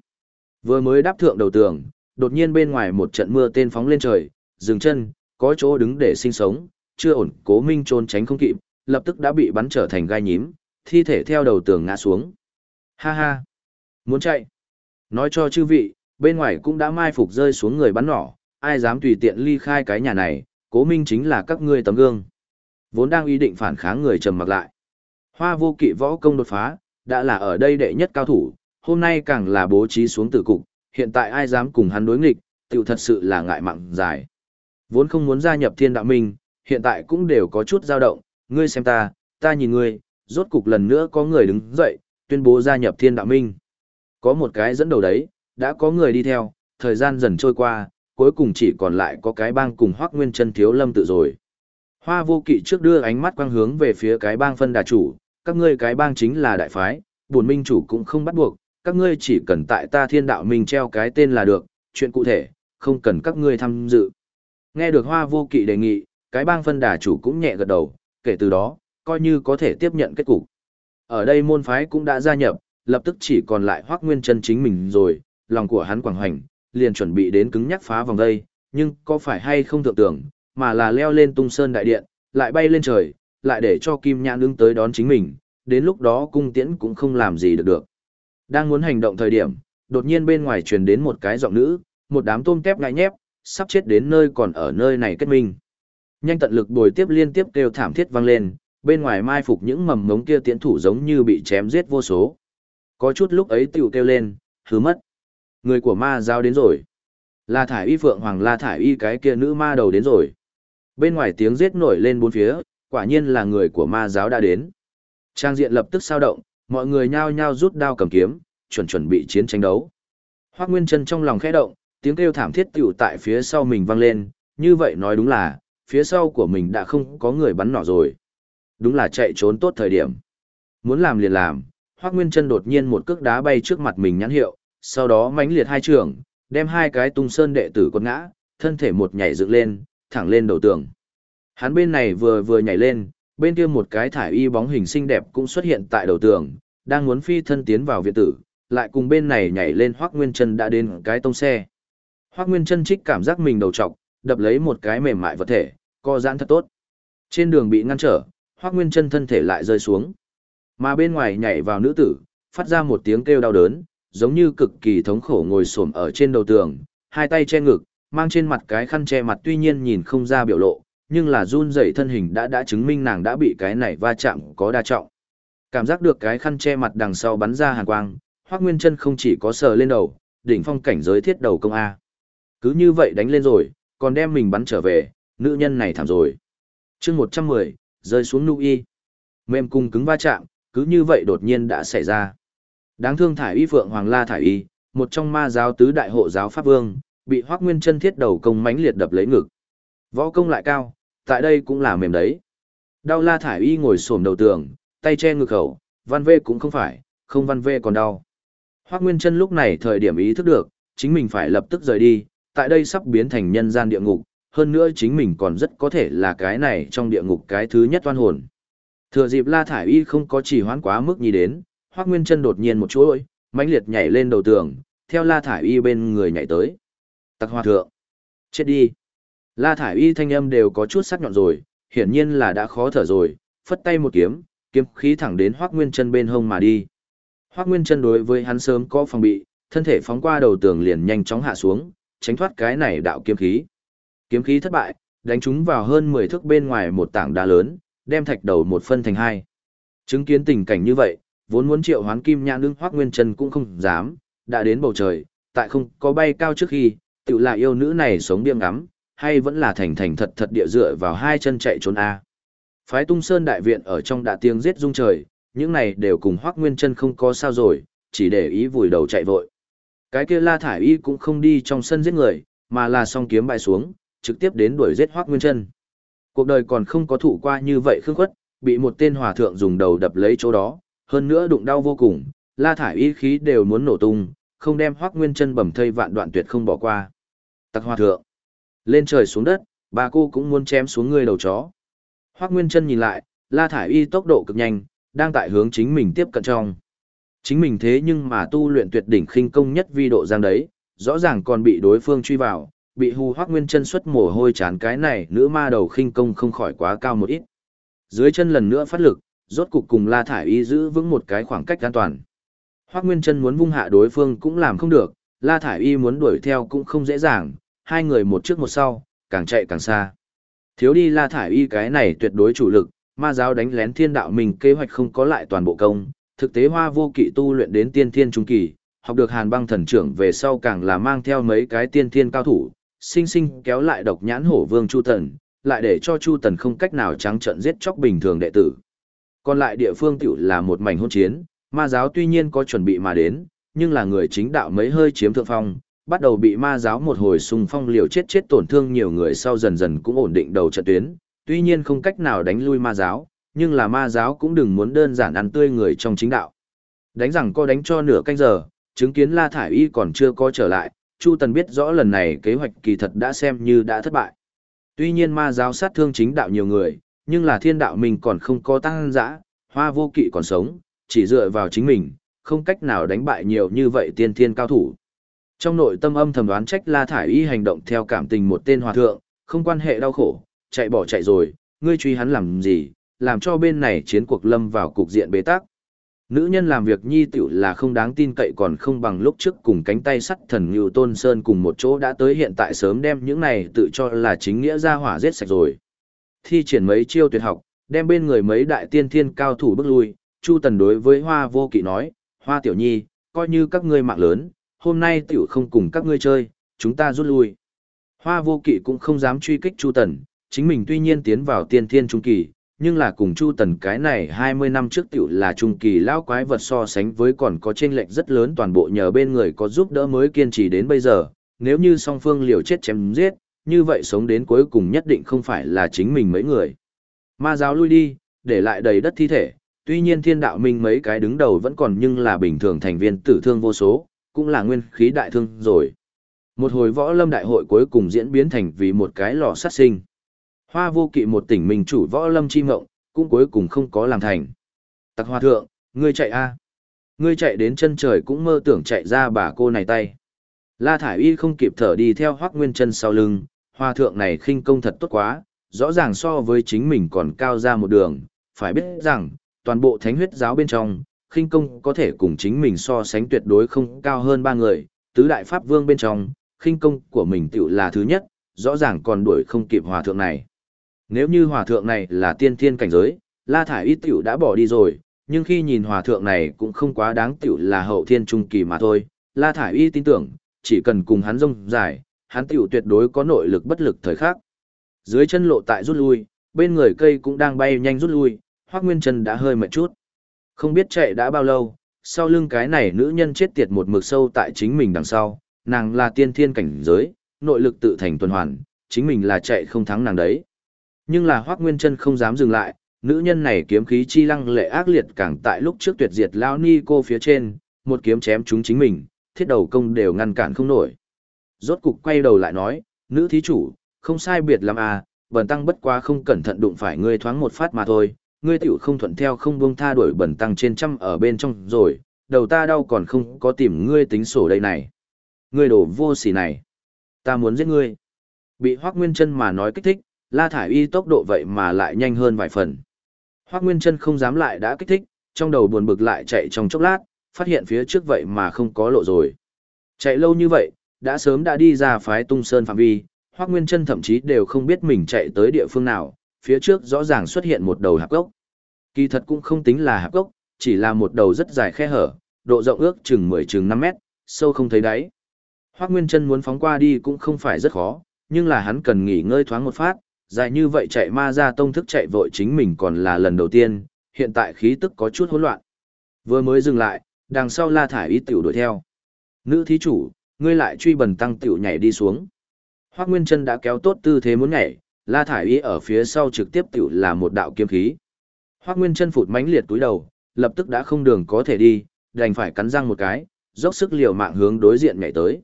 Vừa mới đáp thượng đầu tường, đột nhiên bên ngoài một trận mưa tên phóng lên trời, dừng chân, có chỗ đứng để sinh sống, chưa ổn, Cố Minh trốn tránh không kịp, lập tức đã bị bắn trở thành gai nhím, thi thể theo đầu tường ngã xuống. Ha ha! Muốn chạy! Nói cho chư vị, bên ngoài cũng đã mai phục rơi xuống người bắn nỏ, ai dám tùy tiện ly khai cái nhà này, cố minh chính là các ngươi tấm gương. Vốn đang ý định phản kháng người trầm mặc lại. Hoa vô kỵ võ công đột phá, đã là ở đây đệ nhất cao thủ, hôm nay càng là bố trí xuống tử cục, hiện tại ai dám cùng hắn đối nghịch, tiểu thật sự là ngại mạng dài. Vốn không muốn gia nhập thiên đạo minh, hiện tại cũng đều có chút dao động, ngươi xem ta, ta nhìn ngươi, rốt cục lần nữa có người đứng dậy, tuyên bố gia nhập thiên đạo minh. Có một cái dẫn đầu đấy, đã có người đi theo, thời gian dần trôi qua, cuối cùng chỉ còn lại có cái bang cùng Hoắc Nguyên Chân thiếu lâm tự rồi. Hoa vô kỵ trước đưa ánh mắt quang hướng về phía cái bang phân đà chủ, các ngươi cái bang chính là đại phái, buồn minh chủ cũng không bắt buộc, các ngươi chỉ cần tại ta thiên đạo mình treo cái tên là được, chuyện cụ thể, không cần các ngươi tham dự. Nghe được hoa vô kỵ đề nghị, cái bang phân đà chủ cũng nhẹ gật đầu, kể từ đó, coi như có thể tiếp nhận kết cục. Ở đây môn phái cũng đã gia nhập, lập tức chỉ còn lại Hoắc Nguyên Chân chính mình rồi, lòng của hắn quảng hoành, liền chuẩn bị đến cứng nhắc phá vòng đây, nhưng có phải hay không tưởng tượng, mà là leo lên tung sơn đại điện, lại bay lên trời, lại để cho Kim Nhãn ứng tới đón chính mình, đến lúc đó cung tiễn cũng không làm gì được được. Đang muốn hành động thời điểm, đột nhiên bên ngoài truyền đến một cái giọng nữ, một đám tôm tép ngại nhép, sắp chết đến nơi còn ở nơi này kết minh. Nhanh tận lực bồi tiếp liên tiếp kêu thảm thiết vang lên, bên ngoài mai phục những mầm ngống kia tiễn thủ giống như bị chém giết vô số. Có chút lúc ấy tiểu kêu lên, hứ mất. Người của ma giáo đến rồi. La thải y phượng hoàng la thải y cái kia nữ ma đầu đến rồi. Bên ngoài tiếng giết nổi lên bốn phía, quả nhiên là người của ma giáo đã đến. Trang diện lập tức sao động, mọi người nhao nhao rút đao cầm kiếm, chuẩn chuẩn bị chiến tranh đấu. Hoắc Nguyên Trân trong lòng khẽ động, tiếng kêu thảm thiết tiểu tại phía sau mình vang lên, như vậy nói đúng là, phía sau của mình đã không có người bắn nỏ rồi. Đúng là chạy trốn tốt thời điểm. Muốn làm liền làm, Hoắc Nguyên Trân đột nhiên một cước đá bay trước mặt mình nhãn hiệu, sau đó mãnh liệt hai trường, đem hai cái tung sơn đệ tử quật ngã, thân thể một nhảy dựng lên, thẳng lên đầu tường. Hắn bên này vừa vừa nhảy lên, bên kia một cái thải y bóng hình xinh đẹp cũng xuất hiện tại đầu tường, đang muốn phi thân tiến vào viện tử, lại cùng bên này nhảy lên Hoắc Nguyên Chân đã đến cái tông xe. Hoắc Nguyên Chân trích cảm giác mình đầu trọc, đập lấy một cái mềm mại vật thể, co giãn thật tốt. Trên đường bị ngăn trở, Hoắc Nguyên Chân thân thể lại rơi xuống. Mà bên ngoài nhảy vào nữ tử, phát ra một tiếng kêu đau đớn, giống như cực kỳ thống khổ ngồi xổm ở trên đầu tường, hai tay che ngực, mang trên mặt cái khăn che mặt tuy nhiên nhìn không ra biểu lộ, nhưng là run rẩy thân hình đã đã chứng minh nàng đã bị cái này va chạm có đa trọng. Cảm giác được cái khăn che mặt đằng sau bắn ra hàn quang, Hoắc Nguyên Chân không chỉ có sờ lên đầu, đỉnh phong cảnh giới thiết đầu công a. Cứ như vậy đánh lên rồi, còn đem mình bắn trở về, nữ nhân này thảm rồi. Chương 110, rơi xuống nu y. Mềm cung cứng va chạm, cứ như vậy đột nhiên đã xảy ra. Đáng thương thải y phượng hoàng la thải y, một trong ma giáo tứ đại hộ giáo pháp vương, bị Hoắc Nguyên Chân thiết đầu công mãnh liệt đập lấy ngực. Võ công lại cao, tại đây cũng là mềm đấy. Đau la thải y ngồi xổm đầu tường, tay che ngực khẩu, văn vê cũng không phải, không văn vê còn đau. Hoắc Nguyên Chân lúc này thời điểm ý thức được, chính mình phải lập tức rời đi, tại đây sắp biến thành nhân gian địa ngục, hơn nữa chính mình còn rất có thể là cái này trong địa ngục cái thứ nhất toan hồn. Thừa dịp La Thải Y không có chỉ hoãn quá mức nhì đến, Hoắc Nguyên Chân đột nhiên một chuỗi, mãnh liệt nhảy lên đầu tường, theo La Thải Y bên người nhảy tới. Tặc Hoa thượng, chết đi. La Thải Y thanh âm đều có chút sắc nhọn rồi, hiển nhiên là đã khó thở rồi, phất tay một kiếm, kiếm khí thẳng đến Hoắc Nguyên Chân bên hông mà đi. Hoắc Nguyên Chân đối với hắn sớm có phòng bị, thân thể phóng qua đầu tường liền nhanh chóng hạ xuống, tránh thoát cái này đạo kiếm khí. Kiếm khí thất bại, đánh trúng vào hơn 10 thước bên ngoài một tảng đá lớn, đem thạch đầu một phân thành hai. Chứng kiến tình cảnh như vậy, vốn muốn triệu hoán kim nhãn nương Hoắc Nguyên Chân cũng không dám, đã đến bầu trời, tại không có bay cao trước khi, tự là yêu nữ này sống biếng ngắm, hay vẫn là thành thành thật thật địa dựa vào hai chân chạy trốn a. Phái Tung Sơn đại viện ở trong đã tiếng giết rung trời, những này đều cùng Hoắc Nguyên Chân không có sao rồi, chỉ để ý vùi đầu chạy vội. Cái kia La Thải Y cũng không đi trong sân giết người, mà là song kiếm bại xuống, trực tiếp đến đuổi giết Hoắc Nguyên Chân. Cuộc đời còn không có thủ qua như vậy khương khuất, bị một tên hòa thượng dùng đầu đập lấy chỗ đó, hơn nữa đụng đau vô cùng, La Thải Y khí đều muốn nổ tung, không đem Hoắc Nguyên Chân bầm thây vạn đoạn tuyệt không bỏ qua. Tặc hòa thượng, lên trời xuống đất, bà cô cũng muốn chém xuống người đầu chó. Hoắc Nguyên Chân nhìn lại, La Thải Y tốc độ cực nhanh, đang tại hướng chính mình tiếp cận trong. Chính mình thế nhưng mà tu luyện tuyệt đỉnh khinh công nhất vi độ giang đấy, rõ ràng còn bị đối phương truy vào, bị hù hoác nguyên chân xuất mồ hôi chán cái này nữ ma đầu khinh công không khỏi quá cao một ít. Dưới chân lần nữa phát lực, rốt cục cùng La Thải Y giữ vững một cái khoảng cách an toàn. Hoác Nguyên Chân muốn vung hạ đối phương cũng làm không được, La Thải Y muốn đuổi theo cũng không dễ dàng, hai người một trước một sau, càng chạy càng xa. Thiếu đi La Thải Y cái này tuyệt đối chủ lực, ma giáo đánh lén thiên đạo mình kế hoạch không có lại toàn bộ công, thực tế hoa vô kỵ tu luyện đến tiên thiên trung kỳ, học được hàn băng thần trưởng về sau càng là mang theo mấy cái tiên thiên cao thủ, sinh sinh kéo lại độc nhãn hổ vương Chu Tần, lại để cho Chu Tần không cách nào trắng trận giết chóc bình thường đệ tử. Còn lại địa phương tiểu là một mảnh hôn chiến, ma giáo tuy nhiên có chuẩn bị mà đến, nhưng là người chính đạo mấy hơi chiếm thượng phong, bắt đầu bị ma giáo một hồi xung phong liều chết chết tổn thương nhiều người sau dần dần cũng ổn định đầu trận tuyến, tuy nhiên không cách nào đánh lui ma giáo, nhưng là ma giáo cũng đừng muốn đơn giản ăn tươi người trong chính đạo. Đánh rằng có đánh cho nửa canh giờ, chứng kiến La Thải Y còn chưa có trở lại, Chu Tần biết rõ lần này kế hoạch kỳ thật đã xem như đã thất bại. Tuy nhiên ma giáo sát thương chính đạo nhiều người, nhưng là thiên đạo mình còn không có tăng dã, hoa vô kỵ còn sống, chỉ dựa vào chính mình, không cách nào đánh bại nhiều như vậy tiên thiên cao thủ. Trong nội tâm âm thầm đoán trách La Thải Y hành động theo cảm tình một tên hòa thượng, không quan hệ đau khổ, chạy bỏ chạy rồi, ngươi truy hắn làm gì, làm cho bên này chiến cuộc lâm vào cục diện bế tắc. Nữ nhân làm việc nhi tiểu là không đáng tin cậy còn không bằng lúc trước cùng cánh tay sắt thần Ngưu Tôn Sơn cùng một chỗ đã tới hiện tại sớm đem những này tự cho là chính nghĩa ra hỏa giết sạch rồi. Thi triển mấy chiêu tuyệt học, đem bên người mấy đại tiên thiên cao thủ bước lui, Chu Tần đối với Hoa Vô Kỵ nói, Hoa Tiểu Nhi, coi như các ngươi mạng lớn, hôm nay tiểu không cùng các ngươi chơi, chúng ta rút lui. Hoa Vô Kỵ cũng không dám truy kích Chu Tần, chính mình tuy nhiên tiến vào tiên thiên trung kỳ, nhưng là cùng Chu Tần cái này 20 năm trước tiểu là trung kỳ lão quái vật so sánh với còn có chênh lệch rất lớn toàn bộ nhờ bên người có giúp đỡ mới kiên trì đến bây giờ, nếu như song phương liều chết chém giết, như vậy sống đến cuối cùng nhất định không phải là chính mình mấy người. Ma giáo lui đi, để lại đầy đất thi thể, tuy nhiên thiên đạo minh mấy cái đứng đầu vẫn còn nhưng là bình thường thành viên tử thương vô số, cũng là nguyên khí đại thương rồi. Một hồi võ lâm đại hội cuối cùng diễn biến thành vì một cái lò sát sinh. Hoa vô kỵ một tỉnh mình chủ võ lâm chi mộng cũng cuối cùng không có làm thành. Tặc hoa thượng, ngươi chạy a Ngươi chạy đến chân trời cũng mơ tưởng chạy ra bà cô này tay. La Thải Y không kịp thở đi theo hoác nguyên chân sau lưng, hoa thượng này khinh công thật tốt quá, rõ ràng so với chính mình còn cao ra một đường, phải biết rằng, toàn bộ thánh huyết giáo bên trong, khinh công có thể cùng chính mình so sánh tuyệt đối không cao hơn ba người, tứ đại pháp vương bên trong, khinh công của mình tựu là thứ nhất, rõ ràng còn đuổi không kịp hòa thượng này. Nếu như hòa thượng này là tiên thiên cảnh giới, La Thải Y tiểu đã bỏ đi rồi, nhưng khi nhìn hòa thượng này cũng không quá đáng tiểu là hậu thiên trung kỳ mà thôi. La Thải Y tin tưởng, chỉ cần cùng hắn rông dài, hắn tiểu tuyệt đối có nội lực bất lực thời khắc. Dưới chân lộ tại rút lui, bên người cây cũng đang bay nhanh rút lui, Hoắc Nguyên Chân đã hơi mệt chút. Không biết chạy đã bao lâu, sau lưng cái này nữ nhân chết tiệt một mực sâu tại chính mình đằng sau, nàng là tiên thiên cảnh giới, nội lực tự thành tuần hoàn, chính mình là chạy không thắng nàng đấy. Nhưng là Hoác Nguyên chân không dám dừng lại, nữ nhân này kiếm khí chi lăng lệ ác liệt càng tại lúc trước tuyệt diệt lao ni cô phía trên, một kiếm chém chúng chính mình, thiết đầu công đều ngăn cản không nổi. Rốt cục quay đầu lại nói, nữ thí chủ, không sai biệt lắm à, bần tăng bất quá không cẩn thận đụng phải ngươi thoáng một phát mà thôi, ngươi tiểu không thuận theo không buông tha đuổi bẩn tăng trên trăm ở bên trong rồi, đầu ta đau còn không có tìm ngươi tính sổ đây này. Ngươi đổ vô sỉ này, ta muốn giết ngươi. Bị Hoác Nguyên Trân mà nói kích thích, La Thải Y tốc độ vậy mà lại nhanh hơn vài phần. Hoác Nguyên Trân không dám lại đã kích thích, trong đầu buồn bực lại chạy trong chốc lát, phát hiện phía trước vậy mà không có lộ rồi. Chạy lâu như vậy, đã sớm đã đi ra phái tung sơn phạm vi, Hoác Nguyên Trân thậm chí đều không biết mình chạy tới địa phương nào, phía trước rõ ràng xuất hiện một đầu hạp gốc. Kỳ thật cũng không tính là hạp gốc, chỉ là một đầu rất dài khe hở, độ rộng ước chừng 10 chừng 5 mét, sâu không thấy đáy. Hoắc Nguyên Chân muốn phóng qua đi cũng không phải rất khó, nhưng là hắn cần nghỉ ngơi thoáng một phát, dài như vậy chạy ma ra tông thức chạy vội chính mình còn là lần đầu tiên, hiện tại khí tức có chút hỗn loạn. Vừa mới dừng lại, đằng sau La thải y tiểu đuổi theo. Nữ thí chủ, ngươi lại truy bần tăng tiểu nhảy đi xuống. Hoắc Nguyên Chân đã kéo tốt tư thế muốn nhảy, La thải y ở phía sau trực tiếp tiểu là một đạo kiếm khí. Hoắc Nguyên Chân phụt mãnh liệt túi đầu, lập tức đã không đường có thể đi, đành phải cắn răng một cái, dốc sức liều mạng hướng đối diện nhảy tới.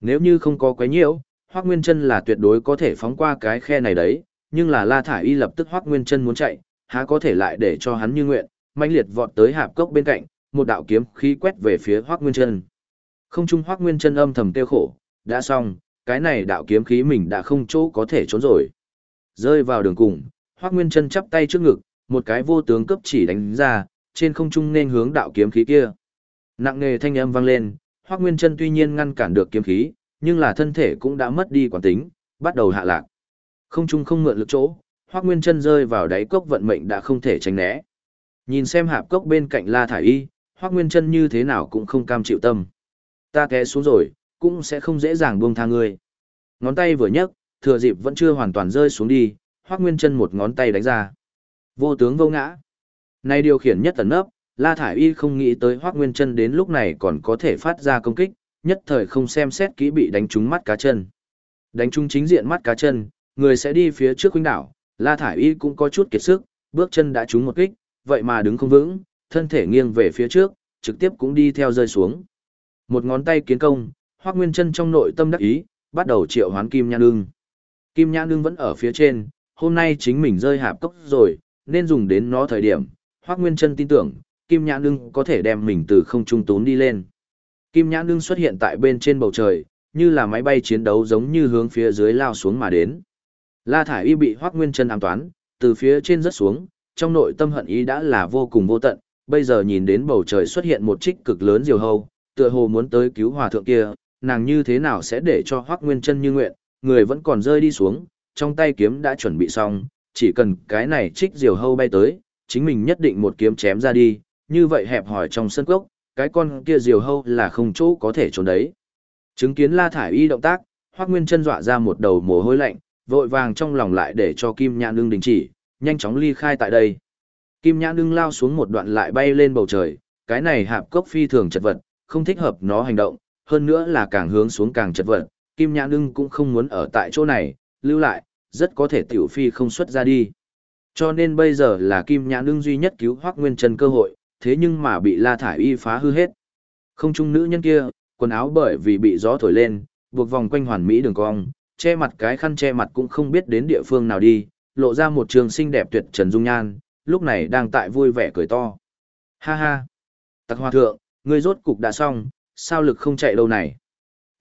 Nếu như không có quấy nhiễu, Hoắc Nguyên Chân là tuyệt đối có thể phóng qua cái khe này đấy, nhưng là La Thải Y lập tức Hoắc Nguyên Chân muốn chạy, há có thể lại để cho hắn như nguyện, mãnh liệt vọt tới hạp cốc bên cạnh, một đạo kiếm khí quét về phía Hoắc Nguyên Chân. Không trung Hoắc Nguyên Chân âm thầm tiêu khổ, đã xong, cái này đạo kiếm khí mình đã không chỗ có thể trốn rồi. Rơi vào đường cùng, Hoắc Nguyên Chân chắp tay trước ngực, một cái vô tướng cấp chỉ đánh ra, trên không trung nên hướng đạo kiếm khí kia. Nặng nề thanh âm vang lên, Hoắc Nguyên Chân tuy nhiên ngăn cản được kiếm khí, nhưng là thân thể cũng đã mất đi quán tính, bắt đầu hạ lạc. Không trung không mượn lực chỗ, Hoắc Nguyên Chân rơi vào đáy cốc vận mệnh đã không thể tránh né. Nhìn xem hạp cốc bên cạnh La thải y, Hoắc Nguyên Chân như thế nào cũng không cam chịu tâm. Ta té xuống rồi, cũng sẽ không dễ dàng buông tha ngươi. Ngón tay vừa nhấc, thừa dịp vẫn chưa hoàn toàn rơi xuống đi, Hoắc Nguyên Chân một ngón tay đánh ra. Vô tướng vô ngã. nay điều khiển nhất tần nấp, La Thải Y không nghĩ tới Hoắc Nguyên Trân đến lúc này còn có thể phát ra công kích, nhất thời không xem xét kỹ bị đánh trúng mắt cá chân. Đánh trúng chính diện mắt cá chân, người sẽ đi phía trước huynh đảo, La Thải Y cũng có chút kiệt sức, bước chân đã trúng một kích, vậy mà đứng không vững, thân thể nghiêng về phía trước, trực tiếp cũng đi theo rơi xuống. Một ngón tay kiến công, Hoắc Nguyên Trân trong nội tâm đắc ý, bắt đầu triệu hoán Kim Nhan Ưng. Kim Nhã Nương vẫn ở phía trên, hôm nay chính mình rơi hạp cốc rồi, nên dùng đến nó thời điểm, Hoác Nguyên Trân tin tưởng, Kim Nhã Nương có thể đem mình từ không trung tốn đi lên. Kim Nhã Nương xuất hiện tại bên trên bầu trời, như là máy bay chiến đấu giống như hướng phía dưới lao xuống mà đến. La Thải Y bị Hoác Nguyên Trân ám toán, từ phía trên rất xuống, trong nội tâm hận ý đã là vô cùng vô tận, bây giờ nhìn đến bầu trời xuất hiện một trích cực lớn diều hâu, tựa hồ muốn tới cứu hòa thượng kia, nàng như thế nào sẽ để cho Hoác Nguyên Trân như nguyện, người vẫn còn rơi đi xuống, trong tay kiếm đã chuẩn bị xong, chỉ cần cái này trích diều hâu bay tới, chính mình nhất định một kiếm chém ra đi, như vậy hẹp hỏi trong sân cốc, cái con kia diều hâu là không chỗ có thể trốn đấy. Chứng kiến La Thải Y động tác, Hoắc Nguyên chân dọa ra một đầu mồ hôi lạnh, vội vàng trong lòng lại để cho Kim Nhãn Nương đình chỉ, nhanh chóng ly khai tại đây. Kim Nhãn Nương lao xuống một đoạn lại bay lên bầu trời, cái này hạp cốc phi thường chật vật, không thích hợp nó hành động, hơn nữa là càng hướng xuống càng chật vật, Kim Nhã Nương cũng không muốn ở tại chỗ này, lưu lại, rất có thể tiểu phi không xuất ra đi. Cho nên bây giờ là Kim Nhã Nương duy nhất cứu Hoắc Nguyên Trần cơ hội, thế nhưng mà bị La Thải Y phá hư hết. Không trung nữ nhân kia, quần áo bởi vì bị gió thổi lên, buộc vòng quanh hoàn mỹ đường cong, che mặt cái khăn che mặt cũng không biết đến địa phương nào đi, lộ ra một trường xinh đẹp tuyệt trần dung nhan, lúc này đang tại vui vẻ cười to. Ha ha! Tặc hòa thượng, ngươi rốt cục đã xong, sao lực không chạy đâu này?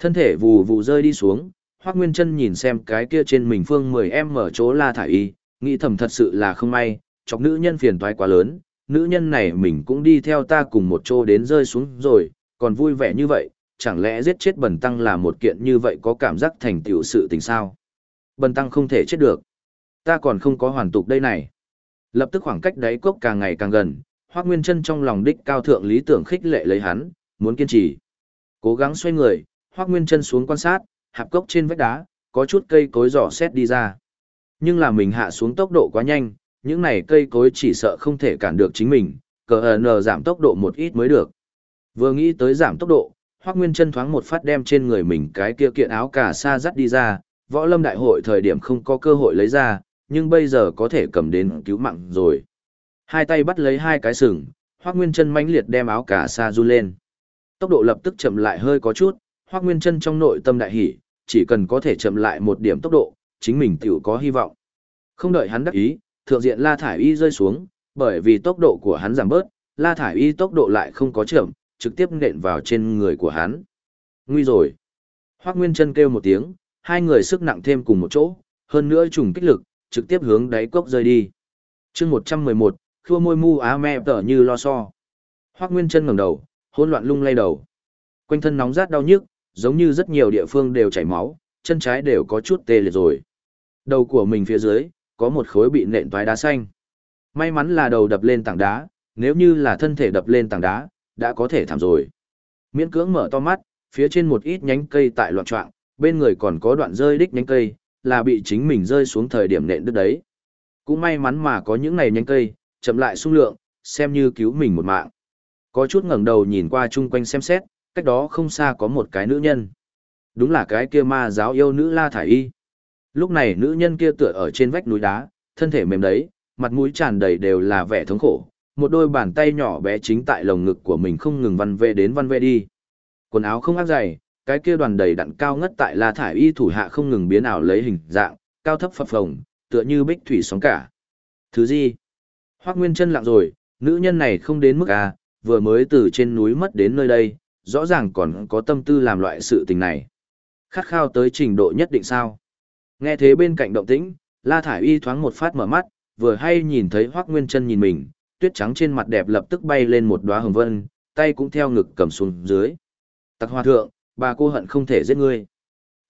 Thân thể vù vù rơi đi xuống, Hoác Nguyên Trân nhìn xem cái kia trên mình phương 10 em mở chỗ La Thải Y, nghĩ thầm thật sự là không may, chọc nữ nhân phiền toái quá lớn, nữ nhân này mình cũng đi theo ta cùng một chỗ đến rơi xuống rồi, còn vui vẻ như vậy, chẳng lẽ giết chết bần tăng là một kiện như vậy có cảm giác thành tựu sự tình sao? Bần tăng không thể chết được. Ta còn không có hoàn tục đây này. Lập tức khoảng cách đáy cốc càng ngày càng gần, Hoác Nguyên Trân trong lòng đích cao thượng lý tưởng khích lệ lấy hắn, muốn kiên trì. Cố gắng xoay người, Hoác Nguyên chân xuống quan sát, hạp cốc trên vách đá, có chút cây cối giỏ xét đi ra. Nhưng là mình hạ xuống tốc độ quá nhanh, những này cây cối chỉ sợ không thể cản được chính mình, cờ ờ nờ giảm tốc độ một ít mới được. Vừa nghĩ tới giảm tốc độ, Hoắc Nguyên chân thoáng một phát đem trên người mình cái kia kiện áo cà sa dắt đi ra, võ lâm đại hội thời điểm không có cơ hội lấy ra, nhưng bây giờ có thể cầm đến cứu mạng rồi. Hai tay bắt lấy hai cái sừng, Hoắc Nguyên chân mãnh liệt đem áo cà sa du lên. Tốc độ lập tức chậm lại hơi có chút, Hoắc Nguyên chân trong nội tâm đại hỉ, chỉ cần có thể chậm lại một điểm tốc độ, chính mình tiểu có hy vọng. Không đợi hắn đắc ý, thượng diện La Thải Y rơi xuống, bởi vì tốc độ của hắn giảm bớt, La Thải Y tốc độ lại không có chậm, trực tiếp nện vào trên người của hắn. Nguy rồi. Hoắc Nguyên chân kêu một tiếng, hai người sức nặng thêm cùng một chỗ, hơn nữa trùng kích lực, trực tiếp hướng đáy cốc rơi đi. chương 111, khua môi mu á me tở như lo so. Hoác Nguyên chân ngẩng đầu, hỗn loạn lung lay đầu. Quanh thân nóng rát đau nhức, giống như rất nhiều địa phương đều chảy máu, chân trái đều có chút tê liệt rồi. Đầu của mình phía dưới, có một khối bị nện toái đá xanh. May mắn là đầu đập lên tảng đá, nếu như là thân thể đập lên tảng đá, đã có thể thảm rồi. Miễn cưỡng mở to mắt, phía trên một ít nhánh cây tại loạn trọng, bên người còn có đoạn rơi đích nhánh cây, là bị chính mình rơi xuống thời điểm nện đứt đấy. Cũng may mắn mà có những này nhánh cây, chậm lại xung lượng, xem như cứu mình một mạng. Có chút ngẩng đầu nhìn qua chung quanh xem xét, cách đó không xa có một cái nữ nhân. Đúng là cái kia ma giáo yêu nữ La Thải Y. Lúc này nữ nhân kia tựa ở trên vách núi đá, thân thể mềm đấy, mặt mũi tràn đầy đều là vẻ thống khổ, một đôi bàn tay nhỏ bé chính tại lồng ngực của mình không ngừng văn vệ đến văn vệ đi. Quần áo không áp dày, cái kia đoàn đầy đặn cao ngất tại La Thải Y thủ hạ không ngừng biến ảo lấy hình dạng, cao thấp phập phồng, tựa như bích thủy sóng cả. Thứ gì? Hoắc Nguyên chân lặng rồi, nữ nhân này không đến mức à, vừa mới từ trên núi mất đến nơi đây, rõ ràng còn có tâm tư làm loại sự tình này. Khát khao tới trình độ nhất định sao? Nghe thế bên cạnh động tĩnh, La Thải Y thoáng một phát mở mắt, vừa hay nhìn thấy Hoắc Nguyên Chân nhìn mình, tuyết trắng trên mặt đẹp lập tức bay lên một đóa hồng vân, tay cũng theo ngực cầm xuống dưới. Tặc Hoa thượng, bà cô hận không thể giết ngươi.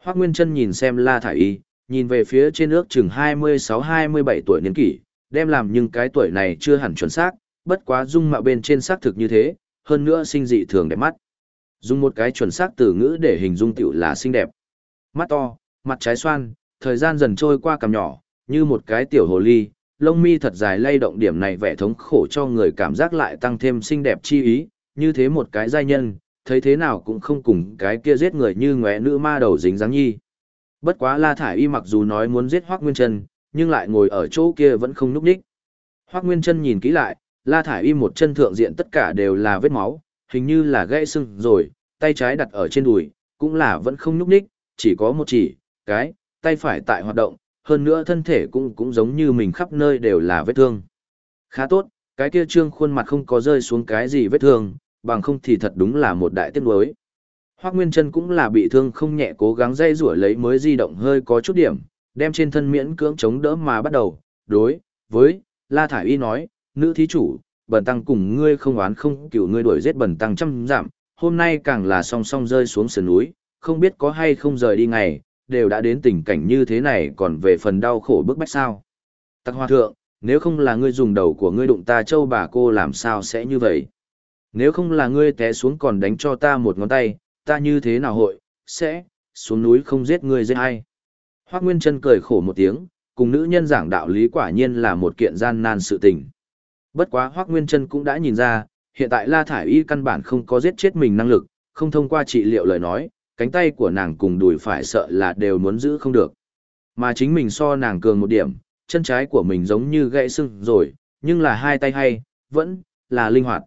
Hoắc Nguyên Chân nhìn xem La Thải Y, nhìn về phía trên ước chừng 26-27 tuổi niên kỷ, đem làm nhưng cái tuổi này chưa hẳn chuẩn xác, bất quá dung mạo bên trên xác thực như thế, hơn nữa sinh dị thường đẹp mắt. Dùng một cái chuẩn xác từ ngữ để hình dung tiểu là xinh đẹp. Mắt to, mặt trái xoan, thời gian dần trôi qua cằm nhỏ, như một cái tiểu hồ ly, lông mi thật dài lay động điểm này vẻ thống khổ cho người cảm giác lại tăng thêm xinh đẹp chi ý, như thế một cái giai nhân, thấy thế nào cũng không cùng cái kia giết người như ngóe nữ ma đầu dính dáng nhi. Bất quá La Thải Y mặc dù nói muốn giết Hoắc Nguyên Chân, nhưng lại ngồi ở chỗ kia vẫn không nhúc nhích. Hoắc Nguyên Chân nhìn kỹ lại, La Thải Y một chân thượng diện tất cả đều là vết máu, hình như là gãy sưng rồi, tay trái đặt ở trên đùi, cũng là vẫn không nhúc nhích, chỉ có một chỉ, cái, tay phải tại hoạt động, hơn nữa thân thể cũng cũng giống như mình khắp nơi đều là vết thương. Khá tốt, cái kia trương khuôn mặt không có rơi xuống cái gì vết thương, bằng không thì thật đúng là một đại tiếc nuối. Hoắc Nguyên Chân cũng là bị thương không nhẹ cố gắng dây rủa lấy mới di động hơi có chút điểm, đem trên thân miễn cưỡng chống đỡ mà bắt đầu, đối với La Thải Y nói, nữ thí chủ, bần tăng cùng ngươi không oán không cựu ngươi đuổi giết bần tăng trăm giảm, hôm nay càng là song song rơi xuống sườn núi, không biết có hay không rời đi ngày, đều đã đến tình cảnh như thế này còn về phần đau khổ bức bách sao. Tắc hoa thượng, nếu không là ngươi dùng đầu của ngươi đụng ta châu bà cô làm sao sẽ như vậy? Nếu không là ngươi té xuống còn đánh cho ta một ngón tay, ta như thế nào hội, sẽ, xuống núi không giết ngươi giết hay. Hoác Nguyên Trân cười khổ một tiếng, cùng nữ nhân giảng đạo lý quả nhiên là một kiện gian nan sự tình. Bất quá Hoác Nguyên Trân cũng đã nhìn ra, hiện tại La Thải Y căn bản không có giết chết mình năng lực, không thông qua trị liệu lời nói, cánh tay của nàng cùng đùi phải sợ là đều muốn giữ không được. Mà chính mình so nàng cường một điểm, chân trái của mình giống như gãy sưng rồi, nhưng là hai tay hay, vẫn là linh hoạt.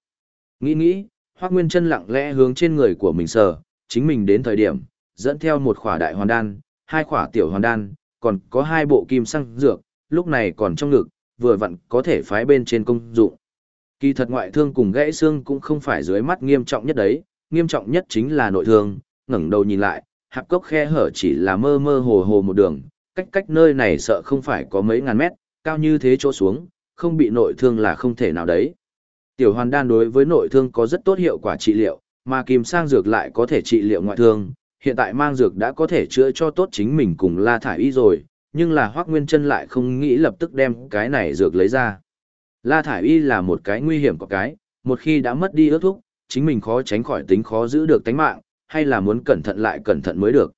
Nghĩ nghĩ, Hoắc Nguyên Chân lặng lẽ hướng trên người của mình sờ, chính mình đến thời điểm, dẫn theo một khỏa đại hoàn đan, hai khỏa tiểu hoàn đan, còn có hai bộ kim xăng dược, lúc này còn trong ngực, vừa vặn có thể phái bên trên công dụng. Kỳ thật ngoại thương cùng gãy xương cũng không phải dưới mắt nghiêm trọng nhất đấy, nghiêm trọng nhất chính là nội thương, ngẩng đầu nhìn lại, hạp cốc khe hở chỉ là mơ mơ hồ hồ một đường, cách cách nơi này sợ không phải có mấy ngàn mét, cao như thế chỗ xuống, không bị nội thương là không thể nào đấy. Tiểu hoàn đan đối với nội thương có rất tốt hiệu quả trị liệu, mà kim sang dược lại có thể trị liệu ngoại thương, hiện tại mang dược đã có thể chữa cho tốt chính mình cùng la thải y rồi, nhưng là Hoác Nguyên chân lại không nghĩ lập tức đem cái này dược lấy ra. La thải y là một cái nguy hiểm của cái, một khi đã mất đi ước thúc, chính mình khó tránh khỏi tính khó giữ được tánh mạng, hay là muốn cẩn thận lại cẩn thận mới được.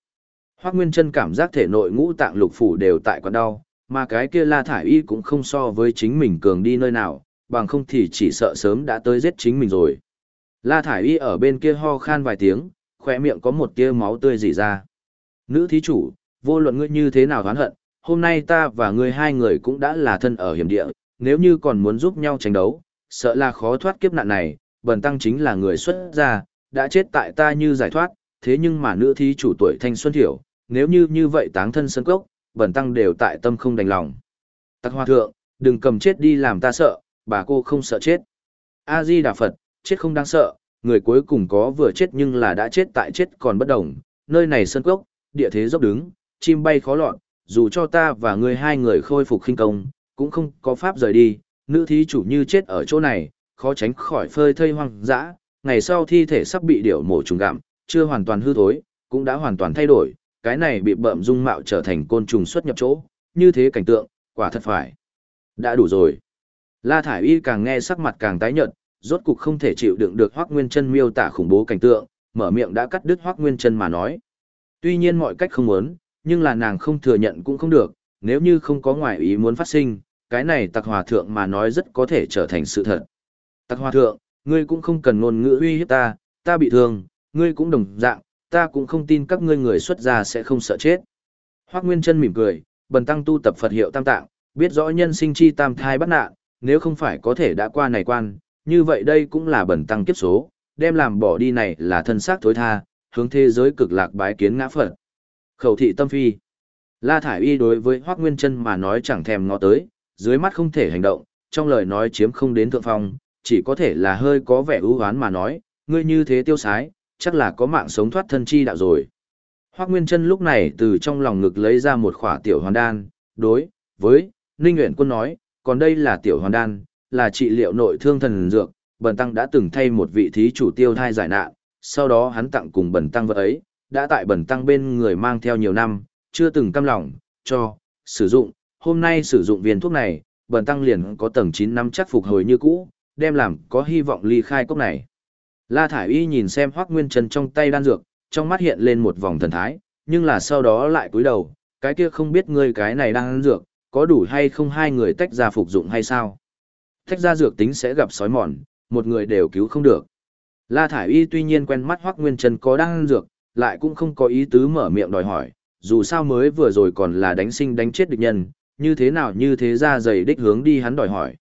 Hoác Nguyên chân cảm giác thể nội ngũ tạng lục phủ đều tại quán đau, mà cái kia La Thải Y cũng không so với chính mình cường đi nơi nào, bằng không thì chỉ sợ sớm đã tới giết chính mình rồi. La Thải Y ở bên kia ho khan vài tiếng, khỏe miệng có một tia máu tươi rỉ ra. Nữ thí chủ, vô luận ngươi như thế nào oán hận, hôm nay ta và ngươi hai người cũng đã là thân ở hiểm địa, nếu như còn muốn giúp nhau tranh đấu, sợ là khó thoát kiếp nạn này, bần tăng chính là người xuất gia, đã chết tại ta như giải thoát, thế nhưng mà nữ thí chủ tuổi thanh xuân thiểu, nếu như như vậy táng thân sân cốc, bần tăng đều tại tâm không đành lòng. Tắc hoa thượng, đừng cầm chết đi làm ta sợ, bà cô không sợ chết. A-di Đà Phật, chết không đáng sợ, người cuối cùng có vừa chết nhưng là đã chết tại chết còn bất đồng, nơi này sân cốc, địa thế dốc đứng, chim bay khó lọt, dù cho ta và người hai người khôi phục khinh công, cũng không có pháp rời đi, nữ thí chủ như chết ở chỗ này, khó tránh khỏi phơi thây hoang dã, ngày sau thi thể sắp bị điểu mổ trùng gặm, chưa hoàn toàn hư thối, cũng đã hoàn toàn thay đổi, cái này bị bợm dung mạo trở thành côn trùng xuất nhập chỗ, như thế cảnh tượng, quả thật phải. Đã đủ rồi. La Thải Y càng nghe sắc mặt càng tái nhợt, rốt cục không thể chịu đựng được Hoắc Nguyên Chân miêu tả khủng bố cảnh tượng, mở miệng đã cắt đứt Hoắc Nguyên Chân mà nói. Tuy nhiên mọi cách không muốn, nhưng là nàng không thừa nhận cũng không được, nếu như không có ngoại ý muốn phát sinh, cái này Tặc Hòa thượng mà nói rất có thể trở thành sự thật. Tặc Hòa thượng, ngươi cũng không cần ngôn ngữ uy hiếp ta, ta bị thương, ngươi cũng đồng dạng, ta cũng không tin các ngươi người xuất gia sẽ không sợ chết. Hoắc Nguyên Chân mỉm cười, bần tăng tu tập Phật hiệu tam tạng, biết rõ nhân sinh chi tam thai bắt nạn, nếu không phải có thể đã qua này quan, như vậy đây cũng là bần tăng kiếp số, đem làm bỏ đi này là thân xác thối tha, hướng thế giới cực lạc bái kiến ngã Phật. Khẩu thị tâm phi. La Thải Y đối với Hoắc Nguyên Chân mà nói chẳng thèm ngó tới, dưới mắt không thể hành động, trong lời nói chiếm không đến thượng phong, chỉ có thể là hơi có vẻ ưu hoán mà nói, ngươi như thế tiêu sái, chắc là có mạng sống thoát thân chi đạo rồi. Hoắc Nguyên Chân lúc này từ trong lòng ngực lấy ra một khỏa tiểu hoàn đan, đối với Ninh Uyển Quân nói, còn đây là tiểu hoàn đan, là trị liệu nội thương thần dược, bần tăng đã từng thay một vị thí chủ tiêu thai giải nạn, sau đó hắn tặng cùng bần tăng vật ấy, đã tại bẩn tăng bên người mang theo nhiều năm, chưa từng cam lòng, cho, sử dụng, hôm nay sử dụng viên thuốc này, bẩn tăng liền có tầng 9 năm chắc phục hồi như cũ, đem làm có hy vọng ly khai cốc này. La Thải Y nhìn xem Hoắc Nguyên Trần trong tay đan dược, trong mắt hiện lên một vòng thần thái, nhưng là sau đó lại cúi đầu, cái kia không biết ngươi cái này đang ăn dược, có đủ hay không hai người tách ra phục dụng hay sao? Tách ra dược tính sẽ gặp sói mòn, một người đều cứu không được. La Thải Y tuy nhiên quen mắt Hoắc Nguyên Trần có đang ăn dược, lại cũng không có ý tứ mở miệng đòi hỏi, dù sao mới vừa rồi còn là đánh sinh đánh chết địch nhân, như thế nào như thế ra dày đích hướng đi hắn đòi hỏi.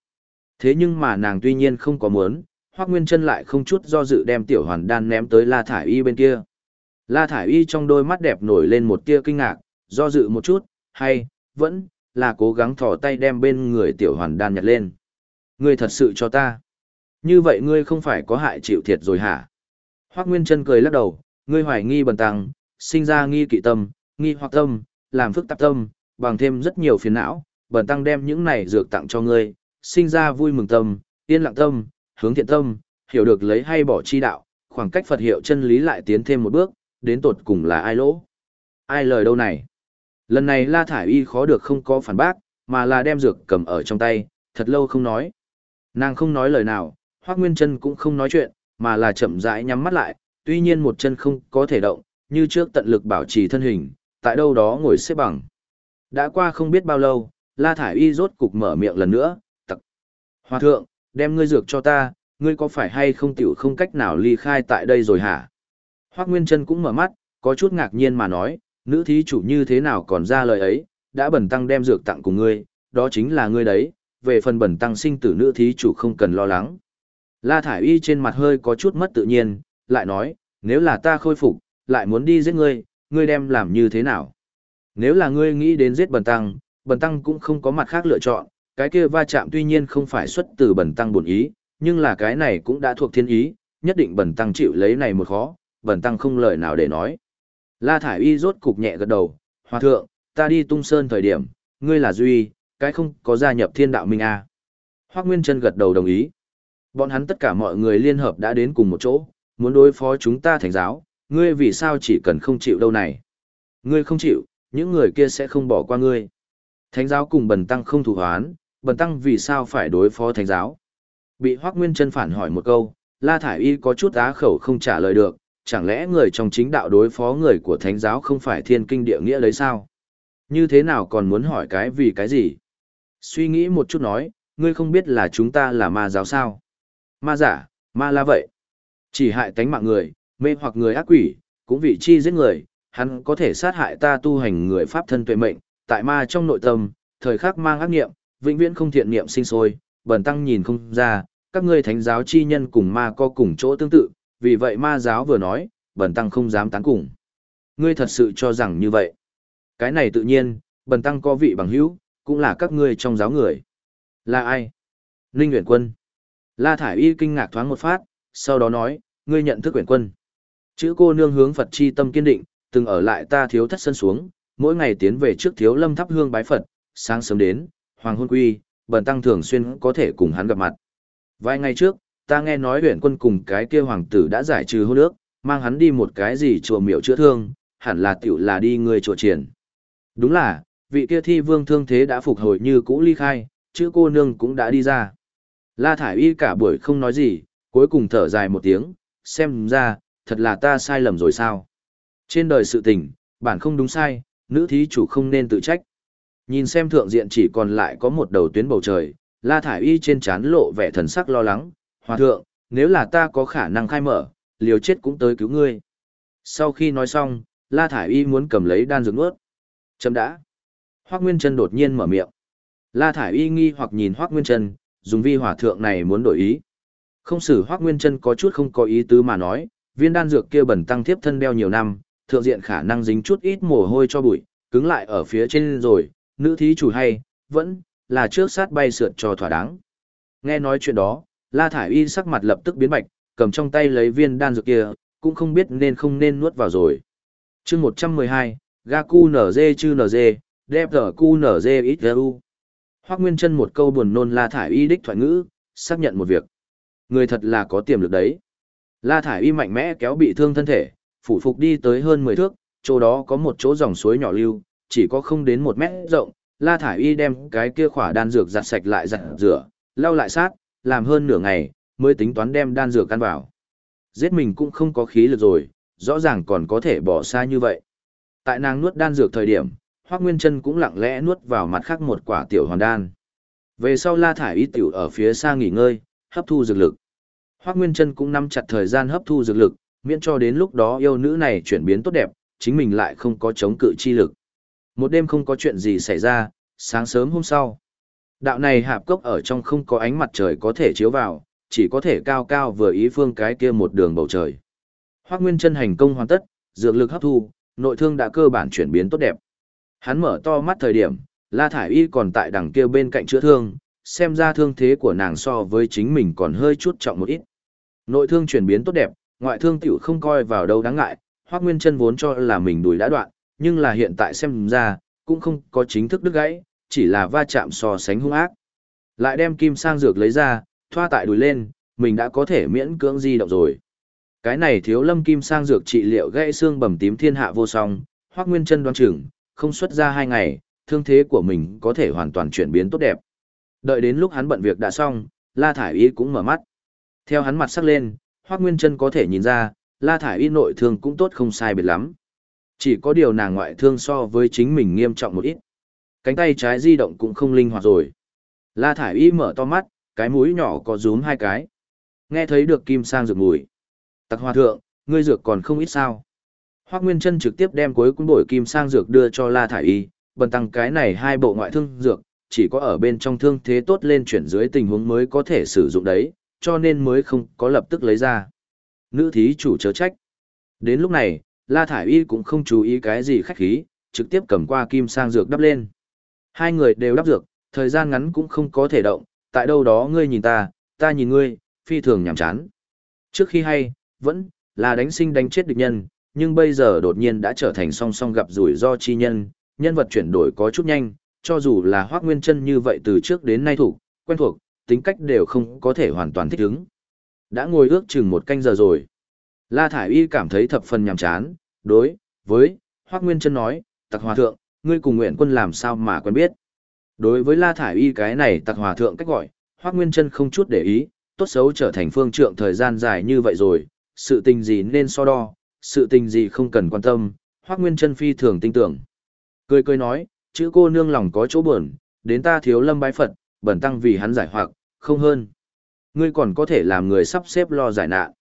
Thế nhưng mà nàng tuy nhiên không có muốn, Hoắc Nguyên Chân lại không chút do dự đem tiểu hoàn đan ném tới La Thải Y bên kia. La Thải Y trong đôi mắt đẹp nổi lên một tia kinh ngạc, do dự một chút, hay, vẫn, là cố gắng thò tay đem bên người tiểu hoàn đan nhặt lên. Ngươi thật sự cho ta. Như vậy ngươi không phải có hại chịu thiệt rồi hả? Hoắc Nguyên Trân cười lắc đầu, ngươi hoài nghi bần tăng, sinh ra nghi kỵ tâm, nghi hoặc tâm, làm phức tạp tâm, bằng thêm rất nhiều phiền não, bần tăng đem những này dược tặng cho ngươi, sinh ra vui mừng tâm, yên lặng tâm, hướng thiện tâm, hiểu được lấy hay bỏ chi đạo, khoảng cách Phật hiệu chân lý lại tiến thêm một bước, đến tột cùng là ai lỗ. Ai lời đâu này? Lần này La Thải Y khó được không có phản bác, mà là đem dược cầm ở trong tay, thật lâu không nói. Nàng không nói lời nào, Hoác Nguyên Trân cũng không nói chuyện, mà là chậm rãi nhắm mắt lại, tuy nhiên một chân không có thể động, như trước tận lực bảo trì thân hình, tại đâu đó ngồi xếp bằng. Đã qua không biết bao lâu, La Thải Y rốt cục mở miệng lần nữa, tặc. Hòa thượng, đem ngươi dược cho ta, ngươi có phải hay không tiểu không cách nào ly khai tại đây rồi hả? Hoác Nguyên Trân cũng mở mắt, có chút ngạc nhiên mà nói, nữ thí chủ như thế nào còn ra lời ấy, đã bẩn tăng đem dược tặng cùng ngươi, đó chính là ngươi đấy, về phần bẩn tăng sinh tử nữ thí chủ không cần lo lắng. La Thải Y trên mặt hơi có chút mất tự nhiên, lại nói, nếu là ta khôi phục, lại muốn đi giết ngươi, ngươi đem làm như thế nào? Nếu là ngươi nghĩ đến giết bần tăng, bần tăng cũng không có mặt khác lựa chọn, cái kia va chạm tuy nhiên không phải xuất từ bần tăng bổn ý, nhưng là cái này cũng đã thuộc thiên ý, nhất định bần tăng chịu lấy này một khó, bần tăng không lời nào để nói. La Thải Y rốt cục nhẹ gật đầu, Hòa thượng, ta đi tung sơn thời điểm, ngươi là Duy, cái không có gia nhập thiên đạo minh a. À. Nguyên Trân gật đầu đồng ý. Bọn hắn tất cả mọi người liên hợp đã đến cùng một chỗ, muốn đối phó chúng ta thành giáo, ngươi vì sao chỉ cần không chịu đâu này. Ngươi không chịu, những người kia sẽ không bỏ qua ngươi. Thánh giáo cùng bần tăng không thủ hoán, bần tăng vì sao phải đối phó thánh giáo. Bị Hoác Nguyên Trân phản hỏi một câu, La Thải Y có chút á khẩu không trả lời được, chẳng lẽ người trong chính đạo đối phó người của thánh giáo không phải thiên kinh địa nghĩa lấy sao? Như thế nào còn muốn hỏi cái vì cái gì? Suy nghĩ một chút nói, ngươi không biết là chúng ta là ma giáo sao? Ma giả, ma la vậy. Chỉ hại tánh mạng người, mê hoặc người ác quỷ, cũng vị chi giết người, hắn có thể sát hại ta tu hành người pháp thân tuệ mệnh, tại ma trong nội tâm, thời khắc mang ác niệm, vĩnh viễn không thiện niệm sinh sôi, bần tăng nhìn không ra, các ngươi thánh giáo chi nhân cùng ma có cùng chỗ tương tự, vì vậy ma giáo vừa nói, bần tăng không dám tán cùng. Ngươi thật sự cho rằng như vậy. Cái này tự nhiên, bần tăng có vị bằng hữu, cũng là các ngươi trong giáo người. Là ai? Ninh Nguyễn Quân. La Thải Y kinh ngạc thoáng một phát, sau đó nói, ngươi nhận thức quyển Quân. Chữ cô nương hướng Phật chi tâm kiên định, từng ở lại ta thiếu thất sân xuống, mỗi ngày tiến về trước thiếu lâm thắp hương bái Phật, sáng sớm đến, hoàng hôn quy, bần tăng thường xuyên có thể cùng hắn gặp mặt. Vài ngày trước, ta nghe nói huyện quân cùng cái kia hoàng tử đã giải trừ hôn ước, mang hắn đi một cái gì chùa miểu chữa thương, hẳn là tiểu là đi người chùa triển. Đúng là, vị kia thi vương thương thế đã phục hồi như cũ ly khai, chữ cô nương cũng đã đi ra. La Thải Y cả buổi không nói gì, cuối cùng thở dài một tiếng, xem ra, thật là ta sai lầm rồi sao. Trên đời sự tình, bản không đúng sai, nữ thí chủ không nên tự trách. Nhìn xem thượng diện chỉ còn lại có một đầu tuyến bầu trời, La Thải Y trên trán lộ vẻ thần sắc lo lắng, hòa thượng, nếu là ta có khả năng khai mở, liều chết cũng tới cứu ngươi. Sau khi nói xong, La Thải Y muốn cầm lấy đan dược nuốt. Chấm đã. Hoác Nguyên Trân đột nhiên mở miệng. La Thải Y nghi hoặc nhìn Hoác Nguyên Trân, dùng vi hỏa thượng này muốn đổi ý. Không xử Hoác Nguyên Trân có chút không có ý tứ mà nói, viên đan dược kia bẩn tăng thiếp thân đeo nhiều năm, thượng diện khả năng dính chút ít mồ hôi cho bụi, cứng lại ở phía trên rồi, nữ thí chủ hay, vẫn là trước sát bay sượt cho thỏa đáng. Nghe nói chuyện đó, La Thải Y sắc mặt lập tức biến bạch, cầm trong tay lấy viên đan dược kia, cũng không biết nên không nên nuốt vào rồi. chương 112, Gaku NZ chư NZ, đẹp tờ cu NZ ít u. Hoác Nguyên chân một câu buồn nôn La Thải Y đích thoại ngữ, xác nhận một việc. Người thật là có tiềm lực đấy. La Thải Y mạnh mẽ kéo bị thương thân thể, phủ phục đi tới hơn 10 thước, chỗ đó có một chỗ dòng suối nhỏ lưu, chỉ có không đến một mét rộng. La Thải Y đem cái kia khỏa đan dược giặt sạch lại giặt rửa, lau lại sát, làm hơn nửa ngày, mới tính toán đem đan dược ăn vào. Giết mình cũng không có khí lực rồi, rõ ràng còn có thể bỏ xa như vậy. Tại nàng nuốt đan dược thời điểm, Hoắc Nguyên Chân cũng lặng lẽ nuốt vào mặt khác một quả tiểu hoàn đan. Về sau La thải y tiểu ở phía xa nghỉ ngơi, hấp thu dược lực. Hoắc Nguyên Chân cũng nắm chặt thời gian hấp thu dược lực, miễn cho đến lúc đó yêu nữ này chuyển biến tốt đẹp, chính mình lại không có chống cự chi lực. Một đêm không có chuyện gì xảy ra, sáng sớm hôm sau, đạo này hạp cốc ở trong không có ánh mặt trời có thể chiếu vào, chỉ có thể cao cao vừa ý phương cái kia một đường bầu trời. Hoắc Nguyên Chân hành công hoàn tất, dược lực hấp thu, nội thương đã cơ bản chuyển biến tốt đẹp. Hắn mở to mắt thời điểm, La Thải Y còn tại đằng kia bên cạnh chữa thương, xem ra thương thế của nàng so với chính mình còn hơi chút trọng một ít. Nội thương chuyển biến tốt đẹp, ngoại thương tiểu không coi vào đâu đáng ngại, Hoắc Nguyên Chân vốn cho là mình đùi đã đoạn, nhưng là hiện tại xem ra, cũng không có chính thức đứt gãy, chỉ là va chạm so sánh hung ác. Lại đem kim sang dược lấy ra, thoa tại đùi lên, mình đã có thể miễn cưỡng di động rồi. Cái này thiếu lâm kim sang dược trị liệu gãy xương bầm tím thiên hạ vô song, Hoắc Nguyên Chân đoán chừng, không xuất ra hai ngày, thương thế của mình có thể hoàn toàn chuyển biến tốt đẹp. Đợi đến lúc hắn bận việc đã xong, La Thải Y cũng mở mắt. Theo hắn mặt sắc lên, Hoắc Nguyên Chân có thể nhìn ra, La Thải Y nội thương cũng tốt không sai biệt lắm. Chỉ có điều nàng ngoại thương so với chính mình nghiêm trọng một ít. Cánh tay trái di động cũng không linh hoạt rồi. La Thải Y mở to mắt, cái mũi nhỏ có rúm hai cái. Nghe thấy được kim sang dược mùi. Tặc hòa thượng, ngươi dược còn không ít sao. Hoác Nguyên Trân trực tiếp đem cuối cuốn bội kim sang dược đưa cho La Thải Y, bần tăng cái này hai bộ ngoại thương dược, chỉ có ở bên trong thương thế tốt lên chuyển dưới tình huống mới có thể sử dụng đấy, cho nên mới không có lập tức lấy ra. Nữ thí chủ chớ trách. Đến lúc này, La Thải Y cũng không chú ý cái gì khách khí, trực tiếp cầm qua kim sang dược đắp lên. Hai người đều đắp dược, thời gian ngắn cũng không có thể động, tại đâu đó ngươi nhìn ta, ta nhìn ngươi, phi thường nhảm chán. Trước khi hay, vẫn là đánh sinh đánh chết địch nhân, nhưng bây giờ đột nhiên đã trở thành song song gặp rủi ro chi nhân, nhân vật chuyển đổi có chút nhanh, cho dù là Hoắc Nguyên Chân như vậy từ trước đến nay thủ, quen thuộc, tính cách đều không có thể hoàn toàn thích ứng. Đã ngồi ước chừng một canh giờ rồi. La Thải Y cảm thấy thập phần nhàm chán, đối với Hoắc Nguyên Chân nói, "Tặc Hòa thượng, ngươi cùng Nguyện Quân làm sao mà quen biết?" Đối với La Thải Y cái này Tặc Hòa thượng cách gọi, Hoắc Nguyên Chân không chút để ý, tốt xấu trở thành phương trượng thời gian dài như vậy rồi, sự tình gì nên so đo, sự tình gì không cần quan tâm, Hoắc Nguyên Chân phi thường tin tưởng. Cười cười nói, chữ cô nương lòng có chỗ buồn, đến ta thiếu lâm bái Phật, bẩn tăng vì hắn giải hoặc, không hơn. Ngươi còn có thể làm người sắp xếp lo giải nạn.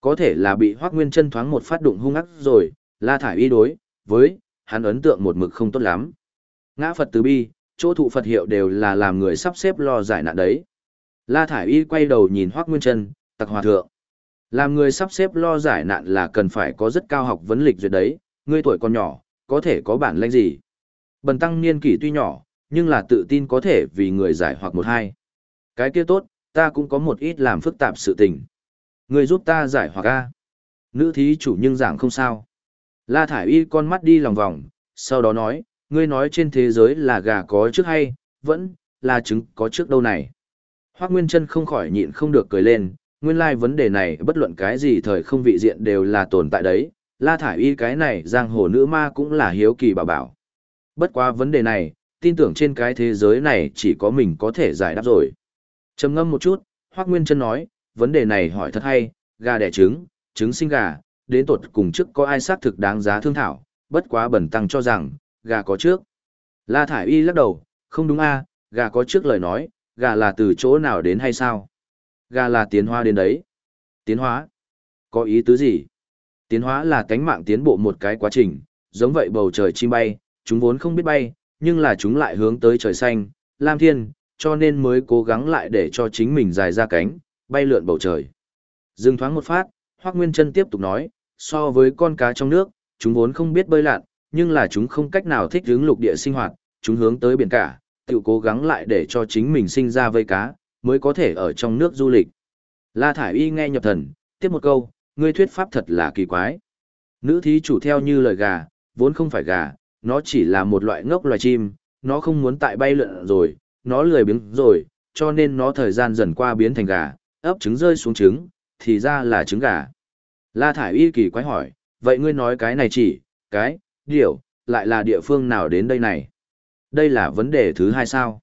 Có thể là bị Hoắc Nguyên Chân thoáng một phát đụng hung ác rồi, La thải y đối với hắn ấn tượng một mực không tốt lắm. Ngã Phật từ bi, chỗ thụ Phật hiệu đều là làm người sắp xếp lo giải nạn đấy. La thải y quay đầu nhìn Hoắc Nguyên Chân, tặc hòa thượng. Làm người sắp xếp lo giải nạn là cần phải có rất cao học vấn lịch duyệt đấy, ngươi tuổi còn nhỏ, có thể có bản lĩnh gì. Bần tăng niên kỷ tuy nhỏ, nhưng là tự tin có thể vì người giải hoặc một hai. Cái kia tốt, ta cũng có một ít làm phức tạp sự tình. người giúp ta giải hoặc a. Nữ thí chủ nhưng giảng không sao. La thải y con mắt đi lòng vòng, sau đó nói, ngươi nói trên thế giới là gà có trước hay, vẫn là trứng có trước đâu này. Hoác Nguyên Trân không khỏi nhịn không được cười lên, nguyên lai like vấn đề này bất luận cái gì thời không vị diện đều là tồn tại đấy, la thải y cái này giang hồ nữ ma cũng là hiếu kỳ bảo bảo. Bất quá vấn đề này, tin tưởng trên cái thế giới này chỉ có mình có thể giải đáp rồi. trầm ngâm một chút, Hoắc Nguyên Trân nói, vấn đề này hỏi thật hay, gà đẻ trứng, trứng sinh gà, đến tột cùng trước có ai xác thực đáng giá thương thảo, bất quá bẩn tăng cho rằng, gà có trước. La Thải Y lắc đầu, không đúng a, gà có trước lời nói, gà là từ chỗ nào đến hay sao? Gà là tiến hóa đến đấy. Tiến hóa? Có ý tứ gì? Tiến hóa là cánh mạng tiến bộ một cái quá trình, giống vậy bầu trời chim bay, chúng vốn không biết bay, nhưng là chúng lại hướng tới trời xanh, lam thiên, cho nên mới cố gắng lại để cho chính mình dài ra cánh, bay lượn bầu trời. Dừng thoáng một phát, Hoác Nguyên Trân tiếp tục nói, so với con cá trong nước, chúng vốn không biết bơi lặn, nhưng là chúng không cách nào thích hướng lục địa sinh hoạt, chúng hướng tới biển cả, tự cố gắng lại để cho chính mình sinh ra vây cá, mới có thể ở trong nước du lịch. La Thải Y nghe nhập thần, tiếp một câu, ngươi thuyết pháp thật là kỳ quái. Nữ thí chủ theo như lời gà, vốn không phải gà, nó chỉ là một loại ngốc loài chim, nó không muốn tại bay lượn rồi, nó lười biếng rồi, cho nên nó thời gian dần qua biến thành gà, ấp trứng rơi xuống trứng, thì ra là trứng gà. La Thải Y kỳ quái hỏi, vậy ngươi nói cái này chỉ, cái, điều, lại là địa phương nào đến đây này? Đây là vấn đề thứ hai sao?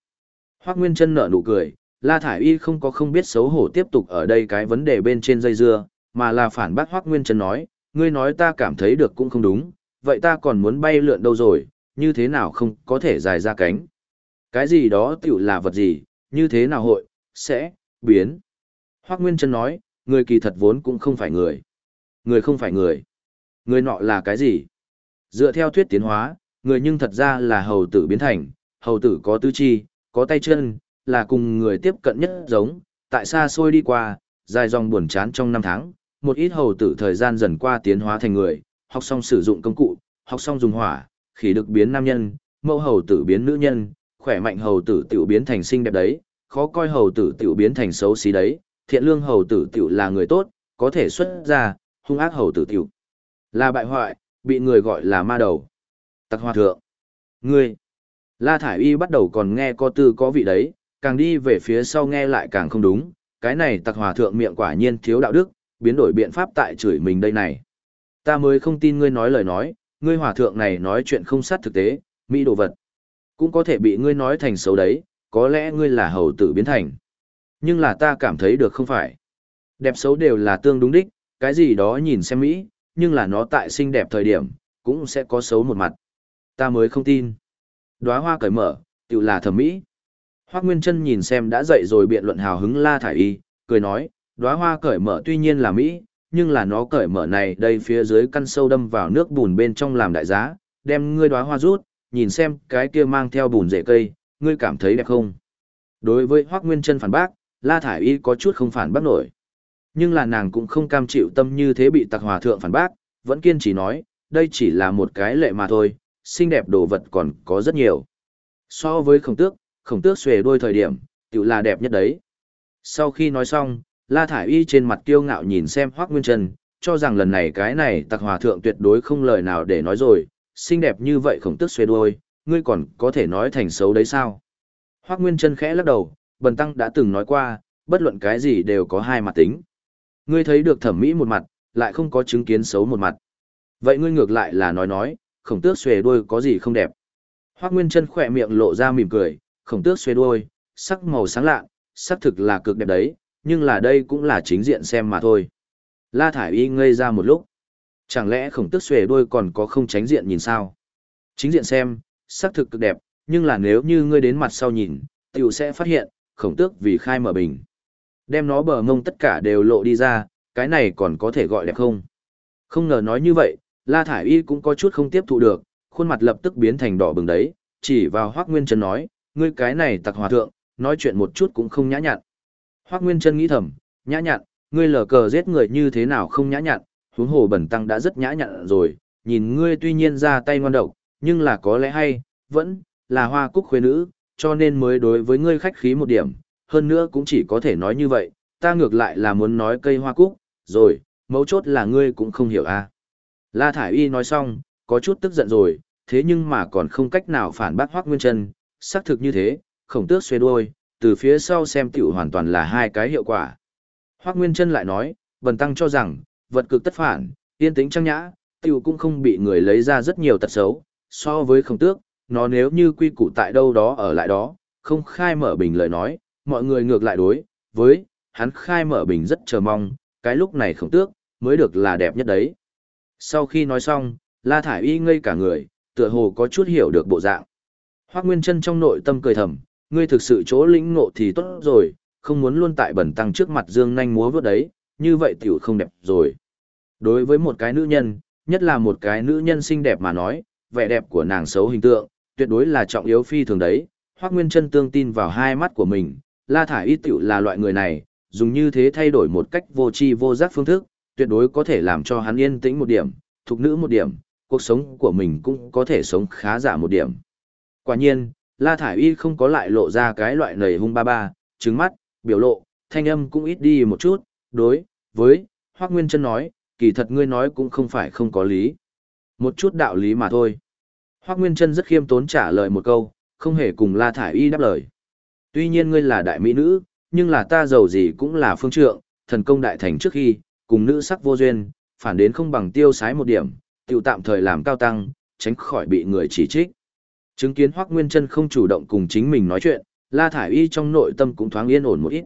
Hoác Nguyên Trân nở nụ cười, La Thải Y không có không biết xấu hổ tiếp tục ở đây cái vấn đề bên trên dây dưa, mà là phản bác Hoác Nguyên Trân nói, ngươi nói ta cảm thấy được cũng không đúng, vậy ta còn muốn bay lượn đâu rồi, như thế nào không có thể dài ra cánh. Cái gì đó tiểu là vật gì, như thế nào hội, sẽ, biến. Hoác Nguyên Trân nói, người kỳ thật vốn cũng không phải người. Người không phải người. Người nọ là cái gì? Dựa theo thuyết tiến hóa, người nhưng thật ra là hầu tử biến thành, hầu tử có tư chi, có tay chân, là cùng người tiếp cận nhất giống, tại xa xôi đi qua, dài dòng buồn chán trong năm tháng, một ít hầu tử thời gian dần qua tiến hóa thành người, học xong sử dụng công cụ, học xong dùng hỏa, khỉ được biến nam nhân, mẫu hầu tử biến nữ nhân, khỏe mạnh hầu tử tiểu biến thành xinh đẹp đấy, khó coi hầu tử tiểu biến thành xấu xí đấy, thiện lương hầu tử tiểu là người tốt, có thể xuất ra, hung ác hầu tử tiểu là bại hoại, bị người gọi là ma đầu. Tặc hòa thượng. Ngươi. La Thải Y bắt đầu còn nghe có tư có vị đấy, càng đi về phía sau nghe lại càng không đúng, cái này tặc hòa thượng miệng quả nhiên thiếu đạo đức, biến đổi biện pháp tại chửi mình đây này. Ta mới không tin ngươi nói lời nói, ngươi hòa thượng này nói chuyện không sát thực tế, mỹ đồ vật. Cũng có thể bị ngươi nói thành xấu đấy, có lẽ ngươi là hầu tử biến thành. Nhưng là ta cảm thấy được không phải. Đẹp xấu đều là tương đúng đích, cái gì đó nhìn xem mỹ, nhưng là nó tại xinh đẹp thời điểm, cũng sẽ có xấu một mặt. Ta mới không tin. Đóa hoa cởi mở, tự là thẩm mỹ. Hoác Nguyên chân nhìn xem đã dậy rồi biện luận hào hứng la thải y, cười nói, đóa hoa cởi mở tuy nhiên là mỹ, nhưng là nó cởi mở này đây phía dưới căn sâu đâm vào nước bùn bên trong làm đại giá, đem ngươi đóa hoa rút, nhìn xem cái kia mang theo bùn rễ cây, ngươi cảm thấy đẹp không? Đối với Hoắc Nguyên Trân phản bác, La Thải Y có chút không phản bác nổi. Nhưng là nàng cũng không cam chịu tâm như thế bị tặc hòa thượng phản bác, vẫn kiên trì nói, đây chỉ là một cái lệ mà thôi, xinh đẹp đồ vật còn có rất nhiều. So với khổng tước, khổng tước xuề đôi thời điểm, tự là đẹp nhất đấy. Sau khi nói xong, La Thải Y trên mặt kiêu ngạo nhìn xem Hoác Nguyên Trân, cho rằng lần này cái này tặc hòa thượng tuyệt đối không lời nào để nói rồi, xinh đẹp như vậy khổng tước xuê đuôi, ngươi còn có thể nói thành xấu đấy sao? Hoác Nguyên Trân khẽ lắc đầu, Bần Tăng đã từng nói qua, bất luận cái gì đều có hai mặt tính. Ngươi thấy được thẩm mỹ một mặt, lại không có chứng kiến xấu một mặt. Vậy ngươi ngược lại là nói nói, khổng tước xuề đuôi có gì không đẹp. Hoác Nguyên Trân khỏe miệng lộ ra mỉm cười, khổng tước xuề đuôi, sắc màu sáng lạ, sắc thực là cực đẹp đấy, nhưng là đây cũng là chính diện xem mà thôi. La Thải Y ngây ra một lúc. Chẳng lẽ khổng tước xuề đuôi còn có không tránh diện nhìn sao? Chính diện xem, sắc thực cực đẹp, nhưng là nếu như ngươi đến mặt sau nhìn, tiểu sẽ phát hiện, khổng tước vì khai mở bình. Đem nó bờ ngông tất cả đều lộ đi ra, cái này còn có thể gọi đẹp không? Không ngờ nói như vậy, La Thải Y cũng có chút không tiếp thụ được, khuôn mặt lập tức biến thành đỏ bừng đấy, chỉ vào Hoác Nguyên Trấn nói, ngươi cái này tặc hòa thượng, nói chuyện một chút cũng không nhã nhặn. Hoác Nguyên Trân nghĩ thầm, nhã nhặn, ngươi lờ cờ giết người như thế nào không nhã nhặn, huống hồ bẩn tăng đã rất nhã nhặn rồi, nhìn ngươi tuy nhiên ra tay ngoan độc, nhưng là có lẽ hay, vẫn là hoa cúc khuê nữ, cho nên mới đối với ngươi khách khí một điểm, hơn nữa cũng chỉ có thể nói như vậy, ta ngược lại là muốn nói cây hoa cúc, rồi, mấu chốt là ngươi cũng không hiểu à. La Thải Y nói xong, có chút tức giận rồi, thế nhưng mà còn không cách nào phản bác Hoắc Nguyên Trân, xác thực như thế, khổng tước xuê đuôi, từ phía sau xem tiểu hoàn toàn là hai cái hiệu quả. Hoác Nguyên Trân lại nói, bần Tăng cho rằng, vật cực tất phản, yên tĩnh trang nhã, tiểu cũng không bị người lấy ra rất nhiều tật xấu, so với khổng tước, nó nếu như quy củ tại đâu đó ở lại đó, không khai mở bình lời nói, mọi người ngược lại đối, với, hắn khai mở bình rất chờ mong, cái lúc này khổng tước, mới được là đẹp nhất đấy. Sau khi nói xong, La Thải Y ngây cả người, tựa hồ có chút hiểu được bộ dạng. Hoác Nguyên Trân trong nội tâm cười thầm, ngươi thực sự chỗ lĩnh ngộ thì tốt rồi, không muốn luôn tại bẩn tăng trước mặt dương nhanh múa vớt đấy, như vậy tiểu không đẹp rồi. Đối với một cái nữ nhân, nhất là một cái nữ nhân xinh đẹp mà nói, vẻ đẹp của nàng xấu hình tượng, tuyệt đối là trọng yếu phi thường đấy. Hoắc Nguyên Trân tương tin vào hai mắt của mình, La Thải Y tiểu là loại người này, dùng như thế thay đổi một cách vô tri vô giác phương thức, tuyệt đối có thể làm cho hắn yên tĩnh một điểm, thuộc nữ một điểm, cuộc sống của mình cũng có thể sống khá giả một điểm. Quả nhiên, La Thải Y không có lại lộ ra cái loại nầy hung ba ba, trứng mắt, biểu lộ, thanh âm cũng ít đi một chút, đối, với, Hoác Nguyên Trân nói, kỳ thật ngươi nói cũng không phải không có lý. Một chút đạo lý mà thôi. Hoác Nguyên Trân rất khiêm tốn trả lời một câu, không hề cùng La Thải Y đáp lời. Tuy nhiên ngươi là đại mỹ nữ, nhưng là ta giàu gì cũng là phương trượng, thần công đại thành trước khi, cùng nữ sắc vô duyên, phản đến không bằng tiêu sái một điểm, tiêu tạm thời làm cao tăng, tránh khỏi bị người chỉ trích. Chứng kiến Hoắc Nguyên Chân không chủ động cùng chính mình nói chuyện, La Thải Y trong nội tâm cũng thoáng yên ổn một ít.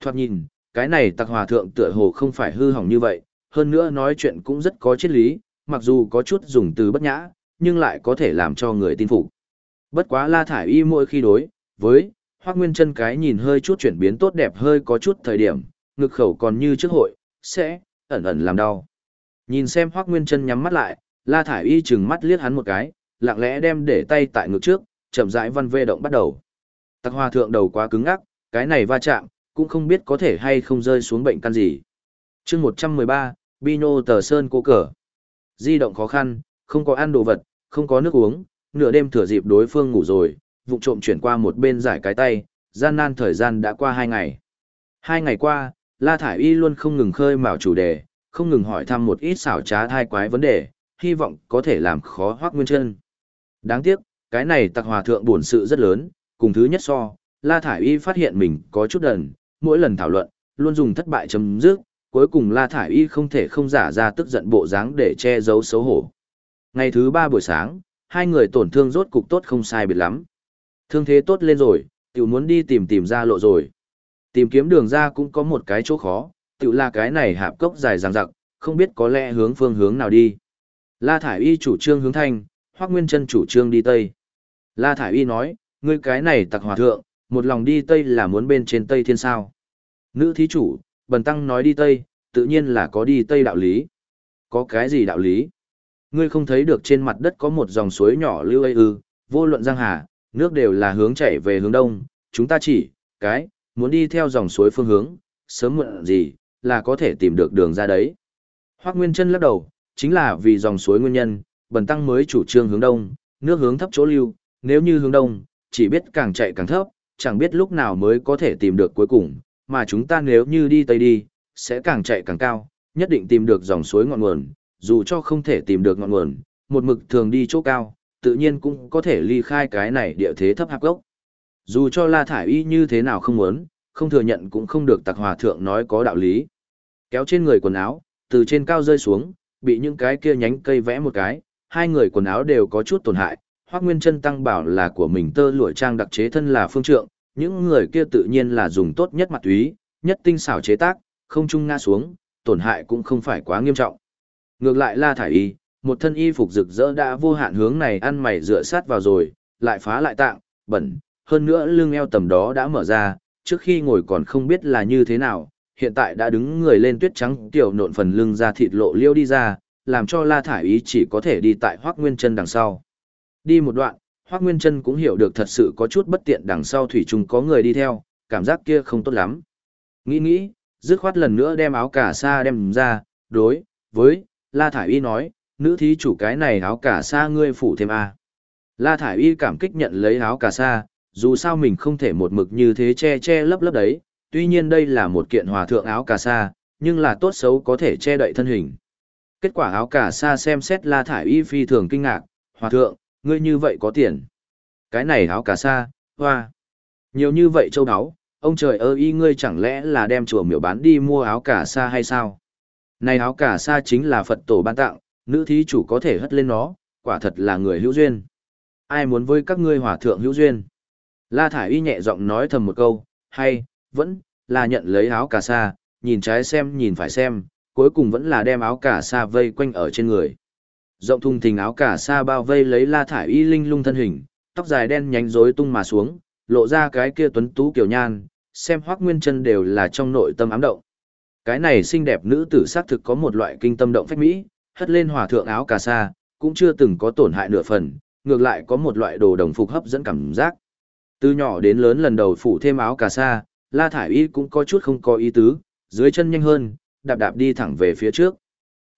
Thoạt nhìn, cái này Tặc Hòa thượng tựa hồ không phải hư hỏng như vậy, hơn nữa nói chuyện cũng rất có triết lý, mặc dù có chút dùng từ bất nhã, nhưng lại có thể làm cho người tin phục. Bất quá La Thải Y mỗi khi đối với Hoắc Nguyên Chân cái nhìn hơi chút chuyển biến tốt đẹp hơi có chút thời điểm, ngực khẩu còn như trước hội, sẽ ẩn ẩn làm đau. Nhìn xem Hoắc Nguyên Chân nhắm mắt lại, La Thải Y chừng mắt liếc hắn một cái, lặng lẽ đem để tay tại ngực trước, chậm rãi văn vê động bắt đầu. Tặc Hoa thượng đầu quá cứng ngắc, cái này va chạm, cũng không biết có thể hay không rơi xuống bệnh căn gì. Chương 113, Bino Tờ Sơn cố cờ. Di động khó khăn, không có ăn đồ vật, không có nước uống, nửa đêm thừa dịp đối phương ngủ rồi, vụ trộm chuyển qua một bên giải cái tay, gian nan thời gian đã qua hai ngày. Hai ngày qua, La Thải Y luôn không ngừng khơi mào chủ đề, không ngừng hỏi thăm một ít xảo trá thai quái vấn đề, hy vọng có thể làm khó Hoắc Nguyên Chân. Đáng tiếc, cái này tặc hòa thượng buồn sự rất lớn, cùng thứ nhất so, La Thải Y phát hiện mình có chút đần, mỗi lần thảo luận, luôn dùng thất bại chấm dứt, cuối cùng La Thải Y không thể không giả ra tức giận bộ dáng để che giấu xấu hổ. Ngày thứ ba buổi sáng, hai người tổn thương rốt cục tốt không sai biệt lắm. Thương thế tốt lên rồi, tiểu muốn đi tìm tìm ra lộ rồi. Tìm kiếm đường ra cũng có một cái chỗ khó, tiểu là cái này hạp cốc dài dằng dặc, không biết có lẽ hướng phương hướng nào đi. La Thải Y chủ trương hướng thanh, Hoắc Nguyên Chân chủ trương đi tây. La Thải Y nói, ngươi cái này tặc hòa thượng, một lòng đi tây là muốn bên trên tây thiên sao. Nữ thí chủ, bần tăng nói đi tây, tự nhiên là có đi tây đạo lý. Có cái gì đạo lý? Ngươi không thấy được trên mặt đất có một dòng suối nhỏ lưu ây ư, vô luận giang hà, nước đều là hướng chảy về hướng đông, chúng ta chỉ, cái, muốn đi theo dòng suối phương hướng, sớm muộn gì, là có thể tìm được đường ra đấy. Hoác Nguyên Trân lắc đầu, chính là vì dòng suối nguyên nhân, bần tăng mới chủ trương hướng đông, nước hướng thấp chỗ lưu, nếu như hướng đông, chỉ biết càng chạy càng thấp, chẳng biết lúc nào mới có thể tìm được cuối cùng, mà chúng ta nếu như đi tây đi, sẽ càng chạy càng cao, nhất định tìm được dòng suối ngọn nguồn, dù cho không thể tìm được ngọn nguồn, một mực thường đi chỗ cao, tự nhiên cũng có thể ly khai cái này địa thế thấp hạp gốc. Dù cho La Thải Y như thế nào không muốn, không thừa nhận cũng không được tặc hòa thượng nói có đạo lý. Kéo trên người quần áo, từ trên cao rơi xuống, bị những cái kia nhánh cây vẽ một cái, hai người quần áo đều có chút tổn hại. Hoắc Nguyên Chân tăng bảo là của mình tơ lụa trang đặc chế thân là phương trượng, những người kia tự nhiên là dùng tốt nhất mặt túy, nhất tinh xảo chế tác, không trung ngã xuống, tổn hại cũng không phải quá nghiêm trọng. Ngược lại La Thải Y, một thân y phục rực rỡ đã vô hạn hướng này ăn mày dựa sát vào rồi, lại phá lại tạng, bẩn, hơn nữa lưng eo tầm đó đã mở ra, trước khi ngồi còn không biết là như thế nào, hiện tại đã đứng người lên tuyết trắng tiểu nộn phần lưng ra thịt lộ liêu đi ra, làm cho La Thải Ý chỉ có thể đi tại Hoác Nguyên Trân đằng sau. Đi một đoạn, Hoác Nguyên Trân cũng hiểu được thật sự có chút bất tiện đằng sau thủy Trung có người đi theo, cảm giác kia không tốt lắm. Nghĩ nghĩ, dứt khoát lần nữa đem áo cà sa đem ra, đối, với, La Thải Y nói, nữ thí chủ cái này áo cà sa ngươi phủ thêm a La Thải Y cảm kích nhận lấy áo cà sa, dù sao mình không thể một mực như thế che che lấp lấp đấy, tuy nhiên đây là một kiện hòa thượng áo cà sa, nhưng là tốt xấu có thể che đậy thân hình. Kết quả áo cả sa xem xét La Thải Y phi thường kinh ngạc, hòa thượng, ngươi như vậy có tiền. Cái này áo cả sa, hoa. Nhiều như vậy châu áo, ông trời ơi y ngươi chẳng lẽ là đem chùa miểu bán đi mua áo cả sa hay sao? Này áo cả sa chính là Phật tổ ban tặng, nữ thí chủ có thể hất lên nó, quả thật là người hữu duyên. Ai muốn với các ngươi hòa thượng hữu duyên? La Thải Y nhẹ giọng nói thầm một câu, hay, vẫn, là nhận lấy áo cà sa, nhìn trái xem nhìn phải xem, cuối cùng vẫn là đem áo cà sa vây quanh ở trên người. Rộng thùng thình áo cà sa bao vây lấy la thải y linh lung thân hình, tóc dài đen nhánh rối tung mà xuống, lộ ra cái kia tuấn tú kiểu nhan, xem hoác nguyên chân đều là trong nội tâm ám động. Cái này xinh đẹp nữ tử xác thực có một loại kinh tâm động phách mỹ, hất lên hòa thượng áo cà sa, cũng chưa từng có tổn hại nửa phần, ngược lại có một loại đồ đồng phục hấp dẫn cảm giác. Từ nhỏ đến lớn lần đầu phủ thêm áo cà sa, La Thải Y cũng có chút không có ý tứ, dưới chân nhanh hơn, đạp đạp đi thẳng về phía trước.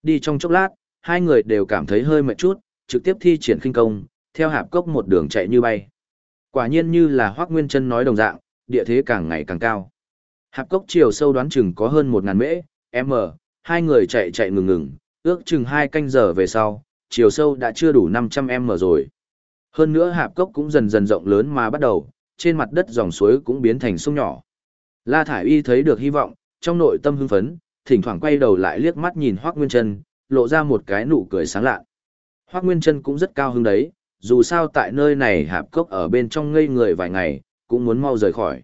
Đi trong chốc lát, hai người đều cảm thấy hơi mệt chút, trực tiếp thi triển khinh công, theo hạp cốc một đường chạy như bay. Quả nhiên như là Hoắc Nguyên Chân nói đồng dạng, địa thế càng ngày càng cao. Hạp cốc chiều sâu đoán chừng có hơn 1000 mễ, m, hai người chạy chạy ngừng ngừng, ước chừng hai canh giờ về sau, chiều sâu đã chưa đủ 500 m rồi. Hơn nữa hạp cốc cũng dần dần rộng lớn mà bắt đầu, trên mặt đất dòng suối cũng biến thành sông nhỏ. La Thải Y thấy được hy vọng, trong nội tâm hưng phấn, thỉnh thoảng quay đầu lại liếc mắt nhìn Hoắc Nguyên Chân, lộ ra một cái nụ cười sáng lạ. Hoắc Nguyên Chân cũng rất cao hứng đấy, dù sao tại nơi này hạp cốc ở bên trong ngây người vài ngày, cũng muốn mau rời khỏi.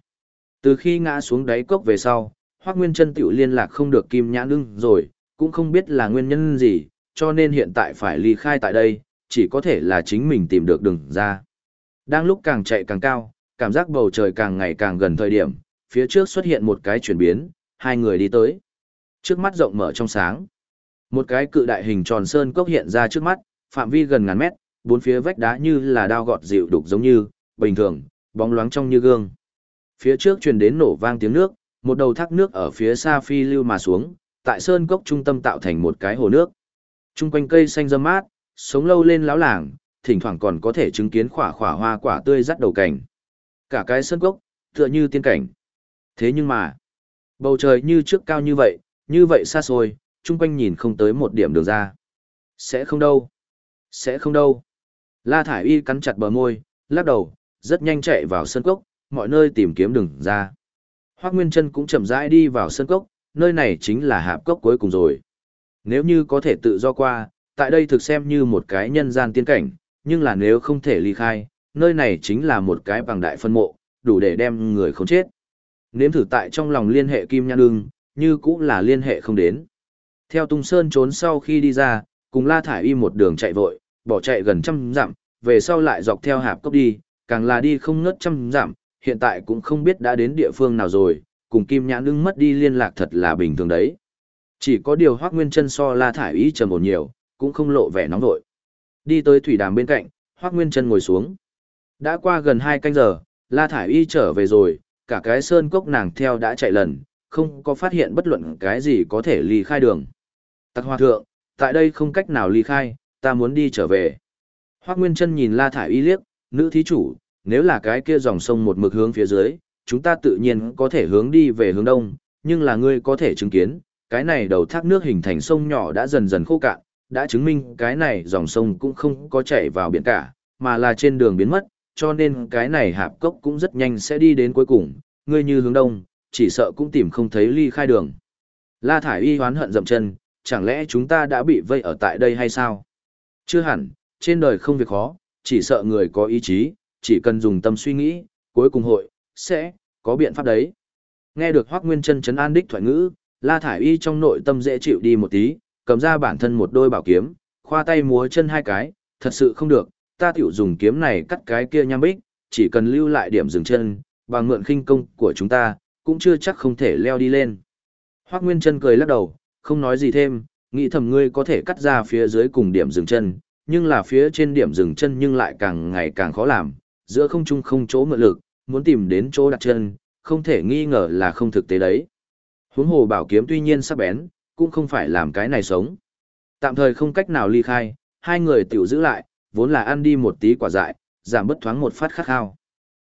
Từ khi ngã xuống đáy cốc về sau, Hoắc Nguyên Chân tiểu liên lạc không được Kim Nhãn Ưng rồi, cũng không biết là nguyên nhân gì, cho nên hiện tại phải ly khai tại đây, chỉ có thể là chính mình tìm được đường ra. Đang lúc càng chạy càng cao, cảm giác bầu trời càng ngày càng gần thời điểm, phía trước xuất hiện một cái chuyển biến, hai người đi tới. Trước mắt rộng mở trong sáng. Một cái cự đại hình tròn sơn cốc hiện ra trước mắt, phạm vi gần ngàn mét, bốn phía vách đá như là đao gọt dịu đục giống như, bình thường, bóng loáng trong như gương. Phía trước truyền đến nổ vang tiếng nước, một đầu thác nước ở phía xa phi lưu mà xuống, tại sơn cốc trung tâm tạo thành một cái hồ nước. Trung quanh cây xanh râm mát, sống lâu lên láo làng, thỉnh thoảng còn có thể chứng kiến khỏa khỏa hoa quả tươi rắt đầu cảnh. Cả cái sơn cốc, tựa như tiên cảnh. Thế nhưng mà, bầu trời như trước cao như vậy, như vậy xa xôi, chung quanh nhìn không tới một điểm đường ra. Sẽ không đâu. Sẽ không đâu. La Thải Y cắn chặt bờ môi, lắc đầu, rất nhanh chạy vào sân cốc, mọi nơi tìm kiếm đường ra. Hoác Nguyên Trân cũng chậm rãi đi vào sân cốc, nơi này chính là hạp cốc cuối cùng rồi. Nếu như có thể tự do qua, tại đây thực xem như một cái nhân gian tiên cảnh, nhưng là nếu không thể ly khai, nơi này chính là một cái bằng đại phân mộ, đủ để đem người không chết. Nếm thử tại trong lòng liên hệ Kim Nhan Đương, như cũng là liên hệ không đến. Theo Tung Sơn trốn sau khi đi ra, cùng La Thải Y một đường chạy vội, bỏ chạy gần trăm dặm, về sau lại dọc theo hạp cốc đi, càng là đi không ngớt trăm dặm, hiện tại cũng không biết đã đến địa phương nào rồi, cùng Kim Nhãn Ưng mất đi liên lạc thật là bình thường đấy. Chỉ có điều Hoắc Nguyên Chân so La Thải Y trầm ổn nhiều, cũng không lộ vẻ nóng vội. Đi tới thủy đàm bên cạnh, Hoắc Nguyên Chân ngồi xuống. Đã qua gần hai canh giờ, La Thải Y trở về rồi, cả cái sơn cốc nàng theo đã chạy lần, không có phát hiện bất luận cái gì có thể ly khai đường. Tặc hòa thượng, tại đây không cách nào ly khai, ta muốn đi trở về. Hoác Nguyên Trân nhìn La Thải Y liếc, nữ thí chủ, nếu là cái kia dòng sông một mực hướng phía dưới, chúng ta tự nhiên có thể hướng đi về hướng đông, nhưng là ngươi có thể chứng kiến, cái này đầu thác nước hình thành sông nhỏ đã dần dần khô cạn, đã chứng minh cái này dòng sông cũng không có chảy vào biển cả, mà là trên đường biến mất, cho nên cái này hạp cốc cũng rất nhanh sẽ đi đến cuối cùng, ngươi như hướng đông, chỉ sợ cũng tìm không thấy ly khai đường. La Thải Y hoán hận dậm chân, chẳng lẽ chúng ta đã bị vây ở tại đây hay sao? Chưa hẳn, trên đời không việc khó, chỉ sợ người có ý chí, chỉ cần dùng tâm suy nghĩ, cuối cùng hội, sẽ, có biện pháp đấy. Nghe được Hoác Nguyên Trân chấn an đích thoại ngữ, La Thải Y trong nội tâm dễ chịu đi một tí, cầm ra bản thân một đôi bảo kiếm, khoa tay múa chân hai cái, thật sự không được, ta tiểu dùng kiếm này cắt cái kia nham bích, chỉ cần lưu lại điểm dừng chân, bằng mượn khinh công của chúng ta, cũng chưa chắc không thể leo đi lên. Hoác Nguyên Trân cười lắc đầu, không nói gì thêm, nghĩ thầm ngươi có thể cắt ra phía dưới cùng điểm dừng chân, nhưng là phía trên điểm dừng chân nhưng lại càng ngày càng khó làm, giữa không trung không chỗ mượn lực, muốn tìm đến chỗ đặt chân, không thể nghi ngờ là không thực tế đấy. Huống hồ bảo kiếm tuy nhiên sắc bén, cũng không phải làm cái này sống. Tạm thời không cách nào ly khai, hai người tiểu giữ lại, vốn là ăn đi một tí quả dại, giảm bất thoáng một phát khát khao.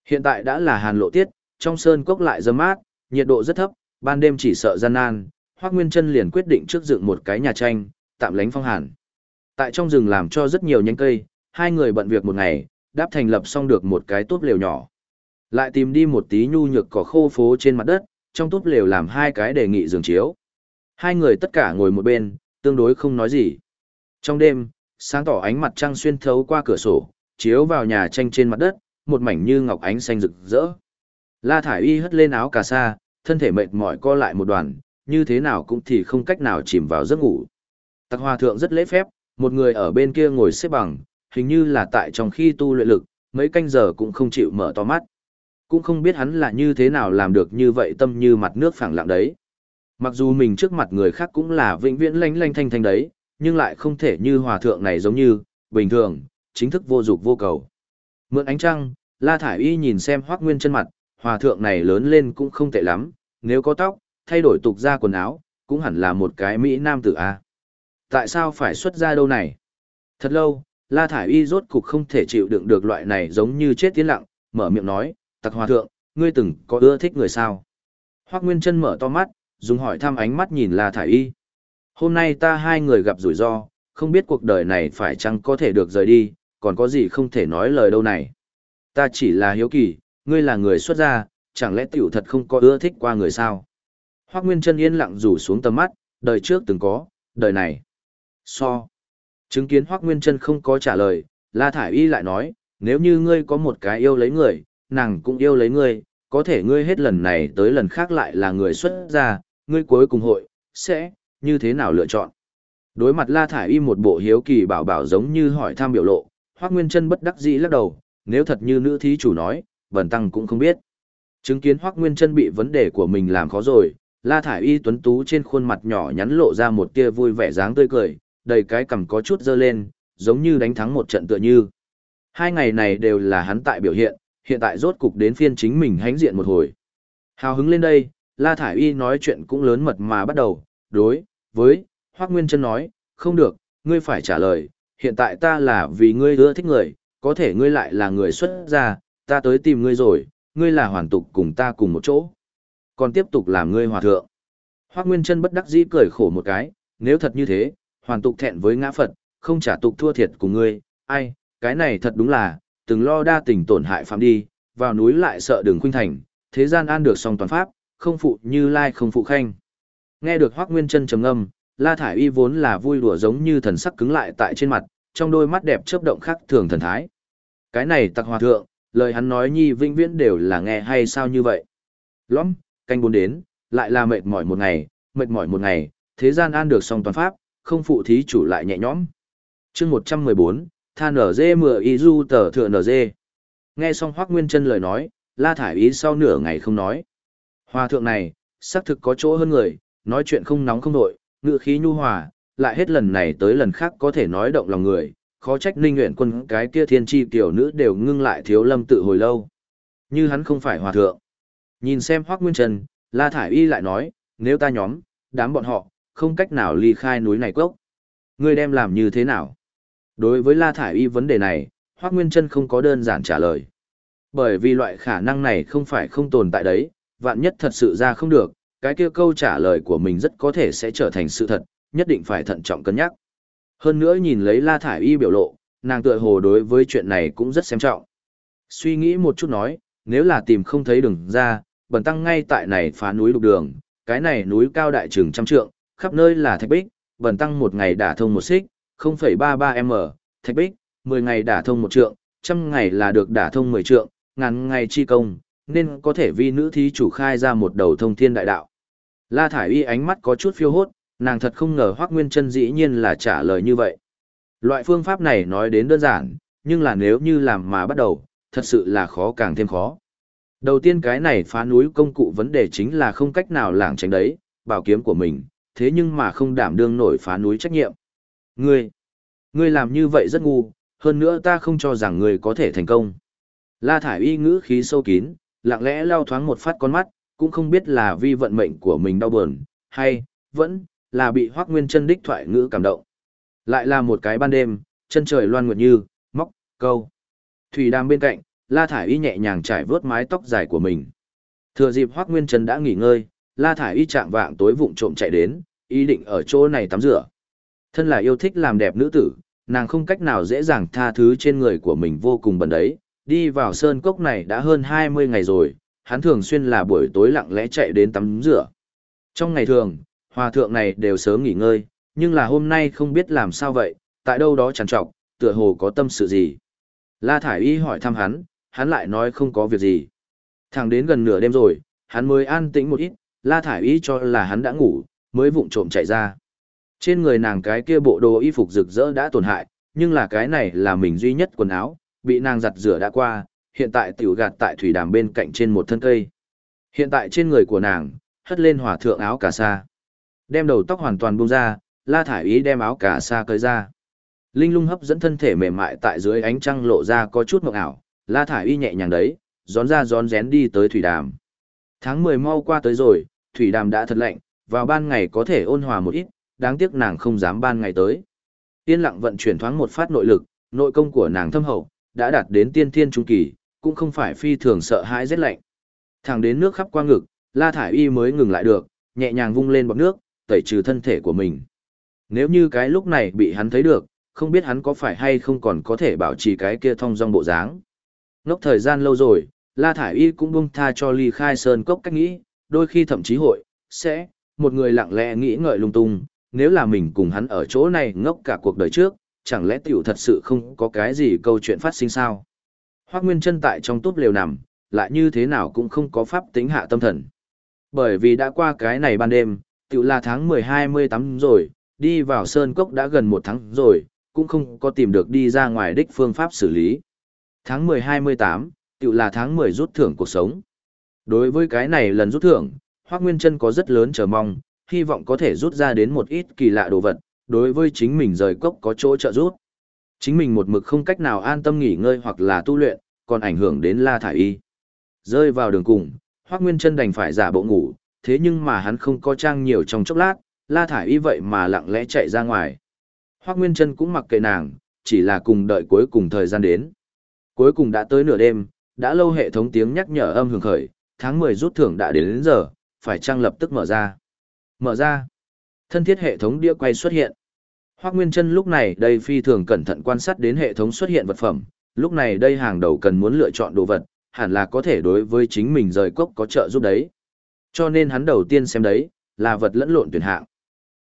Hiện tại đã là hàn lộ tiết, trong sơn cốc lại dâm mát, nhiệt độ rất thấp, ban đêm chỉ sợ gian nan, Hoắc Nguyên Chân liền quyết định trước dựng một cái nhà tranh, tạm lánh phong hàn. Tại trong rừng làm cho rất nhiều nhánh cây, hai người bận việc một ngày, đáp thành lập xong được một cái tốt lều nhỏ. Lại tìm đi một tí nhu nhược cỏ khô phố trên mặt đất, trong tốt lều làm hai cái đề nghị giường chiếu. Hai người tất cả ngồi một bên, tương đối không nói gì. Trong đêm, sáng tỏ ánh mặt trăng xuyên thấu qua cửa sổ, chiếu vào nhà tranh trên mặt đất, một mảnh như ngọc ánh xanh rực rỡ. La Thải Y hất lên áo cà sa, thân thể mệt mỏi co lại một đoàn, như thế nào cũng thì không cách nào chìm vào giấc ngủ. Tạc hòa thượng rất lễ phép, một người ở bên kia ngồi xếp bằng, hình như là tại trong khi tu luyện lực, mấy canh giờ cũng không chịu mở to mắt. Cũng không biết hắn là như thế nào làm được như vậy tâm như mặt nước phẳng lặng đấy. Mặc dù mình trước mặt người khác cũng là vĩnh viễn lanh lanh thanh thanh đấy, nhưng lại không thể như hòa thượng này giống như, bình thường, chính thức vô dục vô cầu. Mượn ánh trăng, La Thải Y nhìn xem Hoắc Nguyên chân mặt, hòa thượng này lớn lên cũng không tệ lắm, nếu có tóc, thay đổi tục ra quần áo, cũng hẳn là một cái Mỹ Nam tử A. Tại sao phải xuất ra đâu này? Thật lâu, La Thải Y rốt cục không thể chịu đựng được loại này giống như chết tiến lặng, mở miệng nói, tặc hòa thượng, ngươi từng có ưa thích người sao? Hoác Nguyên chân mở to mắt, dùng hỏi thăm ánh mắt nhìn La Thải Y. Hôm nay ta hai người gặp rủi ro, không biết cuộc đời này phải chăng có thể được rời đi, còn có gì không thể nói lời đâu này. Ta chỉ là hiếu kỳ, ngươi là người xuất gia, chẳng lẽ tiểu thật không có ưa thích qua người sao? Hoác Nguyên Trân yên lặng rủ xuống tầm mắt, đời trước từng có, đời này. So. Chứng kiến Hoác Nguyên Trân không có trả lời, La Thải Y lại nói, nếu như ngươi có một cái yêu lấy người, nàng cũng yêu lấy ngươi, có thể ngươi hết lần này tới lần khác lại là người xuất gia, ngươi cuối cùng hội, sẽ, như thế nào lựa chọn? Đối mặt La Thải Y một bộ hiếu kỳ bảo bảo giống như hỏi thăm biểu lộ, Hoác Nguyên Trân bất đắc dĩ lắc đầu, nếu thật như nữ thí chủ nói, bần tăng cũng không biết. Chứng kiến Hoắc Nguyên chân bị vấn đề của mình làm khó rồi, La Thải Y tuấn tú trên khuôn mặt nhỏ nhắn lộ ra một tia vui vẻ dáng tươi cười, đầy cái cằm có chút dơ lên, giống như đánh thắng một trận tựa như. Hai ngày này đều là hắn tại biểu hiện, hiện tại rốt cục đến phiên chính mình hãnh diện một hồi. Hào hứng lên đây, La Thải Y nói chuyện cũng lớn mật mà bắt đầu, đối, với, Hoác Nguyên Trân nói, không được, ngươi phải trả lời, hiện tại ta là vì ngươi ưa thích người, có thể ngươi lại là người xuất gia, ta tới tìm ngươi rồi, ngươi là hoàn tục cùng ta cùng một chỗ. Còn tiếp tục làm ngươi hòa thượng. Hoác Nguyên Trân bất đắc dĩ cười khổ một cái, nếu thật như thế, hoàn tục thẹn với ngã Phật, không trả tục thua thiệt cùng ngươi, ai, cái này thật đúng là, từng lo đa tình tổn hại phạm đi, vào núi lại sợ đường khuynh thành, thế gian an được song toàn pháp, không phụ như lai không phụ khanh. Nghe được Hoắc Nguyên Chân trầm ngâm, La Thải Y vốn là vui đùa giống như thần sắc cứng lại tại trên mặt, trong đôi mắt đẹp chớp động khác thường thần thái. Cái này tặc hòa thượng, lời hắn nói nhi vĩnh viễn đều là nghe hay sao như vậy. Lõm, canh bốn đến, lại là mệt mỏi một ngày, mệt mỏi một ngày, thế gian an được song toàn pháp, không phụ thí chủ lại nhẹ nhõm. chương 114, tha nở dê mửa y du tờ thừa nở dê. Nghe xong Hoác Nguyên chân lời nói, La Thải Ý sau nửa ngày không nói. Hòa thượng này, xác thực có chỗ hơn người, nói chuyện không nóng không nội, ngựa khí nhu hòa, lại hết lần này tới lần khác có thể nói động lòng người, khó trách ninh nguyện quân cái kia thiên tri tiểu nữ đều ngưng lại thiếu lâm tự hồi lâu. Như hắn không phải hòa thượng. Nhìn xem Hoác Nguyên Trần, La Thải Y lại nói, nếu ta nhóm, đám bọn họ, không cách nào ly khai núi này cốc. Ngươi đem làm như thế nào? Đối với La Thải Y vấn đề này, Hoác Nguyên Trân không có đơn giản trả lời. Bởi vì loại khả năng này không phải không tồn tại đấy, vạn nhất thật sự ra không được, cái kia câu trả lời của mình rất có thể sẽ trở thành sự thật, nhất định phải thận trọng cân nhắc. Hơn nữa nhìn lấy La Thải Y biểu lộ, nàng tựa hồ đối với chuyện này cũng rất xem trọng. Suy nghĩ một chút nói, nếu là tìm không thấy đường ra, bần tăng ngay tại này phá núi lục đường, cái này núi cao đại trường trăm trượng, khắp nơi là thạch bích, bần tăng một ngày đả thông một xích, 0,33m, thạch bích, 10 ngày đả thông một trượng, trăm ngày là được đả thông 10 trượng, ngàn ngày chi công, nên có thể vi nữ thí chủ khai ra một đầu thông thiên đại đạo. La Thải Y ánh mắt có chút phiêu hốt, nàng thật không ngờ Hoắc Nguyên Chân dĩ nhiên là trả lời như vậy. Loại phương pháp này nói đến đơn giản, nhưng là nếu như làm mà bắt đầu, thật sự là khó càng thêm khó. Đầu tiên cái này phá núi công cụ vấn đề chính là không cách nào lảng tránh đấy, bảo kiếm của mình, thế nhưng mà không đảm đương nổi phá núi trách nhiệm. Ngươi, ngươi làm như vậy rất ngu, hơn nữa ta không cho rằng ngươi có thể thành công. La Thải Y ngữ khí sâu kín, lặng lẽ lao thoáng một phát con mắt, cũng không biết là vì vận mệnh của mình đau buồn, hay, vẫn, là bị Hoác Nguyên chân đích thoại ngữ cảm động. Lại là một cái ban đêm, chân trời loan nguyệt như, móc, câu. Thủy đàm bên cạnh, La Thải Y nhẹ nhàng trải vớt mái tóc dài của mình. Thừa dịp Hoác Nguyên chân đã nghỉ ngơi, La Thải Y chạm vạng tối vụng trộm chạy đến, ý định ở chỗ này tắm rửa. Thân là yêu thích làm đẹp nữ tử, nàng không cách nào dễ dàng tha thứ trên người của mình vô cùng bẩn đấy. Đi vào sơn cốc này đã hơn 20 ngày rồi, hắn thường xuyên là buổi tối lặng lẽ chạy đến tắm rửa. Trong ngày thường, hòa thượng này đều sớm nghỉ ngơi, nhưng là hôm nay không biết làm sao vậy, tại đâu đó trằn trọc, tựa hồ có tâm sự gì. La Thải Y hỏi thăm hắn, hắn lại nói không có việc gì. Thẳng đến gần nửa đêm rồi, hắn mới an tĩnh một ít, La Thải Y cho là hắn đã ngủ, mới vụng trộm chạy ra. Trên người nàng cái kia bộ đồ y phục rực rỡ đã tổn hại, nhưng là cái này là mình duy nhất quần áo, bị nàng giặt rửa đã qua, hiện tại tiểu gạt tại thủy đàm bên cạnh trên một thân cây. Hiện tại trên người của nàng, hất lên hỏa thượng áo cà sa. Đem đầu tóc hoàn toàn buông ra, La Thải Ý đem áo cà sa cởi ra. Linh lung hấp dẫn thân thể mềm mại tại dưới ánh trăng lộ ra có chút mộng ảo, La Thải Y nhẹ nhàng đấy, gión ra gión rén đi tới thủy đàm. Tháng 10 mau qua tới rồi, thủy đàm đã thật lạnh, vào ban ngày có thể ôn hòa một ít, đáng tiếc nàng không dám ban ngày tới. Yên lặng vận chuyển thoáng một phát nội lực, nội công của nàng thâm hậu, đã đạt đến tiên thiên trung kỳ, cũng không phải phi thường sợ hãi rét lạnh. Thẳng đến nước khắp qua ngực, La Thải Y mới ngừng lại được, nhẹ nhàng vung lên bọt nước, tẩy trừ thân thể của mình. Nếu như cái lúc này bị hắn thấy được, không biết hắn có phải hay không còn có thể bảo trì cái kia thông dong bộ dáng. Ngốc thời gian lâu rồi, La Thải Y cũng buông tha cho ly khai sơn cốc cách nghĩ, đôi khi thậm chí hội, sẽ, một người lặng lẽ nghĩ ngợi lung tung, nếu là mình cùng hắn ở chỗ này ngốc cả cuộc đời trước, chẳng lẽ tiểu thật sự không có cái gì câu chuyện phát sinh sao? Hoác Nguyên chân tại trong túp lều nằm, lại như thế nào cũng không có pháp tính hạ tâm thần. Bởi vì đã qua cái này ban đêm, Tự là tháng 10-28 rồi, đi vào Sơn Cốc đã gần một tháng rồi, cũng không có tìm được đi ra ngoài đích phương pháp xử lý. Tháng 10-28, tự là tháng 10 rút thưởng cuộc sống. Đối với cái này lần rút thưởng, Hoác Nguyên Trân có rất lớn chờ mong, hy vọng có thể rút ra đến một ít kỳ lạ đồ vật, đối với chính mình rời cốc có chỗ trợ rút. Chính mình một mực không cách nào an tâm nghỉ ngơi hoặc là tu luyện, còn ảnh hưởng đến La Thải Y. Rơi vào đường cùng, Hoác Nguyên Trân đành phải giả bộ ngủ, thế nhưng mà hắn không có trang nhiều trong chốc lát, La Thải Y vậy mà lặng lẽ chạy ra ngoài. Hoác Nguyên Trân cũng mặc kệ nàng, chỉ là cùng đợi cuối cùng thời gian đến. Cuối cùng đã tới nửa đêm, đã lâu hệ thống tiếng nhắc nhở âm hưởng khởi, tháng 10 rút thưởng đã đến, đến giờ, phải trang lập tức mở ra. Mở ra. Thân thiết hệ thống đĩa quay xuất hiện. Hoác Nguyên Trân lúc này đây phi thường cẩn thận quan sát đến hệ thống xuất hiện vật phẩm, lúc này đây hàng đầu cần muốn lựa chọn đồ vật, hẳn là có thể đối với chính mình rời cốc có trợ giúp đấy. Cho nên hắn đầu tiên xem đấy, là vật lẫn lộn tuyển hạng.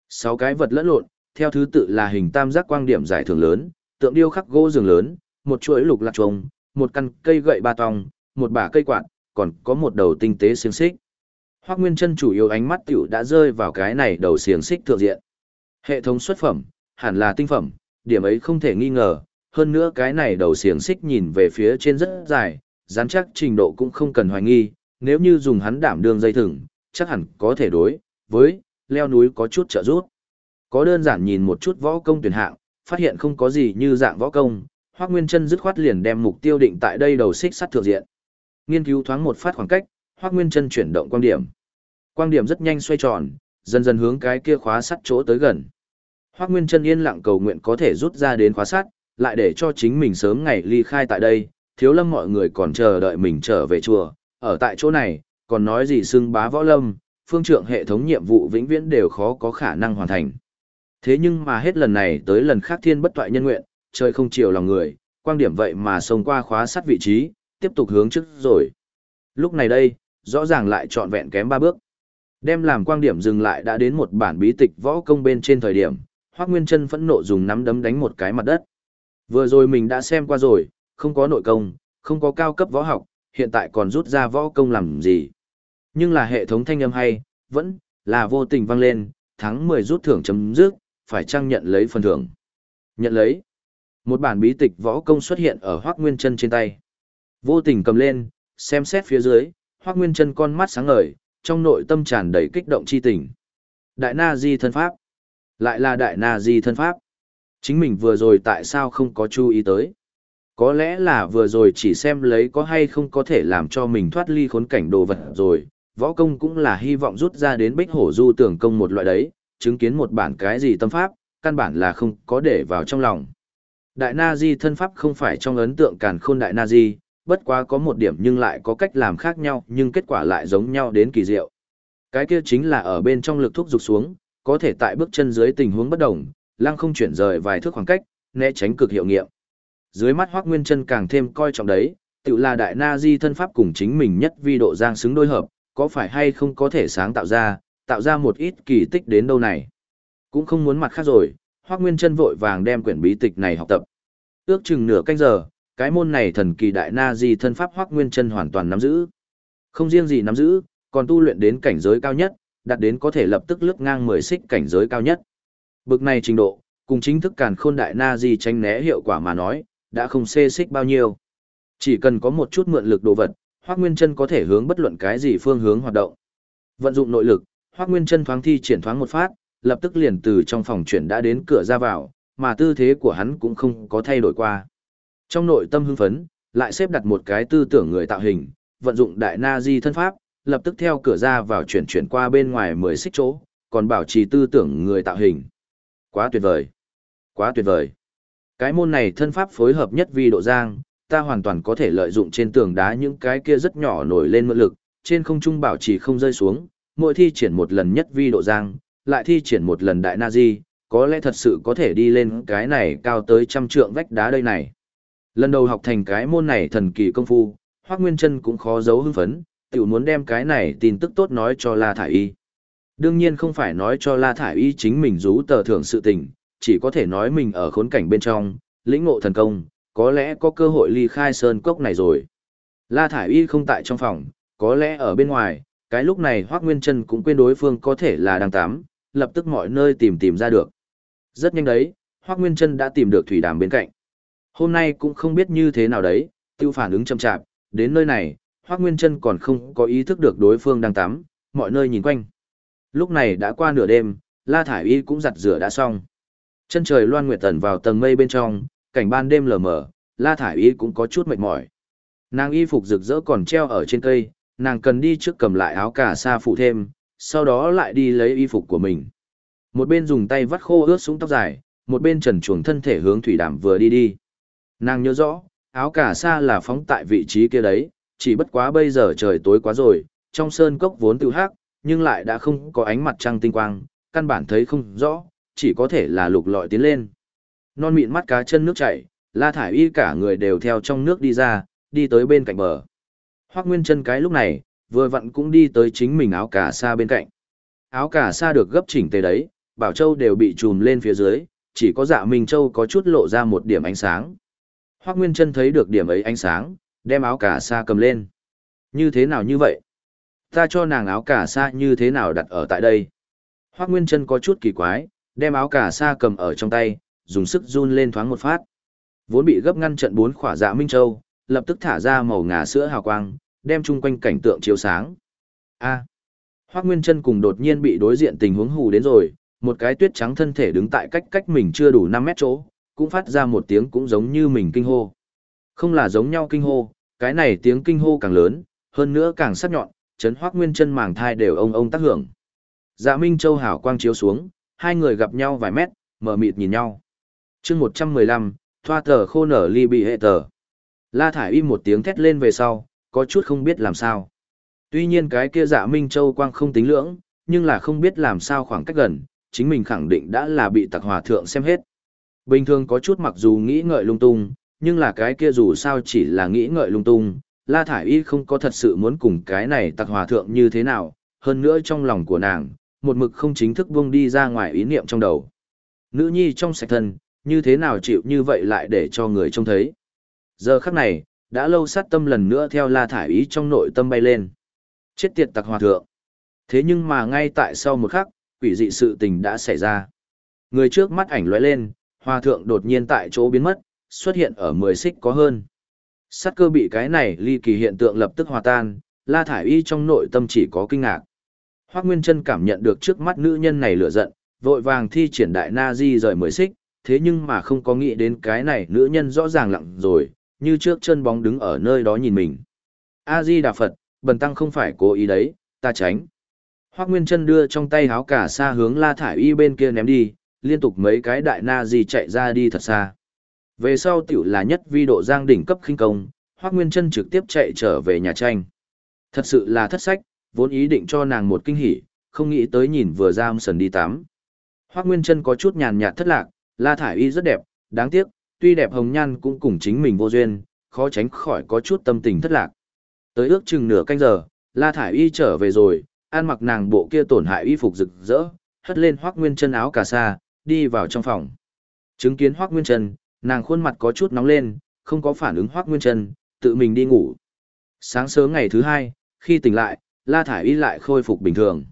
Sáu cái vật lẫn lộn, theo thứ tự là hình tam giác quang điểm giải thưởng lớn, tượng điêu khắc gỗ giường lớn, một chuỗi lục lạc trông, một căn cây gậy ba tong, một bả cây quạt, còn có một đầu tinh tế xiềng xích. Hoắc Nguyên Chân chủ yếu ánh mắt tiểu đã rơi vào cái này đầu xiềng xích thượng diện. Hệ thống xuất phẩm, hẳn là tinh phẩm, điểm ấy không thể nghi ngờ, hơn nữa cái này đầu xiềng xích nhìn về phía trên rất dài, dán chắc trình độ cũng không cần hoài nghi, nếu như dùng hắn đảm đương dây thừng, chắc hẳn có thể đối với leo núi có chút trợ giúp. Có đơn giản nhìn một chút võ công tuyển hạng, phát hiện không có gì như dạng võ công, Hoắc Nguyên Chân dứt khoát liền đem mục tiêu định tại đây đầu xích sắt thượng diện. Nghiên cứu thoáng một phát khoảng cách, Hoắc Nguyên Chân chuyển động quang điểm. Quang điểm rất nhanh xoay tròn, dần dần hướng cái kia khóa sắt chỗ tới gần. Hoắc Nguyên Chân yên lặng cầu nguyện có thể rút ra đến khóa sắt, lại để cho chính mình sớm ngày ly khai tại đây, thiếu lâm mọi người còn chờ đợi mình trở về chùa, ở tại chỗ này, còn nói gì xưng bá võ lâm, phương trượng hệ thống nhiệm vụ vĩnh viễn đều khó có khả năng hoàn thành. Thế nhưng mà hết lần này tới lần khác thiên bất toại nhân nguyện, trời không chiều lòng người, quang điểm vậy mà xông qua khóa sắt vị trí, tiếp tục hướng trước rồi. Lúc này đây, rõ ràng lại trọn vẹn kém ba bước. Đem làm quang điểm dừng lại đã đến một bản bí tịch võ công bên trên thời điểm, Hoắc Nguyên Chân phẫn nộ dùng nắm đấm đánh một cái mặt đất. Vừa rồi mình đã xem qua rồi, không có nội công, không có cao cấp võ học, hiện tại còn rút ra võ công làm gì. Nhưng là hệ thống thanh âm hay, vẫn là vô tình vang lên, tháng 10 rút thưởng chấm dứt, phải chăng nhận lấy phần thưởng. Nhận lấy. Một bản bí tịch võ công xuất hiện ở Hoắc Nguyên Chân trên tay. Vô tình cầm lên, xem xét phía dưới, Hoắc Nguyên Chân con mắt sáng ngời, trong nội tâm tràn đầy kích động chi tình. Đại Na Di thân pháp. Lại là Đại Na Di thân pháp. Chính mình vừa rồi tại sao không có chú ý tới? Có lẽ là vừa rồi chỉ xem lấy có hay không có thể làm cho mình thoát ly khốn cảnh đồ vật rồi, võ công cũng là hy vọng rút ra đến bích hổ du tưởng công một loại đấy, chứng kiến một bản cái gì tâm pháp, căn bản là không có để vào trong lòng. Đại Na Di thân pháp không phải trong ấn tượng càn khôn Đại Na Di, bất quá có một điểm nhưng lại có cách làm khác nhau nhưng kết quả lại giống nhau đến kỳ diệu. Cái kia chính là ở bên trong lực thúc dục xuống, có thể tại bước chân dưới tình huống bất đồng, lăng không chuyển rời vài thước khoảng cách, né tránh cực hiệu nghiệm. Dưới mắt Hoắc Nguyên Chân càng thêm coi trọng đấy, tự là đại na di thân pháp cùng chính mình nhất vi độ giang xứng đôi hợp, có phải hay không có thể sáng tạo ra, tạo ra một ít kỳ tích đến đâu này. Cũng không muốn mặt khác rồi, Hoắc Nguyên Chân vội vàng đem quyển bí tịch này học tập. Ước chừng nửa canh giờ, cái môn này thần kỳ đại na di thân pháp Hoắc Nguyên Chân hoàn toàn nắm giữ. Không riêng gì nắm giữ, còn tu luyện đến cảnh giới cao nhất, đạt đến có thể lập tức lướt ngang 10 xích cảnh giới cao nhất. Bực này trình độ, cùng chính thức càn khôn đại na di tránh né hiệu quả mà nói, đã không xê xích bao nhiêu. Chỉ cần có một chút mượn lực đồ vật, Hoắc Nguyên Chân có thể hướng bất luận cái gì phương hướng hoạt động. Vận dụng nội lực, Hoắc Nguyên Chân thoáng thi triển thoáng một phát, lập tức liền từ trong phòng chuyển đã đến cửa ra vào, mà tư thế của hắn cũng không có thay đổi qua. Trong nội tâm hưng phấn, lại xếp đặt một cái tư tưởng người tạo hình, vận dụng đại na di thân pháp, lập tức theo cửa ra vào chuyển chuyển qua bên ngoài mười xích chỗ, còn bảo trì tư tưởng người tạo hình. Quá tuyệt vời! Quá tuyệt vời! Cái môn này thân pháp phối hợp nhất vi độ giang, ta hoàn toàn có thể lợi dụng trên tường đá những cái kia rất nhỏ nổi lên mượn lực, trên không trung bảo trì không rơi xuống, mỗi thi triển một lần nhất vi độ giang, lại thi triển một lần đại na di, có lẽ thật sự có thể đi lên cái này cao tới trăm trượng vách đá đây này. Lần đầu học thành cái môn này thần kỳ công phu, Hoắc Nguyên Chân cũng khó giấu hưng phấn, tiểu muốn đem cái này tin tức tốt nói cho La Thải Y. Đương nhiên không phải nói cho La Thải Y chính mình rú tờ thưởng sự tình, chỉ có thể nói mình ở khốn cảnh bên trong, lĩnh ngộ thần công, có lẽ có cơ hội ly khai sơn cốc này rồi. La Thải Y không tại trong phòng, có lẽ ở bên ngoài, cái lúc này Hoác Nguyên Trân cũng quên đối phương có thể là đang tắm, lập tức mọi nơi tìm tìm ra được. Rất nhanh đấy, Hoác Nguyên Trân đã tìm được thủy đàm bên cạnh. Hôm nay cũng không biết như thế nào đấy, tiêu phản ứng chậm chạp, đến nơi này, Hoác Nguyên Trân còn không có ý thức được đối phương đang tắm, mọi nơi nhìn quanh. Lúc này đã qua nửa đêm, La Thải Y cũng giặt rửa đã xong. Chân trời loan nguyệt tần vào tầng mây bên trong, cảnh ban đêm lờ mờ, La Thải Y cũng có chút mệt mỏi. Nàng y phục rực rỡ còn treo ở trên cây, nàng cần đi trước cầm lại áo cà sa phụ thêm, sau đó lại đi lấy y phục của mình. Một bên dùng tay vắt khô ướt súng tóc dài, một bên trần chuồng thân thể hướng thủy đàm vừa đi đi. Nàng nhớ rõ, áo cà sa là phóng tại vị trí kia đấy, chỉ bất quá bây giờ trời tối quá rồi, trong sơn cốc vốn tự hắc, nhưng lại đã không có ánh mặt trăng tinh quang, căn bản thấy không rõ, chỉ có thể là lục lọi tiến lên. Non mịn mắt cá chân nước chảy, La Thải Y cả người đều theo trong nước đi ra, đi tới bên cạnh bờ. Hoắc Nguyên chân cái lúc này, vừa vặn cũng đi tới chính mình áo cà sa bên cạnh. Áo cà sa được gấp chỉnh tề đấy, Bảo Châu đều bị trùm lên phía dưới, chỉ có Dạ Minh Châu có chút lộ ra một điểm ánh sáng. Hoắc Nguyên chân thấy được điểm ấy ánh sáng, đem áo cà sa cầm lên. Như thế nào như vậy? Ta cho nàng áo cà sa như thế nào đặt ở tại đây? Hoắc Nguyên chân có chút kỳ quái, đem áo cà sa cầm ở trong tay, dùng sức run lên thoáng một phát. Vốn bị gấp ngăn trận bốn khỏa dạ Minh Châu, lập tức thả ra màu ngà sữa hào quang, đem chung quanh cảnh tượng chiếu sáng. A. À. Hoắc Nguyên Chân cùng đột nhiên bị đối diện tình huống hù đến rồi, một cái tuyết trắng thân thể đứng tại cách cách mình chưa đủ 5 mét chỗ, cũng phát ra một tiếng cũng giống như mình kinh hô. Không là giống nhau kinh hô, cái này tiếng kinh hô càng lớn, hơn nữa càng sắc nhọn, chấn Hoắc Nguyên Chân màng thai đều ông ông tác hưởng. Dạ Minh Châu hào quang chiếu xuống, hai người gặp nhau vài mét, mở mịt nhìn nhau. Chương 115, thoa tờ khô nở ly bị hệ tờ. La Thải im một tiếng thét lên về sau, có chút không biết làm sao. Tuy nhiên cái kia dạ Minh Châu quang không tính lưỡng, nhưng là không biết làm sao khoảng cách gần, chính mình khẳng định đã là bị tặc hòa thượng xem hết. Bình thường có chút mặc dù nghĩ ngợi lung tung, nhưng là cái kia dù sao chỉ là nghĩ ngợi lung tung, La Thải Y không có thật sự muốn cùng cái này tặc hòa thượng như thế nào, hơn nữa trong lòng của nàng, một mực không chính thức buông đi ra ngoài ý niệm trong đầu. Nữ nhi trong sạch thân, như thế nào chịu như vậy lại để cho người trông thấy. Giờ khắc này, đã lâu sát tâm lần nữa theo la thải ý trong nội tâm bay lên. Chết tiệt tặc hòa thượng. Thế nhưng mà ngay tại sau một khắc, quỷ dị sự tình đã xảy ra. Người trước mắt ảnh lóe lên, hòa thượng đột nhiên tại chỗ biến mất, xuất hiện ở mười xích có hơn. Sát cơ bị cái này ly kỳ hiện tượng lập tức hòa tan, la thải y trong nội tâm chỉ có kinh ngạc. Hoác Nguyên Trân cảm nhận được trước mắt nữ nhân này lửa giận, vội vàng thi triển đại na di rời mới xích, thế nhưng mà không có nghĩ đến cái này nữ nhân rõ ràng lặng rồi, như trước chân bóng đứng ở nơi đó nhìn mình. A-di Đà Phật, bần tăng không phải cố ý đấy, ta tránh. Hoác Nguyên Trân đưa trong tay háo cả xa hướng La Thải Y bên kia ném đi, liên tục mấy cái đại na di chạy ra đi thật xa. Về sau tiểu là nhất vi độ giang đỉnh cấp khinh công, Hoác Nguyên Trân trực tiếp chạy trở về nhà tranh. Thật sự là thất sách, vốn ý định cho nàng một kinh hỉ, không nghĩ tới nhìn vừa ra sần đi tắm. Hoác Nguyên Trân có chút nhàn nhạt thất lạc, La Thải Y rất đẹp, đáng tiếc, tuy đẹp hồng nhan cũng cùng chính mình vô duyên, khó tránh khỏi có chút tâm tình thất lạc. Tới ước chừng nửa canh giờ, La Thải Y trở về rồi, ăn mặc nàng bộ kia tổn hại y phục rực rỡ, hất lên Hoắc Nguyên Chân áo cà sa, đi vào trong phòng. Chứng kiến Hoắc Nguyên Chân, nàng khuôn mặt có chút nóng lên, không có phản ứng Hoắc Nguyên Chân, tự mình đi ngủ. Sáng sớm ngày thứ hai, khi tỉnh lại, La Thải Y lại khôi phục bình thường.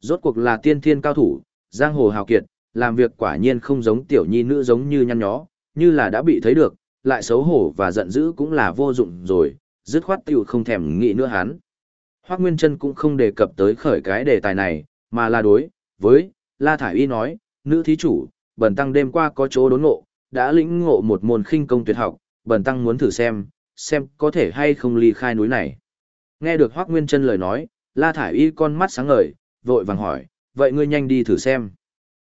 Rốt cuộc là tiên thiên cao thủ, giang hồ hào kiệt, làm việc quả nhiên không giống tiểu nhi nữ giống như nhăn nhó, như là đã bị thấy được, lại xấu hổ và giận dữ cũng là vô dụng rồi, dứt khoát tiểu không thèm nghĩ nữa hắn. Hoác Nguyên Trân cũng không đề cập tới khởi cái đề tài này, mà là đối, với, La Thải Y nói, nữ thí chủ, bần tăng đêm qua có chỗ đốn ngộ, đã lĩnh ngộ một môn khinh công tuyệt học, bần tăng muốn thử xem, xem có thể hay không ly khai núi này. Nghe được Hoác Nguyên Trân lời nói, La Thải Y con mắt sáng ngời, vội vàng hỏi, vậy ngươi nhanh đi thử xem.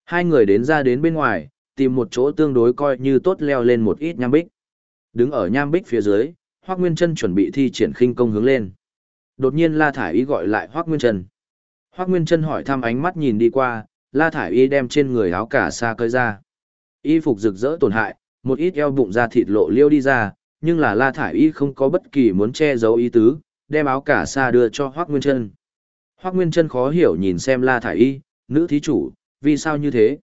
Hai người đến ra đến bên ngoài, tìm một chỗ tương đối coi như tốt leo lên một ít nham bích. Đứng ở nham bích phía dưới, Hoác Nguyên Trân chuẩn bị thi triển khinh công hướng lên. Đột nhiên La Thải Y gọi lại Hoác Nguyên Trân. Hoác Nguyên Trân hỏi thăm ánh mắt nhìn đi qua, La Thải Y đem trên người áo cả sa cơi ra. Y phục rực rỡ tổn hại, một ít eo bụng da thịt lộ liêu đi ra, nhưng là La Thải Y không có bất kỳ muốn che giấu ý tứ, đem áo cả sa đưa cho Hoác Nguyên Trân. Hoác Nguyên Trân khó hiểu nhìn xem La Thải Y, nữ thí chủ, vì sao như thế?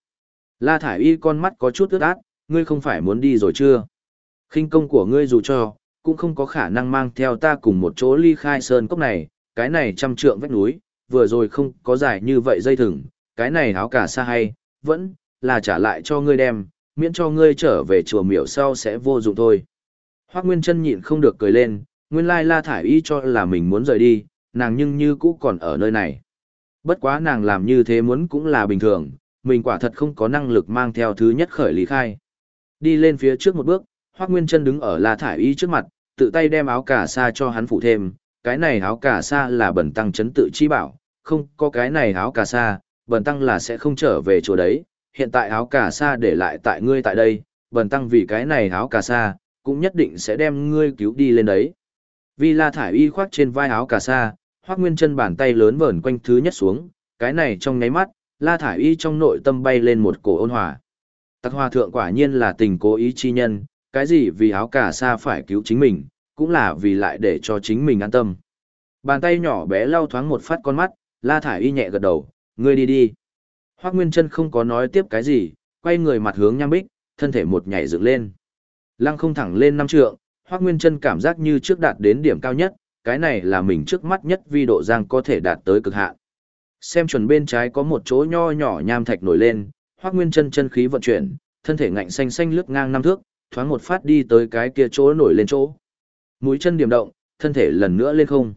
La Thải Y con mắt có chút ướt át, ngươi không phải muốn đi rồi chưa? khinh công của ngươi dù cho, cũng không có khả năng mang theo ta cùng một chỗ ly khai sơn cốc này, cái này trăm trượng vách núi, vừa rồi không có dài như vậy dây thừng, cái này áo cả xa hay, vẫn là trả lại cho ngươi đem, miễn cho ngươi trở về chùa miểu sau sẽ vô dụng thôi. Hoác Nguyên chân nhịn không được cười lên, nguyên lai la thải y cho là mình muốn rời đi, nàng nhưng như cũ còn ở nơi này. Bất quá nàng làm như thế muốn cũng là bình thường, mình quả thật không có năng lực mang theo thứ nhất khởi lý khai. Đi lên phía trước một bước, Hoác Nguyên chân đứng ở la thải y trước mặt, tự tay đem áo cà sa cho hắn phụ thêm, cái này áo cà sa là bẩn tăng chấn tự chi bảo, không có cái này áo cà sa, bẩn tăng là sẽ không trở về chỗ đấy, hiện tại áo cà sa để lại tại ngươi tại đây, bẩn tăng vì cái này áo cà sa, cũng nhất định sẽ đem ngươi cứu đi lên đấy. Vì la thải y khoác trên vai áo cà sa, hoác nguyên chân bàn tay lớn vờn quanh thứ nhất xuống, cái này trong nháy mắt, la thải y trong nội tâm bay lên một cổ ôn hòa. Tặc hòa thượng quả nhiên là tình cố ý chi nhân, cái gì vì áo cà sa phải cứu chính mình, cũng là vì lại để cho chính mình an tâm. Bàn tay nhỏ bé lau thoáng một phát con mắt, La Thải Y nhẹ gật đầu, ngươi đi đi. Hoác Nguyên Trân không có nói tiếp cái gì, quay người mặt hướng nham bích, thân thể một nhảy dựng lên. Lăng không thẳng lên năm trượng, Hoác Nguyên Trân cảm giác như trước đạt đến điểm cao nhất, cái này là mình trước mắt nhất vi độ giang có thể đạt tới cực hạn. Xem chuẩn bên trái có một chỗ nho nhỏ nham thạch nổi lên, Hoác Nguyên Trân chân khí vận chuyển, thân thể ngạnh xanh xanh lướt ngang năm thước, thoáng một phát đi tới cái kia chỗ nổi lên chỗ. Mũi chân điểm động, thân thể lần nữa lên không.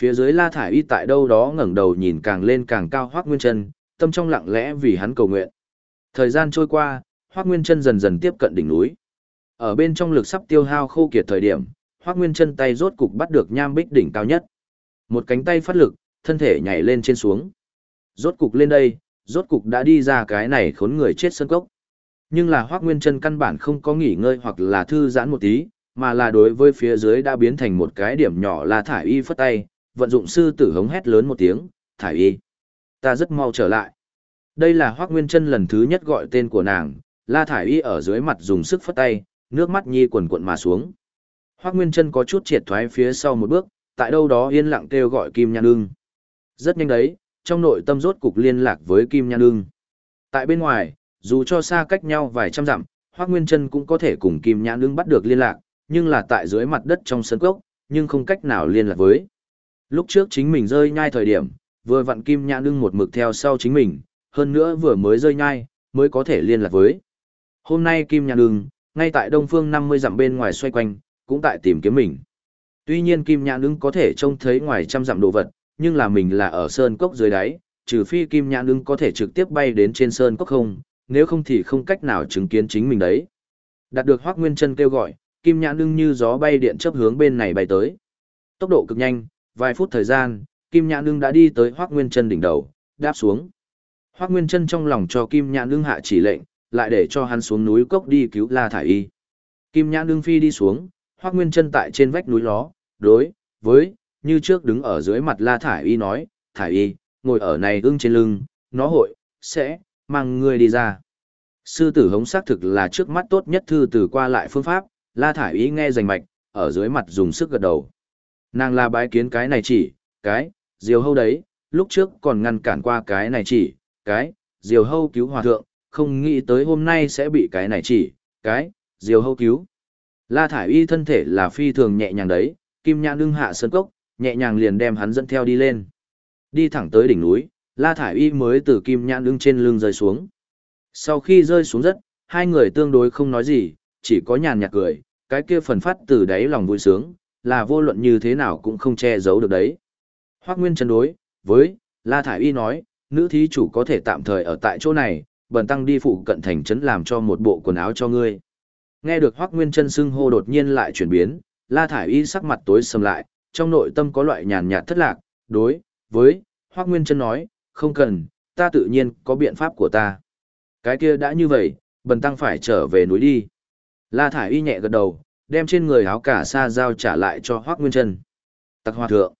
Phía dưới La Thải Y tại đâu đó ngẩng đầu nhìn càng lên càng cao Hoắc Nguyên Chân, tâm trong lặng lẽ vì hắn cầu nguyện. Thời gian trôi qua, Hoắc Nguyên Chân dần dần tiếp cận đỉnh núi. Ở bên trong lực sắp tiêu hao khô kiệt thời điểm, Hoắc Nguyên Chân tay rốt cục bắt được nham bích đỉnh cao nhất. Một cánh tay phát lực, thân thể nhảy lên trên xuống. Rốt cục lên đây, rốt cục đã đi ra cái này khốn người chết sân cốc. Nhưng là Hoác Nguyên chân căn bản không có nghỉ ngơi hoặc là thư giãn một tí, mà là đối với phía dưới đã biến thành một cái điểm nhỏ là thải y phất tay, vận dụng sư tử hống hét lớn một tiếng, thải y. Ta rất mau trở lại. Đây là Hoác Nguyên chân lần thứ nhất gọi tên của nàng, La Thải Y ở dưới mặt dùng sức phất tay, nước mắt nhi quần quận mà xuống. Hoác Nguyên Trân có chút triệt thoái phía sau một bước, tại đâu đó yên lặng kêu gọi Kim Nhan Ưng. Rất nhanh đấy, trong nội tâm rốt cục liên lạc với Kim Nhan Ưng. Tại bên ngoài, dù cho xa cách nhau vài trăm dặm, Hoác Nguyên Trân cũng có thể cùng Kim Nhan Ưng bắt được liên lạc, nhưng là tại dưới mặt đất trong sân cốc, nhưng không cách nào liên lạc với. Lúc trước chính mình rơi nhai thời điểm, vừa vặn Kim Nhan Ưng một mực theo sau chính mình, hơn nữa vừa mới rơi nhai, mới có thể liên lạc với. Hôm nay Kim Nhan Ưng, ngay tại đông phương 50 dặm bên ngoài xoay quanh, cũng tại tìm kiếm mình. Tuy nhiên Kim Nhãn Ưng có thể trông thấy ngoài trăm dặm đồ vật, nhưng là mình là ở sơn cốc dưới đáy, trừ phi Kim Nhãn Ưng có thể trực tiếp bay đến trên sơn cốc không, nếu không thì không cách nào chứng kiến chính mình đấy. Đạt được Hoắc Nguyên Chân kêu gọi, Kim Nhãn Nưng như gió bay điện chớp hướng bên này bay tới. Tốc độ cực nhanh, vài phút thời gian, Kim Nhãn Nưng đã đi tới Hoắc Nguyên Chân đỉnh đầu, đáp xuống. Hoắc Nguyên Chân trong lòng cho Kim Nhãn Nưng hạ chỉ lệnh, lại để cho hắn xuống núi cốc đi cứu La Thải Y. Kim Nhãn Đương phi đi xuống, Hoắc Nguyên Chân tại trên vách núi ló, đối với như trước đứng ở dưới mặt La Thải Y nói, "Thải Y, ngồi ở này ưng trên lưng, nó hội sẽ mang ngươi đi ra. Sư tử hống xác thực là trước mắt tốt nhất thư từ qua lại phương pháp, La Thải Y nghe rành mạch, ở dưới mặt dùng sức gật đầu. Nàng là bái kiến cái này chỉ, cái, diều hâu đấy, lúc trước còn ngăn cản qua cái này chỉ, cái, diều hâu cứu hòa thượng, không nghĩ tới hôm nay sẽ bị cái này chỉ, cái, diều hâu cứu. La Thải Y thân thể là phi thường nhẹ nhàng đấy, kim nhãn đương hạ sơn cốc, nhẹ nhàng liền đem hắn dẫn theo đi lên. Đi thẳng tới đỉnh núi, La Thải Y mới từ kim nhãn đương trên lưng rơi xuống. Sau khi rơi xuống rất, hai người tương đối không nói gì, chỉ có nhàn nhạt cười, cái kia phần phát từ đáy lòng vui sướng, là vô luận như thế nào cũng không che giấu được đấy. Hoác Nguyên chân đối, với, La Thải Y nói, nữ thí chủ có thể tạm thời ở tại chỗ này, bần tăng đi phụ cận thành trấn làm cho một bộ quần áo cho ngươi. Nghe được Hoắc Nguyên chân xưng hô đột nhiên lại chuyển biến, La Thải Y sắc mặt tối sầm lại, trong nội tâm có loại nhàn nhạt thất lạc, đối, với, Hoắc Nguyên chân nói, không cần, ta tự nhiên có biện pháp của ta. Cái kia đã như vậy, bần tăng phải trở về núi đi. La Thải Y nhẹ gật đầu, đem trên người áo cả sa giao trả lại cho Hoắc Nguyên Trân. Tặc hòa thượng.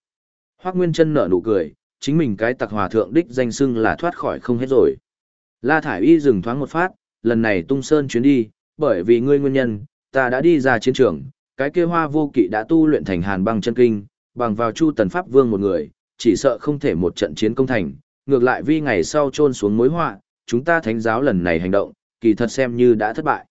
Hoắc Nguyên Trân nở nụ cười, chính mình cái tặc hòa thượng đích danh xưng là thoát khỏi không hết rồi. La Thải Y dừng thoáng một phát, lần này tung sơn chuyến đi, bởi vì ngươi nguyên nhân, ta đã đi ra chiến trường, cái kia hoa vô kỵ đã tu luyện thành hàn băng chân kinh, bằng vào chu tần pháp vương một người, chỉ sợ không thể một trận chiến công thành, ngược lại vì ngày sau trôn xuống mối họa, chúng ta thánh giáo lần này hành động, kỳ thật xem như đã thất bại.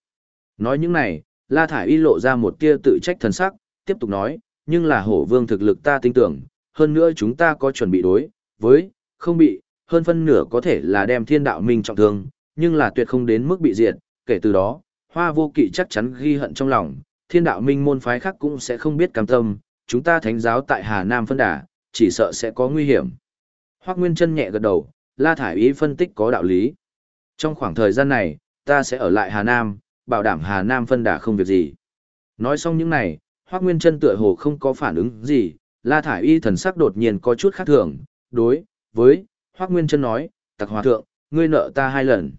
Nói những này, La Thải Y lộ ra một tia tự trách thần sắc, tiếp tục nói, nhưng là hổ vương thực lực ta tin tưởng, hơn nữa chúng ta có chuẩn bị đối, với, không bị, hơn phân nửa có thể là đem thiên đạo minh trọng thương, nhưng là tuyệt không đến mức bị diệt, kể từ đó, hoa vô kỵ chắc chắn ghi hận trong lòng, thiên đạo minh môn phái khác cũng sẽ không biết cam tâm, chúng ta thánh giáo tại Hà Nam phân đà, chỉ sợ sẽ có nguy hiểm. Hoác Nguyên chân nhẹ gật đầu, La Thải Y phân tích có đạo lý. Trong khoảng thời gian này, ta sẽ ở lại Hà Nam, bảo đảm Hà Nam phân đà không việc gì. Nói xong những này, Hoác Nguyên chân tựa hồ không có phản ứng gì, La Thải Y thần sắc đột nhiên có chút khác thường, đối, với, Hoác Nguyên Trân nói, tặc hòa thượng, ngươi nợ ta hai lần.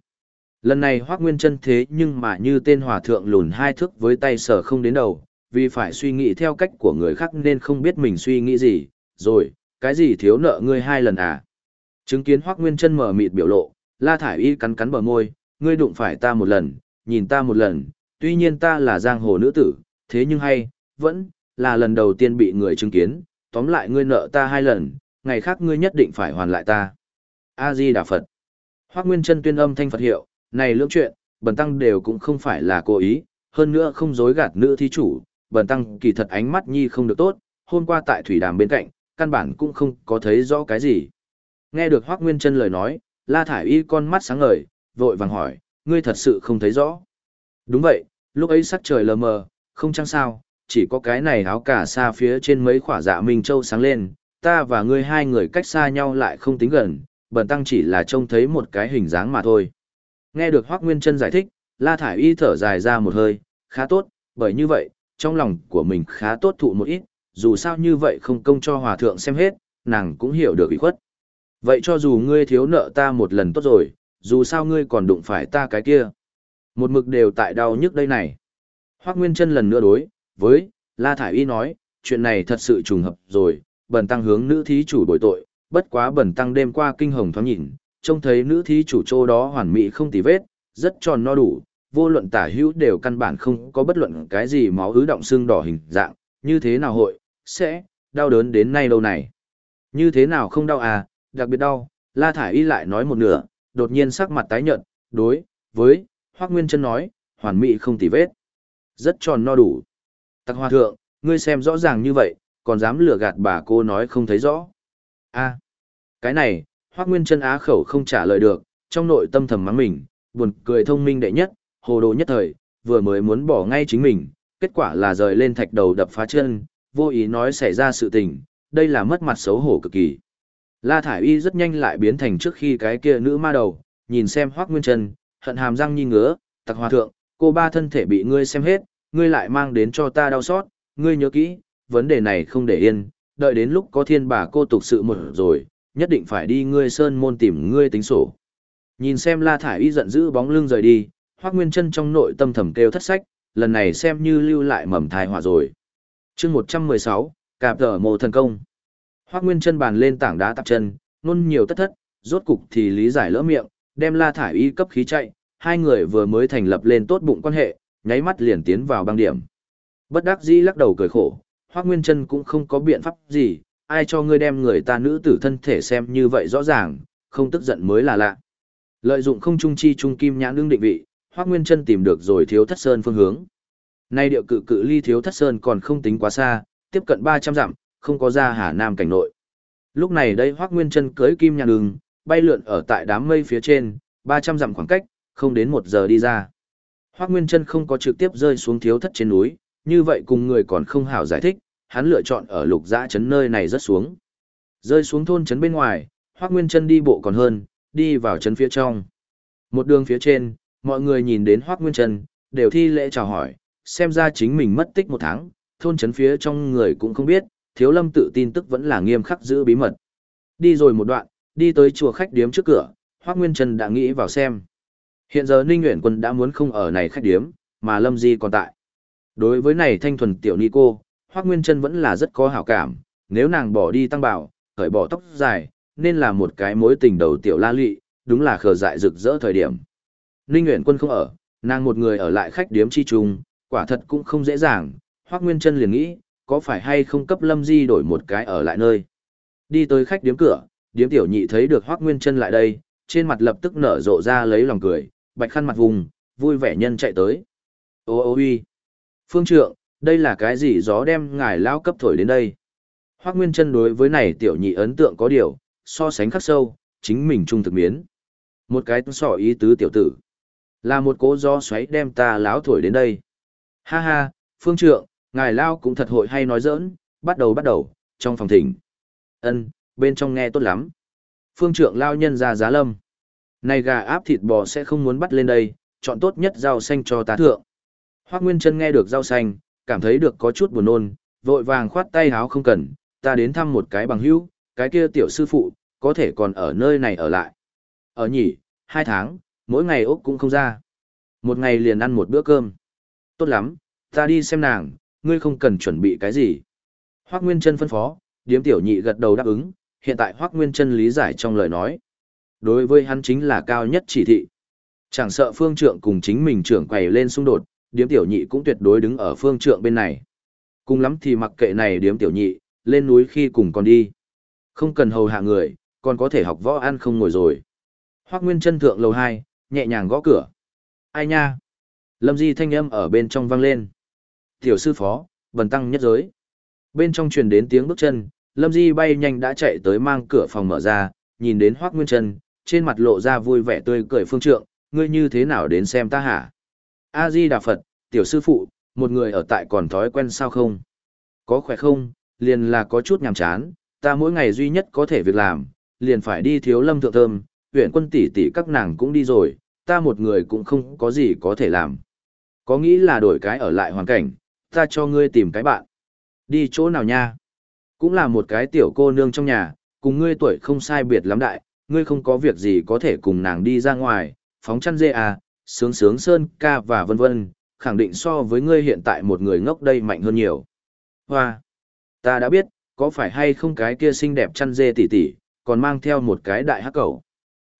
Lần này Hoác Nguyên Trân thế nhưng mà như tên hòa thượng lùn hai thước với tay sở không đến đầu, vì phải suy nghĩ theo cách của người khác nên không biết mình suy nghĩ gì, rồi, cái gì thiếu nợ ngươi hai lần à. Chứng kiến Hoác Nguyên Trân mở mịt biểu lộ, La Thải Y cắn cắn bờ môi, ngươi đụng phải ta một lần, nhìn ta một lần, tuy nhiên ta là giang hồ nữ tử, thế nhưng hay, vẫn, là lần đầu tiên bị người chứng kiến, tóm lại ngươi nợ ta hai lần, ngày khác ngươi nhất định phải hoàn lại ta. A-di Đà Phật. Hoác Nguyên Trân tuyên âm thanh Phật hiệu, này lưỡng chuyện, bần tăng đều cũng không phải là cố ý, hơn nữa không dối gạt nữ thí chủ, bần tăng kỳ thật ánh mắt nhi không được tốt, hôm qua tại thủy đàm bên cạnh, căn bản cũng không có thấy rõ cái gì. Nghe được Hoác Nguyên Trân lời nói, La Thải Y con mắt sáng ngời, vội vàng hỏi, ngươi thật sự không thấy rõ. Đúng vậy, lúc ấy sắc trời lờ mờ, không chăng sao, chỉ có cái này áo cả xa phía trên mấy khỏa dạ Minh Châu sáng lên, ta và ngươi hai người cách xa nhau lại không tính gần, bần tăng chỉ là trông thấy một cái hình dáng mà thôi. Nghe được Hoác Nguyên Trân giải thích, La Thải Y thở dài ra một hơi, khá tốt, bởi như vậy, trong lòng của mình khá tốt thụ một ít, dù sao như vậy không công cho hòa thượng xem hết, nàng cũng hiểu được ý khuất. Vậy cho dù ngươi thiếu nợ ta một lần tốt rồi, dù sao ngươi còn đụng phải ta cái kia. Một mực đều tại đau nhức đây này. Hoác Nguyên Trân lần nữa đối, với, La Thải Y nói, chuyện này thật sự trùng hợp rồi, bần tăng hướng nữ thí chủ bồi tội, bất quá bẩn tăng đêm qua kinh hồng thoáng nhìn, trông thấy nữ thí chủ chỗ đó hoàn mỹ không tì vết, rất tròn no đủ, vô luận tả hữu đều căn bản không có bất luận cái gì máu ứ động xương đỏ hình dạng, như thế nào hội, sẽ, đau đớn đến nay lâu này. Như thế nào không đau à, đặc biệt đau, La Thải Y lại nói một nửa, đột nhiên sắc mặt tái nhợt, đối, với, Hoác Nguyên Trân nói, hoàn mỹ không tì vết. Rất tròn no đủ. Tặc hòa thượng, ngươi xem rõ ràng như vậy, còn dám lừa gạt bà cô nói không thấy rõ a cái này, Hoác Nguyên Trân á khẩu không trả lời được, trong nội tâm thầm mắng mình, buồn cười thông minh đệ nhất, hồ đồ nhất thời, vừa mới muốn bỏ ngay chính mình, kết quả là rời lên thạch đầu đập phá chân, vô ý nói xảy ra sự tình, đây là mất mặt xấu hổ cực kỳ. La Thải Y rất nhanh lại biến thành trước khi cái kia nữ ma đầu, nhìn xem Hoác Nguyên Trân, hận hàm răng nhi ngứa, tặc hòa thượng, cô ba thân thể bị ngươi xem hết, ngươi lại mang đến cho ta đau xót, ngươi nhớ kỹ, vấn đề này không để yên, đợi đến lúc có thiên bà cô tục sự một rồi, nhất định phải đi ngươi sơn môn tìm ngươi tính sổ. Nhìn xem La Thải Y giận dữ bóng lưng rời đi, hoắc Nguyên chân trong nội tâm thầm kêu thất sách, lần này xem như lưu lại mầm thai họa rồi. chương 116, Cạp tờ mồ thần công. hoắc Nguyên chân bàn lên tảng đá tạp chân, nôn nhiều tất thất, rốt cục thì lý giải lỡ miệng, đem La Thải Y cấp khí chạy, hai người vừa mới thành lập lên tốt bụng quan hệ, nháy mắt liền tiến vào băng điểm. Bất đắc dĩ lắc đầu cười khổ, Hoác Nguyên Trân cũng không có biện pháp gì, ai cho ngươi đem người ta nữ tử thân thể xem như vậy rõ ràng, không tức giận mới là lạ. Lợi dụng không trung chi trung kim nhãn đương định vị, Hoác Nguyên Trân tìm được rồi thiếu thất sơn phương hướng. Nay địa cự cự ly thiếu thất sơn còn không tính quá xa, tiếp cận 300 dặm, không có ra Hà Nam cảnh nội. Lúc này đây Hoắc Nguyên Trân cưỡi kim nhãn đường, bay lượn ở tại đám mây phía trên, 300 dặm khoảng cách, không đến một giờ đi ra. Hoắc Nguyên Trân không có trực tiếp rơi xuống thiếu thất trên núi, như vậy cùng người còn không hảo giải thích, hắn lựa chọn ở lục dã trấn nơi này rất xuống. Rơi xuống thôn trấn bên ngoài, Hoắc Nguyên Chân đi bộ còn hơn, đi vào trấn phía trong. Một đường phía trên, mọi người nhìn đến Hoắc Nguyên Chân, đều thi lễ chào hỏi, xem ra chính mình mất tích một tháng, thôn trấn phía trong người cũng không biết, Thiếu Lâm tự tin tức vẫn là nghiêm khắc giữ bí mật. Đi rồi một đoạn, đi tới chùa khách điếm trước cửa, Hoắc Nguyên Chân đã nghĩ vào xem. Hiện giờ Ninh Uyển Quân đã muốn không ở này khách điếm, mà Lâm Di còn tại. Đối với này thanh thuần tiểu ni cô, Hoắc Nguyên Chân vẫn là rất có hảo cảm, nếu nàng bỏ đi tăng bảo, khởi bỏ tóc dài, nên là một cái mối tình đầu tiểu la lị, đúng là khờ dại rực rỡ thời điểm. Ninh Uyển Quân không ở, nàng một người ở lại khách điếm chi trùng, quả thật cũng không dễ dàng, Hoắc Nguyên Chân liền nghĩ, có phải hay không cấp Lâm Di đổi một cái ở lại nơi. Đi tới khách điếm cửa, điếm tiểu nhị thấy được Hoắc Nguyên Chân lại đây, trên mặt lập tức nở rộ ra lấy lòng cười, bạch khăn mặt vùng, vui vẻ nhân chạy tới. Ô ô uy, Phương trượng, đây là cái gì gió đem ngài lao cấp thổi đến đây? Hoác Nguyên chân đối với này tiểu nhị ấn tượng có điều, so sánh khắc sâu, chính mình trung thực miến. Một cái sỏ ý tứ tiểu tử. Là một cố gió xoáy đem ta láo thổi đến đây. Ha ha, phương trượng, ngài lao cũng thật hội hay nói giỡn, bắt đầu bắt đầu, trong phòng thỉnh. ân bên trong nghe tốt lắm. Phương trượng lao nhân ra giá lâm. Này gà áp thịt bò sẽ không muốn bắt lên đây, chọn tốt nhất rau xanh cho tá thượng. Hoác Nguyên Trân nghe được rau xanh, cảm thấy được có chút buồn nôn, vội vàng khoát tay háo không cần, ta đến thăm một cái bằng hữu, cái kia tiểu sư phụ, có thể còn ở nơi này ở lại. Ở nhỉ, hai tháng, mỗi ngày ốc cũng không ra. Một ngày liền ăn một bữa cơm. Tốt lắm, ta đi xem nàng, ngươi không cần chuẩn bị cái gì. Hoác Nguyên Trân phân phó, điếm tiểu nhị gật đầu đáp ứng, hiện tại Hoác Nguyên Trân lý giải trong lời nói. Đối với hắn chính là cao nhất chỉ thị. Chẳng sợ phương trượng cùng chính mình trưởng quầy lên xung đột, điếm tiểu nhị cũng tuyệt đối đứng ở phương trượng bên này. Cùng lắm thì mặc kệ này điếm tiểu nhị, lên núi khi cùng còn đi. Không cần hầu hạ người, còn có thể học võ ăn không ngồi rồi. Hoác Nguyên chân thượng lầu 2, nhẹ nhàng gõ cửa. Ai nha? Lâm Di thanh âm ở bên trong vang lên. Tiểu sư phó, bần tăng nhất giới. Bên trong truyền đến tiếng bước chân, Lâm Di bay nhanh đã chạy tới mang cửa phòng mở ra, nhìn đến Hoác Nguyên chân, trên mặt lộ ra vui vẻ tươi cười phương trượng, ngươi như thế nào đến xem ta hả? A Di Đà Phật, tiểu sư phụ, một người ở tại còn thói quen sao không? Có khỏe không, liền là có chút nhàm chán, ta mỗi ngày duy nhất có thể việc làm, liền phải đi thiếu lâm thượng thơm, huyện quân tỷ tỷ các nàng cũng đi rồi, ta một người cũng không có gì có thể làm. Có nghĩ là đổi cái ở lại hoàn cảnh, ta cho ngươi tìm cái bạn. Đi chỗ nào nha? Cũng là một cái tiểu cô nương trong nhà, cùng ngươi tuổi không sai biệt lắm đại, ngươi không có việc gì có thể cùng nàng đi ra ngoài, phóng chăn dê à, sướng sướng sơn ca và vân vân, khẳng định so với ngươi hiện tại một người ngốc đây mạnh hơn nhiều. Hoa! Ta đã biết, có phải hay không cái kia xinh đẹp chăn dê tỉ tỉ, còn mang theo một cái đại hắc cầu.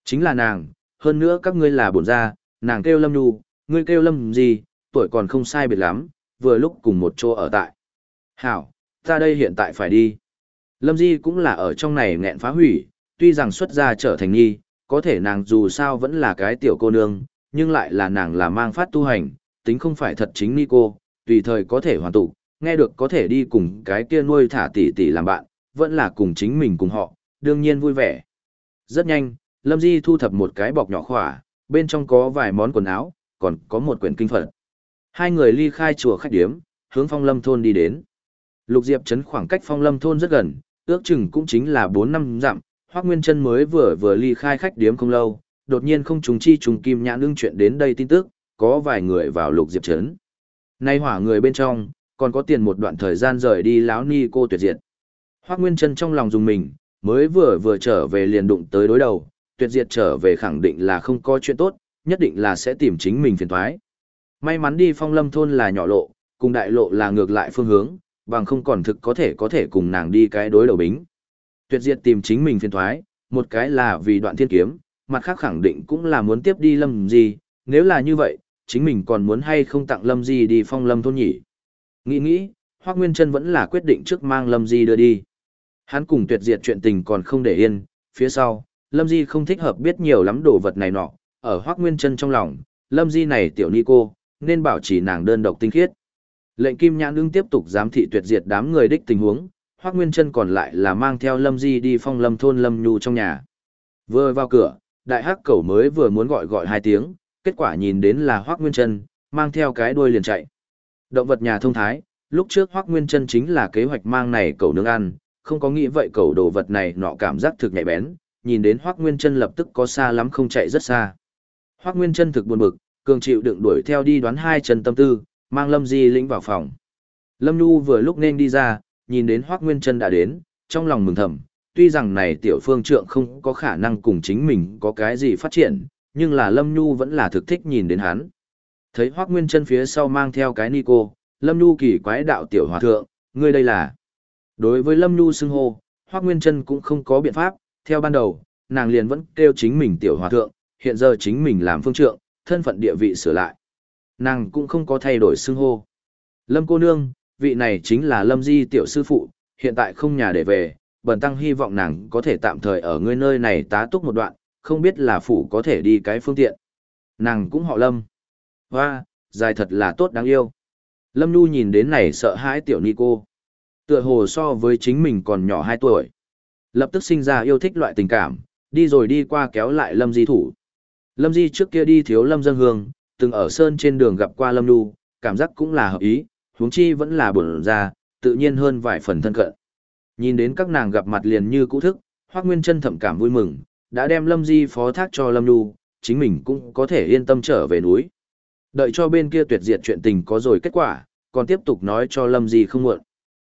Chính là nàng, hơn nữa các ngươi là bổn gia, nàng kêu lâm nhu, ngươi kêu lâm gì, tuổi còn không sai biệt lắm, vừa lúc cùng một chỗ ở tại. Hảo, ta đây hiện tại phải đi. Lâm Di cũng là ở trong này nghẹn phá hủy, tuy rằng xuất gia trở thành nhi, có thể nàng dù sao vẫn là cái tiểu cô nương, nhưng lại là nàng là mang phát tu hành, tính không phải thật chính ni cô, tùy thời có thể hoàn tụ, nghe được có thể đi cùng cái kia nuôi thả tỷ tỷ làm bạn, vẫn là cùng chính mình cùng họ, đương nhiên vui vẻ. Rất nhanh, Lâm Di thu thập một cái bọc nhỏ khỏa, bên trong có vài món quần áo, còn có một quyển kinh Phật. Hai người ly khai chùa khách điếm, hướng phong lâm thôn đi đến. Lục Diệp Trấn khoảng cách phong lâm thôn rất gần, ước chừng cũng chính là 4 năm dặm, Hoác Nguyên Trân mới vừa vừa ly khai khách điếm không lâu, đột nhiên không trùng chi trùng kim nhãn ưng chuyện đến đây tin tức, có vài người vào lục diệp trấn. Nay hỏa người bên trong, còn có tiền một đoạn thời gian rời đi láo ni cô tuyệt diệt. Hoác Nguyên Trân trong lòng dùng mình, mới vừa vừa trở về liền đụng tới đối đầu, tuyệt diệt trở về khẳng định là không có chuyện tốt, nhất định là sẽ tìm chính mình phiền thoái. May mắn đi phong lâm thôn là nhỏ lộ, cùng đại lộ là ngược lại phương hướng, bằng không còn thực có thể có thể cùng nàng đi cái đối đầu bính. Tuyệt diệt tìm chính mình phiền thoái, một cái là vì đoạn thiên kiếm, mặt khác khẳng định cũng là muốn tiếp đi lâm di nếu là như vậy, chính mình còn muốn hay không tặng lâm di đi phong lâm thôn nhỉ. Nghĩ nghĩ, Hoác Nguyên Trân vẫn là quyết định trước mang lâm di đưa đi. Hắn cùng tuyệt diệt chuyện tình còn không để yên, phía sau, lâm di không thích hợp biết nhiều lắm đồ vật này nọ, ở Hoác Nguyên Trân trong lòng, lâm di này tiểu ni cô, nên bảo chỉ nàng đơn độc tinh khiết. Lệnh Kim Nhãn ưng tiếp tục giám thị tuyệt diệt đám người đích tình huống, Hoác Nguyên Trân còn lại là mang theo Lâm Di đi phong lâm thôn Lâm Nhu trong nhà. Vừa vào cửa, đại hắc cẩu mới vừa muốn gọi gọi hai tiếng, kết quả nhìn đến là Hoắc Nguyên Chân, mang theo cái đuôi liền chạy. Động vật nhà thông thái, lúc trước Hoắc Nguyên Chân chính là kế hoạch mang này cẩu nướng ăn, không có nghĩ vậy cẩu đồ vật này nọ cảm giác thực nhạy bén, nhìn đến Hoắc Nguyên Chân lập tức có xa lắm không chạy rất xa. Hoắc Nguyên Chân thực buồn bực, cường chịu đựng đuổi theo đi đoán hai chân tâm tư, mang Lâm Di lĩnh vào phòng. Lâm Nhu vừa lúc nên đi ra, nhìn đến Hoắc Nguyên Chân đã đến, trong lòng mừng thầm, tuy rằng này tiểu phương trượng không có khả năng cùng chính mình có cái gì phát triển, nhưng là Lâm Nhu vẫn là thực thích nhìn đến hắn. Thấy Hoác Nguyên Chân phía sau mang theo cái ni cô, Lâm Nhu kỳ quái đạo tiểu hòa thượng, ngươi đây là. Đối với Lâm Nhu xưng hô, Hoác Nguyên Chân cũng không có biện pháp, theo ban đầu, nàng liền vẫn kêu chính mình tiểu hòa thượng, hiện giờ chính mình làm phương trượng, thân phận địa vị sửa lại. Nàng cũng không có thay đổi xưng hô. Lâm cô nương, vị này chính là Lâm Di tiểu sư phụ, hiện tại không nhà để về, bần tăng hy vọng nàng có thể tạm thời ở ngươi nơi này tá túc một đoạn, không biết là phủ có thể đi cái phương tiện. Nàng cũng họ Lâm. Hoa, dài thật là tốt đáng yêu. Lâm Nhu nhìn đến này sợ hãi tiểu ni cô. Tựa hồ so với chính mình còn nhỏ 2 tuổi. Lập tức sinh ra yêu thích loại tình cảm, đi rồi đi qua kéo lại Lâm Di thủ. Lâm Di trước kia đi thiếu Lâm dân hương, từng ở sơn trên đường gặp qua Lâm Nhu, cảm giác cũng là hợp ý, huống chi vẫn là buồn ra, tự nhiên hơn vài phần thân cận. Nhìn đến các nàng gặp mặt liền như cũ thức, Hoắc Nguyên Chân thậm cảm vui mừng, đã đem Lâm Di phó thác cho Lâm Nhu, chính mình cũng có thể yên tâm trở về núi. Đợi cho bên kia tuyệt diệt chuyện tình có rồi kết quả, còn tiếp tục nói cho Lâm Di không muộn.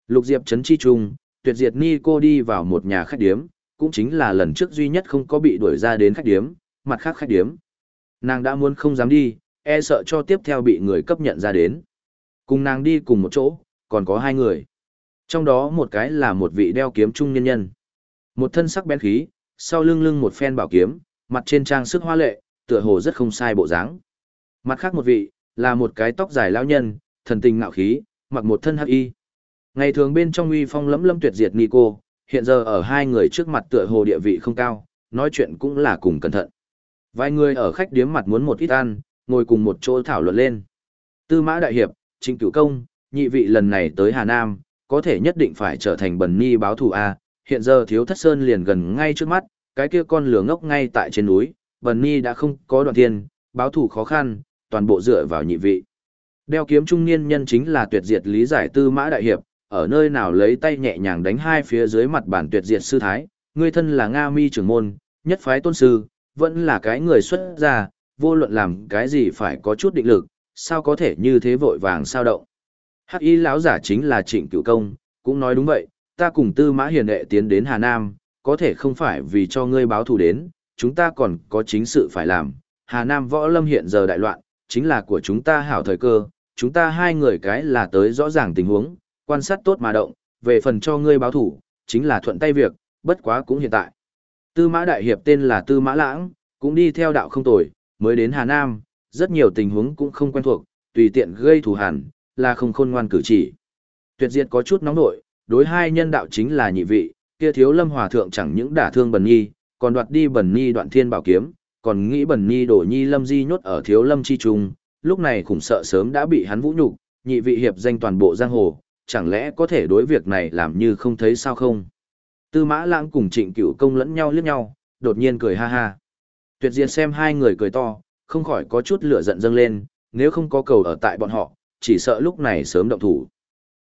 Lục Diệp trấn chi trung, tuyệt diệt ni cô đi vào một nhà khách điếm, cũng chính là lần trước duy nhất không có bị đuổi ra đến khách điếm, mặt khác khách điếm. Nàng đã muốn không dám đi, e sợ cho tiếp theo bị người cấp nhận ra đến. Cùng nàng đi cùng một chỗ, còn có hai người. Trong đó một cái là một vị đeo kiếm trung nhân nhân. Một thân sắc bén khí, sau lưng lưng một phen bảo kiếm, mặt trên trang sức hoa lệ, tựa hồ rất không sai bộ dáng. Mặt khác một vị, là một cái tóc dài lão nhân, thần tình ngạo khí, mặc một thân hắc y. Ngày thường bên trong uy phong lẫm lâm tuyệt diệt Nico, hiện giờ ở hai người trước mặt tựa hồ địa vị không cao, nói chuyện cũng là cùng cẩn thận. Vài người ở khách điếm mặt muốn một ít ăn, ngồi cùng một chỗ thảo luận lên. Tư mã đại hiệp, trịnh cửu công, nhị vị lần này tới Hà Nam, có thể nhất định phải trở thành bần ni báo thù A, hiện giờ thiếu thất sơn liền gần ngay trước mắt, cái kia con lửa ngốc ngay tại trên núi, bần ni đã không có đoạn tiền, báo thù khó khăn, toàn bộ dựa vào nhị vị. Đeo kiếm trung niên nhân chính là tuyệt diệt lý giải tư mã đại hiệp, ở nơi nào lấy tay nhẹ nhàng đánh hai phía dưới mặt bản tuyệt diệt sư thái, người thân là Nga mi trưởng môn, nhất phái tôn sư, vẫn là cái người xuất gia, vô luận làm cái gì phải có chút định lực, sao có thể như thế vội vàng sao động. Hắc y lão giả chính là trịnh cửu công, cũng nói đúng vậy, ta cùng tư mã hiền đệ tiến đến Hà Nam, có thể không phải vì cho ngươi báo thù đến, chúng ta còn có chính sự phải làm. Hà Nam võ lâm hiện giờ đại loạn, chính là của chúng ta hảo thời cơ, chúng ta hai người cái là tới rõ ràng tình huống, quan sát tốt mà động, về phần cho ngươi báo thù, chính là thuận tay việc, bất quá cũng hiện tại. Tư mã đại hiệp tên là Tư mã lãng, cũng đi theo đạo không tồi, mới đến Hà Nam, rất nhiều tình huống cũng không quen thuộc, tùy tiện gây thù hẳn, là không khôn ngoan cử chỉ. Tuyệt diệt có chút nóng nội, đối hai nhân đạo chính là nhị vị, kia thiếu lâm hòa thượng chẳng những đả thương bần nhi, còn đoạt đi bần nhi đoạn thiên bảo kiếm, còn nghĩ bần nhi đổ nhi lâm di nhốt ở thiếu lâm chi trung, lúc này khủng sợ sớm đã bị hắn vũ nhục, nhị vị hiệp danh toàn bộ giang hồ, chẳng lẽ có thể đối việc này làm như không thấy sao không? Tư mã lãng cùng trịnh cửu công lẫn nhau liếc nhau, đột nhiên cười ha ha. Tuyệt diệt xem hai người cười to, không khỏi có chút lửa giận dâng lên, nếu không có cầu ở tại bọn họ, chỉ sợ lúc này sớm động thủ.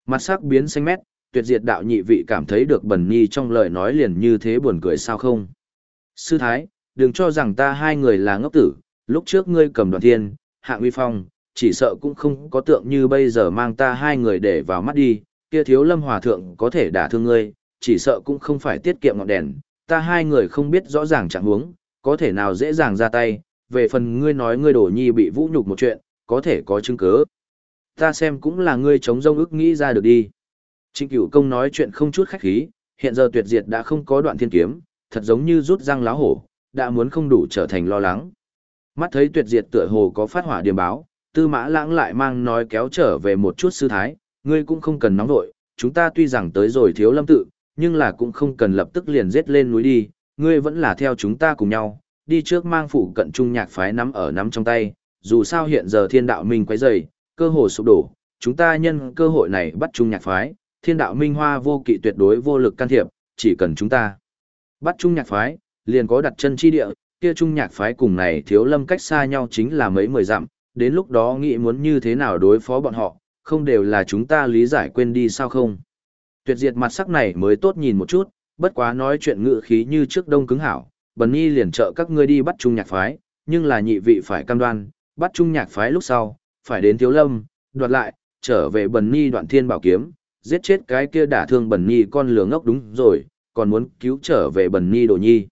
Mặt sắc biến xanh mét, tuyệt diệt đạo nhị vị cảm thấy được bẩn nhi trong lời nói liền như thế buồn cười sao không. Sư Thái, đừng cho rằng ta hai người là ngốc tử, lúc trước ngươi cầm đoàn thiên, hạng uy phong, chỉ sợ cũng không có tượng như bây giờ mang ta hai người để vào mắt đi, kia thiếu lâm hòa thượng có thể đả thương ngươi, chỉ sợ cũng không phải tiết kiệm ngọn đèn, ta hai người không biết rõ ràng trạng huống, có thể nào dễ dàng ra tay, về phần ngươi nói ngươi đổ nhi bị vũ nhục một chuyện, có thể có chứng cứ. Ta xem cũng là ngươi chống rông ức nghĩ ra được đi. Trịnh cửu công nói chuyện không chút khách khí, hiện giờ tuyệt diệt đã không có đoạn thiên kiếm, thật giống như rút răng láo hổ, đã muốn không đủ trở thành lo lắng. Mắt thấy tuyệt diệt tựa hồ có phát hỏa điểm báo, tư mã lãng lại mang nói kéo trở về một chút sư thái, ngươi cũng không cần nóng vội, chúng ta tuy rằng tới rồi thiếu lâm tự, nhưng là cũng không cần lập tức liền giết lên núi đi, ngươi vẫn là theo chúng ta cùng nhau, đi trước mang phụ cận trung nhạc phái nắm ở nắm trong tay, dù sao hiện giờ thiên đạo mình quấy rầy, cơ hồ sụp đổ, chúng ta nhân cơ hội này bắt Chung nhạc phái, thiên đạo minh hoa vô kỵ tuyệt đối vô lực can thiệp, chỉ cần chúng ta bắt Chung nhạc phái, liền có đặt chân chi địa, kia Chung nhạc phái cùng này thiếu lâm cách xa nhau chính là mấy mười dặm, đến lúc đó nghĩ muốn như thế nào đối phó bọn họ, không đều là chúng ta lý giải quên đi sao không. Tuyệt diệt mặt sắc này mới tốt nhìn một chút, bất quá nói chuyện ngự khí như trước đông cứng hảo, bần nhi liền trợ các ngươi đi bắt Chung nhạc phái, nhưng là nhị vị phải cam đoan, bắt Chung nhạc phái lúc sau, phải đến thiếu lâm, đoạt lại, trở về bần nhi đoạn thiên bảo kiếm, giết chết cái kia đả thương bần nhi con lừa ngốc đúng rồi, còn muốn cứu trở về bần nhi đồ nhi.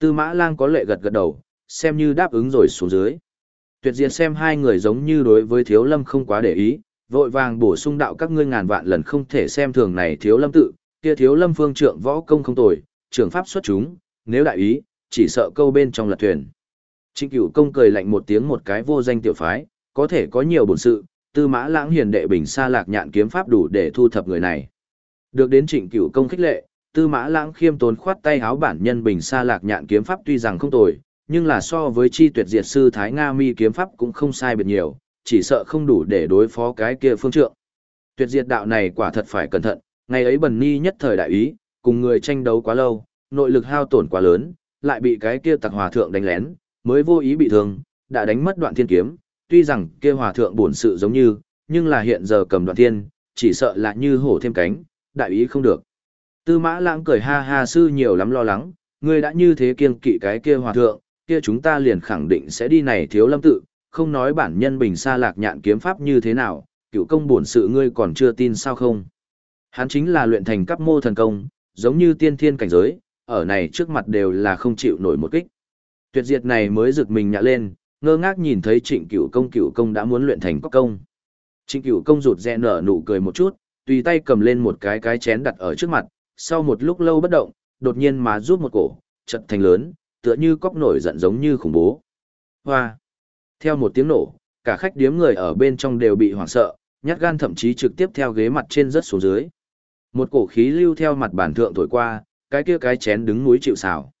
Tư mã lang có lệ gật gật đầu, xem như đáp ứng rồi xuống dưới. Tuyệt diệt xem hai người giống như đối với thiếu lâm không quá để ý, vội vàng bổ sung đạo các ngươi ngàn vạn lần không thể xem thường này thiếu lâm tự, kia thiếu lâm phương trượng võ công không tồi, trưởng pháp xuất chúng, nếu đại ý, chỉ sợ câu bên trong lật thuyền. Trịnh cửu công cười lạnh một tiếng một cái vô danh tiểu phái, có thể có nhiều bổn sự, tư mã lãng hiền đệ bình xa lạc nhạn kiếm pháp đủ để thu thập người này. Được đến trịnh cửu công khích lệ, tư mã lãng khiêm tốn khoát tay háo bản nhân bình xa lạc nhạn kiếm pháp tuy rằng không tồi, nhưng là so với chi tuyệt diệt sư Thái Nga mi kiếm pháp cũng không sai biệt nhiều, chỉ sợ không đủ để đối phó cái kia phương trượng. Tuyệt diệt đạo này quả thật phải cẩn thận, ngày ấy bần ni nhất thời đại ý, cùng người tranh đấu quá lâu, nội lực hao tổn quá lớn, lại bị cái kia tặc hòa thượng đánh lén, mới vô ý bị thương, đã đánh mất đoạn thiên kiếm, tuy rằng kia hòa thượng bổn sự giống như, nhưng là hiện giờ cầm đoạn thiên, chỉ sợ là như hổ thêm cánh, đại ý không được. Tư mã lãng cười ha ha sư nhiều lắm lo lắng, ngươi đã như thế kiên kỵ cái kia hòa thượng, kia chúng ta liền khẳng định sẽ đi này thiếu lâm tự, không nói bản nhân bình xa lạc nhạn kiếm pháp như thế nào, cựu công bổn sự ngươi còn chưa tin sao không. Hắn chính là luyện thành cấp mô thần công, giống như tiên thiên cảnh giới, ở này trước mặt đều là không chịu nổi một kích. Tuyệt diệt này mới rực mình nhạ lên, ngơ ngác nhìn thấy trịnh cửu công cửu công đã muốn luyện thành cóc công. Trịnh cửu công rụt rẽ nở nụ cười một chút, tùy tay cầm lên một cái cái chén đặt ở trước mặt, sau một lúc lâu bất động, đột nhiên mà rút một cổ, chật thành lớn, tựa như cóc nổi giận giống như khủng bố. Hoa! Theo một tiếng nổ, cả khách điếm người ở bên trong đều bị hoảng sợ, nhát gan thậm chí trực tiếp theo ghế mặt trên rất xuống dưới. Một cổ khí lưu theo mặt bản thượng thổi qua, cái kia cái chén đứng núi chịu xào.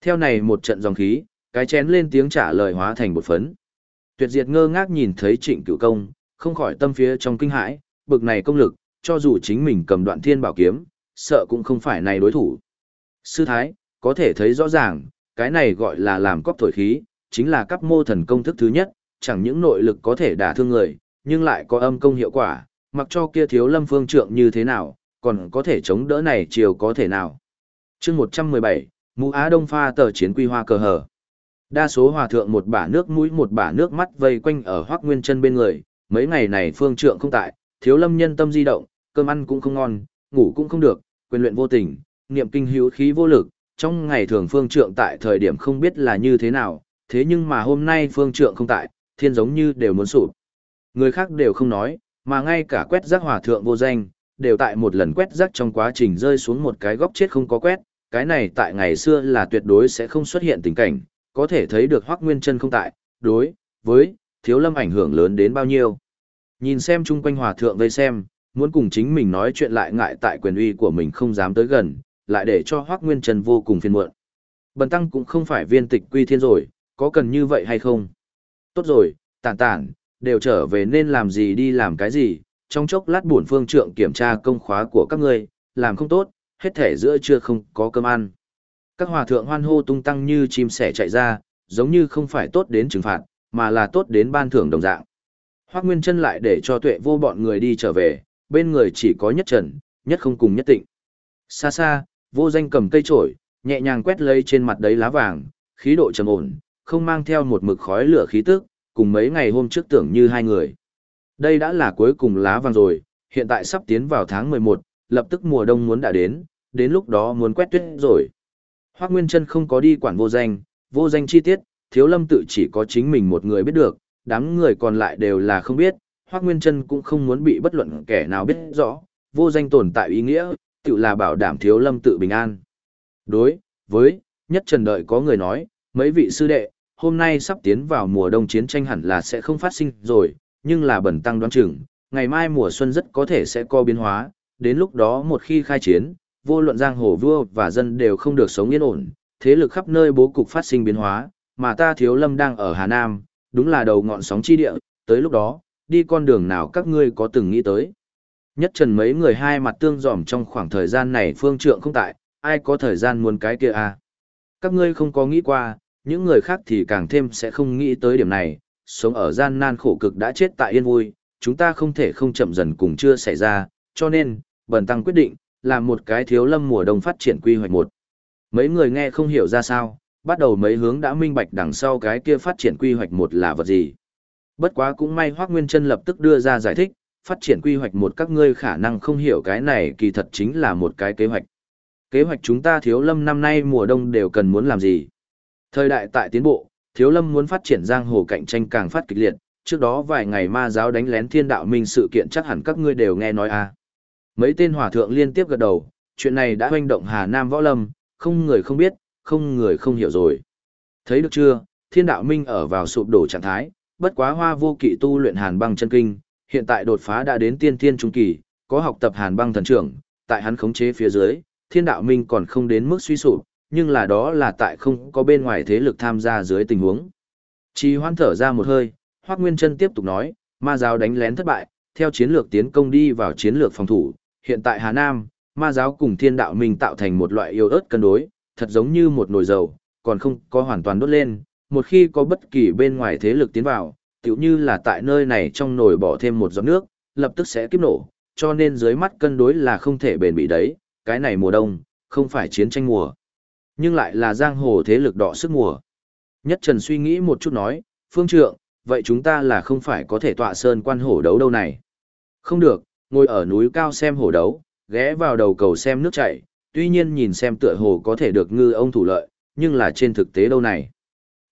Theo này một trận dòng khí, cái chén lên tiếng trả lời hóa thành một phấn. Tuyệt diệt ngơ ngác nhìn thấy trịnh cửu công, không khỏi tâm phía trong kinh hãi, bực này công lực, cho dù chính mình cầm đoạn thiên bảo kiếm, sợ cũng không phải này đối thủ. Sư thái, có thể thấy rõ ràng, cái này gọi là làm cóc thổi khí, chính là cấp mô thần công thức thứ nhất, chẳng những nội lực có thể đả thương người, nhưng lại có âm công hiệu quả, mặc cho kia thiếu lâm phương trượng như thế nào, còn có thể chống đỡ này chiều có thể nào. chương 117, Mũ Á Đông pha tờ chiến quy hoa cờ hở. Đa số hòa thượng một bả nước mũi một bả nước mắt vây quanh ở hoắc nguyên chân bên người, mấy ngày này phương trượng không tại, thiếu lâm nhân tâm di động, cơm ăn cũng không ngon, ngủ cũng không được, quyền luyện vô tình, niệm kinh hữu khí vô lực, trong ngày thường phương trượng tại thời điểm không biết là như thế nào, thế nhưng mà hôm nay phương trượng không tại, thiên giống như đều muốn sụp. Người khác đều không nói, mà ngay cả quét rác hòa thượng vô danh, đều tại một lần quét rác trong quá trình rơi xuống một cái góc chết không có quét, cái này tại ngày xưa là tuyệt đối sẽ không xuất hiện tình cảnh, có thể thấy được Hoắc Nguyên Chân không tại, đối với Thiếu Lâm ảnh hưởng lớn đến bao nhiêu. Nhìn xem chung quanh hòa thượng vây xem, muốn cùng chính mình nói chuyện lại ngại tại quyền uy của mình không dám tới gần, lại để cho Hoắc Nguyên Chân vô cùng phiền muộn. Bần tăng cũng không phải viên tịch quy thiên rồi, có cần như vậy hay không? Tốt rồi, tản tản, đều trở về nên làm gì đi làm cái gì, trong chốc lát bổn phương trượng kiểm tra công khóa của các ngươi, làm không tốt, hết thể giữa chưa không có cơm ăn. Các hòa thượng hoan hô tung tăng như chim sẻ chạy ra, giống như không phải tốt đến trừng phạt, mà là tốt đến ban thưởng đồng dạng. Hoác Nguyên chân lại để cho tuệ vô bọn người đi trở về, bên người chỉ có nhất trần, nhất không cùng nhất tịnh. Xa xa, vô danh cầm cây trổi, nhẹ nhàng quét lấy trên mặt đấy lá vàng, khí độ trầm ổn, không mang theo một mực khói lửa khí tức, cùng mấy ngày hôm trước tưởng như hai người. Đây đã là cuối cùng lá vàng rồi, hiện tại sắp tiến vào tháng 11, lập tức mùa đông muốn đã đến, đến lúc đó muốn quét tuyết rồi. Hoác Nguyên Trân không có đi quản vô danh, vô danh chi tiết, thiếu lâm tự chỉ có chính mình một người biết được, đám người còn lại đều là không biết, Hoác Nguyên Trân cũng không muốn bị bất luận kẻ nào biết rõ, vô danh tồn tại ý nghĩa, tự là bảo đảm thiếu lâm tự bình an. Đối, với, nhất trần đợi có người nói, mấy vị sư đệ, hôm nay sắp tiến vào mùa đông chiến tranh hẳn là sẽ không phát sinh rồi, nhưng là bẩn tăng đoán chừng, ngày mai mùa xuân rất có thể sẽ có biến hóa, đến lúc đó một khi khai chiến, vô luận giang hồ vua và dân đều không được sống yên ổn, thế lực khắp nơi bố cục phát sinh biến hóa, mà ta thiếu lâm đang ở Hà Nam, đúng là đầu ngọn sóng chi địa, tới lúc đó, đi con đường nào các ngươi có từng nghĩ tới. Nhất trần mấy người hai mặt tương dòm trong khoảng thời gian này phương trượng không tại, ai có thời gian muốn cái kia à. Các ngươi không có nghĩ qua, những người khác thì càng thêm sẽ không nghĩ tới điểm này, sống ở gian nan khổ cực đã chết tại yên vui, chúng ta không thể không chậm dần cùng chưa xảy ra, cho nên, bần tăng quyết định, là một cái thiếu lâm mùa đông phát triển quy hoạch một. Mấy người nghe không hiểu ra sao, bắt đầu mấy hướng đã minh bạch đằng sau cái kia phát triển quy hoạch một là vật gì. Bất quá cũng may Hoác Nguyên Trân lập tức đưa ra giải thích, phát triển quy hoạch một các ngươi khả năng không hiểu cái này kỳ thật chính là một cái kế hoạch. Kế hoạch chúng ta thiếu lâm năm nay mùa đông đều cần muốn làm gì. Thời đại tại tiến bộ, thiếu lâm muốn phát triển giang hồ cạnh tranh càng phát kịch liệt, trước đó vài ngày ma giáo đánh lén thiên đạo minh sự kiện chắc hẳn các ngươi đều nghe nói a. À. Mấy tên hòa thượng liên tiếp gật đầu, chuyện này đã hoành động Hà Nam võ lâm, không người không biết, không người không hiểu rồi. Thấy được chưa, thiên đạo minh ở vào sụp đổ trạng thái, bất quá hoa vô kỵ tu luyện hàn băng chân kinh, hiện tại đột phá đã đến tiên thiên trung kỳ, có học tập hàn băng thần trưởng, tại hắn khống chế phía dưới, thiên đạo minh còn không đến mức suy sụp, nhưng là đó là tại không có bên ngoài thế lực tham gia dưới tình huống. Chỉ hoan thở ra một hơi, Hoác Nguyên Trân tiếp tục nói, ma giáo đánh lén thất bại, theo chiến lược tiến công đi vào chiến lược phòng thủ, hiện tại Hà Nam, ma giáo cùng thiên đạo minh tạo thành một loại yêu ớt cân đối, thật giống như một nồi dầu, còn không có hoàn toàn đốt lên, một khi có bất kỳ bên ngoài thế lực tiến vào, tựu như là tại nơi này trong nồi bỏ thêm một giọt nước, lập tức sẽ kiếp nổ, cho nên dưới mắt cân đối là không thể bền bị đấy, cái này mùa đông, không phải chiến tranh mùa, nhưng lại là giang hồ thế lực đỏ sức mùa. Nhất Trần suy nghĩ một chút nói, phương trượng, vậy chúng ta là không phải có thể tọa sơn quan hổ đấu đâu này. Không được, ngồi ở núi cao xem hồ đấu, ghé vào đầu cầu xem nước chảy, tuy nhiên nhìn xem tựa hồ có thể được ngư ông thủ lợi, nhưng là trên thực tế đâu này.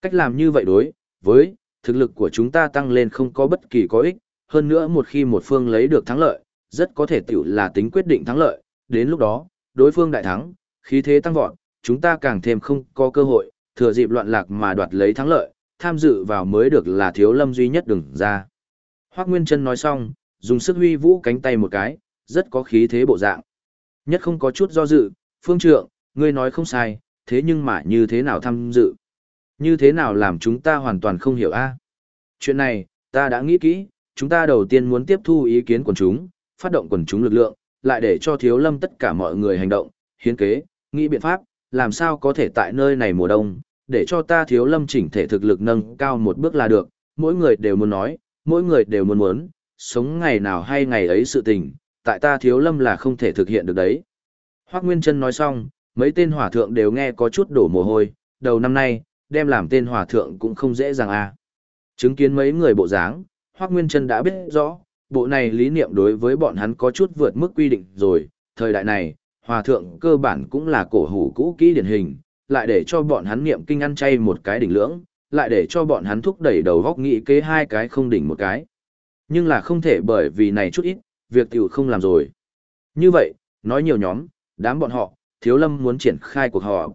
Cách làm như vậy đối, với, thực lực của chúng ta tăng lên không có bất kỳ có ích, hơn nữa một khi một phương lấy được thắng lợi, rất có thể tiểu là tính quyết định thắng lợi, đến lúc đó, đối phương đại thắng, khí thế tăng vọt, chúng ta càng thêm không có cơ hội, thừa dịp loạn lạc mà đoạt lấy thắng lợi, tham dự vào mới được là thiếu lâm duy nhất đừng ra. Hoác Nguyên Trân nói xong, dùng sức huy vũ cánh tay một cái, rất có khí thế bộ dạng. Nhất không có chút do dự, phương trượng, ngươi nói không sai, thế nhưng mà như thế nào tham dự? Như thế nào làm chúng ta hoàn toàn không hiểu a? Chuyện này, ta đã nghĩ kỹ, chúng ta đầu tiên muốn tiếp thu ý kiến quần chúng, phát động quần chúng lực lượng, lại để cho thiếu lâm tất cả mọi người hành động, hiến kế, nghĩ biện pháp, làm sao có thể tại nơi này mùa đông, để cho ta thiếu lâm chỉnh thể thực lực nâng cao một bước là được, mỗi người đều muốn nói, mỗi người đều muốn muốn, sống ngày nào hay ngày ấy sự tình, tại ta thiếu lâm là không thể thực hiện được đấy. Hoác Nguyên Trân nói xong, mấy tên hỏa thượng đều nghe có chút đổ mồ hôi, đầu năm nay, đem làm tên hỏa thượng cũng không dễ dàng à. Chứng kiến mấy người bộ dáng, Hoác Nguyên Trân đã biết rõ, bộ này lý niệm đối với bọn hắn có chút vượt mức quy định rồi, thời đại này, hòa thượng cơ bản cũng là cổ hủ cũ kỹ điển hình, lại để cho bọn hắn niệm kinh ăn chay một cái đỉnh lưỡng, lại để cho bọn hắn thúc đẩy đầu góc nghĩ kế hai cái không đỉnh một cái. Nhưng là không thể bởi vì này chút ít, việc tiểu không làm rồi. Như vậy, nói nhiều nhóm, đám bọn họ, thiếu lâm muốn triển khai cuộc họp.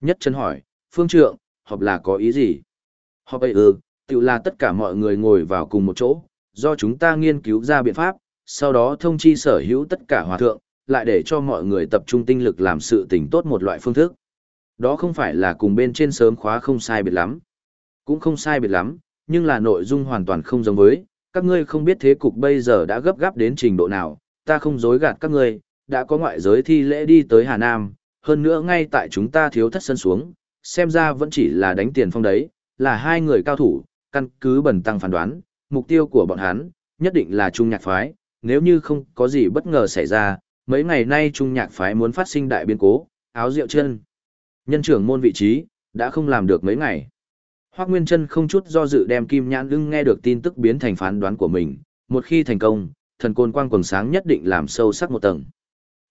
Nhất chân hỏi, phương trượng, họp là có ý gì? Họp ấy ừ, tiểu là tất cả mọi người ngồi vào cùng một chỗ, do chúng ta nghiên cứu ra biện pháp, sau đó thông chi sở hữu tất cả hòa thượng, lại để cho mọi người tập trung tinh lực làm sự tình tốt một loại phương thức. Đó không phải là cùng bên trên sớm khóa không sai biệt lắm. Cũng không sai biệt lắm, nhưng là nội dung hoàn toàn không giống với, các ngươi không biết thế cục bây giờ đã gấp gáp đến trình độ nào, ta không dối gạt các ngươi, đã có ngoại giới thi lễ đi tới Hà Nam, hơn nữa ngay tại chúng ta thiếu thất sân xuống, xem ra vẫn chỉ là đánh tiền phong đấy, là hai người cao thủ, căn cứ bẩn tăng phán đoán, mục tiêu của bọn hắn, nhất định là trung nhạc phái, nếu như không có gì bất ngờ xảy ra, mấy ngày nay trung nhạc phái muốn phát sinh đại biến cố, áo rượu chân. Nhân trưởng môn vị trí, đã không làm được mấy ngày. Hoác Nguyên Trân không chút do dự đem kim nhãn ưng nghe được tin tức biến thành phán đoán của mình, một khi thành công, thần côn quang quần sáng nhất định làm sâu sắc một tầng.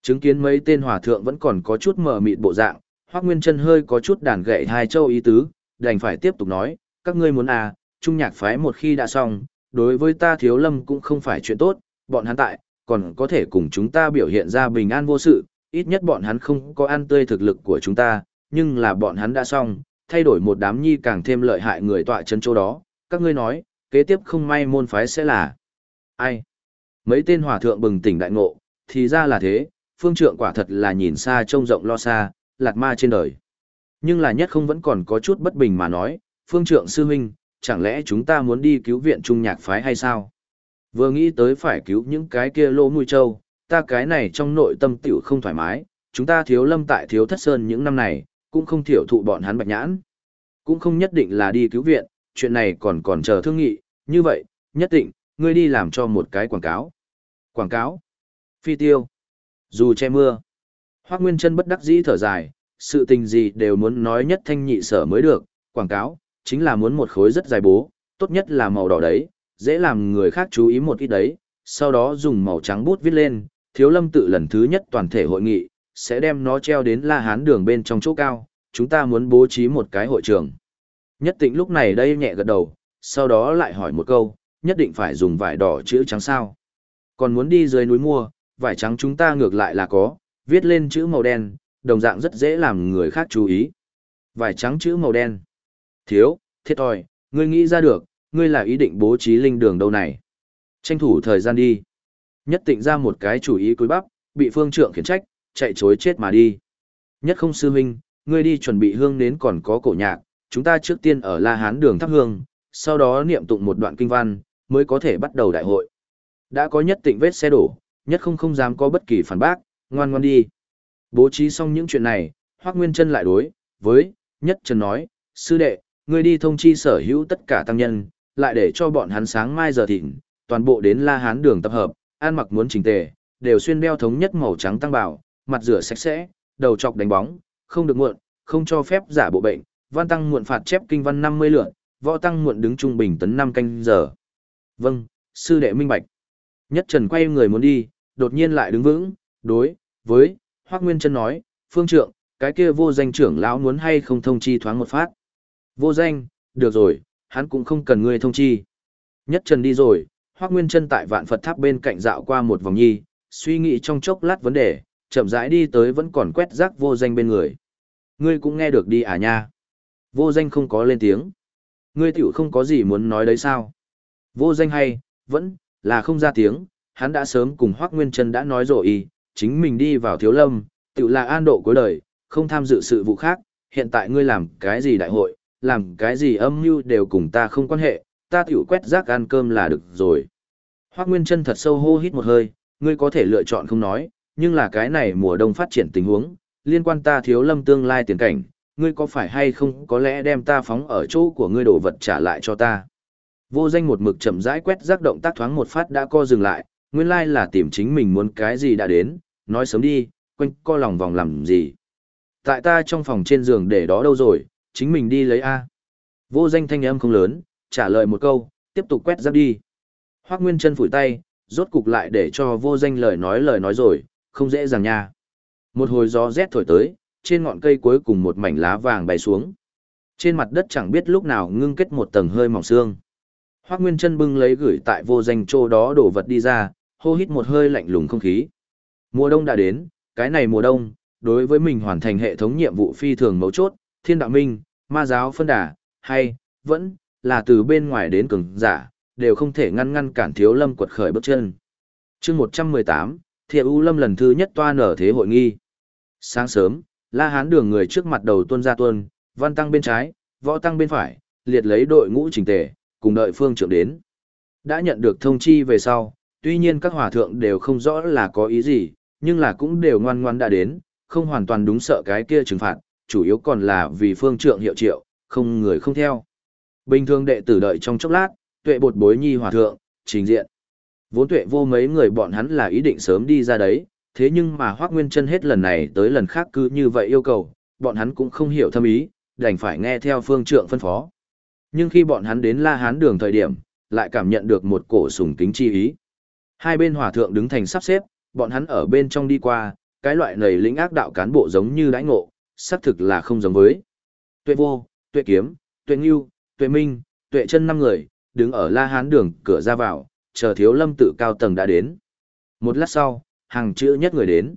Chứng kiến mấy tên hòa thượng vẫn còn có chút mờ mịt bộ dạng, Hoác Nguyên Trân hơi có chút đàn gậy hai châu ý tứ, đành phải tiếp tục nói, các ngươi muốn à, trung nhạc phái một khi đã xong, đối với ta thiếu lâm cũng không phải chuyện tốt, bọn hắn tại, còn có thể cùng chúng ta biểu hiện ra bình an vô sự, ít nhất bọn hắn không có ăn tươi thực lực của chúng ta, nhưng là bọn hắn đã xong, thay đổi một đám nhi càng thêm lợi hại người tọa chân chỗ đó, các ngươi nói, kế tiếp không may môn phái sẽ là ai? Mấy tên hòa thượng bừng tỉnh đại ngộ, thì ra là thế, phương trượng quả thật là nhìn xa trông rộng lo xa, lạc ma trên đời. Nhưng là nhất không vẫn còn có chút bất bình mà nói, phương trượng sư huynh, chẳng lẽ chúng ta muốn đi cứu viện trung nhạc phái hay sao? Vừa nghĩ tới phải cứu những cái kia lô mũi trâu, ta cái này trong nội tâm tiểu không thoải mái, chúng ta thiếu lâm tại thiếu thất sơn những năm này, cũng không thiểu thụ bọn hắn bạch nhãn. Cũng không nhất định là đi cứu viện, chuyện này còn còn chờ thương nghị, như vậy, nhất định, ngươi đi làm cho một cái quảng cáo. Quảng cáo? Phi tiêu? Dù che mưa? Hoác Nguyên chân bất đắc dĩ thở dài, sự tình gì đều muốn nói nhất thanh nhị sở mới được, quảng cáo, chính là muốn một khối rất dài bố, tốt nhất là màu đỏ đấy, dễ làm người khác chú ý một ít đấy, sau đó dùng màu trắng bút viết lên, thiếu lâm tự lần thứ nhất toàn thể hội nghị, sẽ đem nó treo đến La Hán đường bên trong chỗ cao, chúng ta muốn bố trí một cái hội trường. Nhất định lúc này đây nhẹ gật đầu, sau đó lại hỏi một câu, nhất định phải dùng vải đỏ chữ trắng sao. Còn muốn đi dưới núi mua, vải trắng chúng ta ngược lại là có, viết lên chữ màu đen, đồng dạng rất dễ làm người khác chú ý. Vải trắng chữ màu đen. Thiếu, thiệt thòi, ngươi nghĩ ra được, ngươi là ý định bố trí linh đường đâu này. Tranh thủ thời gian đi. Nhất định ra một cái chủ ý cuối bắp, bị phương trượng khiển trách, chạy chối chết mà đi. Nhất không sư huynh, ngươi đi chuẩn bị hương nến còn có cổ nhạc, chúng ta trước tiên ở La Hán đường thắp hương, sau đó niệm tụng một đoạn kinh văn, mới có thể bắt đầu đại hội. Đã có nhất tịnh vết xe đổ, nhất không không dám có bất kỳ phản bác, ngoan ngoan đi. Bố trí xong những chuyện này, Hoác Nguyên Trân lại đối, với, nhất trần nói, sư đệ, ngươi đi thông chi sở hữu tất cả tăng nhân, lại để cho bọn hắn sáng mai giờ thịnh, toàn bộ đến La Hán đường tập hợp, an mặc muốn chỉnh tề, đều xuyên đeo thống nhất màu trắng tăng bảo, mặt rửa sạch sẽ, đầu chọc đánh bóng, không được muộn, không cho phép giả bộ bệnh, văn tăng muộn phạt chép kinh văn 50 lượt, võ tăng muộn đứng trung bình tấn 5 canh giờ. Vâng, sư đệ minh bạch. Nhất Trần quay người muốn đi, đột nhiên lại đứng vững, đối, với, Hoắc Nguyên Trân nói, phương trượng, cái kia vô danh trưởng lão muốn hay không thông chi thoáng một phát. Vô danh, được rồi, hắn cũng không cần ngươi thông chi. Nhất Trần đi rồi, Hoắc Nguyên Trân tại vạn Phật tháp bên cạnh dạo qua một vòng nhi, suy nghĩ trong chốc lát vấn đề, chậm rãi đi tới vẫn còn quét rác vô danh bên người. Ngươi cũng nghe được đi à nha. Vô danh không có lên tiếng. Ngươi tiểu không có gì muốn nói đấy sao? Vô danh hay, vẫn, là không ra tiếng, hắn đã sớm cùng Hoác Nguyên Trân đã nói rồi chính mình đi vào thiếu lâm, tiểu là an độ cuối đời, không tham dự sự vụ khác, hiện tại ngươi làm cái gì đại hội, làm cái gì âm mưu đều cùng ta không quan hệ, ta tiểu quét rác ăn cơm là được rồi. Hoác Nguyên Trân thật sâu hô hít một hơi, ngươi có thể lựa chọn không nói, nhưng là cái này mùa đông phát triển tình huống, liên quan ta thiếu lâm tương lai tiền cảnh, ngươi có phải hay không có lẽ đem ta phóng ở chỗ của ngươi đồ vật trả lại cho ta. Vô danh một mực chậm rãi quét rác động tác thoáng một phát đã co dừng lại, nguyên lai là tìm chính mình muốn cái gì đã đến, nói sớm đi, quanh co lòng vòng làm gì. Tại ta trong phòng trên giường để đó đâu rồi, chính mình đi lấy A. Vô danh thanh âm không lớn, trả lời một câu, tiếp tục quét rác đi. Hoác Nguyên chân phủi tay, rốt cục lại để cho vô danh lời nói lời nói rồi, không dễ dàng nha. Một hồi gió rét thổi tới, trên ngọn cây cuối cùng một mảnh lá vàng bay xuống. Trên mặt đất chẳng biết lúc nào ngưng kết một tầng hơi mỏng xương. Hoắc Nguyên chân bưng lấy gửi tại vô danh chỗ đó đổ vật đi ra, hô hít một hơi lạnh lùng không khí. Mùa đông đã đến, cái này mùa đông, đối với mình hoàn thành hệ thống nhiệm vụ phi thường mấu chốt, thiên đạo minh, ma giáo phân đà, hay, vẫn, là từ bên ngoài đến cường giả, đều không thể ngăn ngăn cản thiếu lâm quật khởi bước chân. chương 118, Thiệu U Lâm lần thứ nhất toa nở thế hội nghi. Sáng sớm, La Hán đường người trước mặt đầu tuân ra tuân, văn tăng bên trái, võ tăng bên phải, liệt lấy đội ngũ trình tề, cùng đợi phương trưởng đến. Đã nhận được thông chi về sau, tuy nhiên các hòa thượng đều không rõ là có ý gì, nhưng là cũng đều ngoan ngoan đã đến, không hoàn toàn đúng sợ cái kia trừng phạt, chủ yếu còn là vì phương trượng hiệu triệu, không người không theo. Bình thường đệ tử đợi trong chốc lát, tuệ bột bối nhi hòa thượng, trình diện. Vốn tuệ vô mấy người bọn hắn là ý định sớm đi ra đấy, thế nhưng mà Hoác Nguyên chân hết lần này tới lần khác cứ như vậy yêu cầu, bọn hắn cũng không hiểu thâm ý, đành phải nghe theo phương trượng phân phó. Nhưng khi bọn hắn đến La Hán đường thời điểm, lại cảm nhận được một cổ sùng kính chi ý. Hai bên hòa thượng đứng thành sắp xếp, bọn hắn ở bên trong đi qua, cái loại nầy lĩnh ác đạo cán bộ giống như đãi ngộ, xác thực là không giống với. Tuệ vô, tuệ kiếm, tuệ ngưu, tuệ minh, tuệ chân năm người, đứng ở La Hán đường cửa ra vào, chờ thiếu lâm tự cao tầng đã đến. Một lát sau, hàng chữ nhất người đến.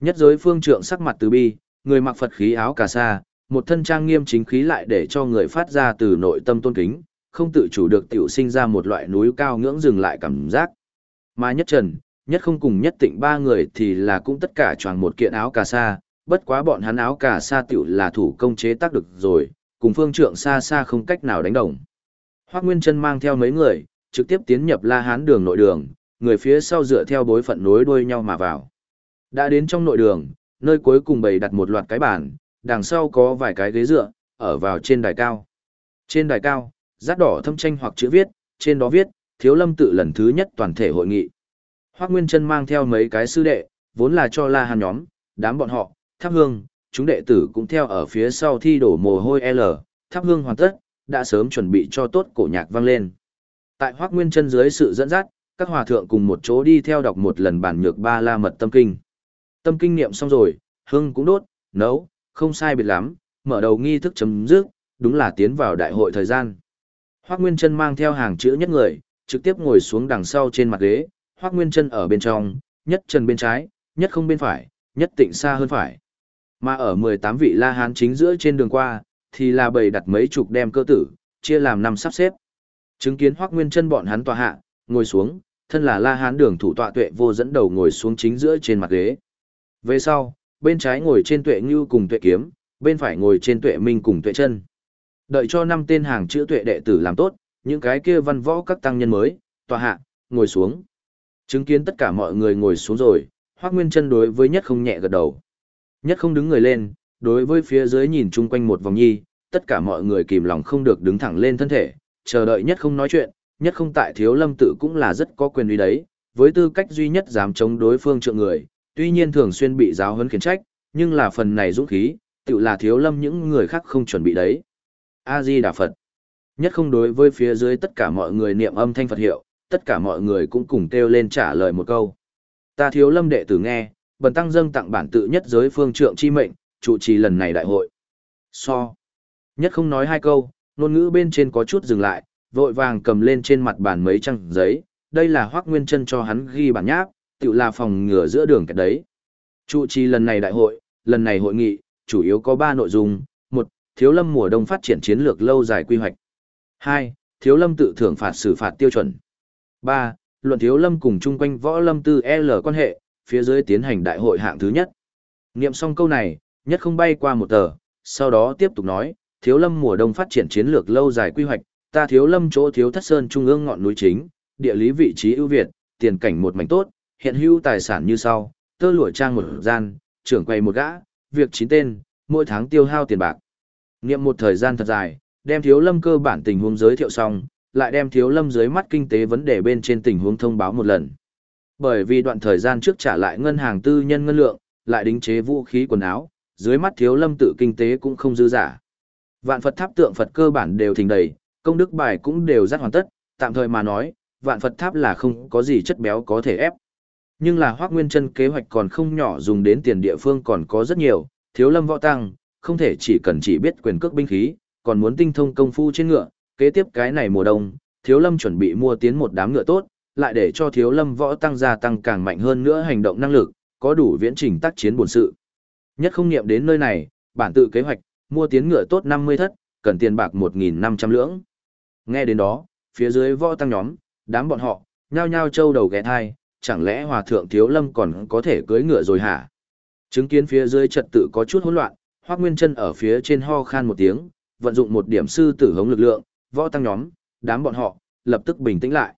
Nhất giới phương trượng sắc mặt từ bi, người mặc Phật khí áo cà sa, một thân trang nghiêm chính khí lại để cho người phát ra từ nội tâm tôn kính, không tự chủ được tiểu sinh ra một loại núi cao ngưỡng dừng lại cảm giác. Mà nhất trần, nhất không cùng nhất tịnh ba người thì là cũng tất cả choàng một kiện áo cà sa, bất quá bọn hắn áo cà sa tiểu là thủ công chế tác được rồi, cùng phương trượng xa xa không cách nào đánh đồng. Hoác Nguyên chân mang theo mấy người, trực tiếp tiến nhập La Hán đường nội đường, người phía sau dựa theo bối phận nối đuôi nhau mà vào. Đã đến trong nội đường, nơi cuối cùng bày đặt một loạt cái bàn, đằng sau có vài cái ghế dựa, ở vào trên đài cao. Trên đài cao, rát đỏ thâm tranh hoặc chữ viết, trên đó viết, thiếu lâm tự lần thứ nhất toàn thể hội nghị. Hoác Nguyên Trân mang theo mấy cái sư đệ, vốn là cho la hàn nhóm, đám bọn họ, thắp hương, chúng đệ tử cũng theo ở phía sau thi đổ mồ hôi L, thắp hương hoàn tất, đã sớm chuẩn bị cho tốt cổ nhạc vang lên. Tại Hoác Nguyên Trân dưới sự dẫn dắt, các hòa thượng cùng một chỗ đi theo đọc một lần bản nhược ba la mật tâm kinh. Tâm kinh niệm xong rồi, hương cũng đốt, nấu, không sai biệt lắm, mở đầu nghi thức chấm dứt, đúng là tiến vào đại hội thời gian. Hoác Nguyên Trân mang theo hàng chữ nhất người, trực tiếp ngồi xuống đằng sau trên mặt ghế, Hoác Nguyên Trân ở bên trong, nhất chân bên trái, nhất không bên phải, nhất tịnh xa hơn phải. Mà ở 18 vị La Hán chính giữa trên đường qua, thì là bầy đặt mấy chục đem cơ tử, chia làm năm sắp xếp. Chứng kiến Hoác Nguyên Trân bọn hắn tòa hạ, ngồi xuống, thân là La Hán đường thủ tọa tuệ vô dẫn đầu ngồi xuống chính giữa trên mặt ghế. Về sau, bên trái ngồi trên tuệ ngưu cùng tuệ kiếm, bên phải ngồi trên tuệ minh cùng tuệ chân. Đợi cho năm tên hàng chữ tuệ đệ tử làm tốt, những cái kia văn võ các tăng nhân mới, tòa hạ, ngồi xuống. Chứng kiến tất cả mọi người ngồi xuống rồi, Hoác Nguyên chân đối với nhất không nhẹ gật đầu. Nhất không đứng người lên, đối với phía dưới nhìn chung quanh một vòng nhi, tất cả mọi người kìm lòng không được đứng thẳng lên thân thể, chờ đợi nhất không nói chuyện, nhất không tại thiếu lâm tự cũng là rất có quyền uy đấy, với tư cách duy nhất dám chống đối phương trượng người, tuy nhiên thường xuyên bị giáo huấn khiển trách, nhưng là phần này dũng khí, tự là thiếu lâm những người khác không chuẩn bị đấy. A-di Đà Phật. Nhất không đối với phía dưới tất cả mọi người niệm âm thanh Phật hiệu, tất cả mọi người cũng cùng kêu lên trả lời một câu. Ta thiếu lâm đệ tử nghe, bần tăng dâng tặng bản tự nhất giới phương trượng chi mệnh, chủ trì lần này đại hội. So. Nhất không nói hai câu, ngôn ngữ bên trên có chút dừng lại, vội vàng cầm lên trên mặt bàn mấy trang giấy, đây là hoắc nguyên chân cho hắn ghi bản nháp, tự là phòng ngừa giữa đường cái đấy. Trụ trì lần này đại hội, lần này hội nghị, chủ yếu có ba nội dung, một, thiếu lâm mùa đông phát triển chiến lược lâu dài quy hoạch. hai, thiếu lâm tự thưởng phạt xử phạt tiêu chuẩn. ba, luận thiếu lâm cùng chung quanh võ lâm tư L quan hệ, phía dưới tiến hành đại hội hạng thứ nhất. Niệm xong câu này, nhất không bay qua một tờ, sau đó tiếp tục nói, thiếu lâm mùa đông phát triển chiến lược lâu dài quy hoạch, ta thiếu lâm chỗ thiếu thất sơn trung ương ngọn núi chính, địa lý vị trí ưu việt, tiền cảnh một mảnh tốt, hiện hữu tài sản như sau, tơ lụa trang một gian, trưởng quầy một gã, việc chín tên, mỗi tháng tiêu hao tiền bạc. Nghiệm một thời gian thật dài, đem thiếu lâm cơ bản tình huống giới thiệu xong, lại đem thiếu lâm dưới mắt kinh tế vấn đề bên trên tình huống thông báo một lần. Bởi vì đoạn thời gian trước trả lại ngân hàng tư nhân ngân lượng, lại đính chế vũ khí quần áo, dưới mắt thiếu lâm tự kinh tế cũng không dư giả. Vạn Phật tháp tượng Phật cơ bản đều thình đầy, công đức bài cũng đều rất hoàn tất, tạm thời mà nói, vạn Phật tháp là không có gì chất béo có thể ép. Nhưng là Hoác Nguyên chân kế hoạch còn không nhỏ dùng đến tiền địa phương còn có rất nhiều, thiếu lâm võ tăng, không thể chỉ cần chỉ biết quyền cước binh khí, còn muốn tinh thông công phu trên ngựa, kế tiếp cái này mùa đông, thiếu lâm chuẩn bị mua tiến một đám ngựa tốt, lại để cho thiếu lâm võ tăng gia tăng càng mạnh hơn nữa hành động năng lực, có đủ viễn trình tác chiến bổn sự. Nhất không niệm đến nơi này, bản tự kế hoạch, mua tiến ngựa tốt 50 thất, cần tiền bạc 1.500 lưỡng. Nghe đến đó, phía dưới võ tăng nhóm, đám bọn họ, nhao nhao trâu đầu ghé thai, chẳng lẽ hòa thượng thiếu lâm còn có thể cưới ngựa rồi hả? Chứng kiến phía dưới trật tự có chút hỗn loạn, Hoắc Nguyên Chân ở phía trên ho khan một tiếng, vận dụng một điểm sư tử hống lực lượng, võ tăng nhóm, đám bọn họ lập tức bình tĩnh lại.